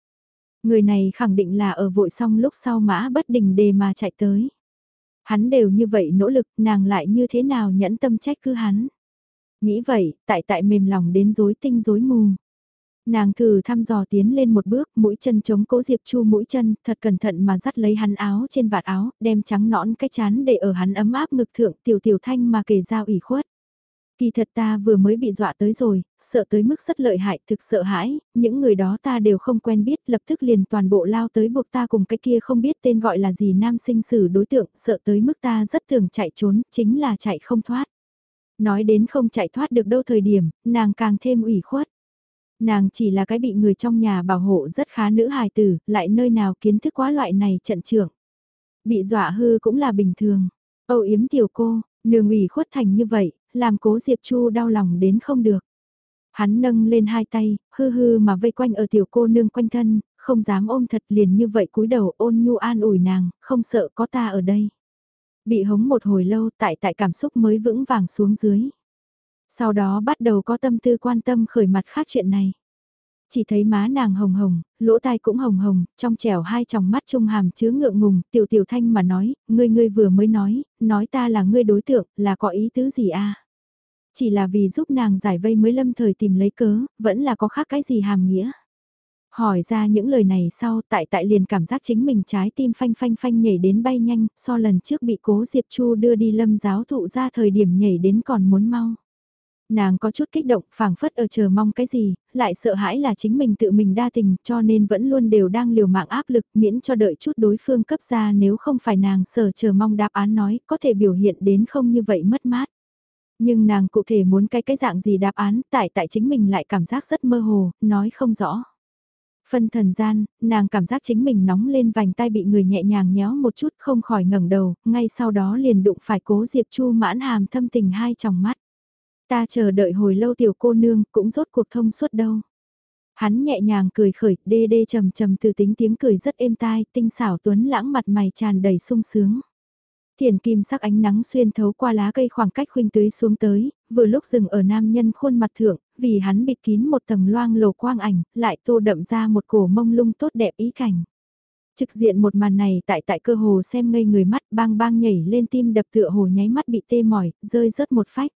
Người này khẳng định là ở vội xong lúc sau mã bất đình đề mà chạy tới. Hắn đều như vậy nỗ lực, nàng lại như thế nào nhẫn tâm trách cứ hắn. Nghĩ vậy, tại tại mềm lòng đến rối tinh rối mù. Nàng thử thăm dò tiến lên một bước, mũi chân chống cố Diệp Chu mũi chân, thật cẩn thận mà dắt lấy hắn áo trên vạt áo, đem trắng nõn cái chán để ở hắn ấm áp ngực thượng tiểu tiểu thanh mà kể giao ủy khuất. Kỳ thật ta vừa mới bị dọa tới rồi, sợ tới mức rất lợi hại, thực sợ hãi, những người đó ta đều không quen biết, lập tức liền toàn bộ lao tới buộc ta cùng cái kia không biết tên gọi là gì nam sinh sử đối tượng, sợ tới mức ta rất thường chạy trốn, chính là chạy không thoát. Nói đến không chạy thoát được đâu thời điểm, nàng càng thêm ủy khuất. Nàng chỉ là cái bị người trong nhà bảo hộ rất khá nữ hài tử, lại nơi nào kiến thức quá loại này trận trưởng. Bị dọa hư cũng là bình thường. Âu yếm tiểu cô, nương ủy khuất thành như vậy, làm cố Diệp Chu đau lòng đến không được. Hắn nâng lên hai tay, hư hư mà vây quanh ở tiểu cô nương quanh thân, không dám ôm thật liền như vậy cúi đầu ôn nhu an ủi nàng, không sợ có ta ở đây. Bị hống một hồi lâu tại tại cảm xúc mới vững vàng xuống dưới. Sau đó bắt đầu có tâm tư quan tâm khởi mặt khác chuyện này. Chỉ thấy má nàng hồng hồng, lỗ tai cũng hồng hồng, trong trẻo hai tròng mắt trung hàm chứa ngượng ngùng, tiểu tiểu thanh mà nói, ngươi ngươi vừa mới nói, nói ta là ngươi đối tượng, là có ý tứ gì a? Chỉ là vì giúp nàng giải vây mới lâm thời tìm lấy cớ, vẫn là có khác cái gì hàm nghĩa. Hỏi ra những lời này sau tại tại liền cảm giác chính mình trái tim phanh phanh phanh nhảy đến bay nhanh, so lần trước bị cố Diệp Chu đưa đi lâm giáo thụ ra thời điểm nhảy đến còn muốn mau. Nàng có chút kích động, phảng phất ở chờ mong cái gì, lại sợ hãi là chính mình tự mình đa tình cho nên vẫn luôn đều đang liều mạng áp lực miễn cho đợi chút đối phương cấp ra nếu không phải nàng sở chờ mong đáp án nói có thể biểu hiện đến không như vậy mất mát. Nhưng nàng cụ thể muốn cái cái dạng gì đáp án tại tại chính mình lại cảm giác rất mơ hồ, nói không rõ. Phân thần gian, nàng cảm giác chính mình nóng lên vành tay bị người nhẹ nhàng nhéo một chút không khỏi ngẩng đầu, ngay sau đó liền đụng phải cố Diệp Chu mãn hàm thâm tình hai tròng mắt. Ta chờ đợi hồi lâu tiểu cô nương cũng rốt cuộc thông suốt đâu. Hắn nhẹ nhàng cười khởi, đê đê trầm trầm từ tính tiếng cười rất êm tai, tinh xảo tuấn lãng mặt mày tràn đầy sung sướng. Thiền kim sắc ánh nắng xuyên thấu qua lá cây khoảng cách khuynh tưới xuống tới, vừa lúc dừng ở nam nhân khuôn mặt thượng, vì hắn bịt kín một tầng loang lổ quang ảnh, lại tô đậm ra một cổ mông lung tốt đẹp ý cảnh. Trực diện một màn này tại tại cơ hồ xem ngây người mắt bang bang nhảy lên tim đập tựa hồ nháy mắt bị tê mỏi, rơi rớt một phách.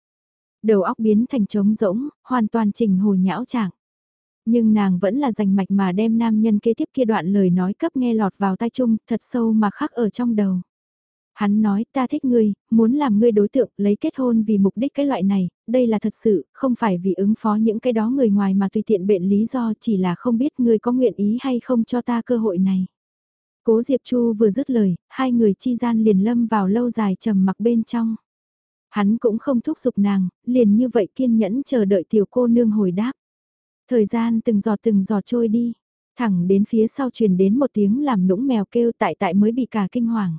Đầu óc biến thành trống rỗng, hoàn toàn trình hồ nhão trạng. Nhưng nàng vẫn là dành mạch mà đem nam nhân kế tiếp kia đoạn lời nói cấp nghe lọt vào tai chung, thật sâu mà khắc ở trong đầu. Hắn nói ta thích ngươi, muốn làm ngươi đối tượng, lấy kết hôn vì mục đích cái loại này, đây là thật sự, không phải vì ứng phó những cái đó người ngoài mà tùy tiện bệnh lý do chỉ là không biết ngươi có nguyện ý hay không cho ta cơ hội này. Cố Diệp Chu vừa dứt lời, hai người chi gian liền lâm vào lâu dài trầm mặc bên trong. Hắn cũng không thúc giục nàng, liền như vậy kiên nhẫn chờ đợi tiểu cô nương hồi đáp. Thời gian từng giọt từng giọt trôi đi, thẳng đến phía sau truyền đến một tiếng làm nũng mèo kêu tại tại mới bị cả kinh hoàng.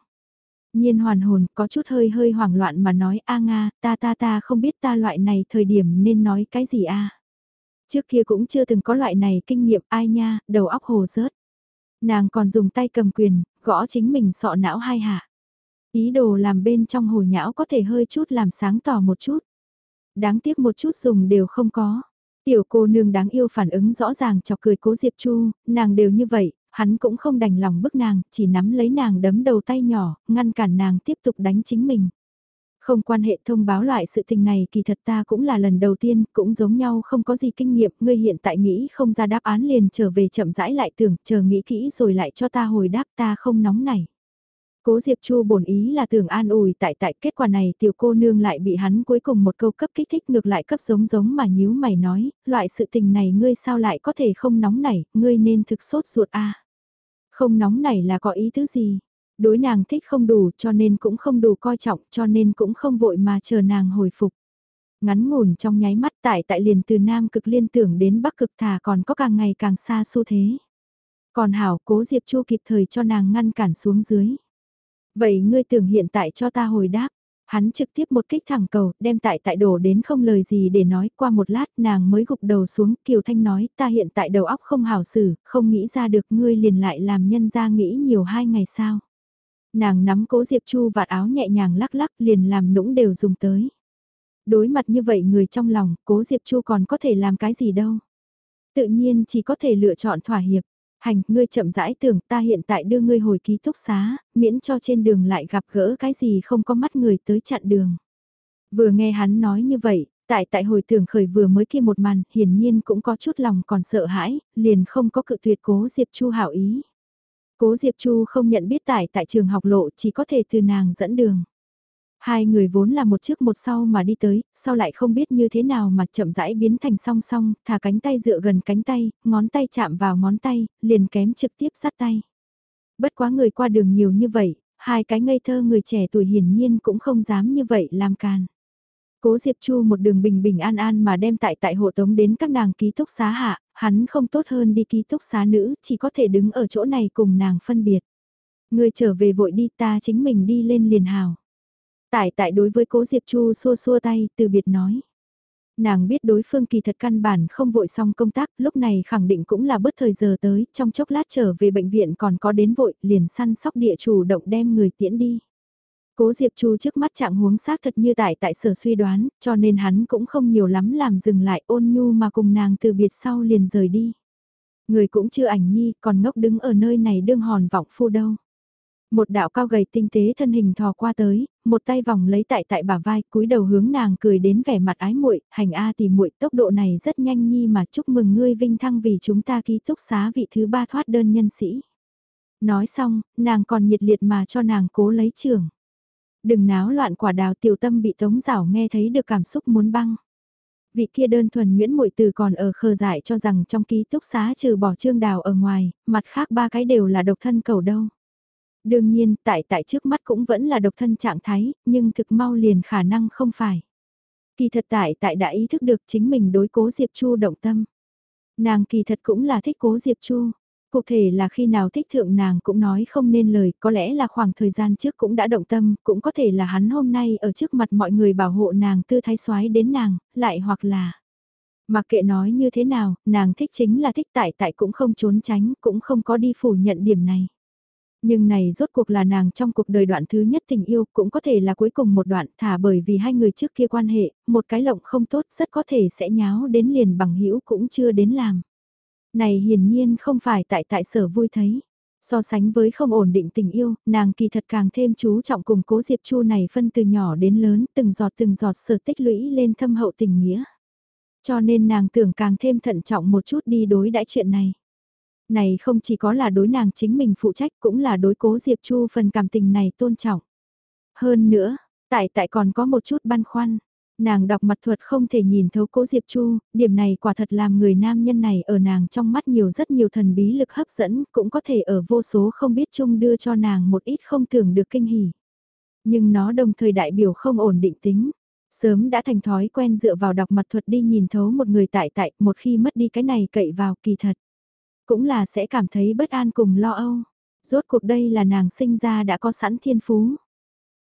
Nhiên hoàn hồn có chút hơi hơi hoảng loạn mà nói a Nga, ta ta ta không biết ta loại này thời điểm nên nói cái gì a Trước kia cũng chưa từng có loại này kinh nghiệm ai nha, đầu óc hồ rớt. Nàng còn dùng tay cầm quyền, gõ chính mình sọ não hai hạ. Ý đồ làm bên trong hồ nhão có thể hơi chút làm sáng tỏ một chút. Đáng tiếc một chút dùng đều không có. Tiểu cô nương đáng yêu phản ứng rõ ràng chọc cười cố Diệp Chu, nàng đều như vậy, hắn cũng không đành lòng bức nàng, chỉ nắm lấy nàng đấm đầu tay nhỏ, ngăn cản nàng tiếp tục đánh chính mình. Không quan hệ thông báo loại sự tình này kỳ thật ta cũng là lần đầu tiên, cũng giống nhau không có gì kinh nghiệm, ngươi hiện tại nghĩ không ra đáp án liền trở về chậm rãi lại tưởng, chờ nghĩ kỹ rồi lại cho ta hồi đáp ta không nóng này. Cố Diệp Chu bổn ý là tưởng an ủi tại tại kết quả này tiểu cô nương lại bị hắn cuối cùng một câu cấp kích thích ngược lại cấp giống giống mà nhíu mày nói, loại sự tình này ngươi sao lại có thể không nóng nảy, ngươi nên thực sốt ruột a. Không nóng nảy là có ý tứ gì? Đối nàng thích không đủ cho nên cũng không đủ coi trọng cho nên cũng không vội mà chờ nàng hồi phục. Ngắn ngủn trong nháy mắt tại tại liền từ Nam cực liên tưởng đến Bắc cực thà còn có càng ngày càng xa xu thế. Còn Hảo cố Diệp Chu kịp thời cho nàng ngăn cản xuống dưới. Vậy ngươi tưởng hiện tại cho ta hồi đáp. Hắn trực tiếp một kích thẳng cầu, đem tại tại đổ đến không lời gì để nói, qua một lát nàng mới gục đầu xuống, Kiều Thanh nói, ta hiện tại đầu óc không hảo xử, không nghĩ ra được ngươi liền lại làm nhân ra nghĩ nhiều hai ngày sao. Nàng nắm cố Diệp Chu vạt áo nhẹ nhàng lắc lắc liền làm nũng đều dùng tới. Đối mặt như vậy người trong lòng, cố Diệp Chu còn có thể làm cái gì đâu. Tự nhiên chỉ có thể lựa chọn thỏa hiệp. Hành, ngươi chậm rãi tưởng ta hiện tại đưa ngươi hồi ký túc xá, miễn cho trên đường lại gặp gỡ cái gì không có mắt người tới chặn đường. Vừa nghe hắn nói như vậy, tại tại hồi tưởng khởi vừa mới kia một màn, hiển nhiên cũng có chút lòng còn sợ hãi, liền không có cự tuyệt cố Diệp Chu hảo ý. Cố Diệp Chu không nhận biết tại tại trường học lộ chỉ có thể từ nàng dẫn đường. Hai người vốn là một trước một sau mà đi tới, sau lại không biết như thế nào mà chậm rãi biến thành song song, thả cánh tay dựa gần cánh tay, ngón tay chạm vào ngón tay, liền kém trực tiếp sát tay. Bất quá người qua đường nhiều như vậy, hai cái ngây thơ người trẻ tuổi hiển nhiên cũng không dám như vậy làm càn. Cố Diệp Chu một đường bình bình an an mà đem tại tại hộ tống đến các nàng ký túc xá hạ, hắn không tốt hơn đi ký túc xá nữ, chỉ có thể đứng ở chỗ này cùng nàng phân biệt. Người trở về vội đi ta chính mình đi lên liền hào. Tại tại đối với cố Diệp Chu xua xua tay, từ biệt nói. Nàng biết đối phương kỳ thật căn bản không vội xong công tác, lúc này khẳng định cũng là bất thời giờ tới, trong chốc lát trở về bệnh viện còn có đến vội, liền săn sóc địa chủ động đem người tiễn đi. Cố Diệp Chu trước mắt trạng huống xác thật như tại tại sở suy đoán, cho nên hắn cũng không nhiều lắm làm dừng lại ôn nhu mà cùng nàng từ biệt sau liền rời đi. Người cũng chưa ảnh nhi, còn ngốc đứng ở nơi này đương hòn vọng phu đâu. Một đạo cao gầy tinh tế thân hình thò qua tới, một tay vòng lấy tại tại bả vai, cúi đầu hướng nàng cười đến vẻ mặt ái muội, hành a thì muội tốc độ này rất nhanh nhi mà chúc mừng ngươi vinh thăng vì chúng ta ký túc xá vị thứ ba thoát đơn nhân sĩ. Nói xong, nàng còn nhiệt liệt mà cho nàng cố lấy trường. Đừng náo loạn quả đào tiểu tâm bị tống rảo nghe thấy được cảm xúc muốn băng. Vị kia đơn thuần Nguyễn Muội Từ còn ở khờ dại cho rằng trong ký túc xá trừ bỏ trương đào ở ngoài, mặt khác ba cái đều là độc thân cầu đâu. Đương nhiên, tại tại trước mắt cũng vẫn là độc thân trạng thái, nhưng thực mau liền khả năng không phải. Kỳ thật tại tại đã ý thức được chính mình đối cố Diệp Chu động tâm. Nàng kỳ thật cũng là thích cố Diệp Chu. Cụ thể là khi nào thích thượng nàng cũng nói không nên lời, có lẽ là khoảng thời gian trước cũng đã động tâm, cũng có thể là hắn hôm nay ở trước mặt mọi người bảo hộ nàng tư thái xoái đến nàng, lại hoặc là... Mặc kệ nói như thế nào, nàng thích chính là thích tại tại cũng không trốn tránh, cũng không có đi phủ nhận điểm này. Nhưng này rốt cuộc là nàng trong cuộc đời đoạn thứ nhất tình yêu cũng có thể là cuối cùng một đoạn thả bởi vì hai người trước kia quan hệ, một cái lộng không tốt rất có thể sẽ nháo đến liền bằng hữu cũng chưa đến làm. Này hiển nhiên không phải tại tại sở vui thấy. So sánh với không ổn định tình yêu, nàng kỳ thật càng thêm chú trọng cùng cố Diệp Chu này phân từ nhỏ đến lớn từng giọt từng giọt sở tích lũy lên thâm hậu tình nghĩa. Cho nên nàng tưởng càng thêm thận trọng một chút đi đối đãi chuyện này. Này không chỉ có là đối nàng chính mình phụ trách cũng là đối cố Diệp Chu phần cảm tình này tôn trọng. Hơn nữa, tại tại còn có một chút băn khoăn. Nàng đọc mặt thuật không thể nhìn thấu cố Diệp Chu, điểm này quả thật làm người nam nhân này ở nàng trong mắt nhiều rất nhiều thần bí lực hấp dẫn, cũng có thể ở vô số không biết chung đưa cho nàng một ít không tưởng được kinh hỉ. Nhưng nó đồng thời đại biểu không ổn định tính. Sớm đã thành thói quen dựa vào đọc mặt thuật đi nhìn thấu một người tại tại, một khi mất đi cái này cậy vào kỳ thật. Cũng là sẽ cảm thấy bất an cùng lo âu. Rốt cuộc đây là nàng sinh ra đã có sẵn thiên phú.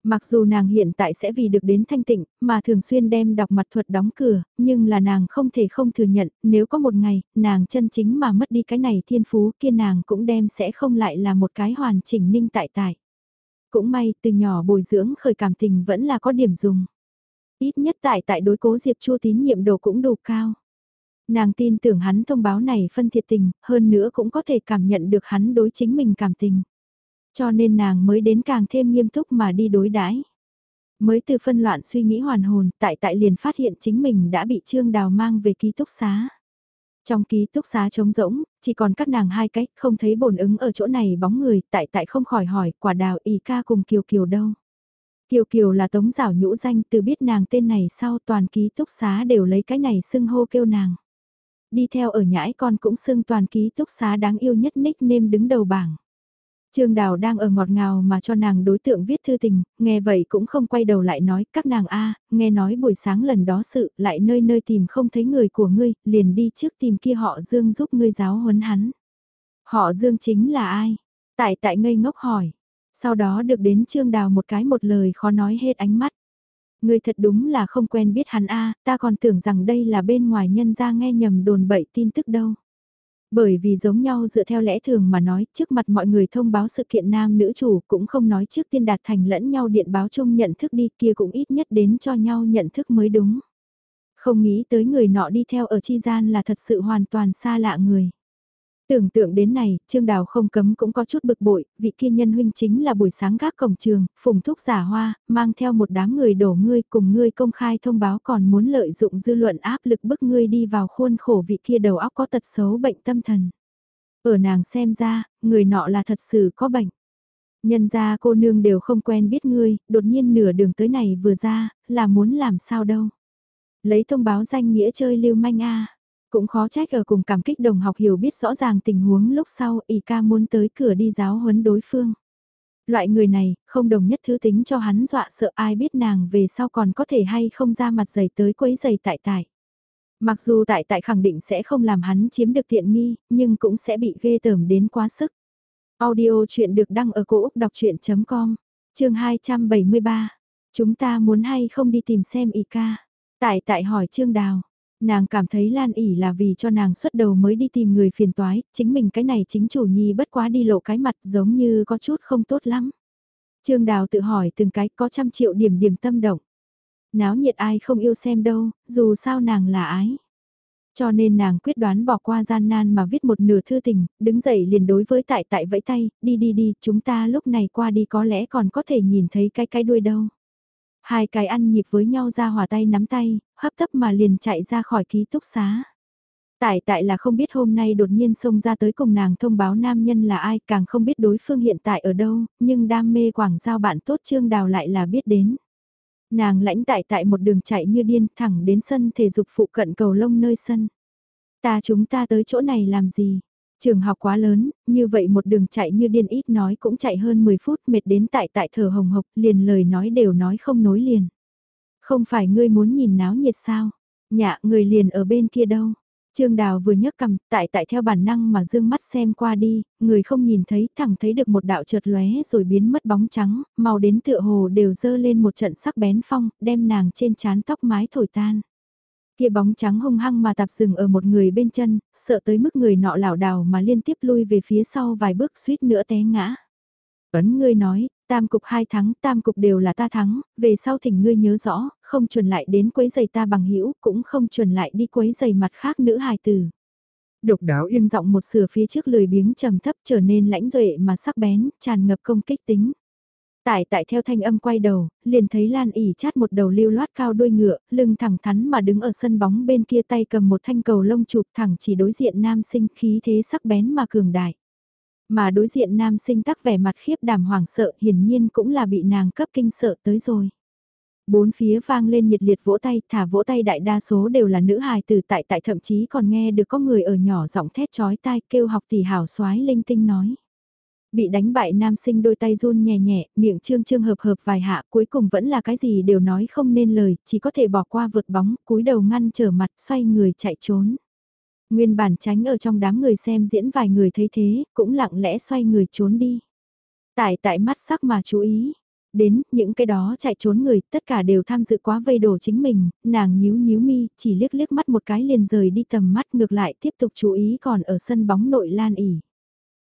Mặc dù nàng hiện tại sẽ vì được đến thanh tịnh, mà thường xuyên đem đọc mặt thuật đóng cửa, nhưng là nàng không thể không thừa nhận, nếu có một ngày, nàng chân chính mà mất đi cái này thiên phú kia nàng cũng đem sẽ không lại là một cái hoàn chỉnh ninh tại tại. Cũng may, từ nhỏ bồi dưỡng khởi cảm tình vẫn là có điểm dùng. Ít nhất tại tại đối cố Diệp Chua tín nhiệm đồ cũng đủ cao. Nàng tin tưởng hắn thông báo này phân thiệt tình, hơn nữa cũng có thể cảm nhận được hắn đối chính mình cảm tình. Cho nên nàng mới đến càng thêm nghiêm túc mà đi đối đãi. Mới từ phân loạn suy nghĩ hoàn hồn, tại tại liền phát hiện chính mình đã bị Trương Đào mang về ký túc xá. Trong ký túc xá trống rỗng, chỉ còn các nàng hai cách, không thấy bổn ứng ở chỗ này bóng người, tại tại không khỏi hỏi, quả đào y ca cùng Kiều Kiều đâu. Kiều Kiều là tống giảo nhũ danh từ biết nàng tên này sau toàn ký túc xá đều lấy cái này xưng hô kêu nàng. Đi theo ở nhãi con cũng xưng toàn ký túc xá đáng yêu nhất nickname đứng đầu bảng. Trương Đào đang ở ngọt ngào mà cho nàng đối tượng viết thư tình, nghe vậy cũng không quay đầu lại nói các nàng a nghe nói buổi sáng lần đó sự, lại nơi nơi tìm không thấy người của ngươi, liền đi trước tìm kia họ Dương giúp ngươi giáo huấn hắn. Họ Dương chính là ai? Tại tại ngây ngốc hỏi. Sau đó được đến Trương Đào một cái một lời khó nói hết ánh mắt. Ngươi thật đúng là không quen biết hắn a, ta còn tưởng rằng đây là bên ngoài nhân ra nghe nhầm đồn bậy tin tức đâu. Bởi vì giống nhau dựa theo lẽ thường mà nói, trước mặt mọi người thông báo sự kiện nam nữ chủ cũng không nói trước tiên đạt thành lẫn nhau điện báo chung nhận thức đi, kia cũng ít nhất đến cho nhau nhận thức mới đúng. Không nghĩ tới người nọ đi theo ở chi gian là thật sự hoàn toàn xa lạ người. Tưởng tượng đến này, Trương Đào không cấm cũng có chút bực bội, vị kia nhân huynh chính là buổi sáng gác cổng trường, phùng thúc giả hoa, mang theo một đám người đổ ngươi cùng ngươi công khai thông báo còn muốn lợi dụng dư luận áp lực bức ngươi đi vào khuôn khổ vị kia đầu óc có tật xấu bệnh tâm thần. Ở nàng xem ra, người nọ là thật sự có bệnh. Nhân ra cô nương đều không quen biết ngươi, đột nhiên nửa đường tới này vừa ra, là muốn làm sao đâu. Lấy thông báo danh nghĩa chơi lưu manh a cũng khó trách ở cùng cảm kích đồng học hiểu biết rõ ràng tình huống lúc sau y ca muốn tới cửa đi giáo huấn đối phương. Loại người này, không đồng nhất thứ tính cho hắn dọa sợ ai biết nàng về sau còn có thể hay không ra mặt giày tới quấy giày tại tại. Mặc dù tại tại khẳng định sẽ không làm hắn chiếm được tiện nghi, nhưng cũng sẽ bị ghê tởm đến quá sức. Audio chuyện được đăng ở cổ Úc đọc chuyện.com, trường 273. Chúng ta muốn hay không đi tìm xem y ca. Tại tại hỏi Trương Đào. Nàng cảm thấy Lan ỉ là vì cho nàng xuất đầu mới đi tìm người phiền toái, chính mình cái này chính chủ nhi bất quá đi lộ cái mặt giống như có chút không tốt lắm. Trương Đào tự hỏi từng cái có trăm triệu điểm điểm tâm động. Náo nhiệt ai không yêu xem đâu, dù sao nàng là ái. Cho nên nàng quyết đoán bỏ qua gian nan mà viết một nửa thư tình, đứng dậy liền đối với tại tại vẫy tay, đi đi đi, chúng ta lúc này qua đi có lẽ còn có thể nhìn thấy cái cái đuôi đâu. Hai cái ăn nhịp với nhau ra hòa tay nắm tay, hấp tấp mà liền chạy ra khỏi ký túc xá. Tại tại là không biết hôm nay đột nhiên xông ra tới cùng nàng thông báo nam nhân là ai càng không biết đối phương hiện tại ở đâu, nhưng đam mê quảng giao bạn tốt Trương Đào lại là biết đến. Nàng lãnh tại tại một đường chạy như điên thẳng đến sân thể dục phụ cận cầu lông nơi sân. Ta chúng ta tới chỗ này làm gì? Trường học quá lớn, như vậy một đường chạy như điên ít nói cũng chạy hơn 10 phút mệt đến tại tại thở hồng hộc liền lời nói đều nói không nối liền. Không phải ngươi muốn nhìn náo nhiệt sao? Nhạ người liền ở bên kia đâu? Trương Đào vừa nhấc cầm, tại tại theo bản năng mà dương mắt xem qua đi, người không nhìn thấy, thẳng thấy được một đạo chợt lóe rồi biến mất bóng trắng, màu đến tựa hồ đều dơ lên một trận sắc bén phong, đem nàng trên chán tóc mái thổi tan. Kia bóng trắng hung hăng mà tạp sừng ở một người bên chân, sợ tới mức người nọ lảo đảo mà liên tiếp lui về phía sau vài bước suýt nữa té ngã. Ấn ngươi nói, tam cục hai thắng, tam cục đều là ta thắng, về sau thỉnh ngươi nhớ rõ, không chuẩn lại đến quấy giày ta bằng hữu cũng không chuẩn lại đi quấy giày mặt khác nữ hài tử. Độc đáo yên giọng một sửa phía trước lười biếng trầm thấp trở nên lãnh duệ mà sắc bén, tràn ngập công kích tính. Tại tại theo thanh âm quay đầu, liền thấy Lan ỉ chát một đầu lưu loát cao đuôi ngựa, lưng thẳng thắn mà đứng ở sân bóng bên kia tay cầm một thanh cầu lông chụp thẳng chỉ đối diện nam sinh khí thế sắc bén mà cường đại. Mà đối diện nam sinh tắc vẻ mặt khiếp đảm hoảng sợ hiển nhiên cũng là bị nàng cấp kinh sợ tới rồi. Bốn phía vang lên nhiệt liệt vỗ tay, thả vỗ tay đại đa số đều là nữ hài từ tại tại thậm chí còn nghe được có người ở nhỏ giọng thét chói tai kêu học tỷ hảo soái linh tinh nói. Bị đánh bại nam sinh đôi tay run nhẹ nhẹ, miệng trương trương hợp hợp vài hạ cuối cùng vẫn là cái gì đều nói không nên lời, chỉ có thể bỏ qua vượt bóng, cúi đầu ngăn trở mặt xoay người chạy trốn. Nguyên bản tránh ở trong đám người xem diễn vài người thấy thế, cũng lặng lẽ xoay người trốn đi. Tại tại mắt sắc mà chú ý, đến những cái đó chạy trốn người, tất cả đều tham dự quá vây đổ chính mình, nàng nhíu nhíu mi, chỉ liếc liếc mắt một cái liền rời đi tầm mắt ngược lại tiếp tục chú ý còn ở sân bóng nội Lan ỉ.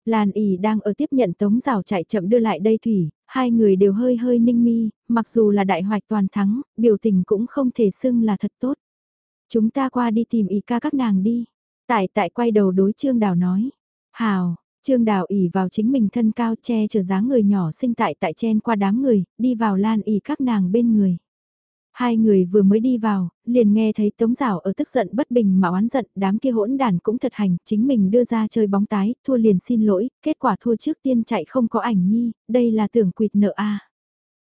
Lan ỉ đang ở tiếp nhận tống rào chạy chậm đưa lại đây thủy, hai người đều hơi hơi ninh mi, mặc dù là đại hoạch toàn thắng, biểu tình cũng không thể xưng là thật tốt. Chúng ta qua đi tìm ý ca các nàng đi. Tại tại quay đầu đối Trương Đào nói. Hào, Trương Đào ỉ vào chính mình thân cao che chở dáng người nhỏ sinh tại tại chen qua đám người, đi vào lan ỉ các nàng bên người. Hai người vừa mới đi vào, liền nghe thấy Tống Giảo ở tức giận bất bình mà oán giận, đám kia hỗn đàn cũng thật hành, chính mình đưa ra chơi bóng tái, thua liền xin lỗi, kết quả thua trước tiên chạy không có ảnh nhi, đây là tưởng quỵt nợ a.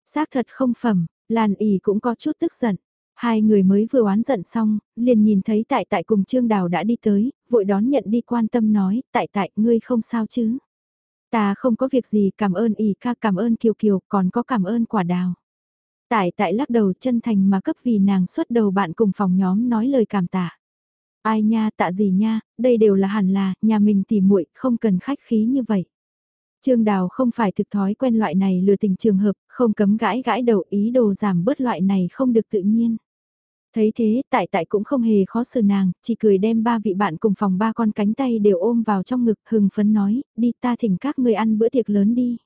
Xác thật không phẩm, Lan ỉ cũng có chút tức giận. Hai người mới vừa oán giận xong, liền nhìn thấy tại tại cùng Trương Đào đã đi tới, vội đón nhận đi quan tâm nói, tại tại, ngươi không sao chứ. Ta không có việc gì cảm ơn ỉ ca cảm ơn Kiều Kiều còn có cảm ơn quả đào. Tại tại lắc đầu chân thành mà cấp vì nàng xuất đầu bạn cùng phòng nhóm nói lời cảm tạ. Ai nha tạ gì nha, đây đều là hẳn là, nhà mình tỉ muội không cần khách khí như vậy. Trương Đào không phải thực thói quen loại này lừa tình trường hợp, không cấm gãi gãi đầu ý đồ giảm bớt loại này không được tự nhiên. Thấy thế, tại tại cũng không hề khó xử nàng, chỉ cười đem ba vị bạn cùng phòng ba con cánh tay đều ôm vào trong ngực hừng phấn nói, đi ta thỉnh các người ăn bữa tiệc lớn đi.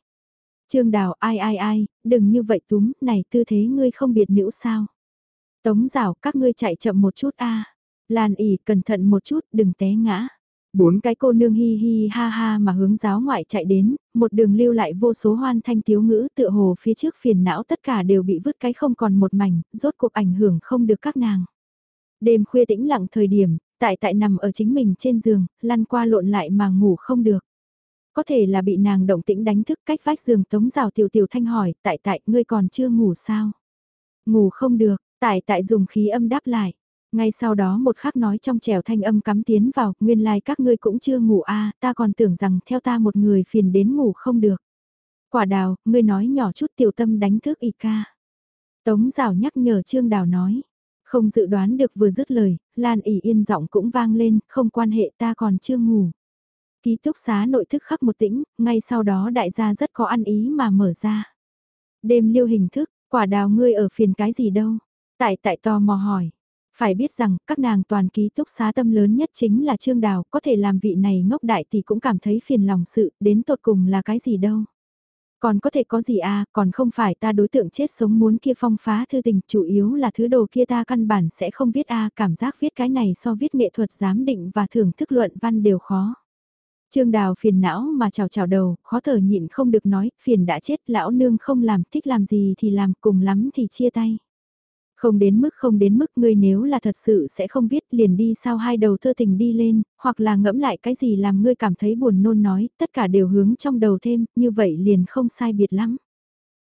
Trương Đào ai ai ai, đừng như vậy túm, này tư thế ngươi không biệt nữ sao. Tống rào các ngươi chạy chậm một chút a Lan ỉ cẩn thận một chút, đừng té ngã. Bốn cái cô nương hi hi ha ha mà hướng giáo ngoại chạy đến, một đường lưu lại vô số hoan thanh tiếu ngữ tựa hồ phía trước phiền não tất cả đều bị vứt cái không còn một mảnh, rốt cuộc ảnh hưởng không được các nàng. Đêm khuya tĩnh lặng thời điểm, tại tại nằm ở chính mình trên giường, lăn qua lộn lại mà ngủ không được. Có thể là bị nàng động tĩnh đánh thức cách vách giường tống rào tiểu tiểu thanh hỏi, tại tại ngươi còn chưa ngủ sao? Ngủ không được, tại tại dùng khí âm đáp lại. Ngay sau đó một khắc nói trong trèo thanh âm cắm tiến vào, nguyên lai like các ngươi cũng chưa ngủ a à, ta còn tưởng rằng theo ta một người phiền đến ngủ không được. Quả đào, ngươi nói nhỏ chút tiểu tâm đánh thức y ca. Tống rào nhắc nhở Trương Đào nói. Không dự đoán được vừa dứt lời, Lan ỉ yên giọng cũng vang lên, không quan hệ ta còn chưa ngủ. Ký túc xá nội thức khắc một tĩnh, ngay sau đó đại gia rất có ăn ý mà mở ra. Đêm liêu hình thức, quả đào ngươi ở phiền cái gì đâu? Tại tại to mò hỏi. Phải biết rằng, các nàng toàn ký túc xá tâm lớn nhất chính là Trương Đào, có thể làm vị này ngốc đại thì cũng cảm thấy phiền lòng sự, đến tột cùng là cái gì đâu. Còn có thể có gì à, còn không phải ta đối tượng chết sống muốn kia phong phá thư tình, chủ yếu là thứ đồ kia ta căn bản sẽ không viết a cảm giác viết cái này so viết nghệ thuật giám định và thưởng thức luận văn đều khó. Trương Đào phiền não mà chào chào đầu, khó thở nhịn không được nói, phiền đã chết, lão nương không làm, thích làm gì thì làm, cùng lắm thì chia tay. Không đến mức không đến mức ngươi nếu là thật sự sẽ không viết liền đi sao hai đầu thơ tình đi lên, hoặc là ngẫm lại cái gì làm ngươi cảm thấy buồn nôn nói, tất cả đều hướng trong đầu thêm, như vậy liền không sai biệt lắm.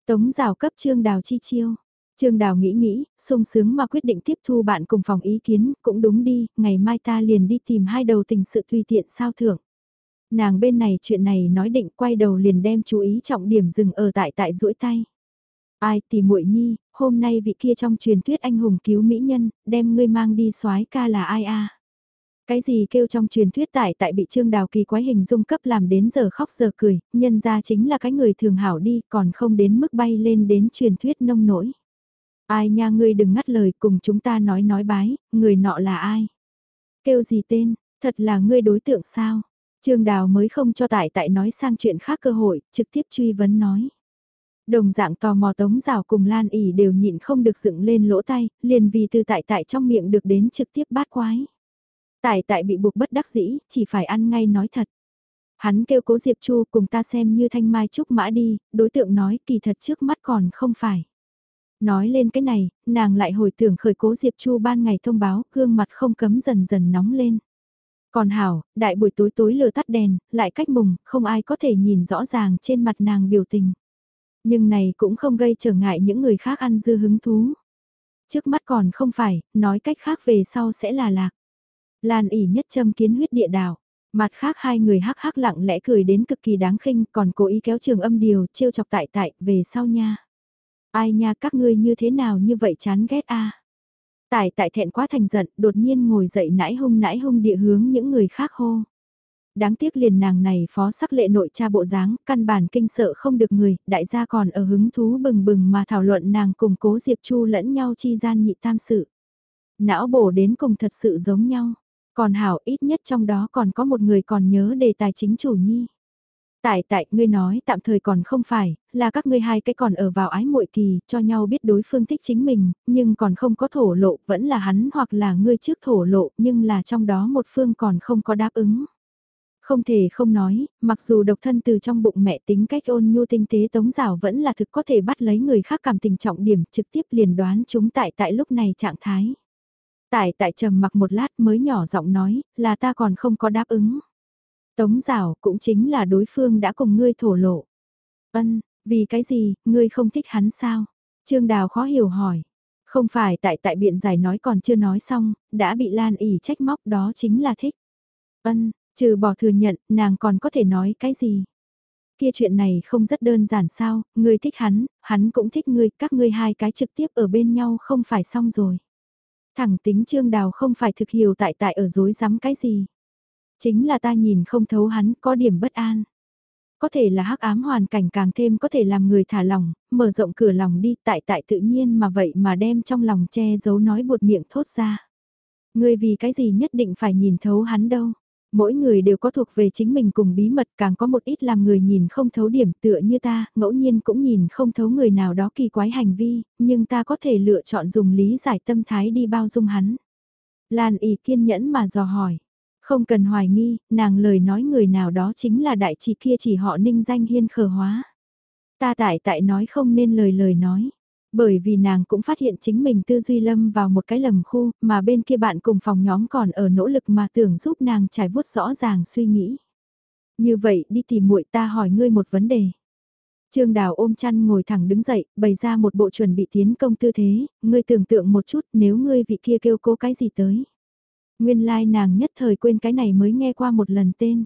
Tống rào cấp Trương Đào chi chiêu. Trương Đào nghĩ nghĩ, sung sướng mà quyết định tiếp thu bạn cùng phòng ý kiến, cũng đúng đi, ngày mai ta liền đi tìm hai đầu tình sự tùy tiện sao thưởng. Nàng bên này chuyện này nói định quay đầu liền đem chú ý trọng điểm dừng ở tại tại duỗi tay. Ai thì muội nhi, hôm nay vị kia trong truyền thuyết anh hùng cứu mỹ nhân, đem ngươi mang đi soái ca là ai a? Cái gì kêu trong truyền thuyết tại tại bị Trương Đào kỳ quái hình dung cấp làm đến giờ khóc giờ cười, nhân ra chính là cái người thường hảo đi, còn không đến mức bay lên đến truyền thuyết nông nổi. Ai nha ngươi đừng ngắt lời cùng chúng ta nói nói bái, người nọ là ai? Kêu gì tên, thật là ngươi đối tượng sao? Trương Đào mới không cho tại tại nói sang chuyện khác cơ hội, trực tiếp truy vấn nói. Đồng dạng tò mò tống rào cùng Lan ỉ đều nhịn không được dựng lên lỗ tay, liền vì từ tại tại trong miệng được đến trực tiếp bát quái. Tại tại bị buộc bất đắc dĩ, chỉ phải ăn ngay nói thật. Hắn kêu cố Diệp Chu cùng ta xem như thanh mai trúc mã đi, đối tượng nói kỳ thật trước mắt còn không phải. Nói lên cái này, nàng lại hồi tưởng khởi cố Diệp Chu ban ngày thông báo, gương mặt không cấm dần dần nóng lên. Còn hảo, đại buổi tối tối lừa tắt đèn, lại cách mùng, không ai có thể nhìn rõ ràng trên mặt nàng biểu tình. Nhưng này cũng không gây trở ngại những người khác ăn dư hứng thú. Trước mắt còn không phải, nói cách khác về sau sẽ là lạc. Lan ỉ nhất châm kiến huyết địa đảo. Mặt khác hai người hắc hắc lặng lẽ cười đến cực kỳ đáng khinh còn cố ý kéo trường âm điều trêu chọc tại tại về sau nha. Ai nha các ngươi như thế nào như vậy chán ghét a Tại tại thẹn quá thành giận đột nhiên ngồi dậy nãi hung nãi hung địa hướng những người khác hô. Đáng tiếc liền nàng này phó sắc lệ nội cha bộ dáng, căn bản kinh sợ không được người, đại gia còn ở hứng thú bừng bừng mà thảo luận nàng cùng cố Diệp Chu lẫn nhau chi gian nhị tam sự. Não bổ đến cùng thật sự giống nhau, còn hảo ít nhất trong đó còn có một người còn nhớ đề tài chính chủ nhi. Tại tại, ngươi nói tạm thời còn không phải, là các ngươi hai cái còn ở vào ái muội kỳ, cho nhau biết đối phương thích chính mình, nhưng còn không có thổ lộ, vẫn là hắn hoặc là ngươi trước thổ lộ, nhưng là trong đó một phương còn không có đáp ứng. Không thể không nói, mặc dù độc thân từ trong bụng mẹ tính cách ôn nhu tinh tế tống rào vẫn là thực có thể bắt lấy người khác cảm tình trọng điểm trực tiếp liền đoán chúng tại tại lúc này trạng thái. Tại tại trầm mặc một lát mới nhỏ giọng nói, là ta còn không có đáp ứng. Tống rào cũng chính là đối phương đã cùng ngươi thổ lộ. Ân, vì cái gì, ngươi không thích hắn sao? Trương Đào khó hiểu hỏi. Không phải tại tại biện giải nói còn chưa nói xong, đã bị Lan ỉ trách móc đó chính là thích. Ân, trừ bỏ thừa nhận, nàng còn có thể nói cái gì? Kia chuyện này không rất đơn giản sao, ngươi thích hắn, hắn cũng thích ngươi, các ngươi hai cái trực tiếp ở bên nhau không phải xong rồi. Thẳng tính Trương Đào không phải thực hiểu tại tại ở dối rắm cái gì. Chính là ta nhìn không thấu hắn có điểm bất an. Có thể là hắc ám hoàn cảnh càng thêm có thể làm người thả lòng, mở rộng cửa lòng đi tại tại tự nhiên mà vậy mà đem trong lòng che giấu nói buột miệng thốt ra. Người vì cái gì nhất định phải nhìn thấu hắn đâu. Mỗi người đều có thuộc về chính mình cùng bí mật càng có một ít làm người nhìn không thấu điểm tựa như ta, ngẫu nhiên cũng nhìn không thấu người nào đó kỳ quái hành vi, nhưng ta có thể lựa chọn dùng lý giải tâm thái đi bao dung hắn. Lan ý kiên nhẫn mà dò hỏi. Không cần hoài nghi, nàng lời nói người nào đó chính là đại chỉ kia chỉ họ ninh danh hiên khờ hóa. Ta tại tại nói không nên lời lời nói. Bởi vì nàng cũng phát hiện chính mình tư duy lâm vào một cái lầm khu, mà bên kia bạn cùng phòng nhóm còn ở nỗ lực mà tưởng giúp nàng trải vuốt rõ ràng suy nghĩ. Như vậy đi tìm muội ta hỏi ngươi một vấn đề. Trương Đào ôm chăn ngồi thẳng đứng dậy, bày ra một bộ chuẩn bị tiến công tư thế, ngươi tưởng tượng một chút nếu ngươi vị kia kêu cố cái gì tới. Nguyên lai like nàng nhất thời quên cái này mới nghe qua một lần tên.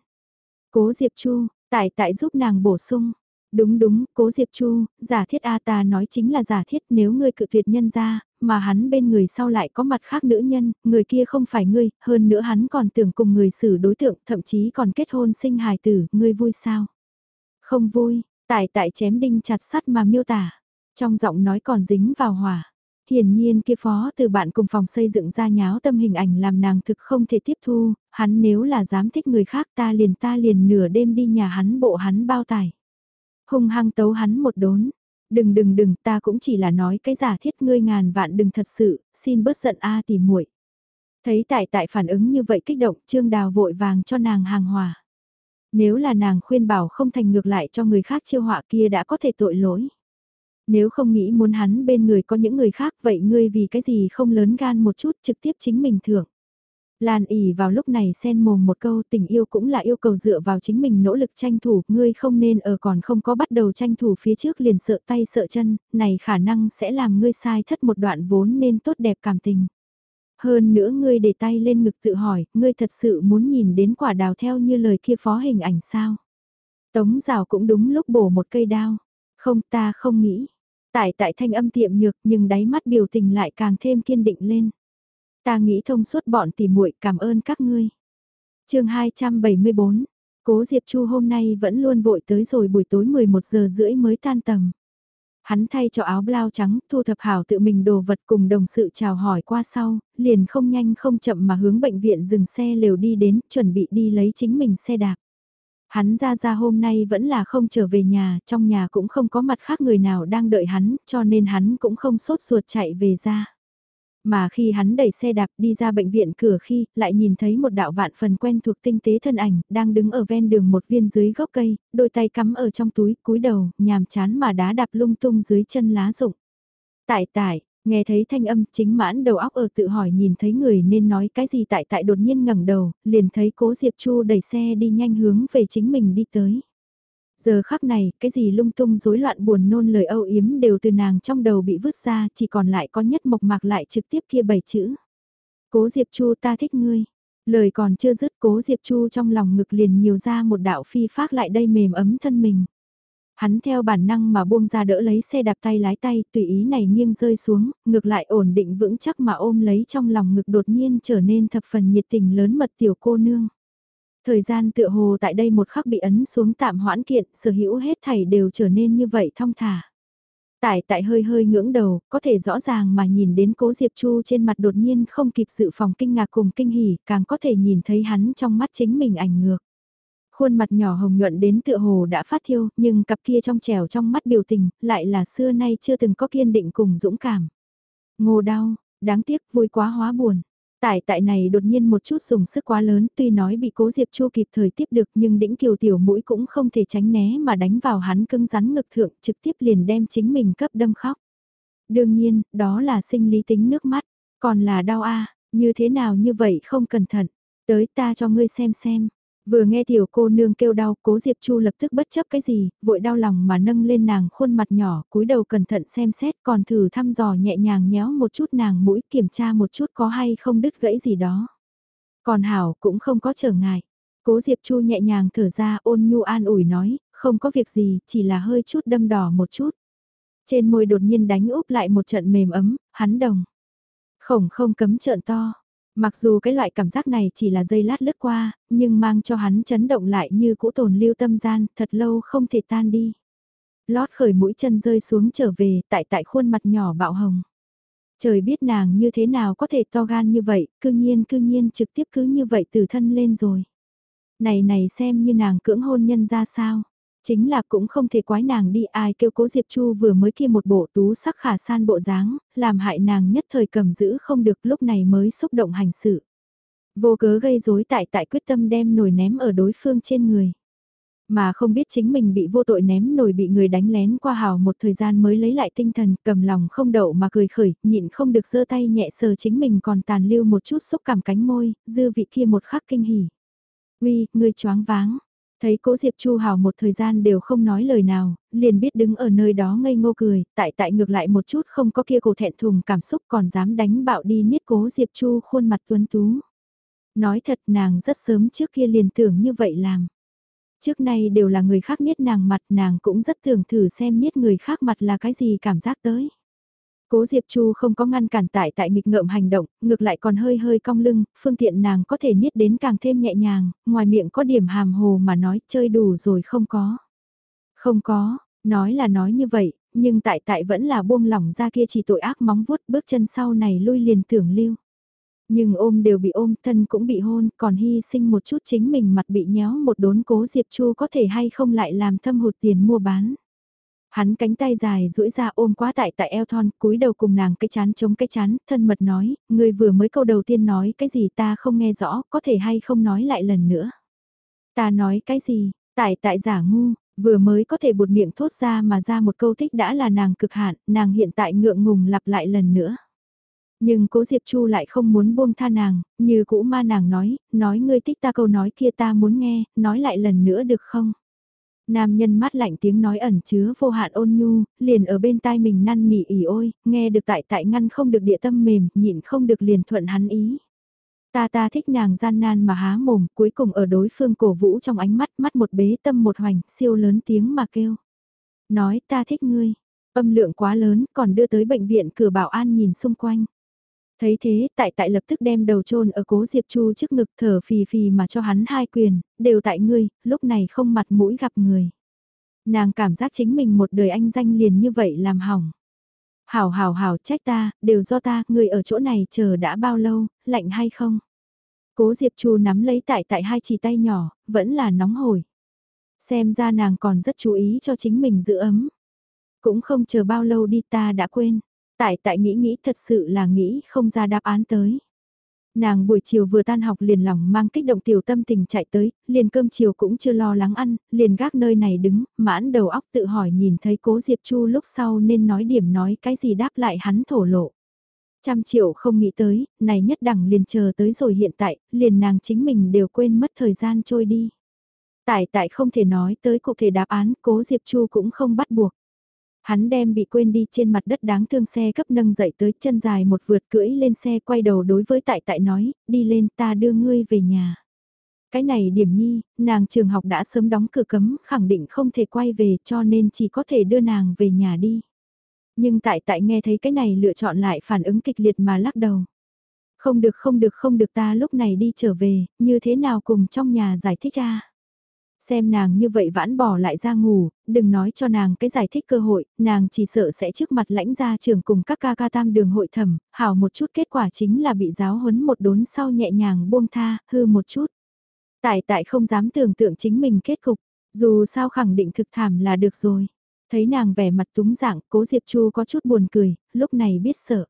Cố Diệp Chu, tại tại giúp nàng bổ sung. Đúng đúng, cố Diệp Chu, giả thiết A ta nói chính là giả thiết nếu ngươi cự tuyệt nhân ra, mà hắn bên người sau lại có mặt khác nữ nhân, người kia không phải ngươi, hơn nữa hắn còn tưởng cùng người xử đối tượng, thậm chí còn kết hôn sinh hài tử, ngươi vui sao? Không vui, tại tại chém đinh chặt sắt mà miêu tả, trong giọng nói còn dính vào hỏa. Hiển nhiên kia phó từ bạn cùng phòng xây dựng ra nháo tâm hình ảnh làm nàng thực không thể tiếp thu, hắn nếu là dám thích người khác ta liền ta liền nửa đêm đi nhà hắn bộ hắn bao tải. Hung hăng tấu hắn một đốn. Đừng đừng đừng, ta cũng chỉ là nói cái giả thiết ngươi ngàn vạn đừng thật sự, xin bớt giận a à muội. Thấy tại tại phản ứng như vậy kích động, Trương Đào vội vàng cho nàng hàng hòa. Nếu là nàng khuyên bảo không thành ngược lại cho người khác chiêu họa kia đã có thể tội lỗi. Nếu không nghĩ muốn hắn bên người có những người khác vậy ngươi vì cái gì không lớn gan một chút trực tiếp chính mình thưởng. Lan ỉ vào lúc này xen mồm một câu tình yêu cũng là yêu cầu dựa vào chính mình nỗ lực tranh thủ, ngươi không nên ở còn không có bắt đầu tranh thủ phía trước liền sợ tay sợ chân, này khả năng sẽ làm ngươi sai thất một đoạn vốn nên tốt đẹp cảm tình. Hơn nữa ngươi để tay lên ngực tự hỏi, ngươi thật sự muốn nhìn đến quả đào theo như lời kia phó hình ảnh sao? Tống rào cũng đúng lúc bổ một cây đao. Không ta không nghĩ. Tại tại thanh âm tiệm nhược nhưng đáy mắt biểu tình lại càng thêm kiên định lên. Ta nghĩ thông suốt bọn tỉ muội cảm ơn các ngươi. chương 274, Cố Diệp Chu hôm nay vẫn luôn vội tới rồi buổi tối 11 giờ rưỡi mới tan tầm. Hắn thay cho áo blau trắng, thu thập hảo tự mình đồ vật cùng đồng sự chào hỏi qua sau, liền không nhanh không chậm mà hướng bệnh viện dừng xe lều đi đến, chuẩn bị đi lấy chính mình xe đạp. Hắn ra ra hôm nay vẫn là không trở về nhà, trong nhà cũng không có mặt khác người nào đang đợi hắn, cho nên hắn cũng không sốt ruột chạy về ra. Mà khi hắn đẩy xe đạp đi ra bệnh viện cửa khi, lại nhìn thấy một đạo vạn phần quen thuộc tinh tế thân ảnh, đang đứng ở ven đường một viên dưới gốc cây, đôi tay cắm ở trong túi, cúi đầu, nhàm chán mà đá đạp lung tung dưới chân lá rụng. Tại tại, nghe thấy thanh âm chính mãn đầu óc ở tự hỏi nhìn thấy người nên nói cái gì tại tại đột nhiên ngẩng đầu, liền thấy cố Diệp Chu đẩy xe đi nhanh hướng về chính mình đi tới. Giờ khắc này, cái gì lung tung rối loạn buồn nôn lời âu yếm đều từ nàng trong đầu bị vứt ra, chỉ còn lại có nhất mộc mạc lại trực tiếp kia bảy chữ. Cố Diệp Chu ta thích ngươi. Lời còn chưa dứt cố Diệp Chu trong lòng ngực liền nhiều ra một đạo phi phát lại đây mềm ấm thân mình. Hắn theo bản năng mà buông ra đỡ lấy xe đạp tay lái tay, tùy ý này nghiêng rơi xuống, ngược lại ổn định vững chắc mà ôm lấy trong lòng ngực đột nhiên trở nên thập phần nhiệt tình lớn mật tiểu cô nương. Thời gian tựa hồ tại đây một khắc bị ấn xuống tạm hoãn kiện, sở hữu hết thảy đều trở nên như vậy thong thả. Tại tại hơi hơi ngưỡng đầu, có thể rõ ràng mà nhìn đến cố Diệp Chu trên mặt đột nhiên không kịp sự phòng kinh ngạc cùng kinh hỉ, càng có thể nhìn thấy hắn trong mắt chính mình ảnh ngược. Khuôn mặt nhỏ hồng nhuận đến tựa hồ đã phát thiêu, nhưng cặp kia trong trèo trong mắt biểu tình, lại là xưa nay chưa từng có kiên định cùng dũng cảm. Ngô đau, đáng tiếc vui quá hóa buồn. Tại tại này đột nhiên một chút dùng sức quá lớn tuy nói bị cố Diệp Chu kịp thời tiếp được nhưng đĩnh kiều tiểu mũi cũng không thể tránh né mà đánh vào hắn cưng rắn ngực thượng trực tiếp liền đem chính mình cấp đâm khóc. Đương nhiên, đó là sinh lý tính nước mắt, còn là đau a như thế nào như vậy không cẩn thận, tới ta cho ngươi xem xem, Vừa nghe tiểu cô nương kêu đau, cố Diệp Chu lập tức bất chấp cái gì, vội đau lòng mà nâng lên nàng khuôn mặt nhỏ, cúi đầu cẩn thận xem xét còn thử thăm dò nhẹ nhàng nhéo một chút nàng mũi kiểm tra một chút có hay không đứt gãy gì đó. Còn Hảo cũng không có trở ngại. Cố Diệp Chu nhẹ nhàng thở ra ôn nhu an ủi nói, không có việc gì, chỉ là hơi chút đâm đỏ một chút. Trên môi đột nhiên đánh úp lại một trận mềm ấm, hắn đồng. Khổng không cấm trợn to. Mặc dù cái loại cảm giác này chỉ là dây lát lướt qua, nhưng mang cho hắn chấn động lại như cũ tồn lưu tâm gian, thật lâu không thể tan đi. Lót khởi mũi chân rơi xuống trở về, tại tại khuôn mặt nhỏ bạo hồng. Trời biết nàng như thế nào có thể to gan như vậy, cư nhiên cư nhiên trực tiếp cứ như vậy từ thân lên rồi. Này này xem như nàng cưỡng hôn nhân ra sao. Chính là cũng không thể quái nàng đi ai kêu cố Diệp Chu vừa mới kia một bộ tú sắc khả san bộ dáng, làm hại nàng nhất thời cầm giữ không được lúc này mới xúc động hành sự. Vô cớ gây rối tại tại quyết tâm đem nồi ném ở đối phương trên người. Mà không biết chính mình bị vô tội ném nồi bị người đánh lén qua hào một thời gian mới lấy lại tinh thần cầm lòng không đậu mà cười khởi, nhịn không được giơ tay nhẹ sờ chính mình còn tàn lưu một chút xúc cảm cánh môi, dư vị kia một khắc kinh hỉ. Uy, người choáng váng, Thấy cố Diệp Chu Hào một thời gian đều không nói lời nào, liền biết đứng ở nơi đó ngây ngô cười, tại tại ngược lại một chút không có kia cổ thẹn thùng cảm xúc còn dám đánh bạo đi niết cố Diệp Chu khuôn mặt tuấn tú. Nói thật nàng rất sớm trước kia liền tưởng như vậy làm. Trước nay đều là người khác niết nàng mặt nàng cũng rất tưởng thử xem niết người khác mặt là cái gì cảm giác tới. Cố Diệp Chu không có ngăn cản tại tại nghịch ngợm hành động, ngược lại còn hơi hơi cong lưng, phương tiện nàng có thể niết đến càng thêm nhẹ nhàng, ngoài miệng có điểm hàm hồ mà nói chơi đủ rồi không có. Không có, nói là nói như vậy, nhưng tại tại vẫn là buông lỏng ra kia chỉ tội ác móng vuốt bước chân sau này lui liền tưởng lưu. Nhưng ôm đều bị ôm, thân cũng bị hôn, còn hy sinh một chút chính mình mặt bị nhéo một đốn cố Diệp Chu có thể hay không lại làm thâm hụt tiền mua bán. Hắn cánh tay dài duỗi ra ôm quá tại tại eo thon, cúi đầu cùng nàng cái chán chống cái chán, thân mật nói, người vừa mới câu đầu tiên nói cái gì ta không nghe rõ, có thể hay không nói lại lần nữa. Ta nói cái gì, tại tại giả ngu, vừa mới có thể bụt miệng thốt ra mà ra một câu thích đã là nàng cực hạn, nàng hiện tại ngượng ngùng lặp lại lần nữa. Nhưng cố Diệp Chu lại không muốn buông tha nàng, như cũ ma nàng nói, nói ngươi thích ta câu nói kia ta muốn nghe, nói lại lần nữa được không? Nam nhân mắt lạnh tiếng nói ẩn chứa vô hạn ôn nhu, liền ở bên tai mình năn nỉ ỉ ôi, nghe được tại tại ngăn không được địa tâm mềm, nhịn không được liền thuận hắn ý. Ta ta thích nàng gian nan mà há mồm, cuối cùng ở đối phương cổ vũ trong ánh mắt, mắt một bế tâm một hoành, siêu lớn tiếng mà kêu. Nói ta thích ngươi, âm lượng quá lớn, còn đưa tới bệnh viện cửa bảo an nhìn xung quanh. Thấy thế, tại tại lập tức đem đầu chôn ở cố Diệp Chu trước ngực thở phì phì mà cho hắn hai quyền, đều tại ngươi, lúc này không mặt mũi gặp người. Nàng cảm giác chính mình một đời anh danh liền như vậy làm hỏng. Hảo hảo hảo trách ta, đều do ta, người ở chỗ này chờ đã bao lâu, lạnh hay không? Cố Diệp Chu nắm lấy tại tại hai chỉ tay nhỏ, vẫn là nóng hổi. Xem ra nàng còn rất chú ý cho chính mình giữ ấm. Cũng không chờ bao lâu đi ta đã quên. Tại tại nghĩ nghĩ thật sự là nghĩ không ra đáp án tới. Nàng buổi chiều vừa tan học liền lòng mang kích động tiểu tâm tình chạy tới, liền cơm chiều cũng chưa lo lắng ăn, liền gác nơi này đứng, mãn đầu óc tự hỏi nhìn thấy cố Diệp Chu lúc sau nên nói điểm nói cái gì đáp lại hắn thổ lộ. Trăm triệu không nghĩ tới, này nhất đẳng liền chờ tới rồi hiện tại, liền nàng chính mình đều quên mất thời gian trôi đi. Tại tại không thể nói tới cụ thể đáp án, cố Diệp Chu cũng không bắt buộc. Hắn đem bị quên đi trên mặt đất đáng thương xe cấp nâng dậy tới chân dài một vượt cưỡi lên xe quay đầu đối với tại tại nói, đi lên ta đưa ngươi về nhà. Cái này điểm nhi, nàng trường học đã sớm đóng cửa cấm, khẳng định không thể quay về cho nên chỉ có thể đưa nàng về nhà đi. Nhưng tại tại nghe thấy cái này lựa chọn lại phản ứng kịch liệt mà lắc đầu. Không được không được không được ta lúc này đi trở về, như thế nào cùng trong nhà giải thích ra. Xem nàng như vậy vãn bỏ lại ra ngủ, đừng nói cho nàng cái giải thích cơ hội, nàng chỉ sợ sẽ trước mặt lãnh gia trường cùng các ca ca tam đường hội thẩm, hảo một chút kết quả chính là bị giáo huấn một đốn sau nhẹ nhàng buông tha, hư một chút. Tại tại không dám tưởng tượng chính mình kết cục, dù sao khẳng định thực thảm là được rồi. Thấy nàng vẻ mặt túng dạng, cố Diệp Chu có chút buồn cười, lúc này biết sợ.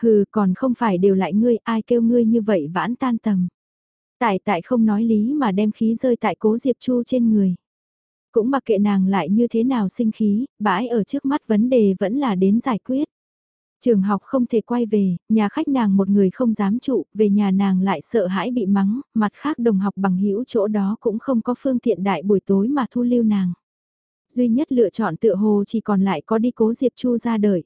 Hừ, còn không phải đều lại ngươi, ai kêu ngươi như vậy vãn tan tầm. Tại tại không nói lý mà đem khí rơi tại cố Diệp Chu trên người. Cũng mặc kệ nàng lại như thế nào sinh khí, bãi ở trước mắt vấn đề vẫn là đến giải quyết. Trường học không thể quay về, nhà khách nàng một người không dám trụ, về nhà nàng lại sợ hãi bị mắng, mặt khác đồng học bằng hữu chỗ đó cũng không có phương tiện đại buổi tối mà thu lưu nàng. Duy nhất lựa chọn tựa hồ chỉ còn lại có đi cố Diệp Chu ra đời.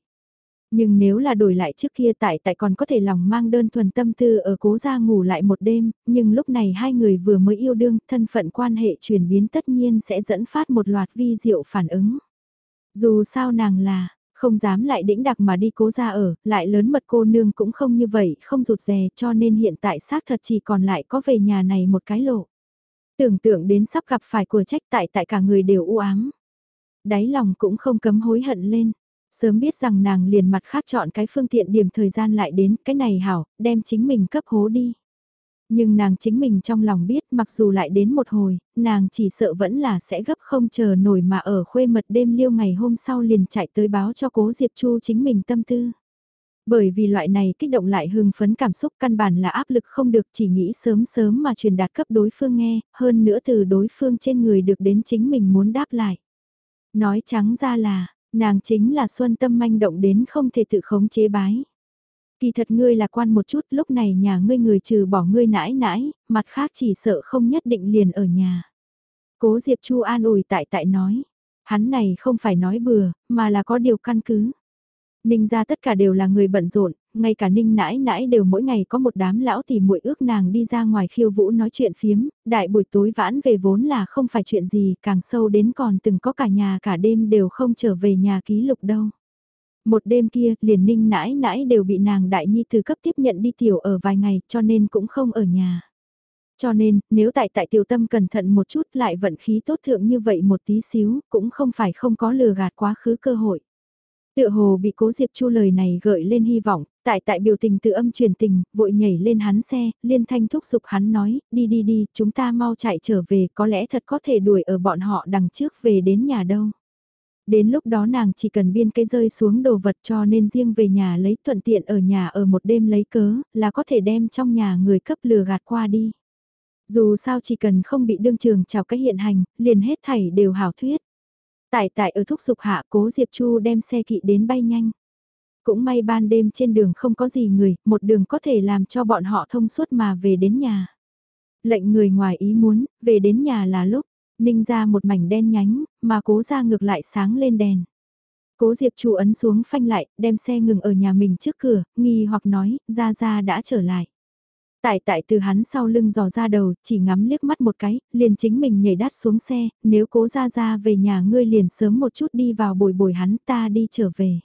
Nhưng nếu là đổi lại trước kia tại tại còn có thể lòng mang đơn thuần tâm tư ở cố gia ngủ lại một đêm, nhưng lúc này hai người vừa mới yêu đương, thân phận quan hệ chuyển biến tất nhiên sẽ dẫn phát một loạt vi diệu phản ứng. Dù sao nàng là, không dám lại đĩnh đặc mà đi cố gia ở, lại lớn mật cô nương cũng không như vậy, không rụt rè cho nên hiện tại xác thật chỉ còn lại có về nhà này một cái lộ. Tưởng tượng đến sắp gặp phải của trách tại tại cả người đều u ám. Đáy lòng cũng không cấm hối hận lên. Sớm biết rằng nàng liền mặt khác chọn cái phương tiện điểm thời gian lại đến, cái này hảo, đem chính mình cấp hố đi. Nhưng nàng chính mình trong lòng biết mặc dù lại đến một hồi, nàng chỉ sợ vẫn là sẽ gấp không chờ nổi mà ở khuê mật đêm liêu ngày hôm sau liền chạy tới báo cho cố Diệp Chu chính mình tâm tư. Bởi vì loại này kích động lại hưng phấn cảm xúc căn bản là áp lực không được chỉ nghĩ sớm sớm mà truyền đạt cấp đối phương nghe, hơn nữa từ đối phương trên người được đến chính mình muốn đáp lại. Nói trắng ra là, Nàng chính là xuân tâm manh động đến không thể tự khống chế bái. Kỳ thật ngươi là quan một chút lúc này nhà ngươi người trừ bỏ ngươi nãi nãi, mặt khác chỉ sợ không nhất định liền ở nhà. Cố Diệp Chu an ủi tại tại nói, hắn này không phải nói bừa, mà là có điều căn cứ. Ninh ra tất cả đều là người bận rộn, ngay cả ninh nãi nãi đều mỗi ngày có một đám lão thì muội ước nàng đi ra ngoài khiêu vũ nói chuyện phiếm, đại buổi tối vãn về vốn là không phải chuyện gì, càng sâu đến còn từng có cả nhà cả đêm đều không trở về nhà ký lục đâu. Một đêm kia, liền ninh nãi nãi đều bị nàng đại nhi từ cấp tiếp nhận đi tiểu ở vài ngày cho nên cũng không ở nhà. Cho nên, nếu tại tại tiểu tâm cẩn thận một chút lại vận khí tốt thượng như vậy một tí xíu, cũng không phải không có lừa gạt quá khứ cơ hội. Tựa hồ bị cố Diệp Chu lời này gợi lên hy vọng, tại tại biểu tình tự âm truyền tình, vội nhảy lên hắn xe, liên thanh thúc giục hắn nói, đi đi đi, chúng ta mau chạy trở về, có lẽ thật có thể đuổi ở bọn họ đằng trước về đến nhà đâu. Đến lúc đó nàng chỉ cần biên cái rơi xuống đồ vật cho nên riêng về nhà lấy thuận tiện ở nhà ở một đêm lấy cớ là có thể đem trong nhà người cấp lừa gạt qua đi. Dù sao chỉ cần không bị đương trường chào cái hiện hành, liền hết thảy đều hảo thuyết. Tại tại ở thúc dục hạ cố Diệp Chu đem xe kỵ đến bay nhanh. Cũng may ban đêm trên đường không có gì người, một đường có thể làm cho bọn họ thông suốt mà về đến nhà. Lệnh người ngoài ý muốn, về đến nhà là lúc, ninh ra một mảnh đen nhánh, mà cố ra ngược lại sáng lên đèn. Cố Diệp Chu ấn xuống phanh lại, đem xe ngừng ở nhà mình trước cửa, nghi hoặc nói, ra ra đã trở lại. Tại tại từ hắn sau lưng dò ra đầu, chỉ ngắm liếc mắt một cái, liền chính mình nhảy đắt xuống xe, nếu cố ra ra về nhà ngươi liền sớm một chút đi vào bồi bồi hắn ta đi trở về.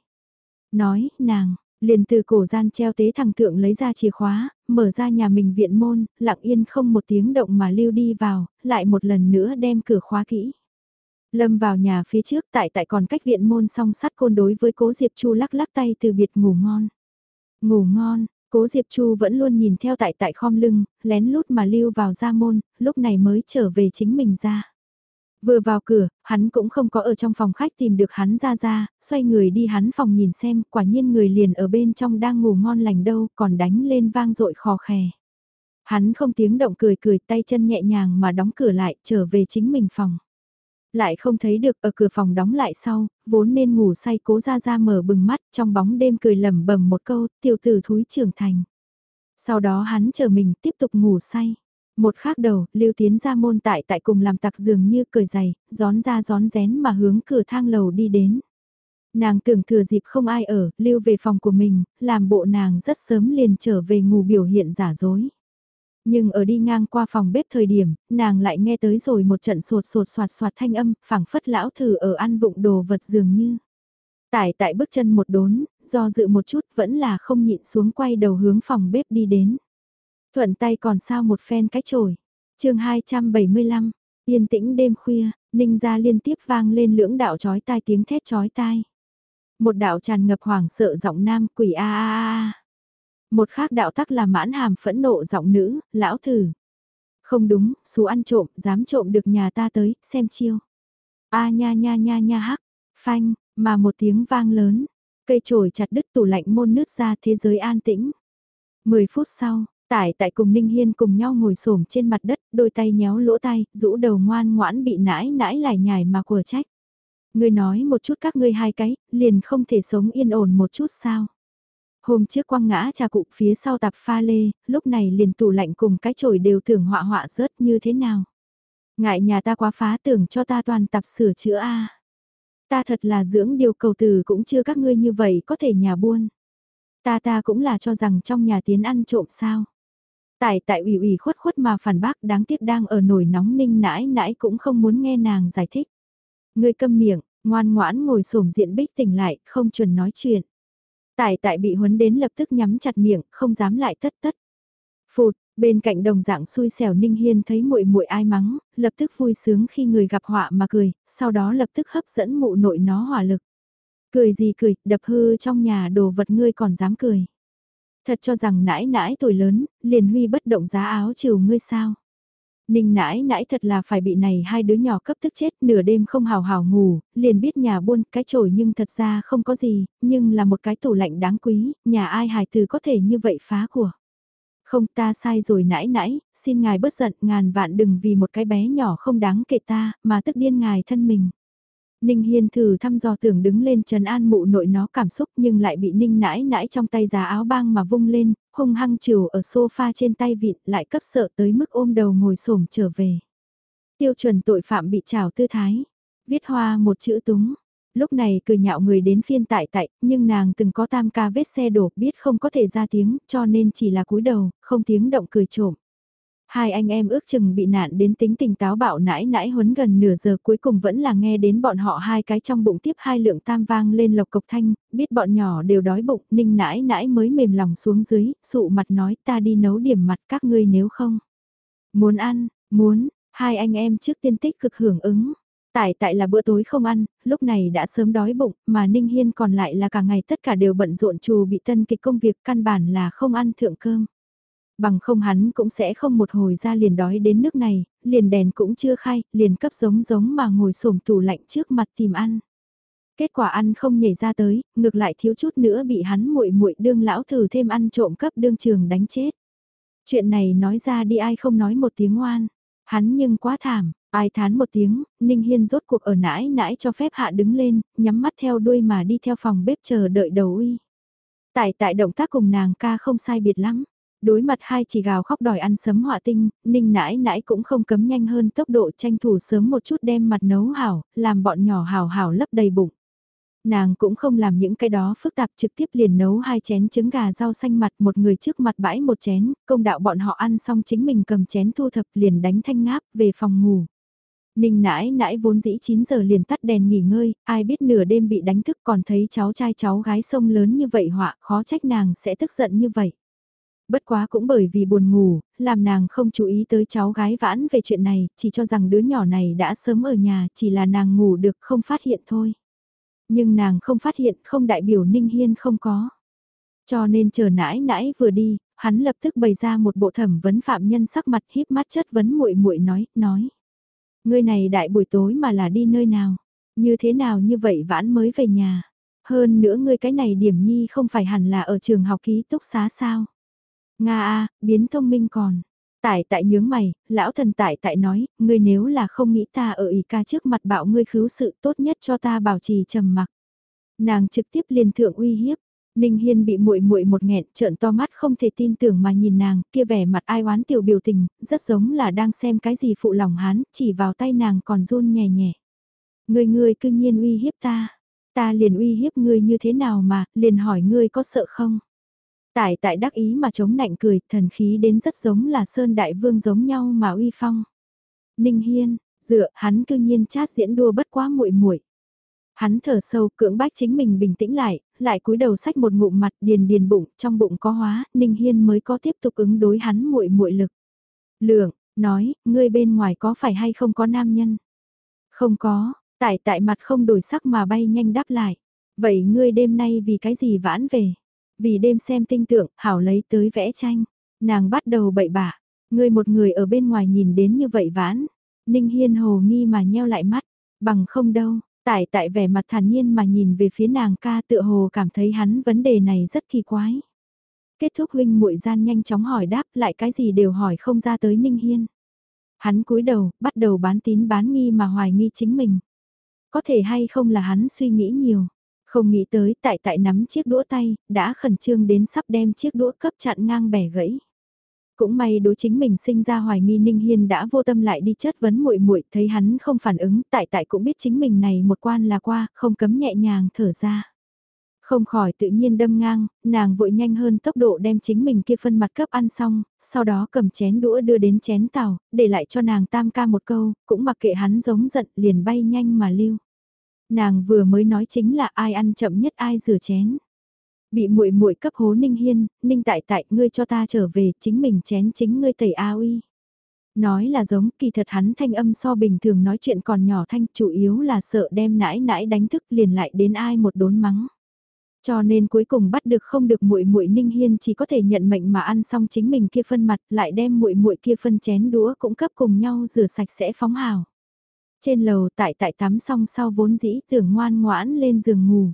Nói, nàng, liền từ cổ gian treo tế thằng thượng lấy ra chìa khóa, mở ra nhà mình viện môn, lặng yên không một tiếng động mà lưu đi vào, lại một lần nữa đem cửa khóa kỹ. Lâm vào nhà phía trước tại tại còn cách viện môn song sắt côn đối với cố Diệp Chu lắc lắc tay từ biệt ngủ ngon. Ngủ ngon, cố Diệp Chu vẫn luôn nhìn theo tại tại khom lưng, lén lút mà lưu vào ra môn, lúc này mới trở về chính mình ra. Vừa vào cửa, hắn cũng không có ở trong phòng khách tìm được hắn ra ra, xoay người đi hắn phòng nhìn xem, quả nhiên người liền ở bên trong đang ngủ ngon lành đâu, còn đánh lên vang dội khò khè. Hắn không tiếng động cười cười tay chân nhẹ nhàng mà đóng cửa lại, trở về chính mình phòng. Lại không thấy được ở cửa phòng đóng lại sau, vốn nên ngủ say cố ra ra mở bừng mắt trong bóng đêm cười lầm bầm một câu, tiểu tử thúi trưởng thành. Sau đó hắn chờ mình tiếp tục ngủ say. Một khác đầu, lưu tiến ra môn tại tại cùng làm tặc dường như cười dày gión ra gión rén mà hướng cửa thang lầu đi đến. Nàng tưởng thừa dịp không ai ở, lưu về phòng của mình, làm bộ nàng rất sớm liền trở về ngủ biểu hiện giả dối. Nhưng ở đi ngang qua phòng bếp thời điểm, nàng lại nghe tới rồi một trận sột sột soạt soạt thanh âm, phảng phất lão thử ở ăn vụng đồ vật dường như. Tải tại bước chân một đốn, do dự một chút vẫn là không nhịn xuống quay đầu hướng phòng bếp đi đến. Thuận tay còn sao một phen cái chổi. chương 275, yên tĩnh đêm khuya, ninh ra liên tiếp vang lên lưỡng đạo chói tai tiếng thét chói tai. Một đạo tràn ngập hoảng sợ giọng nam quỷ a a a. Một khác đạo tắc là mãn hàm phẫn nộ giọng nữ, lão thử. Không đúng, số ăn trộm, dám trộm được nhà ta tới, xem chiêu. A nha nha nha nha hắc, phanh, mà một tiếng vang lớn. Cây trổi chặt đứt tủ lạnh môn nước ra thế giới an tĩnh. Mười phút sau, Tải tại cùng Ninh Hiên cùng nhau ngồi xổm trên mặt đất, đôi tay nhéo lỗ tay, rũ đầu ngoan ngoãn bị nãi nãi lại nhải mà của trách. Ngươi nói một chút các ngươi hai cái, liền không thể sống yên ổn một chút sao. Hôm trước quăng ngã trà cụ phía sau tạp pha lê, lúc này liền tủ lạnh cùng cái chổi đều tưởng họa họa rớt như thế nào. Ngại nhà ta quá phá tưởng cho ta toàn tạp sửa chữa A. Ta thật là dưỡng điều cầu từ cũng chưa các ngươi như vậy có thể nhà buôn. Ta ta cũng là cho rằng trong nhà tiến ăn trộm sao. Tại tại ủy ủy khuất khuất mà phản bác đáng tiếc đang ở nổi nóng ninh nãi nãi cũng không muốn nghe nàng giải thích. Người câm miệng, ngoan ngoãn ngồi xổm diện bích tỉnh lại, không chuẩn nói chuyện. Tại tại bị huấn đến lập tức nhắm chặt miệng, không dám lại tất tất. Phụt, bên cạnh đồng dạng xui xẻo Ninh Hiên thấy muội muội ai mắng, lập tức vui sướng khi người gặp họa mà cười, sau đó lập tức hấp dẫn mụ nội nó hỏa lực. Cười gì cười, đập hư trong nhà đồ vật ngươi còn dám cười. Thật cho rằng nãi nãi tuổi lớn, liền huy bất động giá áo chiều ngươi sao. Ninh nãi nãi thật là phải bị này hai đứa nhỏ cấp tức chết nửa đêm không hào hào ngủ, liền biết nhà buôn cái chổi nhưng thật ra không có gì, nhưng là một cái tủ lạnh đáng quý, nhà ai hài từ có thể như vậy phá của. Không ta sai rồi nãi nãi, xin ngài bớt giận ngàn vạn đừng vì một cái bé nhỏ không đáng kể ta, mà tức điên ngài thân mình. Ninh Hiên thử thăm dò tưởng đứng lên trần an mụ nội nó cảm xúc nhưng lại bị Ninh nãi nãi trong tay giá áo băng mà vung lên, hung hăng chiều ở sofa trên tay vịt lại cấp sợ tới mức ôm đầu ngồi xổm trở về. Tiêu chuẩn tội phạm bị trào tư thái, viết hoa một chữ túng. Lúc này cười nhạo người đến phiên tại tại, nhưng nàng từng có tam ca vết xe đổ biết không có thể ra tiếng, cho nên chỉ là cúi đầu, không tiếng động cười trộm. Hai anh em ước chừng bị nạn đến tính tình táo bạo nãi nãi huấn gần nửa giờ cuối cùng vẫn là nghe đến bọn họ hai cái trong bụng tiếp hai lượng tam vang lên lộc cộc thanh, biết bọn nhỏ đều đói bụng, ninh nãi nãi mới mềm lòng xuống dưới, sụ mặt nói ta đi nấu điểm mặt các ngươi nếu không. Muốn ăn, muốn, hai anh em trước tiên tích cực hưởng ứng. Tại tại là bữa tối không ăn, lúc này đã sớm đói bụng, mà Ninh Hiên còn lại là cả ngày tất cả đều bận rộn trù bị tân kịch công việc căn bản là không ăn thượng cơm. Bằng không hắn cũng sẽ không một hồi ra liền đói đến nước này, liền đèn cũng chưa khai, liền cấp giống giống mà ngồi xổm tủ lạnh trước mặt tìm ăn. Kết quả ăn không nhảy ra tới, ngược lại thiếu chút nữa bị hắn muội muội đương lão thử thêm ăn trộm cấp đương trường đánh chết. Chuyện này nói ra đi ai không nói một tiếng ngoan, hắn nhưng quá thảm, ai thán một tiếng, Ninh Hiên rốt cuộc ở nãi nãi cho phép hạ đứng lên, nhắm mắt theo đuôi mà đi theo phòng bếp chờ đợi đầu uy. Tại tại động tác cùng nàng ca không sai biệt lắm. Đối mặt hai chỉ gào khóc đòi ăn sấm họa tinh, ninh nãi nãi cũng không cấm nhanh hơn tốc độ tranh thủ sớm một chút đem mặt nấu hảo, làm bọn nhỏ hảo hảo lấp đầy bụng. Nàng cũng không làm những cái đó phức tạp trực tiếp liền nấu hai chén trứng gà rau xanh mặt một người trước mặt bãi một chén, công đạo bọn họ ăn xong chính mình cầm chén thu thập liền đánh thanh ngáp về phòng ngủ. Ninh nãi nãi vốn dĩ 9 giờ liền tắt đèn nghỉ ngơi, ai biết nửa đêm bị đánh thức còn thấy cháu trai cháu gái sông lớn như vậy họa, khó trách nàng sẽ tức giận như vậy. Bất quá cũng bởi vì buồn ngủ, làm nàng không chú ý tới cháu gái vãn về chuyện này, chỉ cho rằng đứa nhỏ này đã sớm ở nhà, chỉ là nàng ngủ được không phát hiện thôi. Nhưng nàng không phát hiện không đại biểu Ninh Hiên không có. Cho nên chờ nãi nãi vừa đi, hắn lập tức bày ra một bộ thẩm vấn phạm nhân sắc mặt híp mắt chất vấn muội muội nói, nói. Ngươi này đại buổi tối mà là đi nơi nào? Như thế nào như vậy vãn mới về nhà? Hơn nữa ngươi cái này điểm nhi không phải hẳn là ở trường học ký túc xá sao? Nga a, biến thông minh còn. Tại tại nhướng mày, lão thần tại tại nói, ngươi nếu là không nghĩ ta ở ý ca trước mặt bảo ngươi khứu sự tốt nhất cho ta bảo trì trầm mặc. Nàng trực tiếp liền thượng uy hiếp, Ninh Hiên bị muội muội một nghẹn, trợn to mắt không thể tin tưởng mà nhìn nàng, kia vẻ mặt ai oán tiểu biểu tình, rất giống là đang xem cái gì phụ lòng hắn, chỉ vào tay nàng còn run nhẹ nhẹ. Ngươi ngươi cư nhiên uy hiếp ta, ta liền uy hiếp ngươi như thế nào mà, liền hỏi ngươi có sợ không? Tại tại đắc ý mà chống nạnh cười, thần khí đến rất giống là Sơn Đại Vương giống nhau mà uy phong. Ninh Hiên, dựa, hắn cư nhiên chát diễn đua bất quá muội muội. Hắn thở sâu cưỡng bách chính mình bình tĩnh lại, lại cúi đầu sách một ngụm mặt điền điền bụng, trong bụng có hóa, Ninh Hiên mới có tiếp tục ứng đối hắn muội muội lực. Lượng, nói, ngươi bên ngoài có phải hay không có nam nhân? Không có, tại tại mặt không đổi sắc mà bay nhanh đáp lại. Vậy ngươi đêm nay vì cái gì vãn về? Vì đêm xem tinh tượng, hảo lấy tới vẽ tranh. Nàng bắt đầu bậy bạ, ngươi một người ở bên ngoài nhìn đến như vậy vãn. Ninh Hiên hồ nghi mà nheo lại mắt, bằng không đâu, Tại tại vẻ mặt thản nhiên mà nhìn về phía nàng ca tựa hồ cảm thấy hắn vấn đề này rất kỳ quái. Kết thúc huynh muội gian nhanh chóng hỏi đáp lại cái gì đều hỏi không ra tới Ninh Hiên. Hắn cúi đầu, bắt đầu bán tín bán nghi mà hoài nghi chính mình. Có thể hay không là hắn suy nghĩ nhiều. Không nghĩ tới tại tại nắm chiếc đũa tay, đã khẩn trương đến sắp đem chiếc đũa cấp chặn ngang bẻ gãy. Cũng may đối chính mình sinh ra hoài nghi Ninh Hiên đã vô tâm lại đi chất vấn muội muội, thấy hắn không phản ứng, tại tại cũng biết chính mình này một quan là qua, không cấm nhẹ nhàng thở ra. Không khỏi tự nhiên đâm ngang, nàng vội nhanh hơn tốc độ đem chính mình kia phân mặt cấp ăn xong, sau đó cầm chén đũa đưa đến chén tàu, để lại cho nàng tam ca một câu, cũng mặc kệ hắn giống giận liền bay nhanh mà lưu. Nàng vừa mới nói chính là ai ăn chậm nhất ai rửa chén. Bị muội muội cấp hố Ninh Hiên, Ninh tại tại ngươi cho ta trở về, chính mình chén chính ngươi tẩy a uy. Nói là giống, kỳ thật hắn thanh âm so bình thường nói chuyện còn nhỏ thanh, chủ yếu là sợ đem nãi nãi đánh thức liền lại đến ai một đốn mắng. Cho nên cuối cùng bắt được không được muội muội Ninh Hiên chỉ có thể nhận mệnh mà ăn xong chính mình kia phân mặt, lại đem muội muội kia phân chén đũa cũng cấp cùng nhau rửa sạch sẽ phóng hào. Trên lầu tại tại tắm xong sau vốn dĩ tưởng ngoan ngoãn lên giường ngủ.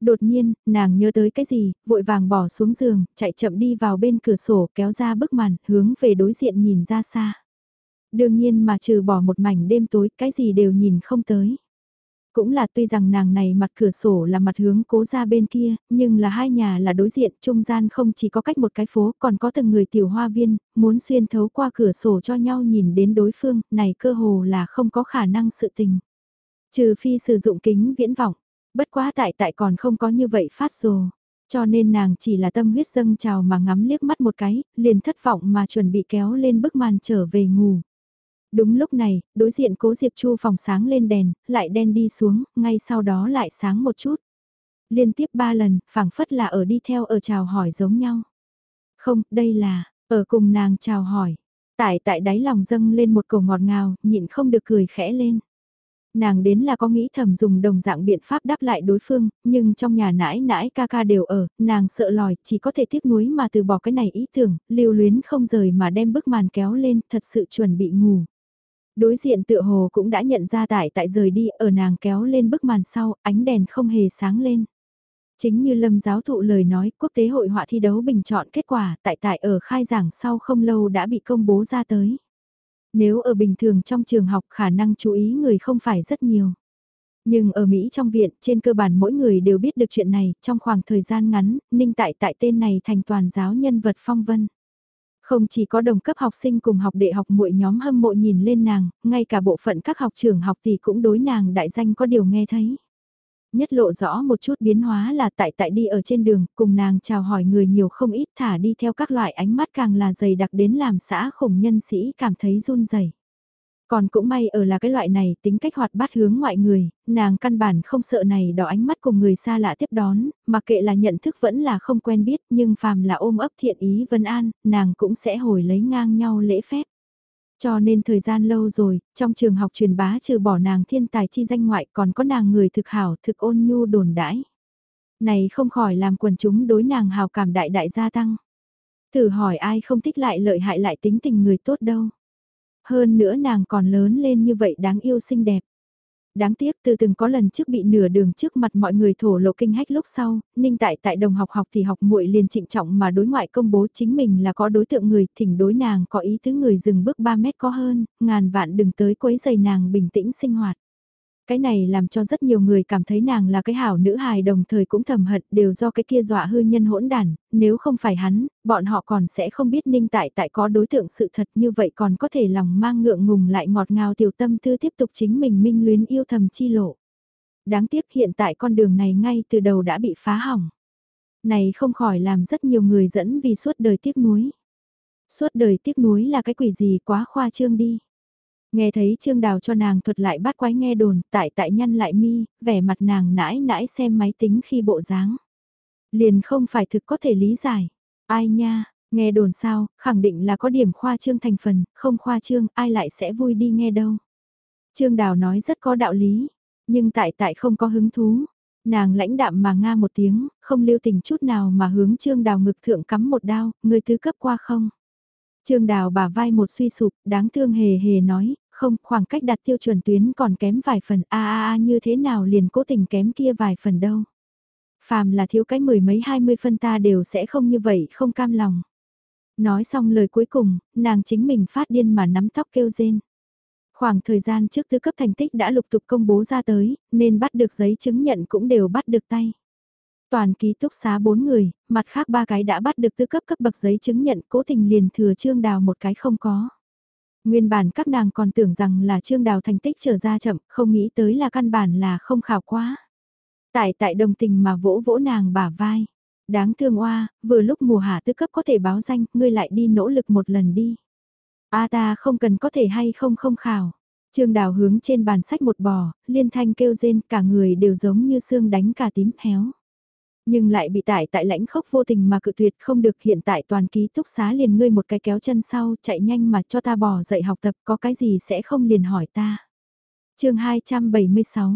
Đột nhiên, nàng nhớ tới cái gì, vội vàng bỏ xuống giường, chạy chậm đi vào bên cửa sổ kéo ra bức màn, hướng về đối diện nhìn ra xa. Đương nhiên mà trừ bỏ một mảnh đêm tối, cái gì đều nhìn không tới. Cũng là tuy rằng nàng này mặt cửa sổ là mặt hướng cố ra bên kia, nhưng là hai nhà là đối diện, trung gian không chỉ có cách một cái phố, còn có từng người tiểu hoa viên, muốn xuyên thấu qua cửa sổ cho nhau nhìn đến đối phương, này cơ hồ là không có khả năng sự tình. Trừ phi sử dụng kính viễn vọng, Bất quá tại tại còn không có như vậy phát rồ. Cho nên nàng chỉ là tâm huyết dâng trào mà ngắm liếc mắt một cái, liền thất vọng mà chuẩn bị kéo lên bức màn trở về ngủ. Đúng lúc này, đối diện cố Diệp Chu phòng sáng lên đèn, lại đen đi xuống, ngay sau đó lại sáng một chút. Liên tiếp ba lần, phảng phất là ở đi theo ở chào hỏi giống nhau. Không, đây là, ở cùng nàng chào hỏi. Tại tại đáy lòng dâng lên một cầu ngọt ngào, nhịn không được cười khẽ lên. Nàng đến là có nghĩ thầm dùng đồng dạng biện pháp đáp lại đối phương, nhưng trong nhà nãi nãi ca ca đều ở, nàng sợ lòi, chỉ có thể tiếc nuối mà từ bỏ cái này ý tưởng, lưu luyến không rời mà đem bức màn kéo lên, thật sự chuẩn bị ngủ. Đối diện tựa hồ cũng đã nhận ra tại tại rời đi ở nàng kéo lên bức màn sau, ánh đèn không hề sáng lên. Chính như lâm giáo thụ lời nói, quốc tế hội họa thi đấu bình chọn kết quả tại tại ở khai giảng sau không lâu đã bị công bố ra tới. Nếu ở bình thường trong trường học khả năng chú ý người không phải rất nhiều. Nhưng ở Mỹ trong viện, trên cơ bản mỗi người đều biết được chuyện này, trong khoảng thời gian ngắn, Ninh Tại Tại tên này thành toàn giáo nhân vật phong vân. Không chỉ có đồng cấp học sinh cùng học đệ học muội nhóm hâm mộ nhìn lên nàng, ngay cả bộ phận các học trưởng học thì cũng đối nàng đại danh có điều nghe thấy. Nhất lộ rõ một chút biến hóa là tại tại đi ở trên đường, cùng nàng chào hỏi người nhiều không ít thả đi theo các loại ánh mắt càng là dày đặc đến làm xã khủng nhân sĩ cảm thấy run rẩy còn cũng may ở là cái loại này tính cách hoạt bát hướng ngoại người, nàng căn bản không sợ này đỏ ánh mắt cùng người xa lạ tiếp đón, mặc kệ là nhận thức vẫn là không quen biết nhưng phàm là ôm ấp thiện ý vân an, nàng cũng sẽ hồi lấy ngang nhau lễ phép. Cho nên thời gian lâu rồi, trong trường học truyền bá trừ bỏ nàng thiên tài chi danh ngoại còn có nàng người thực hảo thực ôn nhu đồn đãi. Này không khỏi làm quần chúng đối nàng hào cảm đại đại gia tăng. Thử hỏi ai không thích lại lợi hại lại tính tình người tốt đâu. Hơn nữa nàng còn lớn lên như vậy đáng yêu xinh đẹp. Đáng tiếc từ từng có lần trước bị nửa đường trước mặt mọi người thổ lộ kinh hách lúc sau, ninh tại tại đồng học học thì học muội liền trịnh trọng mà đối ngoại công bố chính mình là có đối tượng người thỉnh đối nàng có ý tứ người dừng bước 3 mét có hơn, ngàn vạn đừng tới quấy giày nàng bình tĩnh sinh hoạt. Cái này làm cho rất nhiều người cảm thấy nàng là cái hảo nữ hài đồng thời cũng thầm hận đều do cái kia dọa hư nhân hỗn đản, nếu không phải hắn, bọn họ còn sẽ không biết ninh tại tại có đối tượng sự thật như vậy còn có thể lòng mang ngượng ngùng lại ngọt ngào tiểu tâm tư tiếp tục chính mình minh luyến yêu thầm chi lộ. Đáng tiếc hiện tại con đường này ngay từ đầu đã bị phá hỏng. Này không khỏi làm rất nhiều người dẫn vì suốt đời tiếc nuối. Suốt đời tiếc nuối là cái quỷ gì quá khoa trương đi. Nghe thấy Trương Đào cho nàng thuật lại bắt quái nghe đồn, tại tại nhăn lại mi, vẻ mặt nàng nãi nãi xem máy tính khi bộ dáng. Liền không phải thực có thể lý giải. Ai nha, nghe đồn sao, khẳng định là có điểm khoa trương thành phần, không khoa trương, ai lại sẽ vui đi nghe đâu. Trương Đào nói rất có đạo lý, nhưng tại tại không có hứng thú. Nàng lãnh đạm mà nga một tiếng, không lưu tình chút nào mà hướng Trương Đào ngực thượng cắm một đao, người thứ cấp qua không. Trương Đào bà vai một suy sụp, đáng thương hề hề nói, không, khoảng cách đặt tiêu chuẩn tuyến còn kém vài phần, a a a như thế nào liền cố tình kém kia vài phần đâu. Phàm là thiếu cái mười mấy hai mươi phân ta đều sẽ không như vậy, không cam lòng. Nói xong lời cuối cùng, nàng chính mình phát điên mà nắm tóc kêu rên. Khoảng thời gian trước thứ cấp thành tích đã lục tục công bố ra tới, nên bắt được giấy chứng nhận cũng đều bắt được tay. Toàn ký túc xá bốn người, mặt khác ba cái đã bắt được tư cấp cấp bậc giấy chứng nhận cố tình liền thừa trương đào một cái không có. Nguyên bản các nàng còn tưởng rằng là trương đào thành tích trở ra chậm, không nghĩ tới là căn bản là không khảo quá. Tại tại đồng tình mà vỗ vỗ nàng bả vai. Đáng thương oa, vừa lúc mùa hạ tư cấp có thể báo danh, ngươi lại đi nỗ lực một lần đi. A ta không cần có thể hay không không khảo. Trương Đào hướng trên bàn sách một bò, liên thanh kêu rên cả người đều giống như xương đánh cả tím héo. Nhưng lại bị tải tại lãnh khốc vô tình mà cự tuyệt không được hiện tại toàn ký túc xá liền ngươi một cái kéo chân sau chạy nhanh mà cho ta bỏ dậy học tập có cái gì sẽ không liền hỏi ta. chương 276,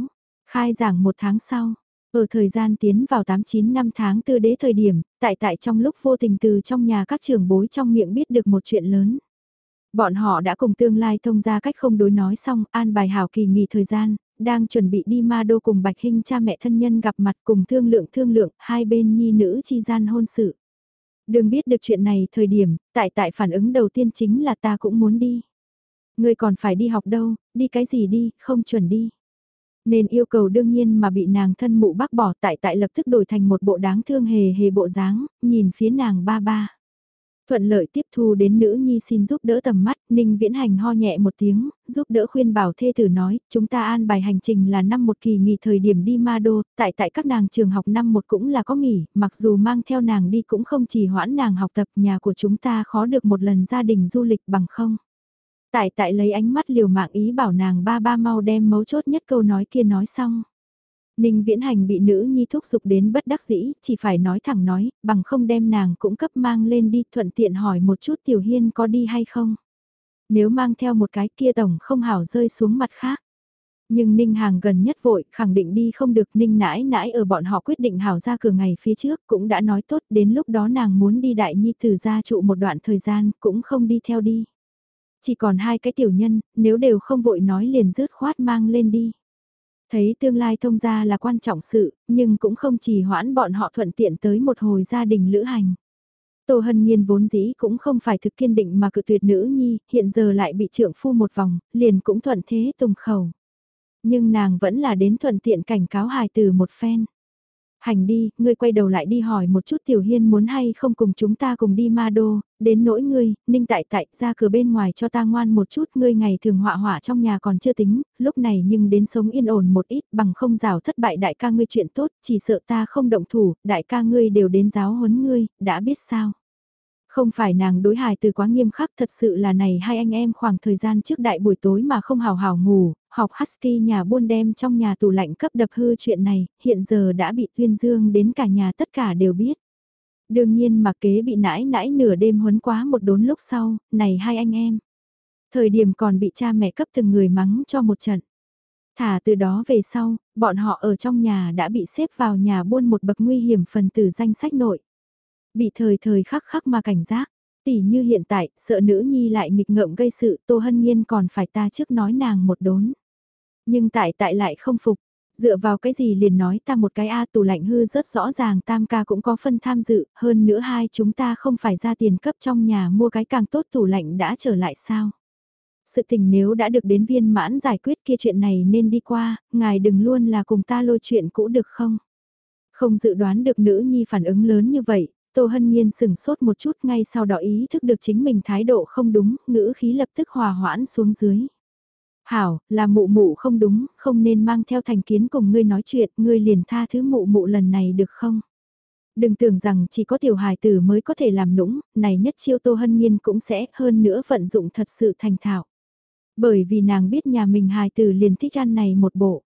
khai giảng một tháng sau. Ở thời gian tiến vào 89 năm tháng tư đế thời điểm, tại tại trong lúc vô tình từ trong nhà các trường bối trong miệng biết được một chuyện lớn. Bọn họ đã cùng tương lai thông ra cách không đối nói xong, an bài hảo kỳ nghỉ thời gian, đang chuẩn bị đi ma đô cùng Bạch Hinh cha mẹ thân nhân gặp mặt cùng thương lượng thương lượng hai bên nhi nữ chi gian hôn sự. Đừng biết được chuyện này thời điểm, tại tại phản ứng đầu tiên chính là ta cũng muốn đi. Ngươi còn phải đi học đâu, đi cái gì đi, không chuẩn đi. Nên yêu cầu đương nhiên mà bị nàng thân mụ bác bỏ tại tại lập tức đổi thành một bộ đáng thương hề hề bộ dáng, nhìn phía nàng ba ba. Thuận lợi tiếp thu đến nữ nhi xin giúp đỡ tầm mắt, Ninh Viễn Hành ho nhẹ một tiếng, giúp đỡ khuyên bảo thê tử nói, chúng ta an bài hành trình là năm một kỳ nghỉ thời điểm đi ma đô, tại tại các nàng trường học năm một cũng là có nghỉ, mặc dù mang theo nàng đi cũng không chỉ hoãn nàng học tập nhà của chúng ta khó được một lần gia đình du lịch bằng không. Tại tại lấy ánh mắt liều mạng ý bảo nàng ba ba mau đem mấu chốt nhất câu nói kia nói xong. Ninh Viễn Hành bị nữ nhi thúc giục đến bất đắc dĩ, chỉ phải nói thẳng nói, bằng không đem nàng cũng cấp mang lên đi, thuận tiện hỏi một chút Tiểu Hiên có đi hay không. Nếu mang theo một cái kia tổng không hảo rơi xuống mặt khác. Nhưng Ninh Hàng gần nhất vội, khẳng định đi không được Ninh nãi nãi ở bọn họ quyết định hảo ra cửa ngày phía trước cũng đã nói tốt đến lúc đó nàng muốn đi đại nhi từ gia trụ một đoạn thời gian cũng không đi theo đi. Chỉ còn hai cái tiểu nhân, nếu đều không vội nói liền rước khoát mang lên đi. Thấy tương lai thông gia là quan trọng sự, nhưng cũng không chỉ hoãn bọn họ thuận tiện tới một hồi gia đình lữ hành. Tô Hân Nhiên vốn dĩ cũng không phải thực kiên định mà cự tuyệt nữ nhi, hiện giờ lại bị trượng phu một vòng, liền cũng thuận thế tùng khẩu. Nhưng nàng vẫn là đến thuận tiện cảnh cáo hài từ một phen. Hành đi, ngươi quay đầu lại đi hỏi một chút Tiểu Hiên muốn hay không cùng chúng ta cùng đi ma đô, đến nỗi ngươi, ninh tại tại, ra cửa bên ngoài cho ta ngoan một chút, ngươi ngày thường họa họa trong nhà còn chưa tính, lúc này nhưng đến sống yên ổn một ít, bằng không rào thất bại đại ca ngươi chuyện tốt, chỉ sợ ta không động thủ, đại ca ngươi đều đến giáo huấn ngươi, đã biết sao. Không phải nàng đối hài từ quá nghiêm khắc thật sự là này hai anh em khoảng thời gian trước đại buổi tối mà không hào hào ngủ, học Husky nhà buôn đem trong nhà tủ lạnh cấp đập hư chuyện này, hiện giờ đã bị tuyên dương đến cả nhà tất cả đều biết. Đương nhiên mà kế bị nãi nãi nửa đêm huấn quá một đốn lúc sau, này hai anh em. Thời điểm còn bị cha mẹ cấp từng người mắng cho một trận. Thả từ đó về sau, bọn họ ở trong nhà đã bị xếp vào nhà buôn một bậc nguy hiểm phần từ danh sách nội. Bị thời thời khắc khắc mà cảnh giác, tỷ như hiện tại, sợ nữ nhi lại nghịch ngợm gây sự, Tô Hân Nhiên còn phải ta trước nói nàng một đốn. Nhưng tại tại lại không phục, dựa vào cái gì liền nói ta một cái A tủ lạnh hư rất rõ ràng tam ca cũng có phân tham dự, hơn nữa hai chúng ta không phải ra tiền cấp trong nhà mua cái càng tốt tủ lạnh đã trở lại sao. Sự tình nếu đã được đến viên mãn giải quyết kia chuyện này nên đi qua, ngài đừng luôn là cùng ta lôi chuyện cũ được không? Không dự đoán được nữ nhi phản ứng lớn như vậy, Tô Hân Nhiên sừng sốt một chút ngay sau đó ý thức được chính mình thái độ không đúng, ngữ khí lập tức hòa hoãn xuống dưới. Hảo, là mụ mụ không đúng, không nên mang theo thành kiến cùng ngươi nói chuyện, ngươi liền tha thứ mụ mụ lần này được không? Đừng tưởng rằng chỉ có tiểu hài tử mới có thể làm nũng, này nhất chiêu Tô Hân Nhiên cũng sẽ hơn nữa vận dụng thật sự thành thạo. Bởi vì nàng biết nhà mình hài tử liền thích ăn này một bộ.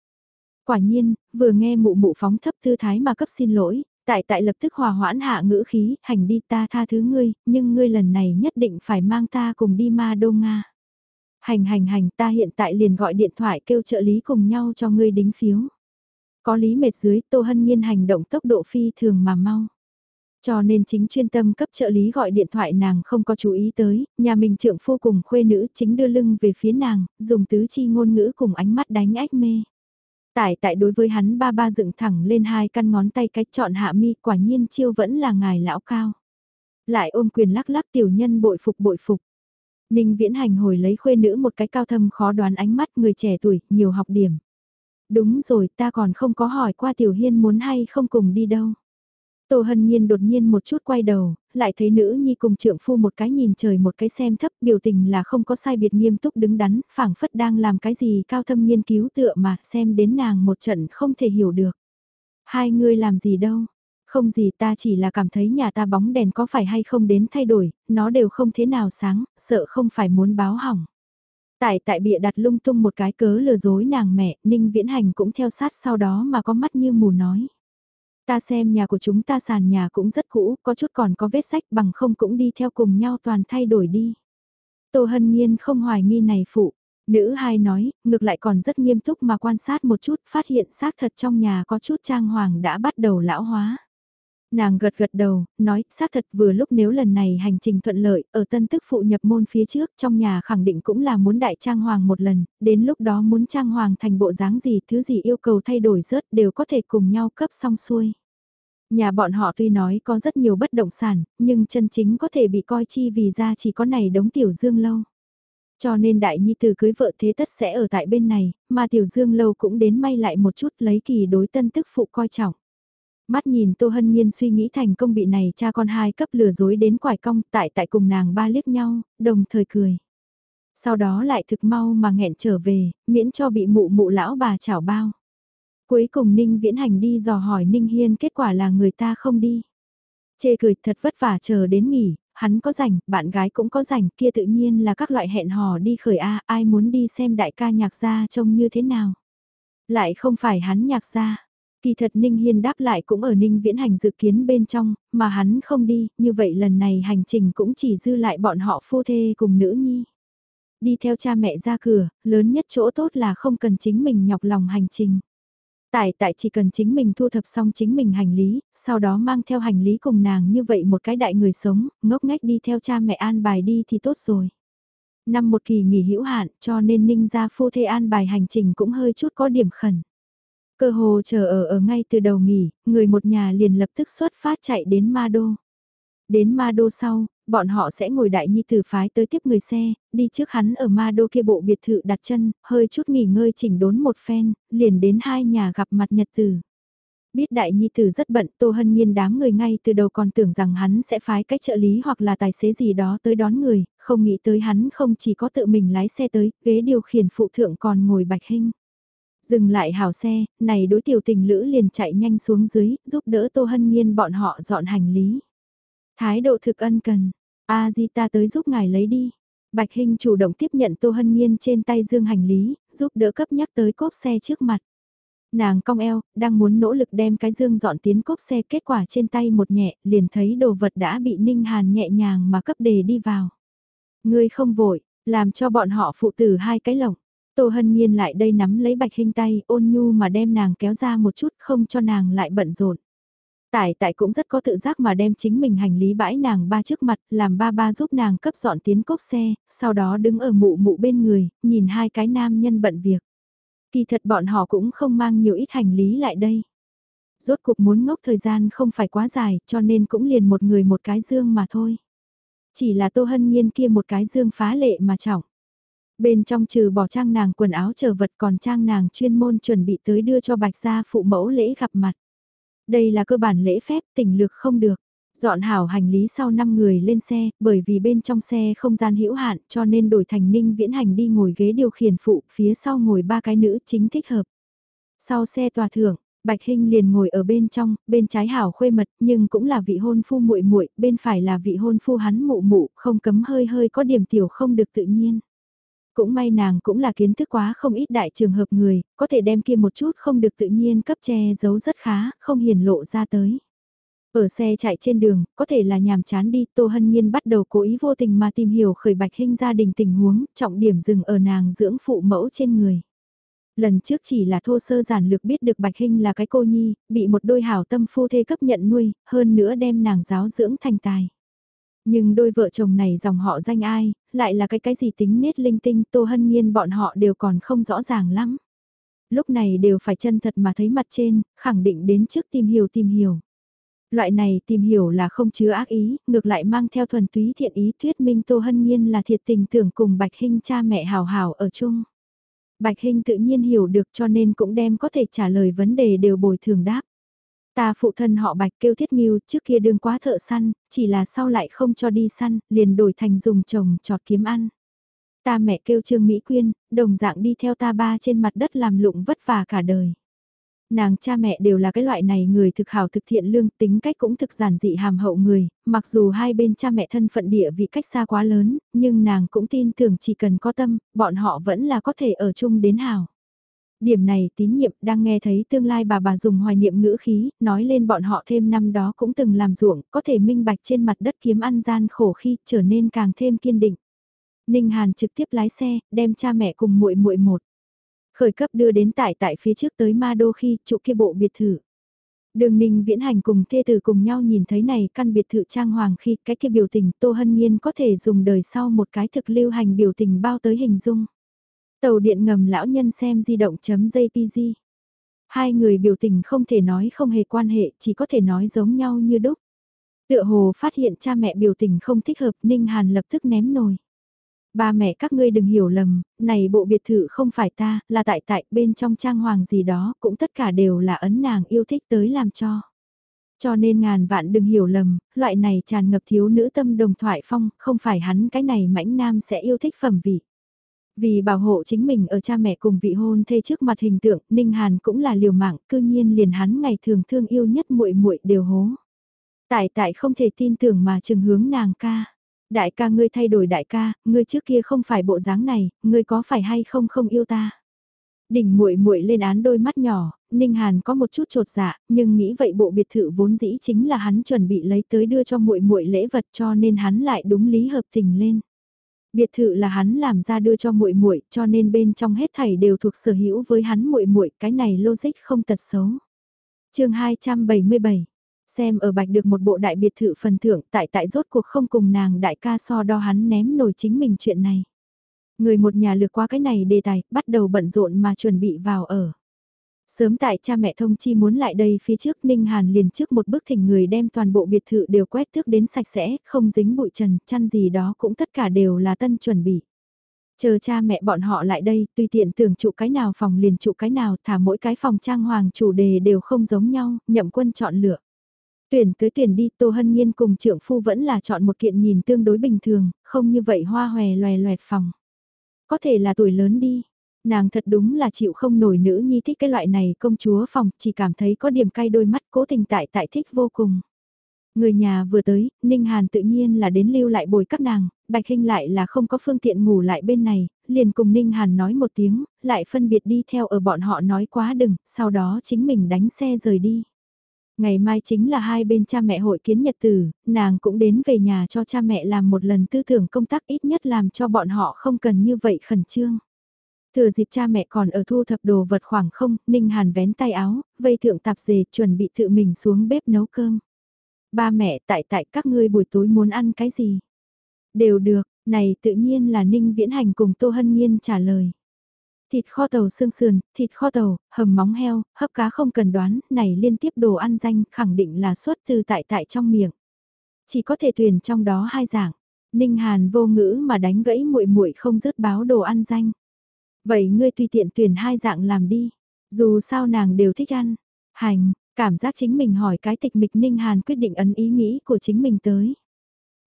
Quả nhiên, vừa nghe mụ mụ phóng thấp thư thái mà cấp xin lỗi, Tại tại lập tức hòa hoãn hạ ngữ khí, hành đi ta tha thứ ngươi, nhưng ngươi lần này nhất định phải mang ta cùng đi ma đô Nga. Hành hành hành ta hiện tại liền gọi điện thoại kêu trợ lý cùng nhau cho ngươi đính phiếu. Có lý mệt dưới Tô Hân Nhiên hành động tốc độ phi thường mà mau. Cho nên chính chuyên tâm cấp trợ lý gọi điện thoại nàng không có chú ý tới, nhà mình trưởng phu cùng khuê nữ chính đưa lưng về phía nàng, dùng tứ chi ngôn ngữ cùng ánh mắt đánh ách mê. Tại tại đối với hắn ba ba dựng thẳng lên hai căn ngón tay cách chọn hạ mi quả nhiên chiêu vẫn là ngài lão cao. Lại ôm quyền lắc lắc tiểu nhân bội phục bội phục. Ninh viễn hành hồi lấy khuê nữ một cái cao thâm khó đoán ánh mắt người trẻ tuổi, nhiều học điểm. Đúng rồi ta còn không có hỏi qua tiểu hiên muốn hay không cùng đi đâu. Tô Hân Nhiên đột nhiên một chút quay đầu, lại thấy nữ nhi cùng trượng phu một cái nhìn trời một cái xem thấp biểu tình là không có sai biệt nghiêm túc đứng đắn, phảng phất đang làm cái gì cao thâm nghiên cứu tựa mà xem đến nàng một trận không thể hiểu được. Hai người làm gì đâu, không gì ta chỉ là cảm thấy nhà ta bóng đèn có phải hay không đến thay đổi, nó đều không thế nào sáng, sợ không phải muốn báo hỏng. Tại tại bịa đặt lung tung một cái cớ lừa dối nàng mẹ, Ninh Viễn Hành cũng theo sát sau đó mà có mắt như mù nói. Ta xem nhà của chúng ta sàn nhà cũng rất cũ, có chút còn có vết sách bằng không cũng đi theo cùng nhau toàn thay đổi đi. Tô Hân Nhiên không hoài nghi này phụ. Nữ hai nói, ngược lại còn rất nghiêm túc mà quan sát một chút, phát hiện xác thật trong nhà có chút trang hoàng đã bắt đầu lão hóa. Nàng gật gật đầu, nói, xác thật vừa lúc nếu lần này hành trình thuận lợi, ở tân tức phụ nhập môn phía trước, trong nhà khẳng định cũng là muốn đại trang hoàng một lần, đến lúc đó muốn trang hoàng thành bộ dáng gì, thứ gì yêu cầu thay đổi rớt đều có thể cùng nhau cấp xong xuôi. Nhà bọn họ tuy nói có rất nhiều bất động sản, nhưng chân chính có thể bị coi chi vì ra chỉ có này đống tiểu dương lâu. Cho nên đại nhi từ cưới vợ thế tất sẽ ở tại bên này, mà tiểu dương lâu cũng đến may lại một chút lấy kỳ đối tân tức phụ coi trọng. Mắt nhìn Tô Hân Nhiên suy nghĩ thành công bị này cha con hai cấp lừa dối đến quải cong tại tại cùng nàng ba liếc nhau, đồng thời cười. Sau đó lại thực mau mà nghẹn trở về, miễn cho bị mụ mụ lão bà chảo bao. Cuối cùng Ninh Viễn Hành đi dò hỏi Ninh Hiên kết quả là người ta không đi. Chê cười thật vất vả chờ đến nghỉ, hắn có rảnh, bạn gái cũng có rảnh, kia tự nhiên là các loại hẹn hò đi khởi A, ai muốn đi xem đại ca nhạc gia trông như thế nào. Lại không phải hắn nhạc gia, Kỳ thật Ninh Hiên đáp lại cũng ở Ninh Viễn Hành dự kiến bên trong, mà hắn không đi, như vậy lần này hành trình cũng chỉ dư lại bọn họ phu thê cùng nữ nhi. Đi theo cha mẹ ra cửa, lớn nhất chỗ tốt là không cần chính mình nhọc lòng hành trình. Tại tại chỉ cần chính mình thu thập xong chính mình hành lý, sau đó mang theo hành lý cùng nàng như vậy một cái đại người sống, ngốc ngách đi theo cha mẹ an bài đi thì tốt rồi. Năm một kỳ nghỉ hữu hạn cho nên Ninh gia phu thê an bài hành trình cũng hơi chút có điểm khẩn. Cơ hồ chờ ở ở ngay từ đầu nghỉ, người một nhà liền lập tức xuất phát chạy đến Ma Đô. Đến Ma Đô sau, bọn họ sẽ ngồi đại nhi tử phái tới tiếp người xe, đi trước hắn ở Ma Đô kia bộ biệt thự đặt chân, hơi chút nghỉ ngơi chỉnh đốn một phen, liền đến hai nhà gặp mặt nhật tử. Biết đại nhi tử rất bận, Tô Hân Nhiên đám người ngay từ đầu còn tưởng rằng hắn sẽ phái cách trợ lý hoặc là tài xế gì đó tới đón người, không nghĩ tới hắn không chỉ có tự mình lái xe tới, ghế điều khiển phụ thượng còn ngồi bạch hình. Dừng lại hào xe, này đối tiểu tình lữ liền chạy nhanh xuống dưới, giúp đỡ Tô Hân Nhiên bọn họ dọn hành lý. Thái độ thực ân cần, a di ta tới giúp ngài lấy đi. Bạch Hinh chủ động tiếp nhận Tô Hân Nhiên trên tay dương hành lý, giúp đỡ cấp nhắc tới cốp xe trước mặt. Nàng cong eo, đang muốn nỗ lực đem cái dương dọn tiến cốp xe kết quả trên tay một nhẹ, liền thấy đồ vật đã bị Ninh Hàn nhẹ nhàng mà cấp đề đi vào. Ngươi không vội, làm cho bọn họ phụ tử hai cái lồng. Tô Hân Nhiên lại đây nắm lấy Bạch Hinh tay, ôn nhu mà đem nàng kéo ra một chút không cho nàng lại bận rộn. Tải tại cũng rất có tự giác mà đem chính mình hành lý bãi nàng ba trước mặt, làm ba ba giúp nàng cấp dọn tiến cốc xe, sau đó đứng ở mụ mụ bên người, nhìn hai cái nam nhân bận việc. Kỳ thật bọn họ cũng không mang nhiều ít hành lý lại đây. Rốt cuộc muốn ngốc thời gian không phải quá dài, cho nên cũng liền một người một cái dương mà thôi. Chỉ là Tô Hân Nhiên kia một cái dương phá lệ mà trọng. Bên trong trừ bỏ trang nàng quần áo chờ vật còn trang nàng chuyên môn chuẩn bị tới đưa cho bạch gia phụ mẫu lễ gặp mặt. Đây là cơ bản lễ phép tỉnh lược không được. Dọn hảo hành lý sau 5 người lên xe, bởi vì bên trong xe không gian hữu hạn cho nên đổi thành ninh viễn hành đi ngồi ghế điều khiển phụ, phía sau ngồi ba cái nữ chính thích hợp. Sau xe tòa thưởng, Bạch Hinh liền ngồi ở bên trong, bên trái hảo khuê mật, nhưng cũng là vị hôn phu muội muội, bên phải là vị hôn phu hắn mụ mụ, không cấm hơi hơi có điểm tiểu không được tự nhiên. Cũng may nàng cũng là kiến thức quá không ít đại trường hợp người, có thể đem kia một chút không được tự nhiên cấp che giấu rất khá, không hiển lộ ra tới. Ở xe chạy trên đường, có thể là nhàm chán đi, Tô Hân Nhiên bắt đầu cố ý vô tình mà tìm hiểu khởi bạch hình gia đình tình huống, trọng điểm dừng ở nàng dưỡng phụ mẫu trên người. Lần trước chỉ là thô sơ giản lược biết được Bạch hình là cái cô nhi, bị một đôi hảo tâm phu thê cấp nhận nuôi, hơn nữa đem nàng giáo dưỡng thành tài. Nhưng đôi vợ chồng này dòng họ danh ai, lại là cái cái gì tính nết linh tinh Tô Hân Nhiên bọn họ đều còn không rõ ràng lắm. Lúc này đều phải chân thật mà thấy mặt trên, khẳng định đến trước tìm hiểu tìm hiểu. Loại này tìm hiểu là không chứa ác ý, ngược lại mang theo thuần túy thiện ý thuyết minh Tô Hân Nhiên là thiệt tình tưởng cùng Bạch Hinh cha mẹ hào hào ở chung. Bạch Hinh tự nhiên hiểu được cho nên cũng đem có thể trả lời vấn đề đều bồi thường đáp. Ta phụ thân họ Bạch kêu Thiết Nghiêu trước kia đương quá thợ săn, chỉ là sau lại không cho đi săn, liền đổi thành dùng chồng trọt kiếm ăn. Ta mẹ kêu Trương Mỹ Quyên, đồng dạng đi theo ta ba trên mặt đất làm lụng vất vả cả đời. Nàng cha mẹ đều là cái loại này người thực hảo thực thiện lương tính cách cũng thực giản dị hàm hậu người, mặc dù hai bên cha mẹ thân phận địa vị cách xa quá lớn, nhưng nàng cũng tin tưởng chỉ cần có tâm, bọn họ vẫn là có thể ở chung đến hảo. Điểm này tín nhiệm đang nghe thấy tương lai bà bà dùng hoài niệm ngữ khí, nói lên bọn họ thêm năm đó cũng từng làm ruộng, có thể minh bạch trên mặt đất kiếm ăn gian khổ khi trở nên càng thêm kiên định. Ninh Hàn trực tiếp lái xe, đem cha mẹ cùng muội muội một. Khởi cấp đưa đến tại tại phía trước tới Ma Đô khi trụ kia bộ biệt thự. Đường Ninh viễn hành cùng thê tử cùng nhau nhìn thấy này căn biệt thự trang hoàng khi cái kia biểu tình Tô Hân Nhiên có thể dùng đời sau một cái thực lưu hành biểu tình bao tới hình dung. Tàu điện ngầm lão nhân xem di động.jpg. Hai người biểu tình không thể nói không hề quan hệ, chỉ có thể nói giống nhau như đúc. Tựa hồ phát hiện cha mẹ biểu tình không thích hợp, Ninh Hàn lập tức ném nồi. Ba mẹ các ngươi đừng hiểu lầm, này bộ biệt thự không phải ta, là tại tại bên trong trang hoàng gì đó, cũng tất cả đều là ấn nàng yêu thích tới làm cho. Cho nên ngàn vạn đừng hiểu lầm, loại này tràn ngập thiếu nữ tâm đồng thoại phong, không phải hắn cái này mãnh nam sẽ yêu thích phẩm vị. Vì bảo hộ chính mình ở cha mẹ cùng vị hôn thê trước mặt hình tượng, Ninh Hàn cũng là liều mạng, cư nhiên liền hắn ngày thường thương yêu nhất muội muội đều hố. Tại tại không thể tin tưởng mà chừng hướng nàng ca. Đại ca ngươi thay đổi đại ca, ngươi trước kia không phải bộ dáng này, ngươi có phải hay không không yêu ta. Đỉnh muội muội lên án đôi mắt nhỏ, Ninh Hàn có một chút trột dạ, nhưng nghĩ vậy bộ biệt thự vốn dĩ chính là hắn chuẩn bị lấy tới đưa cho muội muội lễ vật cho nên hắn lại đúng lý hợp tình lên. Biệt thự là hắn làm ra đưa cho muội muội, cho nên bên trong hết thảy đều thuộc sở hữu với hắn muội muội, cái này logic không tật xấu. Chương 277. Xem ở Bạch được một bộ đại biệt thự phần thưởng, tại tại rốt cuộc không cùng nàng đại ca so đo hắn ném nổi chính mình chuyện này. Người một nhà lược qua cái này đề tài, bắt đầu bận rộn mà chuẩn bị vào ở. Sớm tại cha mẹ thông chi muốn lại đây phía trước Ninh Hàn liền trước một bước thỉnh người đem toàn bộ biệt thự đều quét tước đến sạch sẽ, không dính bụi trần, chăn gì đó cũng tất cả đều là tân chuẩn bị. Chờ cha mẹ bọn họ lại đây, tùy tiện tưởng trụ cái nào phòng liền trụ cái nào, thả mỗi cái phòng trang hoàng chủ đề đều không giống nhau, nhậm quân chọn lựa. Tuyển tới tuyển đi, Tô Hân Nhiên cùng trưởng phu vẫn là chọn một kiện nhìn tương đối bình thường, không như vậy hoa hòe loè loẹt phòng. Có thể là tuổi lớn đi, nàng thật đúng là chịu không nổi nữ nhi thích cái loại này công chúa phòng, chỉ cảm thấy có điểm cay đôi mắt cố tình tại tại thích vô cùng. Người nhà vừa tới, Ninh Hàn tự nhiên là đến lưu lại bồi các nàng, Bạch Hinh lại là không có phương tiện ngủ lại bên này, liền cùng Ninh Hàn nói một tiếng, lại phân biệt đi theo ở bọn họ nói quá đừng, sau đó chính mình đánh xe rời đi. Ngày mai chính là hai bên cha mẹ hội kiến nhật tử, nàng cũng đến về nhà cho cha mẹ làm một lần tư tưởng công tác ít nhất làm cho bọn họ không cần như vậy khẩn trương. Thừa dịp cha mẹ còn ở thu thập đồ vật khoảng không, Ninh Hàn vén tay áo, vây thượng tạp dề chuẩn bị tự mình xuống bếp nấu cơm. Ba mẹ tại tại các ngươi buổi tối muốn ăn cái gì? Đều được, này tự nhiên là Ninh Viễn Hành cùng Tô Hân Nhiên trả lời. Thịt kho tàu xương sườn, thịt kho tàu, hầm móng heo, hấp cá không cần đoán, này liên tiếp đồ ăn danh khẳng định là xuất từ tại tại trong miệng. Chỉ có thể tuyển trong đó hai dạng. Ninh Hàn vô ngữ mà đánh gãy muội muội không dứt báo đồ ăn danh. Vậy ngươi tùy tiện tuyển hai dạng làm đi. Dù sao nàng đều thích ăn. Hành, cảm giác chính mình hỏi cái tịch mịch Ninh Hàn quyết định ấn ý nghĩ của chính mình tới.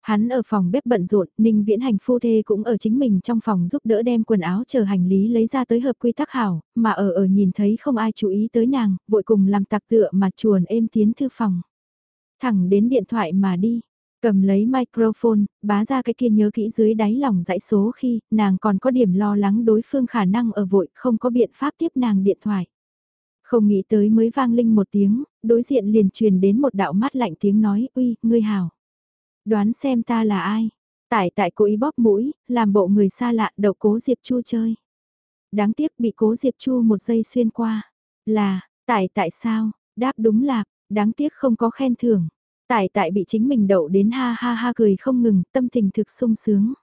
Hắn ở phòng bếp bận rộn, Ninh Viễn Hành phu thê cũng ở chính mình trong phòng giúp đỡ đem quần áo chờ hành lý lấy ra tới hợp quy tắc hảo, mà ở ở nhìn thấy không ai chú ý tới nàng, vội cùng làm tạc tựa mà chuồn êm tiến thư phòng. Thẳng đến điện thoại mà đi, cầm lấy microphone, bá ra cái kia nhớ kỹ dưới đáy lòng dãy số khi nàng còn có điểm lo lắng đối phương khả năng ở vội không có biện pháp tiếp nàng điện thoại. Không nghĩ tới mới vang linh một tiếng, đối diện liền truyền đến một đạo mắt lạnh tiếng nói, uy, ngươi hảo. Đoán xem ta là ai? Tại tại cố ý bóp mũi, làm bộ người xa lạ đậu cố Diệp Chu chơi. Đáng tiếc bị cố Diệp Chu một giây xuyên qua. Là, tại tại sao? Đáp đúng là, đáng tiếc không có khen thưởng. Tại tại bị chính mình đậu đến ha ha ha cười không ngừng, tâm tình thực sung sướng.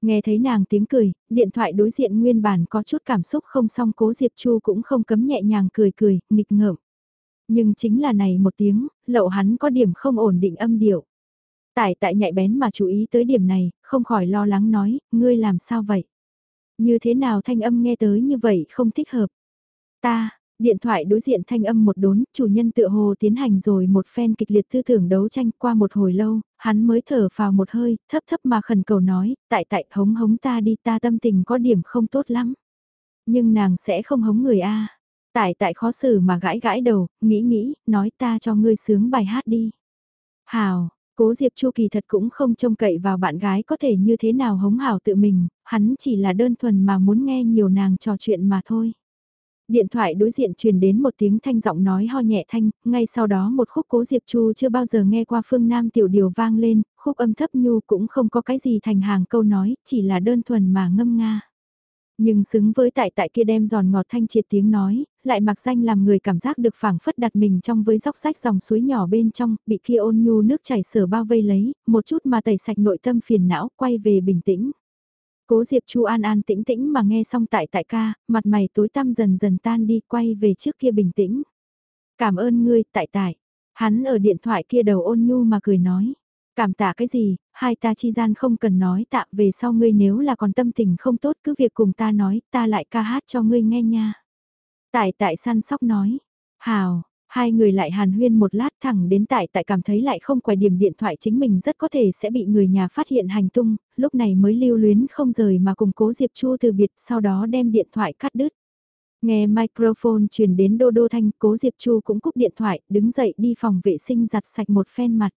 Nghe thấy nàng tiếng cười, điện thoại đối diện nguyên bản có chút cảm xúc không xong cố Diệp Chu cũng không cấm nhẹ nhàng cười cười, nghịch ngợm. Nhưng chính là này một tiếng, lậu hắn có điểm không ổn định âm điệu. Tại tại nhạy bén mà chú ý tới điểm này, không khỏi lo lắng nói, ngươi làm sao vậy? Như thế nào thanh âm nghe tới như vậy không thích hợp? Ta, điện thoại đối diện thanh âm một đốn, chủ nhân tựa hồ tiến hành rồi một phen kịch liệt tư tưởng đấu tranh qua một hồi lâu, hắn mới thở vào một hơi, thấp thấp mà khẩn cầu nói, tại tại hống hống ta đi ta tâm tình có điểm không tốt lắm. Nhưng nàng sẽ không hống người A. Tại tại khó xử mà gãi gãi đầu, nghĩ nghĩ, nói ta cho ngươi sướng bài hát đi. Hào, Cố Diệp Chu kỳ thật cũng không trông cậy vào bạn gái có thể như thế nào hống hảo tự mình, hắn chỉ là đơn thuần mà muốn nghe nhiều nàng trò chuyện mà thôi. Điện thoại đối diện truyền đến một tiếng thanh giọng nói ho nhẹ thanh, ngay sau đó một khúc cố Diệp Chu chưa bao giờ nghe qua phương Nam tiểu điều vang lên, khúc âm thấp nhu cũng không có cái gì thành hàng câu nói, chỉ là đơn thuần mà ngâm nga. Nhưng xứng với tại tại kia đem giòn ngọt thanh triệt tiếng nói, lại mặc danh làm người cảm giác được phảng phất đặt mình trong với dốc rách dòng suối nhỏ bên trong, bị kia ôn nhu nước chảy sở bao vây lấy, một chút mà tẩy sạch nội tâm phiền não, quay về bình tĩnh. Cố Diệp Chu an an tĩnh tĩnh mà nghe xong tại tại ca, mặt mày tối tăm dần dần tan đi quay về trước kia bình tĩnh. Cảm ơn ngươi, tại tại. Hắn ở điện thoại kia đầu ôn nhu mà cười nói. Cảm tạ cái gì, hai ta chi gian không cần nói tạ về sau ngươi nếu là còn tâm tình không tốt cứ việc cùng ta nói, ta lại ca hát cho ngươi nghe nha. Tại tại săn sóc nói, hào, hai người lại hàn huyên một lát thẳng đến tại tại cảm thấy lại không quay điểm điện thoại chính mình rất có thể sẽ bị người nhà phát hiện hành tung, lúc này mới lưu luyến không rời mà cùng cố Diệp Chu từ biệt sau đó đem điện thoại cắt đứt. Nghe microphone truyền đến đô đô thanh cố Diệp Chu cũng cúp điện thoại đứng dậy đi phòng vệ sinh giặt sạch một phen mặt.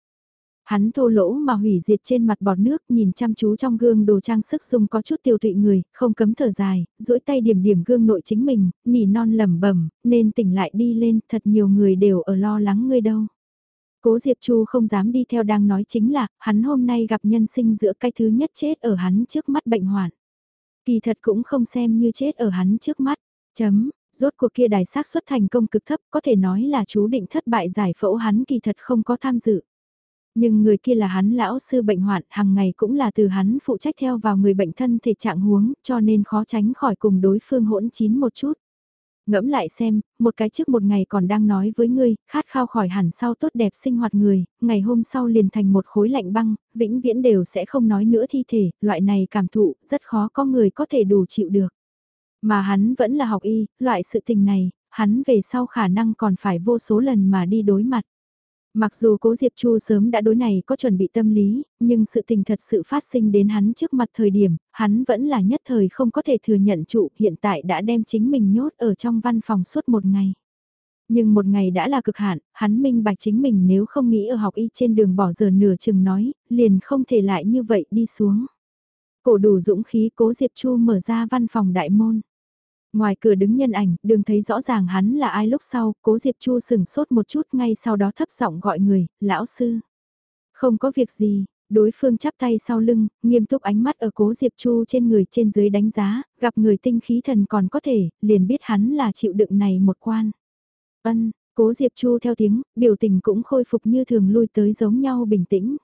Hắn thô lỗ mà hủy diệt trên mặt bọt nước nhìn chăm chú trong gương đồ trang sức dùng có chút tiêu tụy người, không cấm thở dài, duỗi tay điểm điểm gương nội chính mình, nỉ non lẩm bẩm nên tỉnh lại đi lên, thật nhiều người đều ở lo lắng ngươi đâu. Cố Diệp Chu không dám đi theo đang nói chính là, hắn hôm nay gặp nhân sinh giữa cái thứ nhất chết ở hắn trước mắt bệnh hoạn. Kỳ thật cũng không xem như chết ở hắn trước mắt, chấm, rốt cuộc kia đài xác suất thành công cực thấp có thể nói là chú định thất bại giải phẫu hắn kỳ thật không có tham dự. Nhưng người kia là hắn lão sư bệnh hoạn, hàng ngày cũng là từ hắn phụ trách theo vào người bệnh thân thể trạng huống, cho nên khó tránh khỏi cùng đối phương hỗn chín một chút. Ngẫm lại xem, một cái trước một ngày còn đang nói với ngươi, khát khao khỏi hẳn sau tốt đẹp sinh hoạt người, ngày hôm sau liền thành một khối lạnh băng, vĩnh viễn đều sẽ không nói nữa thi thể, loại này cảm thụ, rất khó có người có thể đủ chịu được. Mà hắn vẫn là học y, loại sự tình này, hắn về sau khả năng còn phải vô số lần mà đi đối mặt. Mặc dù cố Diệp Chu sớm đã đối này có chuẩn bị tâm lý, nhưng sự tình thật sự phát sinh đến hắn trước mặt thời điểm, hắn vẫn là nhất thời không có thể thừa nhận trụ hiện tại đã đem chính mình nhốt ở trong văn phòng suốt một ngày. Nhưng một ngày đã là cực hạn, hắn minh bạch chính mình nếu không nghĩ ở học y trên đường bỏ giờ nửa chừng nói, liền không thể lại như vậy đi xuống. Cổ đủ dũng khí cố Diệp Chu mở ra văn phòng đại môn. Ngoài cửa đứng nhân ảnh, đường thấy rõ ràng hắn là ai lúc sau, cố Diệp Chu sừng sốt một chút ngay sau đó thấp giọng gọi người, lão sư. Không có việc gì, đối phương chắp tay sau lưng, nghiêm túc ánh mắt ở cố Diệp Chu trên người trên dưới đánh giá, gặp người tinh khí thần còn có thể, liền biết hắn là chịu đựng này một quan. Ân, cố Diệp Chu theo tiếng, biểu tình cũng khôi phục như thường lui tới giống nhau bình tĩnh.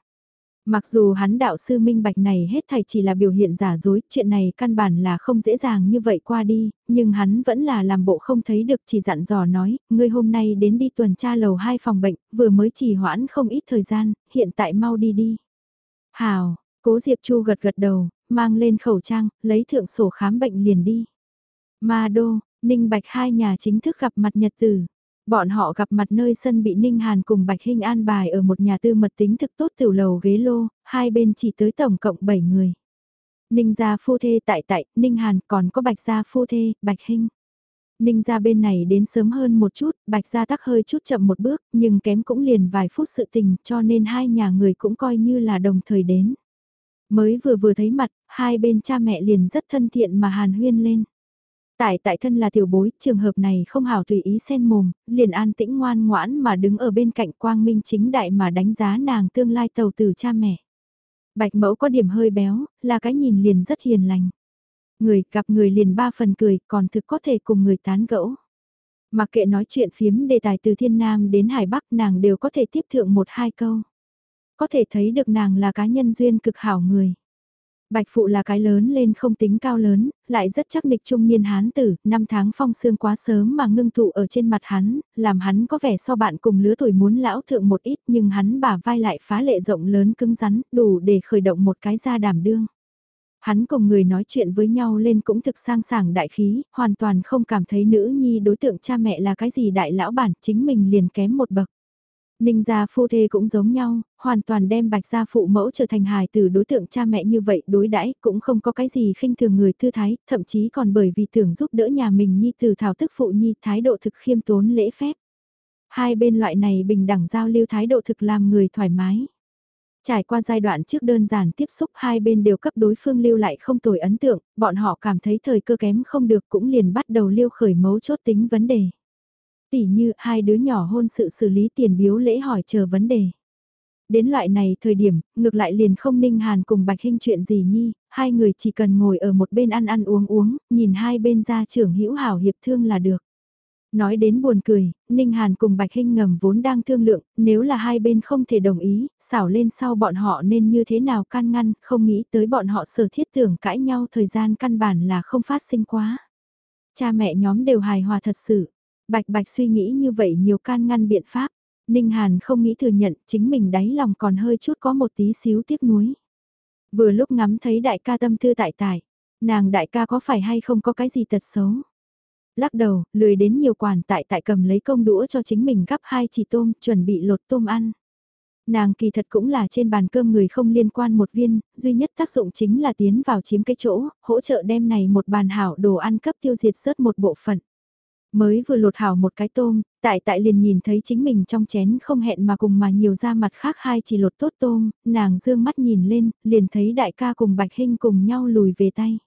Mặc dù hắn đạo sư minh bạch này hết thảy chỉ là biểu hiện giả dối, chuyện này căn bản là không dễ dàng như vậy qua đi, nhưng hắn vẫn là làm bộ không thấy được chỉ dặn dò nói, ngươi hôm nay đến đi tuần tra lầu hai phòng bệnh, vừa mới chỉ hoãn không ít thời gian, hiện tại mau đi đi. Hào, cố Diệp Chu gật gật đầu, mang lên khẩu trang, lấy thượng sổ khám bệnh liền đi. Ma Đô, Ninh Bạch hai nhà chính thức gặp mặt nhật tử. Bọn họ gặp mặt nơi sân bị Ninh Hàn cùng Bạch Hinh an bài ở một nhà tư mật tính thực tốt tiểu lầu ghế lô, hai bên chỉ tới tổng cộng 7 người. Ninh gia phu thê tại tại, Ninh Hàn còn có Bạch gia phu thê, Bạch Hinh. Ninh gia bên này đến sớm hơn một chút, Bạch gia tắc hơi chút chậm một bước, nhưng kém cũng liền vài phút sự tình cho nên hai nhà người cũng coi như là đồng thời đến. Mới vừa vừa thấy mặt, hai bên cha mẹ liền rất thân thiện mà hàn huyên lên. Tại tại thân là tiểu bối, trường hợp này không hảo tùy ý xen mồm, liền an tĩnh ngoan ngoãn mà đứng ở bên cạnh quang minh chính đại mà đánh giá nàng tương lai tàu tử cha mẹ. Bạch mẫu có điểm hơi béo, là cái nhìn liền rất hiền lành. Người gặp người liền ba phần cười, còn thực có thể cùng người tán gẫu. Mặc kệ nói chuyện phiếm đề tài từ thiên nam đến hải bắc nàng đều có thể tiếp thượng một hai câu. Có thể thấy được nàng là cá nhân duyên cực hảo người. Bạch phụ là cái lớn lên không tính cao lớn, lại rất chắc nịch trung niên hán tử, năm tháng phong sương quá sớm mà ngưng tụ ở trên mặt hắn, làm hắn có vẻ so bạn cùng lứa tuổi muốn lão thượng một ít nhưng hắn bả vai lại phá lệ rộng lớn cứng rắn, đủ để khởi động một cái da đảm đương. Hắn cùng người nói chuyện với nhau lên cũng thực sang sảng đại khí, hoàn toàn không cảm thấy nữ nhi đối tượng cha mẹ là cái gì đại lão bản, chính mình liền kém một bậc. Ninh gia phu thê cũng giống nhau, hoàn toàn đem bạch gia phụ mẫu trở thành hài từ đối tượng cha mẹ như vậy đối đãi cũng không có cái gì khinh thường người thư thái, thậm chí còn bởi vì tưởng giúp đỡ nhà mình nhi từ thảo tức phụ nhi thái độ thực khiêm tốn lễ phép. Hai bên loại này bình đẳng giao lưu thái độ thực làm người thoải mái. Trải qua giai đoạn trước đơn giản tiếp xúc hai bên đều cấp đối phương lưu lại không tồi ấn tượng, bọn họ cảm thấy thời cơ kém không được cũng liền bắt đầu lưu khởi mấu chốt tính vấn đề tỉ như hai đứa nhỏ hôn sự xử lý tiền biếu lễ hỏi chờ vấn đề. Đến loại này thời điểm, ngược lại liền không ninh hàn cùng Bạch Hinh chuyện gì nhi, hai người chỉ cần ngồi ở một bên ăn ăn uống uống, nhìn hai bên gia trưởng hữu hảo hiệp thương là được. Nói đến buồn cười, Ninh Hàn cùng Bạch Hinh ngầm vốn đang thương lượng, nếu là hai bên không thể đồng ý, xảo lên sau bọn họ nên như thế nào can ngăn, không nghĩ tới bọn họ sở thiết tưởng cãi nhau thời gian căn bản là không phát sinh quá. Cha mẹ nhóm đều hài hòa thật sự, Bạch bạch suy nghĩ như vậy nhiều can ngăn biện pháp. Ninh Hàn không nghĩ thừa nhận chính mình đáy lòng còn hơi chút có một tí xíu tiếc nuối. Vừa lúc ngắm thấy đại ca tâm thư tại tại, nàng đại ca có phải hay không có cái gì tật xấu. Lắc đầu, lười đến nhiều quản tại tại cầm lấy công đũa cho chính mình gắp hai chỉ tôm, chuẩn bị lột tôm ăn. Nàng kỳ thật cũng là trên bàn cơm người không liên quan một viên, duy nhất tác dụng chính là tiến vào chiếm cái chỗ, hỗ trợ đem này một bàn hảo đồ ăn cấp tiêu diệt sớt một bộ phận. Mới vừa lột hảo một cái tôm, tại tại liền nhìn thấy chính mình trong chén không hẹn mà cùng mà nhiều ra mặt khác hai chỉ lột tốt tôm, nàng dương mắt nhìn lên, liền thấy đại ca cùng bạch hình cùng nhau lùi về tay.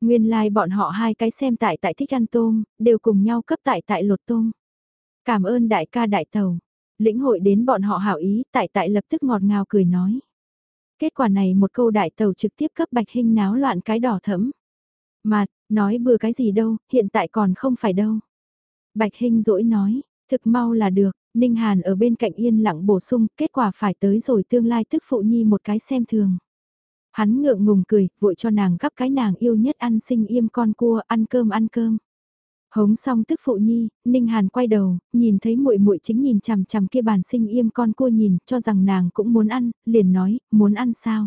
Nguyên lai like bọn họ hai cái xem tại tại thích ăn tôm, đều cùng nhau cấp tại tại lột tôm. Cảm ơn đại ca đại tàu. Lĩnh hội đến bọn họ hảo ý, tại tại lập tức ngọt ngào cười nói. Kết quả này một câu đại tàu trực tiếp cấp bạch hình náo loạn cái đỏ thẫm. Mà, nói bừa cái gì đâu, hiện tại còn không phải đâu. Bạch Hinh dỗi nói, thực mau là được, Ninh Hàn ở bên cạnh yên lặng bổ sung, kết quả phải tới rồi tương lai tức phụ nhi một cái xem thường. Hắn ngượng ngùng cười, vội cho nàng gắp cái nàng yêu nhất ăn sinh im con cua, ăn cơm ăn cơm. Hống xong tức phụ nhi, Ninh Hàn quay đầu, nhìn thấy muội muội chính nhìn chằm chằm kia bàn sinh im con cua nhìn, cho rằng nàng cũng muốn ăn, liền nói, muốn ăn sao?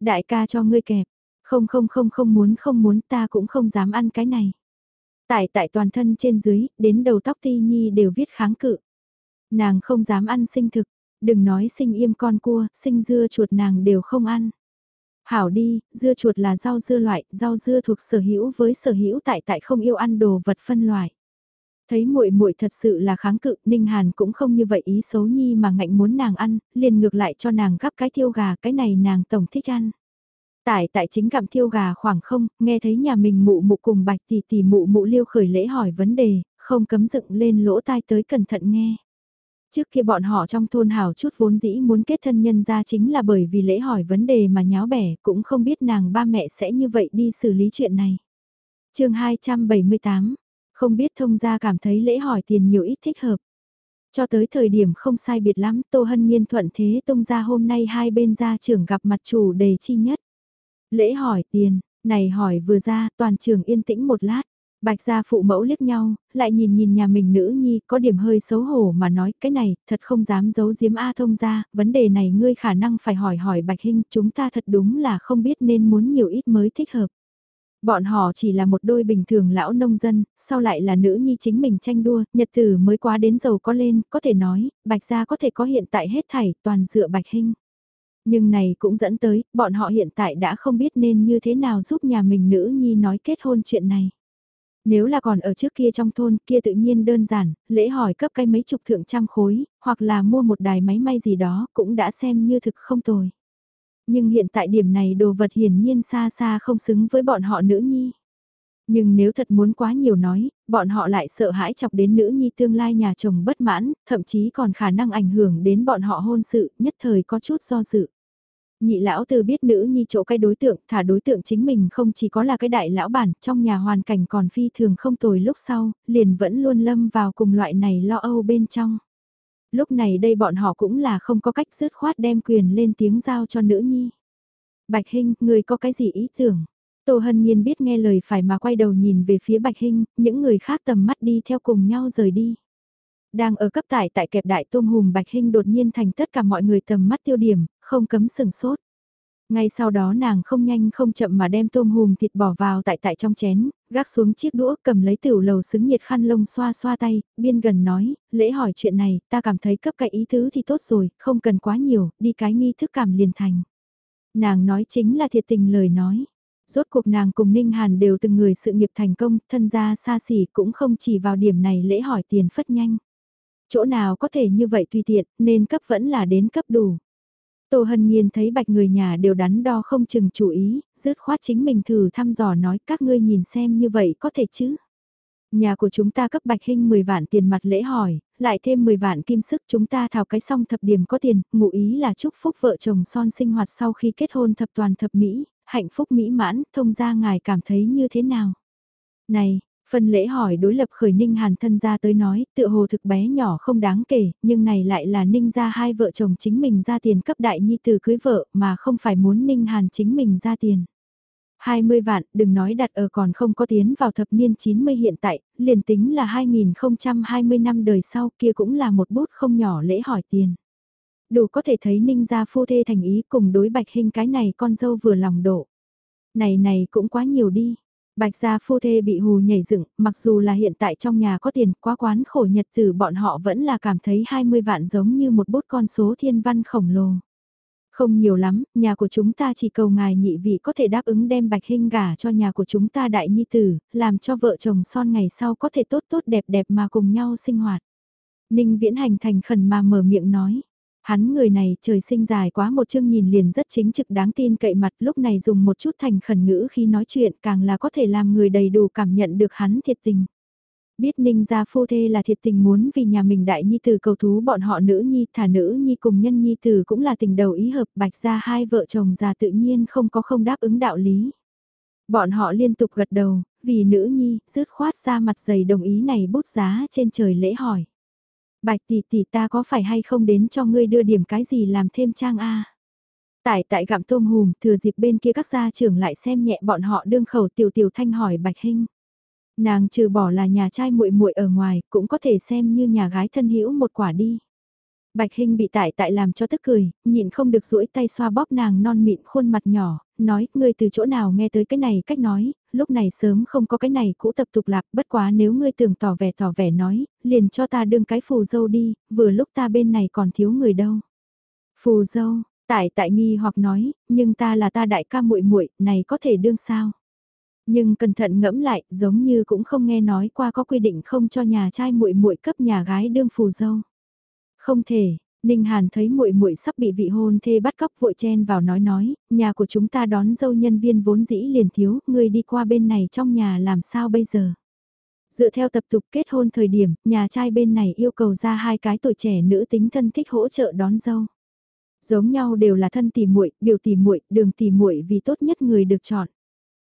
Đại ca cho ngươi kẹp, không không không không muốn không muốn ta cũng không dám ăn cái này. Tại tại toàn thân trên dưới, đến đầu tóc ti nhi đều viết kháng cự. Nàng không dám ăn sinh thực, đừng nói sinh im con cua, sinh dưa chuột nàng đều không ăn. Hảo đi, dưa chuột là rau dưa loại, rau dưa thuộc sở hữu với sở hữu tại tại không yêu ăn đồ vật phân loại. Thấy muội muội thật sự là kháng cự, Ninh Hàn cũng không như vậy ý xấu nhi mà ngạnh muốn nàng ăn, liền ngược lại cho nàng gắp cái thiêu gà, cái này nàng tổng thích ăn. Tại tại chính cảm thiêu gà khoảng không, nghe thấy nhà mình mụ mụ cùng bạch tỷ tỷ mụ mụ liêu khởi lễ hỏi vấn đề, không cấm dựng lên lỗ tai tới cẩn thận nghe. Trước kia bọn họ trong thôn hào chút vốn dĩ muốn kết thân nhân ra chính là bởi vì lễ hỏi vấn đề mà nháo bẻ, cũng không biết nàng ba mẹ sẽ như vậy đi xử lý chuyện này. chương 278, không biết thông gia cảm thấy lễ hỏi tiền nhiều ít thích hợp. Cho tới thời điểm không sai biệt lắm, Tô Hân Nhiên thuận thế tông ra hôm nay hai bên gia trưởng gặp mặt chủ đề chi nhất. Lễ hỏi tiền, này hỏi vừa ra, toàn trường yên tĩnh một lát. Bạch gia phụ mẫu liếc nhau, lại nhìn nhìn nhà mình nữ nhi, có điểm hơi xấu hổ mà nói cái này, thật không dám giấu giếm A thông ra, vấn đề này ngươi khả năng phải hỏi hỏi Bạch Hinh, chúng ta thật đúng là không biết nên muốn nhiều ít mới thích hợp. Bọn họ chỉ là một đôi bình thường lão nông dân, sau lại là nữ nhi chính mình tranh đua, nhật tử mới quá đến giàu có lên, có thể nói, Bạch gia có thể có hiện tại hết thảy, toàn dựa Bạch Hinh. Nhưng này cũng dẫn tới, bọn họ hiện tại đã không biết nên như thế nào giúp nhà mình nữ nhi nói kết hôn chuyện này. Nếu là còn ở trước kia trong thôn kia tự nhiên đơn giản, lễ hỏi cấp cái mấy chục thượng trăm khối, hoặc là mua một đài máy may gì đó cũng đã xem như thực không tồi. Nhưng hiện tại điểm này đồ vật hiển nhiên xa xa không xứng với bọn họ nữ nhi. Nhưng nếu thật muốn quá nhiều nói, bọn họ lại sợ hãi chọc đến nữ nhi tương lai nhà chồng bất mãn, thậm chí còn khả năng ảnh hưởng đến bọn họ hôn sự, nhất thời có chút do dự. Nhị lão từ biết nữ nhi chỗ cái đối tượng, thả đối tượng chính mình không chỉ có là cái đại lão bản, trong nhà hoàn cảnh còn phi thường không tồi lúc sau, liền vẫn luôn lâm vào cùng loại này lo âu bên trong. Lúc này đây bọn họ cũng là không có cách dứt khoát đem quyền lên tiếng giao cho nữ nhi. Bạch Hinh, người có cái gì ý tưởng? Tô Hân Nhiên biết nghe lời phải mà quay đầu nhìn về phía Bạch Hinh, những người khác tầm mắt đi theo cùng nhau rời đi. Đang ở cấp tải tại kẹp đại tôm hùm Bạch Hinh đột nhiên thành tất cả mọi người tầm mắt tiêu điểm, không cấm sừng sốt. Ngay sau đó nàng không nhanh không chậm mà đem tôm hùm thịt bỏ vào tại tại trong chén, gác xuống chiếc đũa cầm lấy tiểu lầu xứng nhiệt khăn lông xoa xoa tay, biên gần nói, lễ hỏi chuyện này, ta cảm thấy cấp cái ý thứ thì tốt rồi, không cần quá nhiều, đi cái nghi thức cảm liền thành. Nàng nói chính là thiệt tình lời nói. Rốt cuộc nàng cùng Ninh Hàn đều từng người sự nghiệp thành công, thân gia xa xỉ cũng không chỉ vào điểm này lễ hỏi tiền phất nhanh. Chỗ nào có thể như vậy tùy tiện, nên cấp vẫn là đến cấp đủ. Tô Hân Nhiên thấy bạch người nhà đều đắn đo không chừng chủ ý, dứt khoát chính mình thử thăm dò nói các ngươi nhìn xem như vậy có thể chứ. Nhà của chúng ta cấp bạch hình 10 vạn tiền mặt lễ hỏi, lại thêm 10 vạn kim sức chúng ta thảo cái xong thập điểm có tiền, ngụ ý là chúc phúc vợ chồng son sinh hoạt sau khi kết hôn thập toàn thập mỹ, hạnh phúc mỹ mãn, thông ra ngài cảm thấy như thế nào? Này, Phần lễ hỏi đối lập khởi Ninh Hàn thân ra tới nói, tựa hồ thực bé nhỏ không đáng kể, nhưng này lại là Ninh ra hai vợ chồng chính mình ra tiền cấp đại nhi từ cưới vợ mà không phải muốn Ninh Hàn chính mình ra tiền. 20 vạn, đừng nói đặt ở còn không có tiến vào thập niên 90 hiện tại, liền tính là 2020 năm đời sau kia cũng là một bút không nhỏ lễ hỏi tiền. Đủ có thể thấy Ninh gia phu thê thành ý cùng đối bạch hình cái này con dâu vừa lòng độ. Này này cũng quá nhiều đi. Bạch gia phu thê bị hù nhảy dựng, mặc dù là hiện tại trong nhà có tiền quá quán khổ nhật tử bọn họ vẫn là cảm thấy 20 vạn giống như một bút con số thiên văn khổng lồ. Không nhiều lắm, nhà của chúng ta chỉ cầu ngài nhị vị có thể đáp ứng đem bạch hình gả cho nhà của chúng ta đại nhi tử, làm cho vợ chồng son ngày sau có thể tốt tốt đẹp đẹp mà cùng nhau sinh hoạt. Ninh viễn hành thành khẩn mà mở miệng nói. Hắn người này trời sinh dài quá một chương nhìn liền rất chính trực đáng tin cậy mặt lúc này dùng một chút thành khẩn ngữ khi nói chuyện càng là có thể làm người đầy đủ cảm nhận được hắn thiệt tình. Biết ninh gia phu thê là thiệt tình muốn vì nhà mình đại nhi từ cầu thú bọn họ nữ nhi thả nữ nhi cùng nhân nhi từ cũng là tình đầu ý hợp bạch ra hai vợ chồng già tự nhiên không có không đáp ứng đạo lý. Bọn họ liên tục gật đầu, vì nữ nhi, dứt khoát ra mặt dày đồng ý này bút giá trên trời lễ hỏi. Bạch tỷ tỷ ta có phải hay không đến cho ngươi đưa điểm cái gì làm thêm trang A. Tại tại gặm tôm hùm, thừa dịp bên kia các gia trưởng lại xem nhẹ bọn họ đương khẩu tiểu tiểu thanh hỏi Bạch Hinh. Nàng trừ bỏ là nhà trai muội muội ở ngoài, cũng có thể xem như nhà gái thân hữu một quả đi. Bạch Hinh bị tại tại làm cho tức cười, nhịn không được duỗi tay xoa bóp nàng non mịn khuôn mặt nhỏ, nói, ngươi từ chỗ nào nghe tới cái này cách nói, lúc này sớm không có cái này cũ tập tục lạc, bất quá nếu ngươi tưởng tỏ vẻ tỏ vẻ nói, liền cho ta đương cái phù dâu đi, vừa lúc ta bên này còn thiếu người đâu. Phù dâu, tại tại nghi hoặc nói, nhưng ta là ta đại ca muội muội, này có thể đương sao? Nhưng cẩn thận ngẫm lại, giống như cũng không nghe nói qua có quy định không cho nhà trai muội muội cấp nhà gái đương phù dâu. Không thể, Ninh Hàn thấy muội muội sắp bị vị hôn thê bắt cóc vội chen vào nói nói, nhà của chúng ta đón dâu nhân viên vốn dĩ liền thiếu, người đi qua bên này trong nhà làm sao bây giờ? Dựa theo tập tục kết hôn thời điểm, nhà trai bên này yêu cầu ra hai cái tuổi trẻ nữ tính thân thích hỗ trợ đón dâu. Giống nhau đều là thân tỷ muội, biểu tỷ muội, đường tỷ muội vì tốt nhất người được chọn.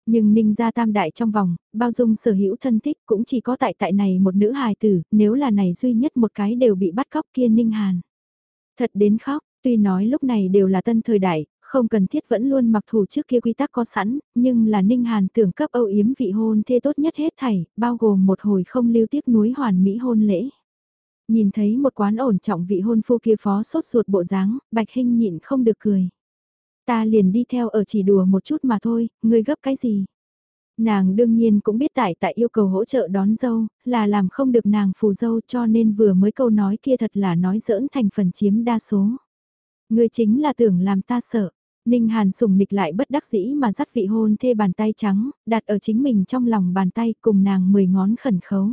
Nhưng ninh gia tam đại trong vòng, bao dung sở hữu thân thích cũng chỉ có tại tại này một nữ hài tử, nếu là này duy nhất một cái đều bị bắt cóc kia ninh hàn. Thật đến khóc, tuy nói lúc này đều là tân thời đại, không cần thiết vẫn luôn mặc thủ trước kia quy tắc có sẵn, nhưng là ninh hàn tưởng cấp âu yếm vị hôn thê tốt nhất hết thảy, bao gồm một hồi không lưu tiếc núi hoàn mỹ hôn lễ. Nhìn thấy một quán ổn trọng vị hôn phu kia phó sốt ruột bộ dáng, bạch hình nhịn không được cười. Ta liền đi theo ở chỉ đùa một chút mà thôi, ngươi gấp cái gì? Nàng đương nhiên cũng biết tại tại yêu cầu hỗ trợ đón dâu, là làm không được nàng phù dâu cho nên vừa mới câu nói kia thật là nói giỡn thành phần chiếm đa số. Ngươi chính là tưởng làm ta sợ. Ninh Hàn sùng nịch lại bất đắc dĩ mà dắt vị hôn thê bàn tay trắng, đặt ở chính mình trong lòng bàn tay cùng nàng mười ngón khẩn khấu.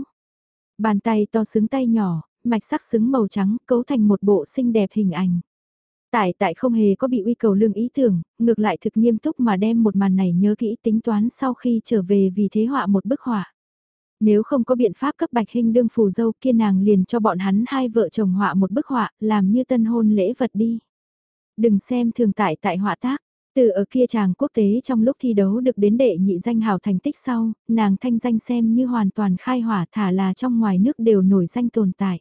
Bàn tay to xứng tay nhỏ, mạch sắc xứng màu trắng cấu thành một bộ xinh đẹp hình ảnh. Tại tại không hề có bị uy cầu lương ý tưởng, ngược lại thực nghiêm túc mà đem một màn này nhớ kỹ tính toán sau khi trở về vì thế họa một bức họa. Nếu không có biện pháp cấp bạch hình đương phù dâu kia nàng liền cho bọn hắn hai vợ chồng họa một bức họa, làm như tân hôn lễ vật đi. Đừng xem thường tại tại họa tác, từ ở kia chàng quốc tế trong lúc thi đấu được đến đệ nhị danh hào thành tích sau, nàng thanh danh xem như hoàn toàn khai hỏa thả là trong ngoài nước đều nổi danh tồn tại.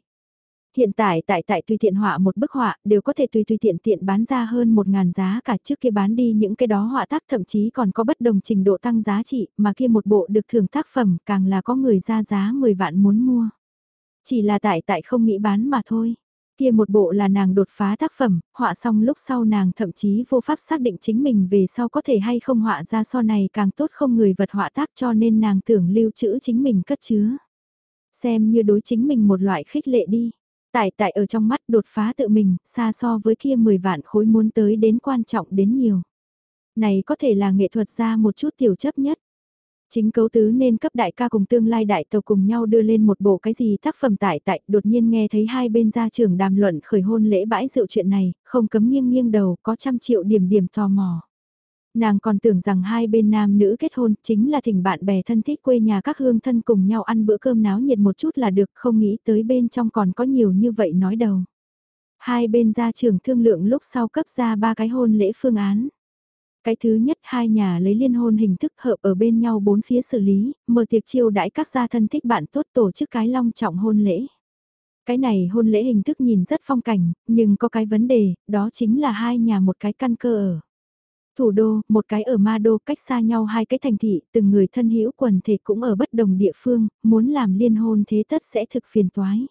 Hiện tại tại tại tùy tiện họa một bức họa đều có thể tùy tùy tiện tiện bán ra hơn một ngàn giá cả trước kia bán đi những cái đó họa tác thậm chí còn có bất đồng trình độ tăng giá trị mà kia một bộ được thưởng tác phẩm càng là có người ra giá 10 vạn muốn mua. Chỉ là tại tại không nghĩ bán mà thôi. Kia một bộ là nàng đột phá tác phẩm, họa xong lúc sau nàng thậm chí vô pháp xác định chính mình về sau có thể hay không họa ra so này càng tốt không người vật họa tác cho nên nàng tưởng lưu trữ chính mình cất chứa. Xem như đối chính mình một loại khích lệ đi. Tại tại ở trong mắt đột phá tự mình, xa so với kia 10 vạn khối muốn tới đến quan trọng đến nhiều. Này có thể là nghệ thuật ra một chút tiểu chấp nhất. Chính cấu tứ nên cấp đại ca cùng tương lai đại tàu cùng nhau đưa lên một bộ cái gì tác phẩm tại tại đột nhiên nghe thấy hai bên gia trưởng đàm luận khởi hôn lễ bãi rượu chuyện này, không cấm nghiêng nghiêng đầu có trăm triệu điểm điểm tò mò. Nàng còn tưởng rằng hai bên nam nữ kết hôn chính là thỉnh bạn bè thân thích quê nhà các hương thân cùng nhau ăn bữa cơm náo nhiệt một chút là được không nghĩ tới bên trong còn có nhiều như vậy nói đầu. Hai bên gia trưởng thương lượng lúc sau cấp ra ba cái hôn lễ phương án. Cái thứ nhất hai nhà lấy liên hôn hình thức hợp ở bên nhau bốn phía xử lý, mở tiệc chiêu đãi các gia thân thích bạn tốt tổ chức cái long trọng hôn lễ. Cái này hôn lễ hình thức nhìn rất phong cảnh, nhưng có cái vấn đề, đó chính là hai nhà một cái căn cơ ở. Thủ đô, một cái ở ma đô cách xa nhau hai cái thành thị, từng người thân hữu quần thể cũng ở bất đồng địa phương, muốn làm liên hôn thế tất sẽ thực phiền toái.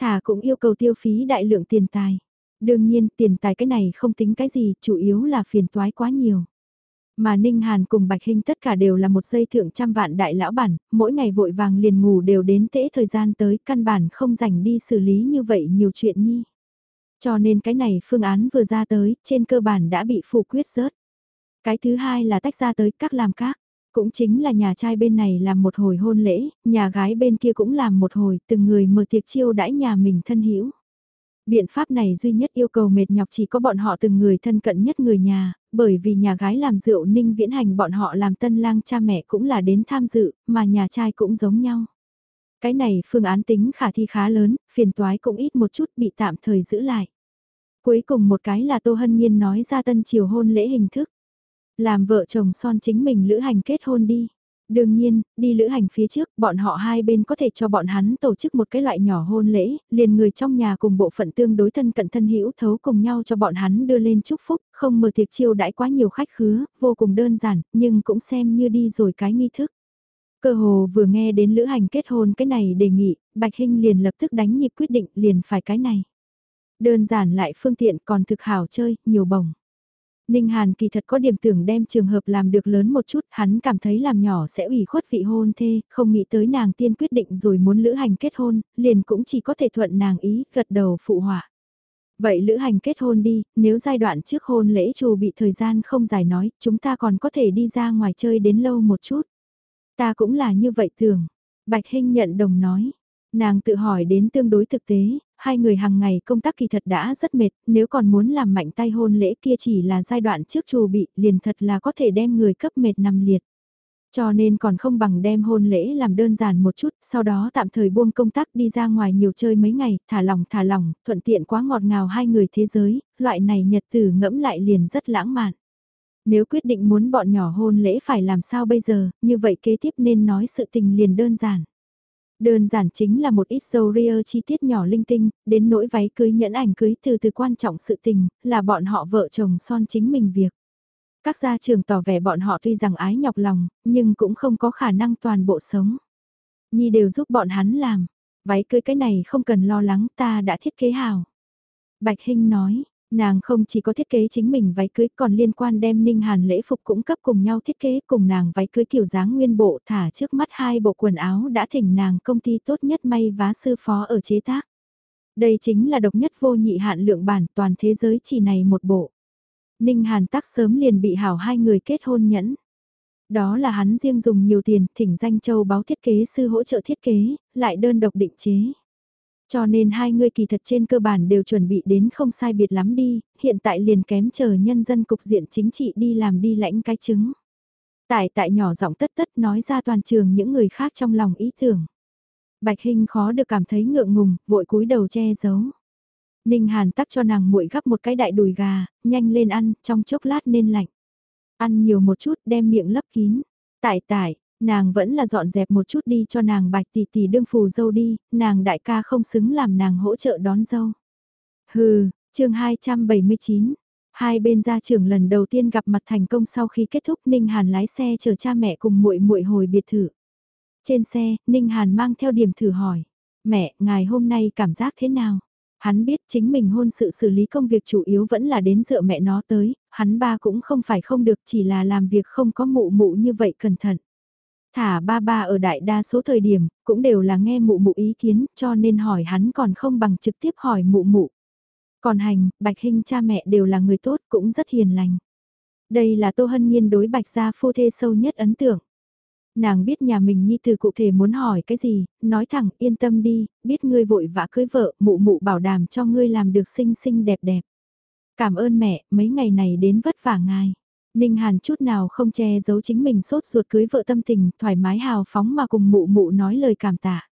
Thả cũng yêu cầu tiêu phí đại lượng tiền tài. Đương nhiên tiền tài cái này không tính cái gì, chủ yếu là phiền toái quá nhiều. Mà Ninh Hàn cùng Bạch Hinh tất cả đều là một dây thượng trăm vạn đại lão bản, mỗi ngày vội vàng liền ngủ đều đến tễ thời gian tới căn bản không dành đi xử lý như vậy nhiều chuyện nhi. Cho nên cái này phương án vừa ra tới, trên cơ bản đã bị phủ quyết rớt. Cái thứ hai là tách ra tới các làm các. Cũng chính là nhà trai bên này làm một hồi hôn lễ, nhà gái bên kia cũng làm một hồi, từng người mở tiệc chiêu đãi nhà mình thân hữu. Biện pháp này duy nhất yêu cầu mệt nhọc chỉ có bọn họ từng người thân cận nhất người nhà, bởi vì nhà gái làm rượu ninh viễn hành bọn họ làm tân lang cha mẹ cũng là đến tham dự, mà nhà trai cũng giống nhau. Cái này phương án tính khả thi khá lớn, phiền toái cũng ít một chút bị tạm thời giữ lại. Cuối cùng một cái là Tô Hân Nhiên nói ra tân chiều hôn lễ hình thức. Làm vợ chồng son chính mình lữ hành kết hôn đi. Đương nhiên, đi lữ hành phía trước, bọn họ hai bên có thể cho bọn hắn tổ chức một cái loại nhỏ hôn lễ, liền người trong nhà cùng bộ phận tương đối thân cận thân hữu thấu cùng nhau cho bọn hắn đưa lên chúc phúc, không mở tiệc chiêu đãi quá nhiều khách khứa, vô cùng đơn giản, nhưng cũng xem như đi rồi cái nghi thức. Cơ hồ vừa nghe đến lữ hành kết hôn cái này đề nghị, Bạch Hinh liền lập tức đánh nhịp quyết định liền phải cái này. Đơn giản lại phương tiện còn thực hảo chơi, nhiều bổng. Ninh Hàn kỳ thật có điểm tưởng đem trường hợp làm được lớn một chút, hắn cảm thấy làm nhỏ sẽ ủy khuất vị hôn thê, không nghĩ tới nàng tiên quyết định rồi muốn lữ hành kết hôn, liền cũng chỉ có thể thuận nàng ý, gật đầu phụ họa. Vậy lữ hành kết hôn đi, nếu giai đoạn trước hôn lễ trù bị thời gian không dài nói, chúng ta còn có thể đi ra ngoài chơi đến lâu một chút. Ta cũng là như vậy tưởng. Bạch Hinh nhận đồng nói. Nàng tự hỏi đến tương đối thực tế, hai người hàng ngày công tác kỳ thật đã rất mệt, nếu còn muốn làm mạnh tay hôn lễ kia chỉ là giai đoạn trước trù bị, liền thật là có thể đem người cấp mệt nằm liệt. Cho nên còn không bằng đem hôn lễ làm đơn giản một chút, sau đó tạm thời buông công tác đi ra ngoài nhiều chơi mấy ngày, thả lỏng thả lỏng, thuận tiện quá ngọt ngào hai người thế giới, loại này nhật tử ngẫm lại liền rất lãng mạn. Nếu quyết định muốn bọn nhỏ hôn lễ phải làm sao bây giờ, như vậy kế tiếp nên nói sự tình liền đơn giản. Đơn giản chính là một ít dầu ria chi tiết nhỏ linh tinh, đến nỗi váy cưới nhẫn ảnh cưới từ từ quan trọng sự tình, là bọn họ vợ chồng son chính mình việc. Các gia trường tỏ vẻ bọn họ tuy rằng ái nhọc lòng, nhưng cũng không có khả năng toàn bộ sống. Nhi đều giúp bọn hắn làm, váy cưới cái này không cần lo lắng ta đã thiết kế hào. Bạch Hinh nói, Nàng không chỉ có thiết kế chính mình váy cưới còn liên quan đem Ninh Hàn lễ phục cũng cấp cùng nhau thiết kế cùng nàng váy cưới kiểu dáng nguyên bộ thả trước mắt hai bộ quần áo đã thỉnh nàng công ty tốt nhất may vá sư phó ở chế tác. Đây chính là độc nhất vô nhị hạn lượng bản toàn thế giới chỉ này một bộ. Ninh Hàn tác sớm liền bị hảo hai người kết hôn nhẫn. Đó là hắn riêng dùng nhiều tiền thỉnh danh châu báo thiết kế sư hỗ trợ thiết kế, lại đơn độc định chế. Cho nên hai người kỳ thật trên cơ bản đều chuẩn bị đến không sai biệt lắm đi, hiện tại liền kém chờ nhân dân cục diện chính trị đi làm đi lãnh cái chứng. Tại tại nhỏ giọng tất tất nói ra toàn trường những người khác trong lòng ý tưởng. Bạch Hinh khó được cảm thấy ngượng ngùng, vội cúi đầu che giấu. Ninh Hàn tắc cho nàng muội gắp một cái đại đùi gà, nhanh lên ăn, trong chốc lát nên lạnh. Ăn nhiều một chút đem miệng lấp kín. Tại tại, nàng vẫn là dọn dẹp một chút đi cho nàng bạch tỷ tỷ đương phù dâu đi, nàng đại ca không xứng làm nàng hỗ trợ đón dâu. Hừ, chương 279, hai bên gia trưởng lần đầu tiên gặp mặt thành công sau khi kết thúc Ninh Hàn lái xe chở cha mẹ cùng muội muội hồi biệt thự. Trên xe, Ninh Hàn mang theo điểm thử hỏi, mẹ, ngài hôm nay cảm giác thế nào? Hắn biết chính mình hôn sự xử lý công việc chủ yếu vẫn là đến dựa mẹ nó tới, hắn ba cũng không phải không được chỉ là làm việc không có mụ mụ như vậy cẩn thận. Thả ba ba ở đại đa số thời điểm, cũng đều là nghe mụ mụ ý kiến, cho nên hỏi hắn còn không bằng trực tiếp hỏi mụ mụ. Còn hành, Bạch Hinh cha mẹ đều là người tốt cũng rất hiền lành. Đây là Tô Hân Nhiên đối Bạch gia phu thê sâu nhất ấn tượng. Nàng biết nhà mình nhi từ cụ thể muốn hỏi cái gì, nói thẳng yên tâm đi, biết ngươi vội vã cưới vợ, mụ mụ bảo đảm cho ngươi làm được xinh xinh đẹp đẹp. Cảm ơn mẹ, mấy ngày này đến vất vả ngài. Ninh Hàn chút nào không che giấu chính mình sốt ruột cưới vợ tâm tình, thoải mái hào phóng mà cùng mụ mụ nói lời cảm tạ.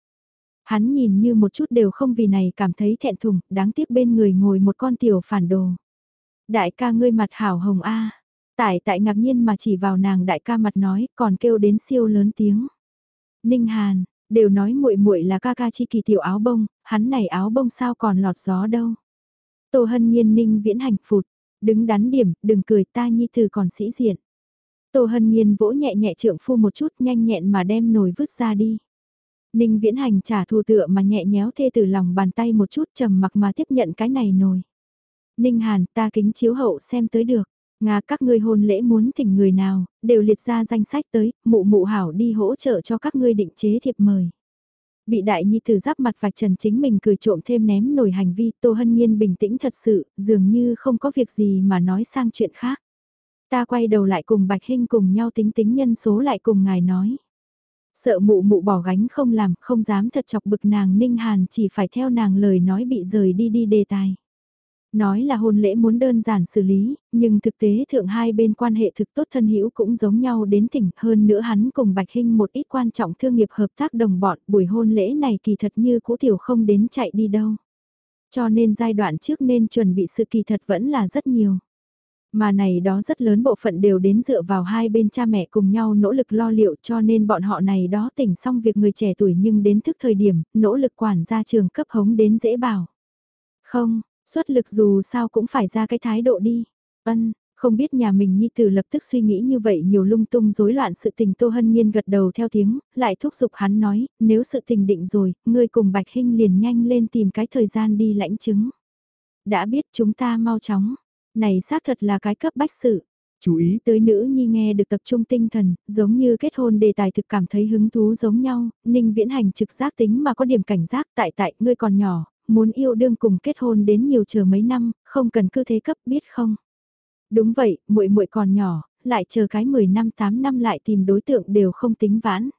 Hắn nhìn như một chút đều không vì này cảm thấy thẹn thùng, đáng tiếc bên người ngồi một con tiểu phản đồ. Đại ca ngươi mặt hảo hồng a. À. Tại tại ngạc nhiên mà chỉ vào nàng đại ca mặt nói, còn kêu đến siêu lớn tiếng. Ninh Hàn, đều nói muội muội là ca ca chi kỳ tiểu áo bông, hắn này áo bông sao còn lọt gió đâu. Tô Hân Nhiên Ninh viễn hành phụt, Đứng đắn điểm, đừng cười ta nhi từ còn sĩ diện. Tô Hân Nhiên vỗ nhẹ nhẹ trượng phu một chút nhanh nhẹn mà đem nồi vứt ra đi. Ninh Viễn Hành trả thù tựa mà nhẹ nhéo thê từ lòng bàn tay một chút trầm mặc mà tiếp nhận cái này nồi. Ninh Hàn ta kính chiếu hậu xem tới được. Nga các ngươi hôn lễ muốn thỉnh người nào, đều liệt ra danh sách tới, mụ mụ hảo đi hỗ trợ cho các ngươi định chế thiệp mời. Bị đại nhi từ giáp mặt vạch trần chính mình cười trộm thêm ném nổi hành vi Tô Hân Nhiên bình tĩnh thật sự, dường như không có việc gì mà nói sang chuyện khác. Ta quay đầu lại cùng Bạch Hinh cùng nhau tính tính nhân số lại cùng ngài nói. Sợ mụ mụ bỏ gánh không làm, không dám thật chọc bực nàng Ninh Hàn chỉ phải theo nàng lời nói bị rời đi đi đề tài. Nói là hôn lễ muốn đơn giản xử lý, nhưng thực tế thượng hai bên quan hệ thực tốt thân hữu cũng giống nhau đến thỉnh hơn nữa hắn cùng Bạch Hinh một ít quan trọng thương nghiệp hợp tác đồng bọn buổi hôn lễ này kỳ thật như cũ tiểu không đến chạy đi đâu. Cho nên giai đoạn trước nên chuẩn bị sự kỳ thật vẫn là rất nhiều. Mà này đó rất lớn bộ phận đều đến dựa vào hai bên cha mẹ cùng nhau nỗ lực lo liệu cho nên bọn họ này đó tỉnh xong việc người trẻ tuổi nhưng đến thức thời điểm, nỗ lực quản gia trường cấp hống đến dễ bảo. Không, xuất lực dù sao cũng phải ra cái thái độ đi. Ân, không biết nhà mình nhi tử lập tức suy nghĩ như vậy nhiều lung tung rối loạn sự tình Tô Hân Nhiên gật đầu theo tiếng, lại thúc giục hắn nói, nếu sự tình định rồi, ngươi cùng Bạch Hinh liền nhanh lên tìm cái thời gian đi lãnh chứng. Đã biết chúng ta mau chóng, này xác thật là cái cấp bách sự. Chú ý, tới nữ nhi nghe được tập trung tinh thần, giống như kết hôn đề tài thực cảm thấy hứng thú giống nhau, ninh viễn hành trực giác tính mà có điểm cảnh giác tại tại, ngươi còn nhỏ, muốn yêu đương cùng kết hôn đến nhiều chờ mấy năm, không cần cứ thế cấp biết không. Đúng vậy, muội muội còn nhỏ, lại chờ cái 10 năm 8 năm lại tìm đối tượng đều không tính vãn.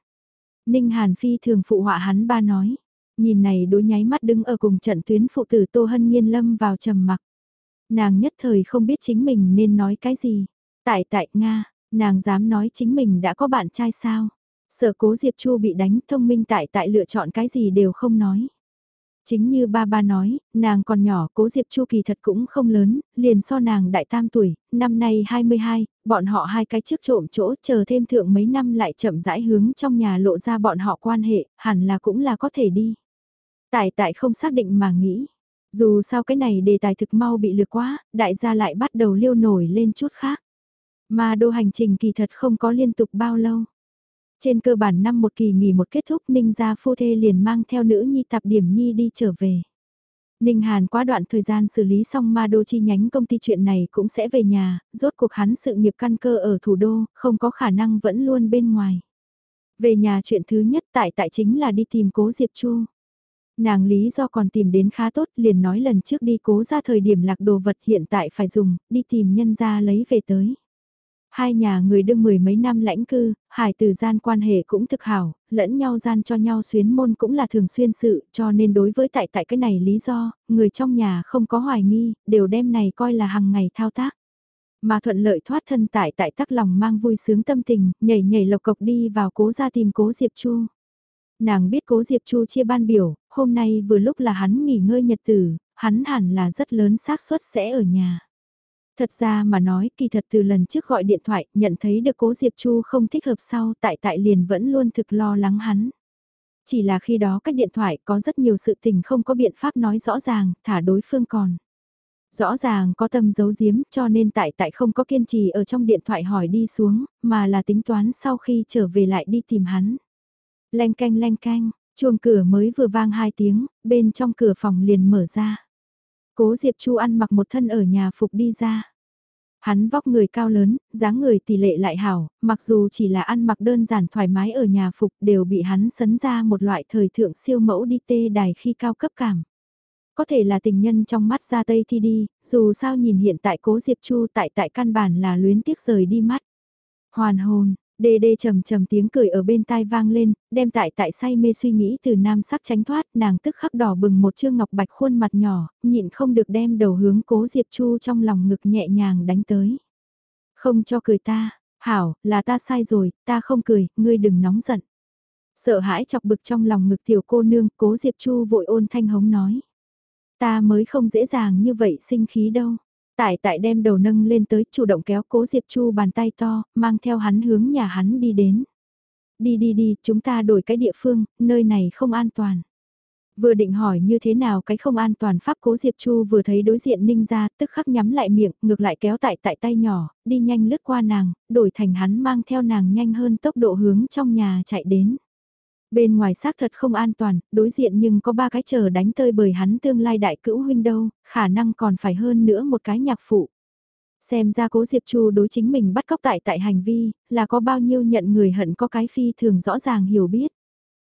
Ninh Hàn Phi thường phụ họa hắn ba nói, nhìn này đối nháy mắt đứng ở cùng trận tuyến phụ tử Tô Hân Nhiên lâm vào trầm mặc. Nàng nhất thời không biết chính mình nên nói cái gì. Tại tại Nga, nàng dám nói chính mình đã có bạn trai sao. Sợ cố Diệp Chu bị đánh thông minh tại tại lựa chọn cái gì đều không nói. Chính như ba ba nói, nàng còn nhỏ, cố Diệp Chu kỳ thật cũng không lớn, liền so nàng đại tam tuổi, năm nay 22, bọn họ hai cái trước trộm chỗ chờ thêm thượng mấy năm lại chậm rãi hướng trong nhà lộ ra bọn họ quan hệ, hẳn là cũng là có thể đi. Tại tại không xác định mà nghĩ, dù sao cái này đề tài thực mau bị lược quá, đại gia lại bắt đầu liêu nổi lên chút khác. Mà đô hành trình kỳ thật không có liên tục bao lâu. Trên cơ bản năm một kỳ nghỉ một kết thúc Ninh gia phu thê liền mang theo nữ nhi tạp điểm nhi đi trở về. Ninh Hàn quá đoạn thời gian xử lý xong ma đô chi nhánh công ty chuyện này cũng sẽ về nhà, rốt cuộc hắn sự nghiệp căn cơ ở thủ đô, không có khả năng vẫn luôn bên ngoài. Về nhà chuyện thứ nhất tại tại chính là đi tìm cố Diệp Chu. Nàng lý do còn tìm đến khá tốt liền nói lần trước đi cố ra thời điểm lạc đồ vật hiện tại phải dùng, đi tìm nhân ra lấy về tới. Hai nhà người đương mười mấy năm lãnh cư, hải từ gian quan hệ cũng thực hảo, lẫn nhau gian cho nhau xuyến môn cũng là thường xuyên sự, cho nên đối với tại tại cái này lý do, người trong nhà không có hoài nghi, đều đem này coi là hàng ngày thao tác. Mà thuận lợi thoát thân tại tại tắc lòng mang vui sướng tâm tình, nhảy nhảy lộc cộc đi vào cố ra tìm cố Diệp Chu. Nàng biết cố Diệp Chu chia ban biểu, hôm nay vừa lúc là hắn nghỉ ngơi nhật tử, hắn hẳn là rất lớn xác suất sẽ ở nhà. Thật ra mà nói kỳ thật từ lần trước gọi điện thoại nhận thấy được cố Diệp Chu không thích hợp sau tại tại liền vẫn luôn thực lo lắng hắn. Chỉ là khi đó cách điện thoại có rất nhiều sự tình không có biện pháp nói rõ ràng, thả đối phương còn. Rõ ràng có tâm giấu giếm cho nên tại tại không có kiên trì ở trong điện thoại hỏi đi xuống, mà là tính toán sau khi trở về lại đi tìm hắn. Lanh canh lanh canh, chuông cửa mới vừa vang hai tiếng, bên trong cửa phòng liền mở ra. Cố Diệp Chu ăn mặc một thân ở nhà phục đi ra. Hắn vóc người cao lớn, dáng người tỷ lệ lại hảo, mặc dù chỉ là ăn mặc đơn giản thoải mái ở nhà phục đều bị hắn sấn ra một loại thời thượng siêu mẫu đi tê đài khi cao cấp cảm. Có thể là tình nhân trong mắt ra tây thi đi, dù sao nhìn hiện tại cố Diệp Chu tại tại căn bản là luyến tiếc rời đi mắt. Hoàn hồn, Đê đê trầm trầm tiếng cười ở bên tai vang lên, đem tại tại say mê suy nghĩ từ nam sắc tránh thoát, nàng tức khắc đỏ bừng một chương ngọc bạch khuôn mặt nhỏ, nhịn không được đem đầu hướng cố Diệp Chu trong lòng ngực nhẹ nhàng đánh tới. Không cho cười ta, hảo, là ta sai rồi, ta không cười, ngươi đừng nóng giận. Sợ hãi chọc bực trong lòng ngực tiểu cô nương, cố Diệp Chu vội ôn thanh hống nói. Ta mới không dễ dàng như vậy sinh khí đâu. Tại tại đem đầu nâng lên tới chủ động kéo cố Diệp Chu bàn tay to, mang theo hắn hướng nhà hắn đi đến. Đi đi đi, chúng ta đổi cái địa phương, nơi này không an toàn. Vừa định hỏi như thế nào cái không an toàn pháp cố Diệp Chu vừa thấy đối diện ninh ra tức khắc nhắm lại miệng, ngược lại kéo tại tại tay nhỏ, đi nhanh lướt qua nàng, đổi thành hắn mang theo nàng nhanh hơn tốc độ hướng trong nhà chạy đến. Bên ngoài xác thật không an toàn, đối diện nhưng có ba cái chờ đánh tơi bởi hắn tương lai đại cữu huynh đâu, khả năng còn phải hơn nữa một cái nhạc phụ. Xem ra cố Diệp Chu đối chính mình bắt cóc tại tại hành vi, là có bao nhiêu nhận người hận có cái phi thường rõ ràng hiểu biết.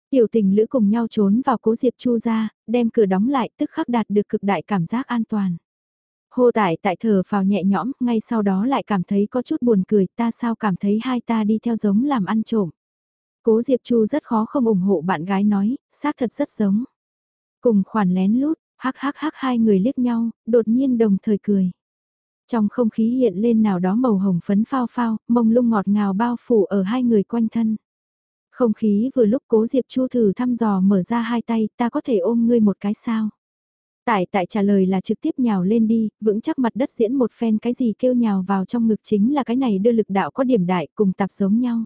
Tiểu tình lữ cùng nhau trốn vào cố Diệp Chu ra, đem cửa đóng lại tức khắc đạt được cực đại cảm giác an toàn. Hô tải tại thở vào nhẹ nhõm, ngay sau đó lại cảm thấy có chút buồn cười, ta sao cảm thấy hai ta đi theo giống làm ăn trộm. Cố Diệp Chu rất khó không ủng hộ bạn gái nói, xác thật rất giống. Cùng khoản lén lút, hắc hắc hắc hai người liếc nhau, đột nhiên đồng thời cười. Trong không khí hiện lên nào đó màu hồng phấn phao phao, mông lung ngọt ngào bao phủ ở hai người quanh thân. Không khí vừa lúc cố Diệp Chu thử thăm dò mở ra hai tay, ta có thể ôm ngươi một cái sao. Tại tại trả lời là trực tiếp nhào lên đi, vững chắc mặt đất diễn một phen cái gì kêu nhào vào trong ngực chính là cái này đưa lực đạo có điểm đại cùng tạp giống nhau.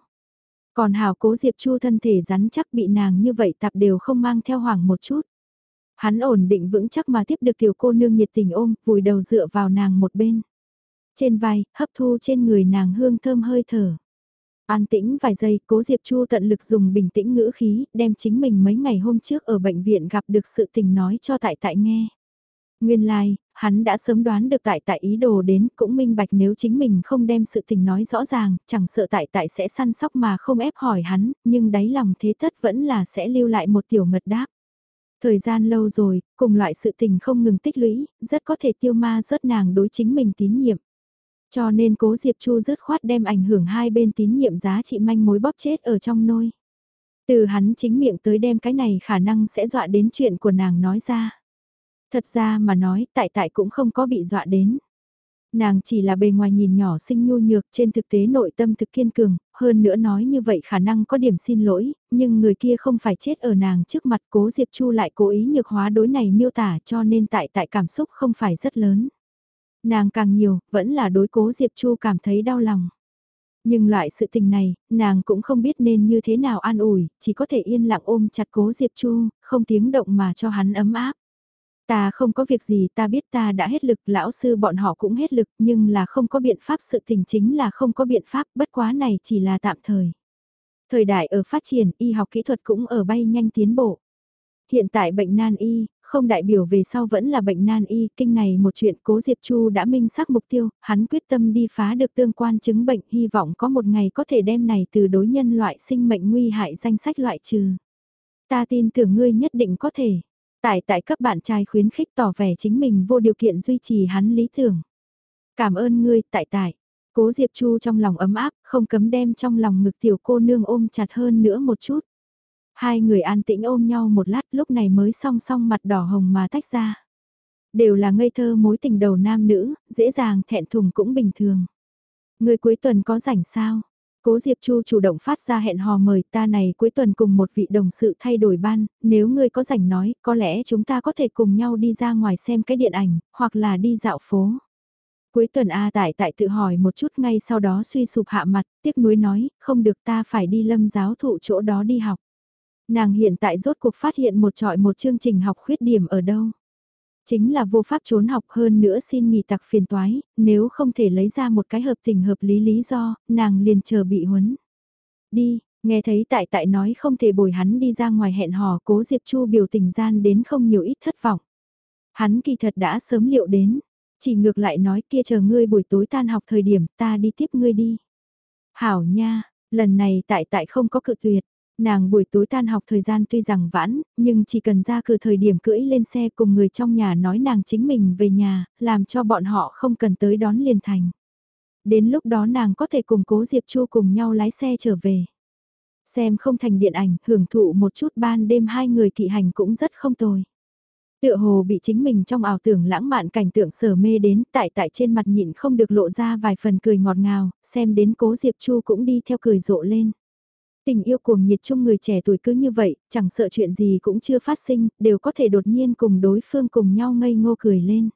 Còn hào cố Diệp Chu thân thể rắn chắc bị nàng như vậy tạp đều không mang theo hoảng một chút. Hắn ổn định vững chắc mà tiếp được tiểu cô nương nhiệt tình ôm, vùi đầu dựa vào nàng một bên. Trên vai, hấp thu trên người nàng hương thơm hơi thở. An tĩnh vài giây, cố Diệp Chu tận lực dùng bình tĩnh ngữ khí, đem chính mình mấy ngày hôm trước ở bệnh viện gặp được sự tình nói cho tại tại nghe. Nguyên lai, like, hắn đã sớm đoán được tại tại ý đồ đến, cũng minh bạch nếu chính mình không đem sự tình nói rõ ràng, chẳng sợ tại tại sẽ săn sóc mà không ép hỏi hắn, nhưng đáy lòng thế tất vẫn là sẽ lưu lại một tiểu mật đáp. Thời gian lâu rồi, cùng loại sự tình không ngừng tích lũy, rất có thể tiêu ma rớt nàng đối chính mình tín nhiệm. Cho nên cố Diệp Chu dứt khoát đem ảnh hưởng hai bên tín nhiệm giá trị manh mối bóp chết ở trong nôi. Từ hắn chính miệng tới đem cái này khả năng sẽ dọa đến chuyện của nàng nói ra. Thật ra mà nói tại tại cũng không có bị dọa đến. Nàng chỉ là bề ngoài nhìn nhỏ xinh nhu nhược trên thực tế nội tâm thực kiên cường, hơn nữa nói như vậy khả năng có điểm xin lỗi, nhưng người kia không phải chết ở nàng trước mặt cố Diệp Chu lại cố ý nhược hóa đối này miêu tả cho nên tại tại cảm xúc không phải rất lớn. Nàng càng nhiều, vẫn là đối cố Diệp Chu cảm thấy đau lòng. Nhưng loại sự tình này, nàng cũng không biết nên như thế nào an ủi, chỉ có thể yên lặng ôm chặt cố Diệp Chu, không tiếng động mà cho hắn ấm áp. Ta không có việc gì ta biết ta đã hết lực, lão sư bọn họ cũng hết lực, nhưng là không có biện pháp sự tình chính là không có biện pháp, bất quá này chỉ là tạm thời. Thời đại ở phát triển, y học kỹ thuật cũng ở bay nhanh tiến bộ. Hiện tại bệnh nan y, không đại biểu về sau vẫn là bệnh nan y, kinh này một chuyện cố Diệp Chu đã minh xác mục tiêu, hắn quyết tâm đi phá được tương quan chứng bệnh, hy vọng có một ngày có thể đem này từ đối nhân loại sinh mệnh nguy hại danh sách loại trừ. Ta tin tưởng ngươi nhất định có thể. Tại tại cấp bạn trai khuyến khích tỏ vẻ chính mình vô điều kiện duy trì hắn lý tưởng. Cảm ơn ngươi, tại tại. Cố Diệp Chu trong lòng ấm áp, không cấm đem trong lòng ngực tiểu cô nương ôm chặt hơn nữa một chút. Hai người an tĩnh ôm nhau một lát lúc này mới song song mặt đỏ hồng mà tách ra. Đều là ngây thơ mối tình đầu nam nữ, dễ dàng thẹn thùng cũng bình thường. Người cuối tuần có rảnh sao? Cố Diệp Chu chủ động phát ra hẹn hò mời ta này cuối tuần cùng một vị đồng sự thay đổi ban, nếu ngươi có rảnh nói, có lẽ chúng ta có thể cùng nhau đi ra ngoài xem cái điện ảnh, hoặc là đi dạo phố. Cuối tuần A tại tại tự hỏi một chút ngay sau đó suy sụp hạ mặt, tiếc nuối nói, không được ta phải đi lâm giáo thụ chỗ đó đi học. Nàng hiện tại rốt cuộc phát hiện một trọi một chương trình học khuyết điểm ở đâu. Chính là vô pháp trốn học hơn nữa xin nghỉ tặc phiền toái, nếu không thể lấy ra một cái hợp tình hợp lý lý do, nàng liền chờ bị huấn. Đi, nghe thấy tại tại nói không thể bồi hắn đi ra ngoài hẹn hò cố Diệp Chu biểu tình gian đến không nhiều ít thất vọng. Hắn kỳ thật đã sớm liệu đến, chỉ ngược lại nói kia chờ ngươi buổi tối tan học thời điểm ta đi tiếp ngươi đi. Hảo nha, lần này tại tại không có cự tuyệt, Nàng buổi tối tan học thời gian tuy rằng vãn, nhưng chỉ cần ra cửa thời điểm cưỡi lên xe cùng người trong nhà nói nàng chính mình về nhà, làm cho bọn họ không cần tới đón liền thành. Đến lúc đó nàng có thể cùng cố Diệp Chu cùng nhau lái xe trở về. Xem không thành điện ảnh, hưởng thụ một chút ban đêm hai người thị hành cũng rất không tồi. Tựa hồ bị chính mình trong ảo tưởng lãng mạn cảnh tượng sở mê đến tại tại trên mặt nhịn không được lộ ra vài phần cười ngọt ngào, xem đến cố Diệp Chu cũng đi theo cười rộ lên. Tình yêu cuồng nhiệt chung người trẻ tuổi cứ như vậy, chẳng sợ chuyện gì cũng chưa phát sinh, đều có thể đột nhiên cùng đối phương cùng nhau ngây ngô cười lên.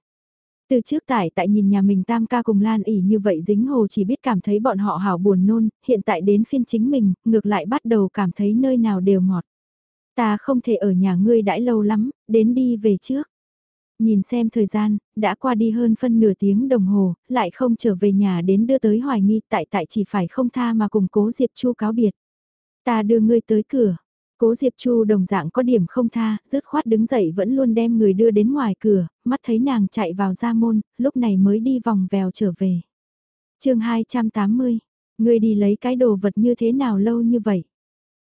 Từ trước tại tại nhìn nhà mình tam ca cùng Lan ỉ như vậy dính hồ chỉ biết cảm thấy bọn họ hảo buồn nôn, hiện tại đến phiên chính mình, ngược lại bắt đầu cảm thấy nơi nào đều ngọt. Ta không thể ở nhà ngươi đãi lâu lắm, đến đi về trước. Nhìn xem thời gian, đã qua đi hơn phân nửa tiếng đồng hồ, lại không trở về nhà đến đưa tới hoài nghi tại tại chỉ phải không tha mà cùng cố Diệp Chu cáo biệt. Ta đưa ngươi tới cửa. Cố Diệp Chu đồng dạng có điểm không tha, dứt khoát đứng dậy vẫn luôn đem người đưa đến ngoài cửa, mắt thấy nàng chạy vào ra môn, lúc này mới đi vòng vèo trở về. chương 280, ngươi đi lấy cái đồ vật như thế nào lâu như vậy?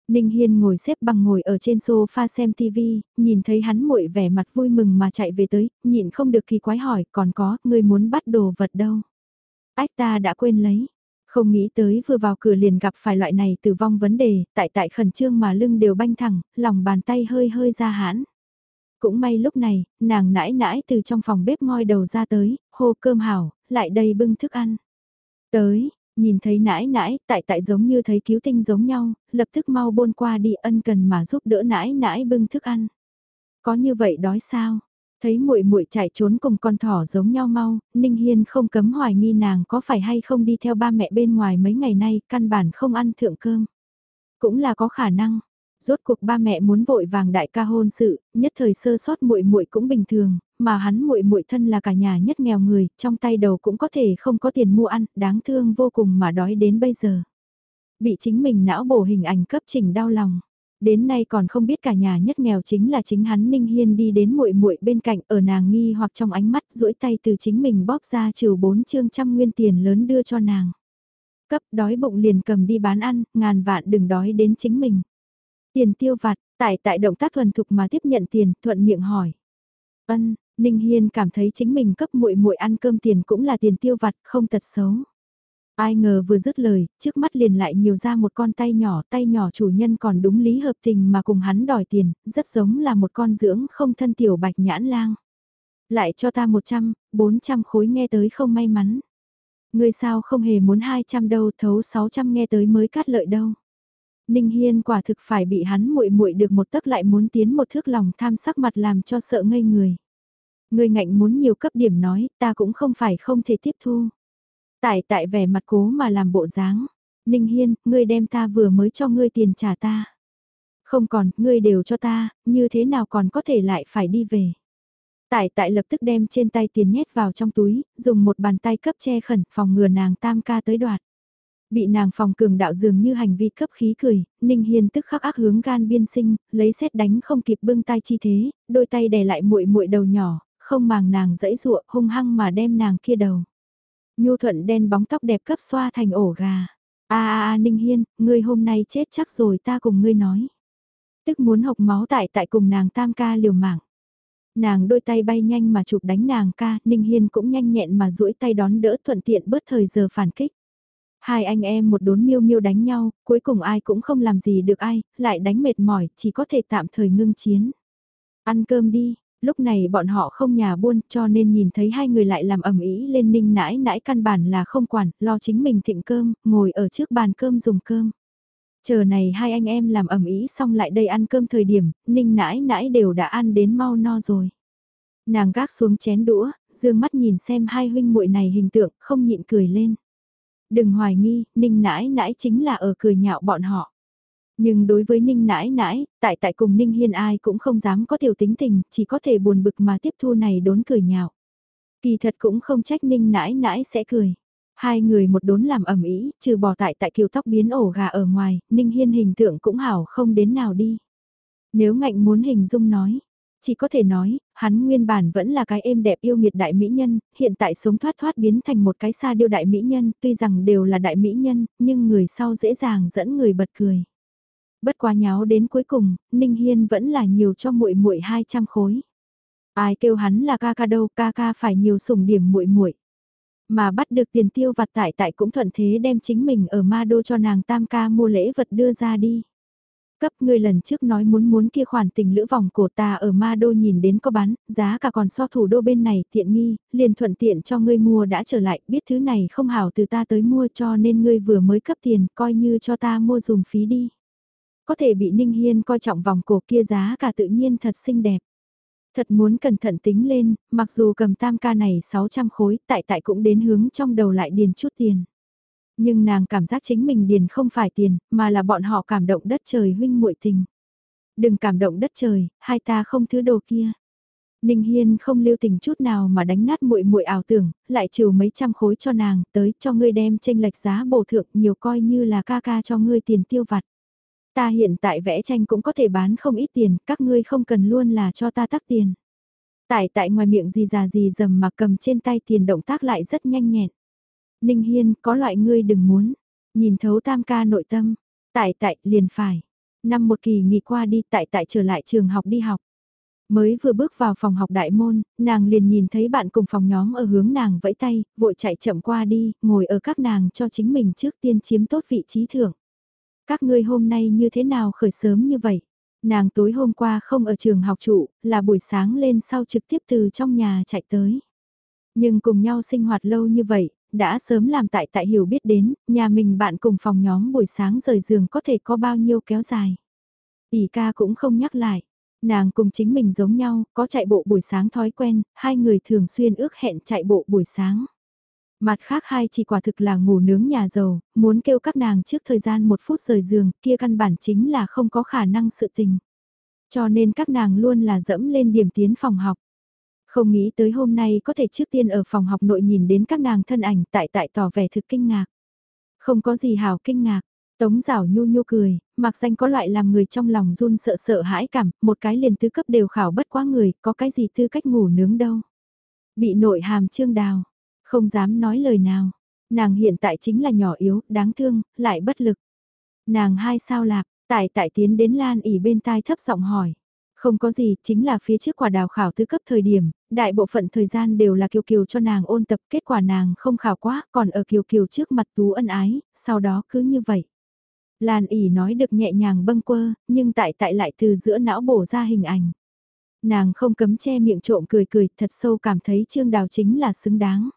Ninh Hiên ngồi xếp bằng ngồi ở trên sofa xem TV, nhìn thấy hắn muội vẻ mặt vui mừng mà chạy về tới, nhịn không được kỳ quái hỏi, còn có, ngươi muốn bắt đồ vật đâu? Ách ta đã quên lấy, không nghĩ tới vừa vào cửa liền gặp phải loại này tử vong vấn đề, tại tại khẩn trương mà lưng đều banh thẳng, lòng bàn tay hơi hơi ra hãn. Cũng may lúc này, nàng nãi nãi từ trong phòng bếp ngoi đầu ra tới, hô cơm hảo, lại đây bưng thức ăn. Tới, nhìn thấy nãi nãi, tại tại giống như thấy cứu tinh giống nhau, lập tức mau bôn qua đi ân cần mà giúp đỡ nãi nãi bưng thức ăn. Có như vậy đói sao? Thấy muội muội chạy trốn cùng con thỏ giống nhau mau, Ninh Hiên không cấm hoài nghi nàng có phải hay không đi theo ba mẹ bên ngoài mấy ngày nay, căn bản không ăn thượng cơm. Cũng là có khả năng. Rốt cuộc ba mẹ muốn vội vàng đại ca hôn sự, nhất thời sơ sót muội muội cũng bình thường, mà hắn muội muội thân là cả nhà nhất nghèo người, trong tay đầu cũng có thể không có tiền mua ăn, đáng thương vô cùng mà đói đến bây giờ. Bị chính mình não bổ hình ảnh cấp trình đau lòng. Đến nay còn không biết cả nhà nhất nghèo chính là chính hắn Ninh Hiên đi đến muội muội bên cạnh ở nàng nghi hoặc trong ánh mắt duỗi tay từ chính mình bóp ra trừ bốn chương trăm nguyên tiền lớn đưa cho nàng. Cấp đói bụng liền cầm đi bán ăn, ngàn vạn đừng đói đến chính mình. Tiền tiêu vặt, tại tại động tác thuần thục mà tiếp nhận tiền, thuận miệng hỏi. Ân, Ninh Hiên cảm thấy chính mình cấp muội muội ăn cơm tiền cũng là tiền tiêu vặt, không tật xấu. Ai ngờ vừa dứt lời, trước mắt liền lại nhiều ra một con tay nhỏ, tay nhỏ chủ nhân còn đúng lý hợp tình mà cùng hắn đòi tiền, rất giống là một con dưỡng không thân tiểu bạch nhãn lang. Lại cho ta 100, 400 khối nghe tới không may mắn. Người sao không hề muốn 200 đâu thấu 600 nghe tới mới cát lợi đâu. Ninh Hiên quả thực phải bị hắn muội muội được một tấc lại muốn tiến một thước lòng tham sắc mặt làm cho sợ ngây người. Người ngạnh muốn nhiều cấp điểm nói, ta cũng không phải không thể tiếp thu. Tại tại vẻ mặt cố mà làm bộ dáng. Ninh Hiên, ngươi đem ta vừa mới cho ngươi tiền trả ta. Không còn, ngươi đều cho ta, như thế nào còn có thể lại phải đi về. Tại tại lập tức đem trên tay tiền nhét vào trong túi, dùng một bàn tay cấp che khẩn phòng ngừa nàng tam ca tới đoạt. Bị nàng phòng cường đạo dường như hành vi cấp khí cười, Ninh Hiên tức khắc ác hướng gan biên sinh, lấy xét đánh không kịp bưng tay chi thế, đôi tay đè lại muội muội đầu nhỏ, không màng nàng dẫy dụa hung hăng mà đem nàng kia đầu. Nhu thuận đen bóng tóc đẹp cấp xoa thành ổ gà. a a a Ninh Hiên, ngươi hôm nay chết chắc rồi ta cùng ngươi nói. Tức muốn học máu tại tại cùng nàng tam ca liều mạng. Nàng đôi tay bay nhanh mà chụp đánh nàng ca, Ninh Hiên cũng nhanh nhẹn mà duỗi tay đón đỡ thuận tiện bớt thời giờ phản kích. Hai anh em một đốn miêu miêu đánh nhau, cuối cùng ai cũng không làm gì được ai, lại đánh mệt mỏi, chỉ có thể tạm thời ngưng chiến. Ăn cơm đi, lúc này bọn họ không nhà buôn cho nên nhìn thấy hai người lại làm ẩm ý lên ninh nãi nãi căn bản là không quản, lo chính mình thịnh cơm, ngồi ở trước bàn cơm dùng cơm. Chờ này hai anh em làm ẩm ý xong lại đây ăn cơm thời điểm, ninh nãi nãi đều đã ăn đến mau no rồi. Nàng gác xuống chén đũa, dương mắt nhìn xem hai huynh muội này hình tượng, không nhịn cười lên. Đừng hoài nghi, ninh nãi nãi chính là ở cười nhạo bọn họ. Nhưng đối với Ninh nãi nãi, tại tại cùng Ninh Hiên ai cũng không dám có tiểu tính tình, chỉ có thể buồn bực mà tiếp thu này đốn cười nhạo. Kỳ thật cũng không trách Ninh nãi nãi sẽ cười. Hai người một đốn làm ẩm ý, trừ bỏ tại tại kiều tóc biến ổ gà ở ngoài, Ninh Hiên hình tượng cũng hảo không đến nào đi. Nếu ngạnh muốn hình dung nói, chỉ có thể nói, hắn nguyên bản vẫn là cái êm đẹp yêu nghiệt đại mỹ nhân, hiện tại sống thoát thoát biến thành một cái xa điêu đại mỹ nhân, tuy rằng đều là đại mỹ nhân, nhưng người sau dễ dàng dẫn người bật cười. Bất quá nháo đến cuối cùng, Ninh Hiên vẫn là nhiều cho muội muội 200 khối. Ai kêu hắn là ca ca đâu, ca ca phải nhiều sủng điểm muội muội. Mà bắt được tiền tiêu vặt tại tại cũng thuận thế đem chính mình ở ma đô cho nàng tam ca mua lễ vật đưa ra đi. Cấp ngươi lần trước nói muốn muốn kia khoản tình lữ vòng cổ ta ở ma đô nhìn đến có bán, giá cả còn so thủ đô bên này tiện nghi, liền thuận tiện cho ngươi mua đã trở lại, biết thứ này không hảo từ ta tới mua cho nên ngươi vừa mới cấp tiền, coi như cho ta mua dùng phí đi. Có thể bị Ninh Hiên coi trọng vòng cổ kia giá cả tự nhiên thật xinh đẹp. Thật muốn cẩn thận tính lên, mặc dù cầm tam ca này 600 khối, tại tại cũng đến hướng trong đầu lại điền chút tiền. Nhưng nàng cảm giác chính mình điền không phải tiền, mà là bọn họ cảm động đất trời huynh muội tình. Đừng cảm động đất trời, hai ta không thứ đồ kia. Ninh Hiên không lưu tình chút nào mà đánh nát muội muội ảo tưởng, lại trừ mấy trăm khối cho nàng, tới cho ngươi đem tranh lệch giá bổ thượng nhiều coi như là ca ca cho ngươi tiền tiêu vặt. Ta hiện tại vẽ tranh cũng có thể bán không ít tiền, các ngươi không cần luôn là cho ta tắc tiền. Tại tại ngoài miệng gì già gì dầm mà cầm trên tay tiền động tác lại rất nhanh nhẹn. Ninh Hiên, có loại ngươi đừng muốn. Nhìn thấu tam ca nội tâm. Tại tại, liền phải. Năm một kỳ nghỉ qua đi tại tại trở lại trường học đi học. Mới vừa bước vào phòng học đại môn, nàng liền nhìn thấy bạn cùng phòng nhóm ở hướng nàng vẫy tay, vội chạy chậm qua đi, ngồi ở các nàng cho chính mình trước tiên chiếm tốt vị trí thưởng. Các ngươi hôm nay như thế nào khởi sớm như vậy? Nàng tối hôm qua không ở trường học trụ, là buổi sáng lên sau trực tiếp từ trong nhà chạy tới. Nhưng cùng nhau sinh hoạt lâu như vậy, đã sớm làm tại tại hiểu biết đến, nhà mình bạn cùng phòng nhóm buổi sáng rời giường có thể có bao nhiêu kéo dài. ỉ ca cũng không nhắc lại. Nàng cùng chính mình giống nhau, có chạy bộ buổi sáng thói quen, hai người thường xuyên ước hẹn chạy bộ buổi sáng. Mặt khác hai chỉ quả thực là ngủ nướng nhà giàu, muốn kêu các nàng trước thời gian một phút rời giường, kia căn bản chính là không có khả năng sự tình. Cho nên các nàng luôn là dẫm lên điểm tiến phòng học. Không nghĩ tới hôm nay có thể trước tiên ở phòng học nội nhìn đến các nàng thân ảnh tại tại tỏ vẻ thực kinh ngạc. Không có gì hào kinh ngạc, Tống rào nhu nhu cười, mặc danh có loại làm người trong lòng run sợ sợ hãi cảm, một cái liền tư cấp đều khảo bất quá người, có cái gì tư cách ngủ nướng đâu. Bị nội hàm trương đào, không dám nói lời nào. Nàng hiện tại chính là nhỏ yếu, đáng thương, lại bất lực. Nàng hai sao lạc, tại tại tiến đến Lan ỉ bên tai thấp giọng hỏi. Không có gì, chính là phía trước quả đào khảo thứ cấp thời điểm, đại bộ phận thời gian đều là Kiều Kiều cho nàng ôn tập, kết quả nàng không khảo quá, còn ở Kiều Kiều trước mặt Tú ân ái, sau đó cứ như vậy. Lan ỉ nói được nhẹ nhàng bâng quơ, nhưng tại tại lại từ giữa não bổ ra hình ảnh. Nàng không cấm che miệng trộm cười cười, thật sâu cảm thấy Trương Đào chính là xứng đáng.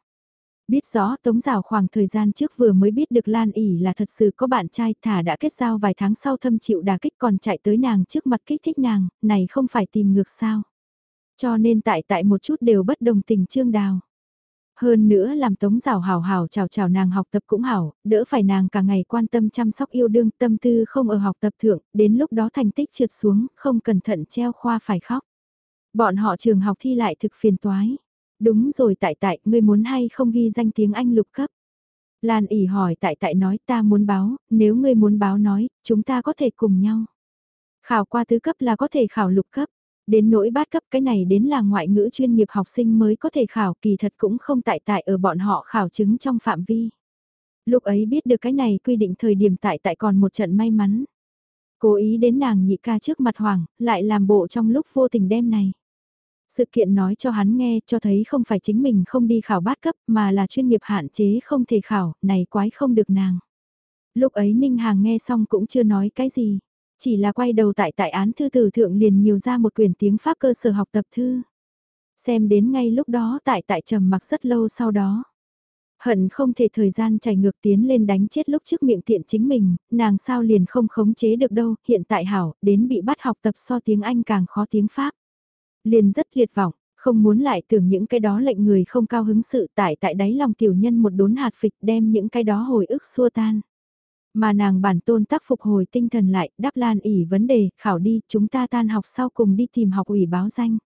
Biết rõ Tống Giảo khoảng thời gian trước vừa mới biết được Lan ỉ là thật sự có bạn trai thả đã kết giao vài tháng sau thâm chịu đà kích còn chạy tới nàng trước mặt kích thích nàng, này không phải tìm ngược sao. Cho nên tại tại một chút đều bất đồng tình Trương Đào. Hơn nữa làm tống rào hào hào chào chào nàng học tập cũng hảo, đỡ phải nàng cả ngày quan tâm chăm sóc yêu đương tâm tư không ở học tập thượng, đến lúc đó thành tích trượt xuống, không cẩn thận treo khoa phải khóc. Bọn họ trường học thi lại thực phiền toái. Đúng rồi tại tại, ngươi muốn hay không ghi danh tiếng Anh lục cấp. Lan ỉ hỏi tại tại nói ta muốn báo, nếu ngươi muốn báo nói, chúng ta có thể cùng nhau. Khảo qua tứ cấp là có thể khảo lục cấp. Đến nỗi bát cấp cái này đến là ngoại ngữ chuyên nghiệp học sinh mới có thể khảo kỳ thật cũng không tại tại ở bọn họ khảo chứng trong phạm vi. Lúc ấy biết được cái này quy định thời điểm tại tại còn một trận may mắn. Cố ý đến nàng nhị ca trước mặt hoàng, lại làm bộ trong lúc vô tình đêm này. Sự kiện nói cho hắn nghe cho thấy không phải chính mình không đi khảo bát cấp mà là chuyên nghiệp hạn chế không thể khảo, này quái không được nàng. Lúc ấy Ninh Hàng nghe xong cũng chưa nói cái gì. Chỉ là quay đầu tại tại án thư tử thượng liền nhiều ra một quyển tiếng Pháp cơ sở học tập thư. Xem đến ngay lúc đó tại tại trầm mặc rất lâu sau đó. Hận không thể thời gian chảy ngược tiến lên đánh chết lúc trước miệng tiện chính mình, nàng sao liền không khống chế được đâu, hiện tại hảo, đến bị bắt học tập so tiếng Anh càng khó tiếng Pháp. Liền rất liệt vọng, không muốn lại tưởng những cái đó lệnh người không cao hứng sự tại tại đáy lòng tiểu nhân một đốn hạt phịch đem những cái đó hồi ức xua tan. Mà nàng bản tôn tác phục hồi tinh thần lại, đáp lan ỉ vấn đề, khảo đi, chúng ta tan học sau cùng đi tìm học ủy báo danh.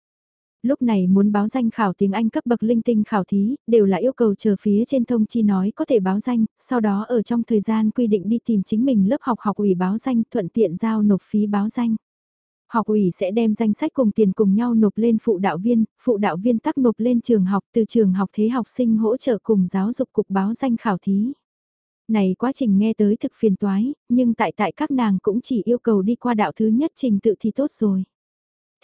Lúc này muốn báo danh khảo tiếng Anh cấp bậc linh tinh khảo thí, đều là yêu cầu chờ phía trên thông chi nói có thể báo danh, sau đó ở trong thời gian quy định đi tìm chính mình lớp học học ủy báo danh thuận tiện giao nộp phí báo danh. Học ủy sẽ đem danh sách cùng tiền cùng nhau nộp lên phụ đạo viên, phụ đạo viên tắc nộp lên trường học từ trường học thế học sinh hỗ trợ cùng giáo dục cục báo danh khảo thí. Này quá trình nghe tới thực phiền toái, nhưng tại tại các nàng cũng chỉ yêu cầu đi qua đạo thứ nhất trình tự thì tốt rồi.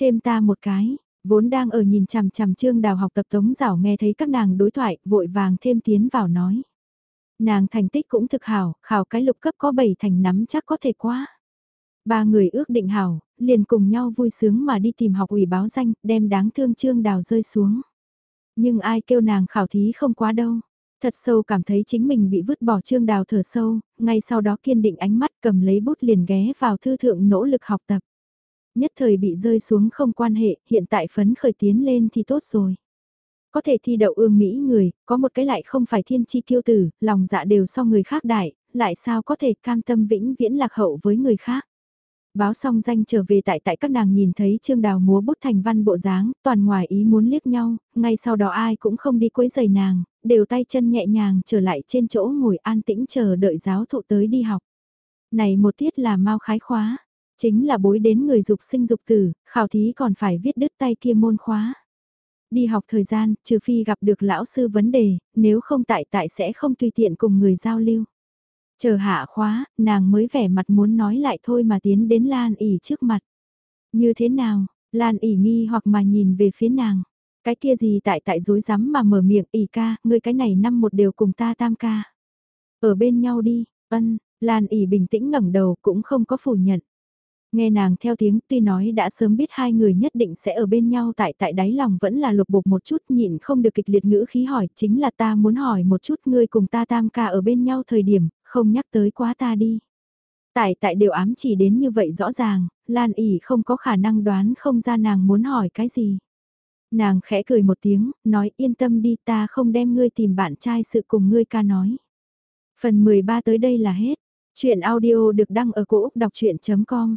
Thêm ta một cái, vốn đang ở nhìn chằm chằm trương đào học tập tống giảo nghe thấy các nàng đối thoại, vội vàng thêm tiến vào nói. Nàng thành tích cũng thực hảo, khảo cái lục cấp có 7 thành nắm chắc có thể quá. Ba người ước định hảo, liền cùng nhau vui sướng mà đi tìm học ủy báo danh, đem đáng thương trương đào rơi xuống. Nhưng ai kêu nàng khảo thí không quá đâu. Thật sâu cảm thấy chính mình bị vứt bỏ trương đào thở sâu, ngay sau đó kiên định ánh mắt cầm lấy bút liền ghé vào thư thượng nỗ lực học tập. Nhất thời bị rơi xuống không quan hệ, hiện tại phấn khởi tiến lên thì tốt rồi. Có thể thi đậu ương Mỹ người, có một cái lại không phải thiên chi kiêu tử, lòng dạ đều so người khác đại, lại sao có thể cam tâm vĩnh viễn lạc hậu với người khác. Báo xong danh trở về tại tại các nàng nhìn thấy Trương Đào múa bút thành văn bộ dáng, toàn ngoài ý muốn liếc nhau, ngay sau đó ai cũng không đi quấy giày nàng, đều tay chân nhẹ nhàng trở lại trên chỗ ngồi an tĩnh chờ đợi giáo thụ tới đi học. Này một tiết là mau khái khóa, chính là bối đến người dục sinh dục tử, khảo thí còn phải viết đứt tay kia môn khóa. Đi học thời gian, trừ phi gặp được lão sư vấn đề, nếu không tại tại sẽ không tùy tiện cùng người giao lưu. Chờ hạ khóa, nàng mới vẻ mặt muốn nói lại thôi mà tiến đến Lan ỉ trước mặt. Như thế nào, Lan ỉ nghi hoặc mà nhìn về phía nàng. Cái kia gì tại tại dối rắm mà mở miệng ỉ ca, ngươi cái này năm một đều cùng ta tam ca. Ở bên nhau đi, ân, Lan ỉ bình tĩnh ngẩng đầu cũng không có phủ nhận. Nghe nàng theo tiếng tuy nói đã sớm biết hai người nhất định sẽ ở bên nhau tại tại đáy lòng vẫn là lục bục một chút nhịn không được kịch liệt ngữ khí hỏi chính là ta muốn hỏi một chút ngươi cùng ta tam ca ở bên nhau thời điểm không nhắc tới quá ta đi. Tại tại đều ám chỉ đến như vậy rõ ràng, Lan ỉ không có khả năng đoán không ra nàng muốn hỏi cái gì. Nàng khẽ cười một tiếng, nói yên tâm đi ta không đem ngươi tìm bạn trai sự cùng ngươi ca nói. Phần 13 tới đây là hết. Chuyện audio được đăng ở cổ Úc đọc chuyện.com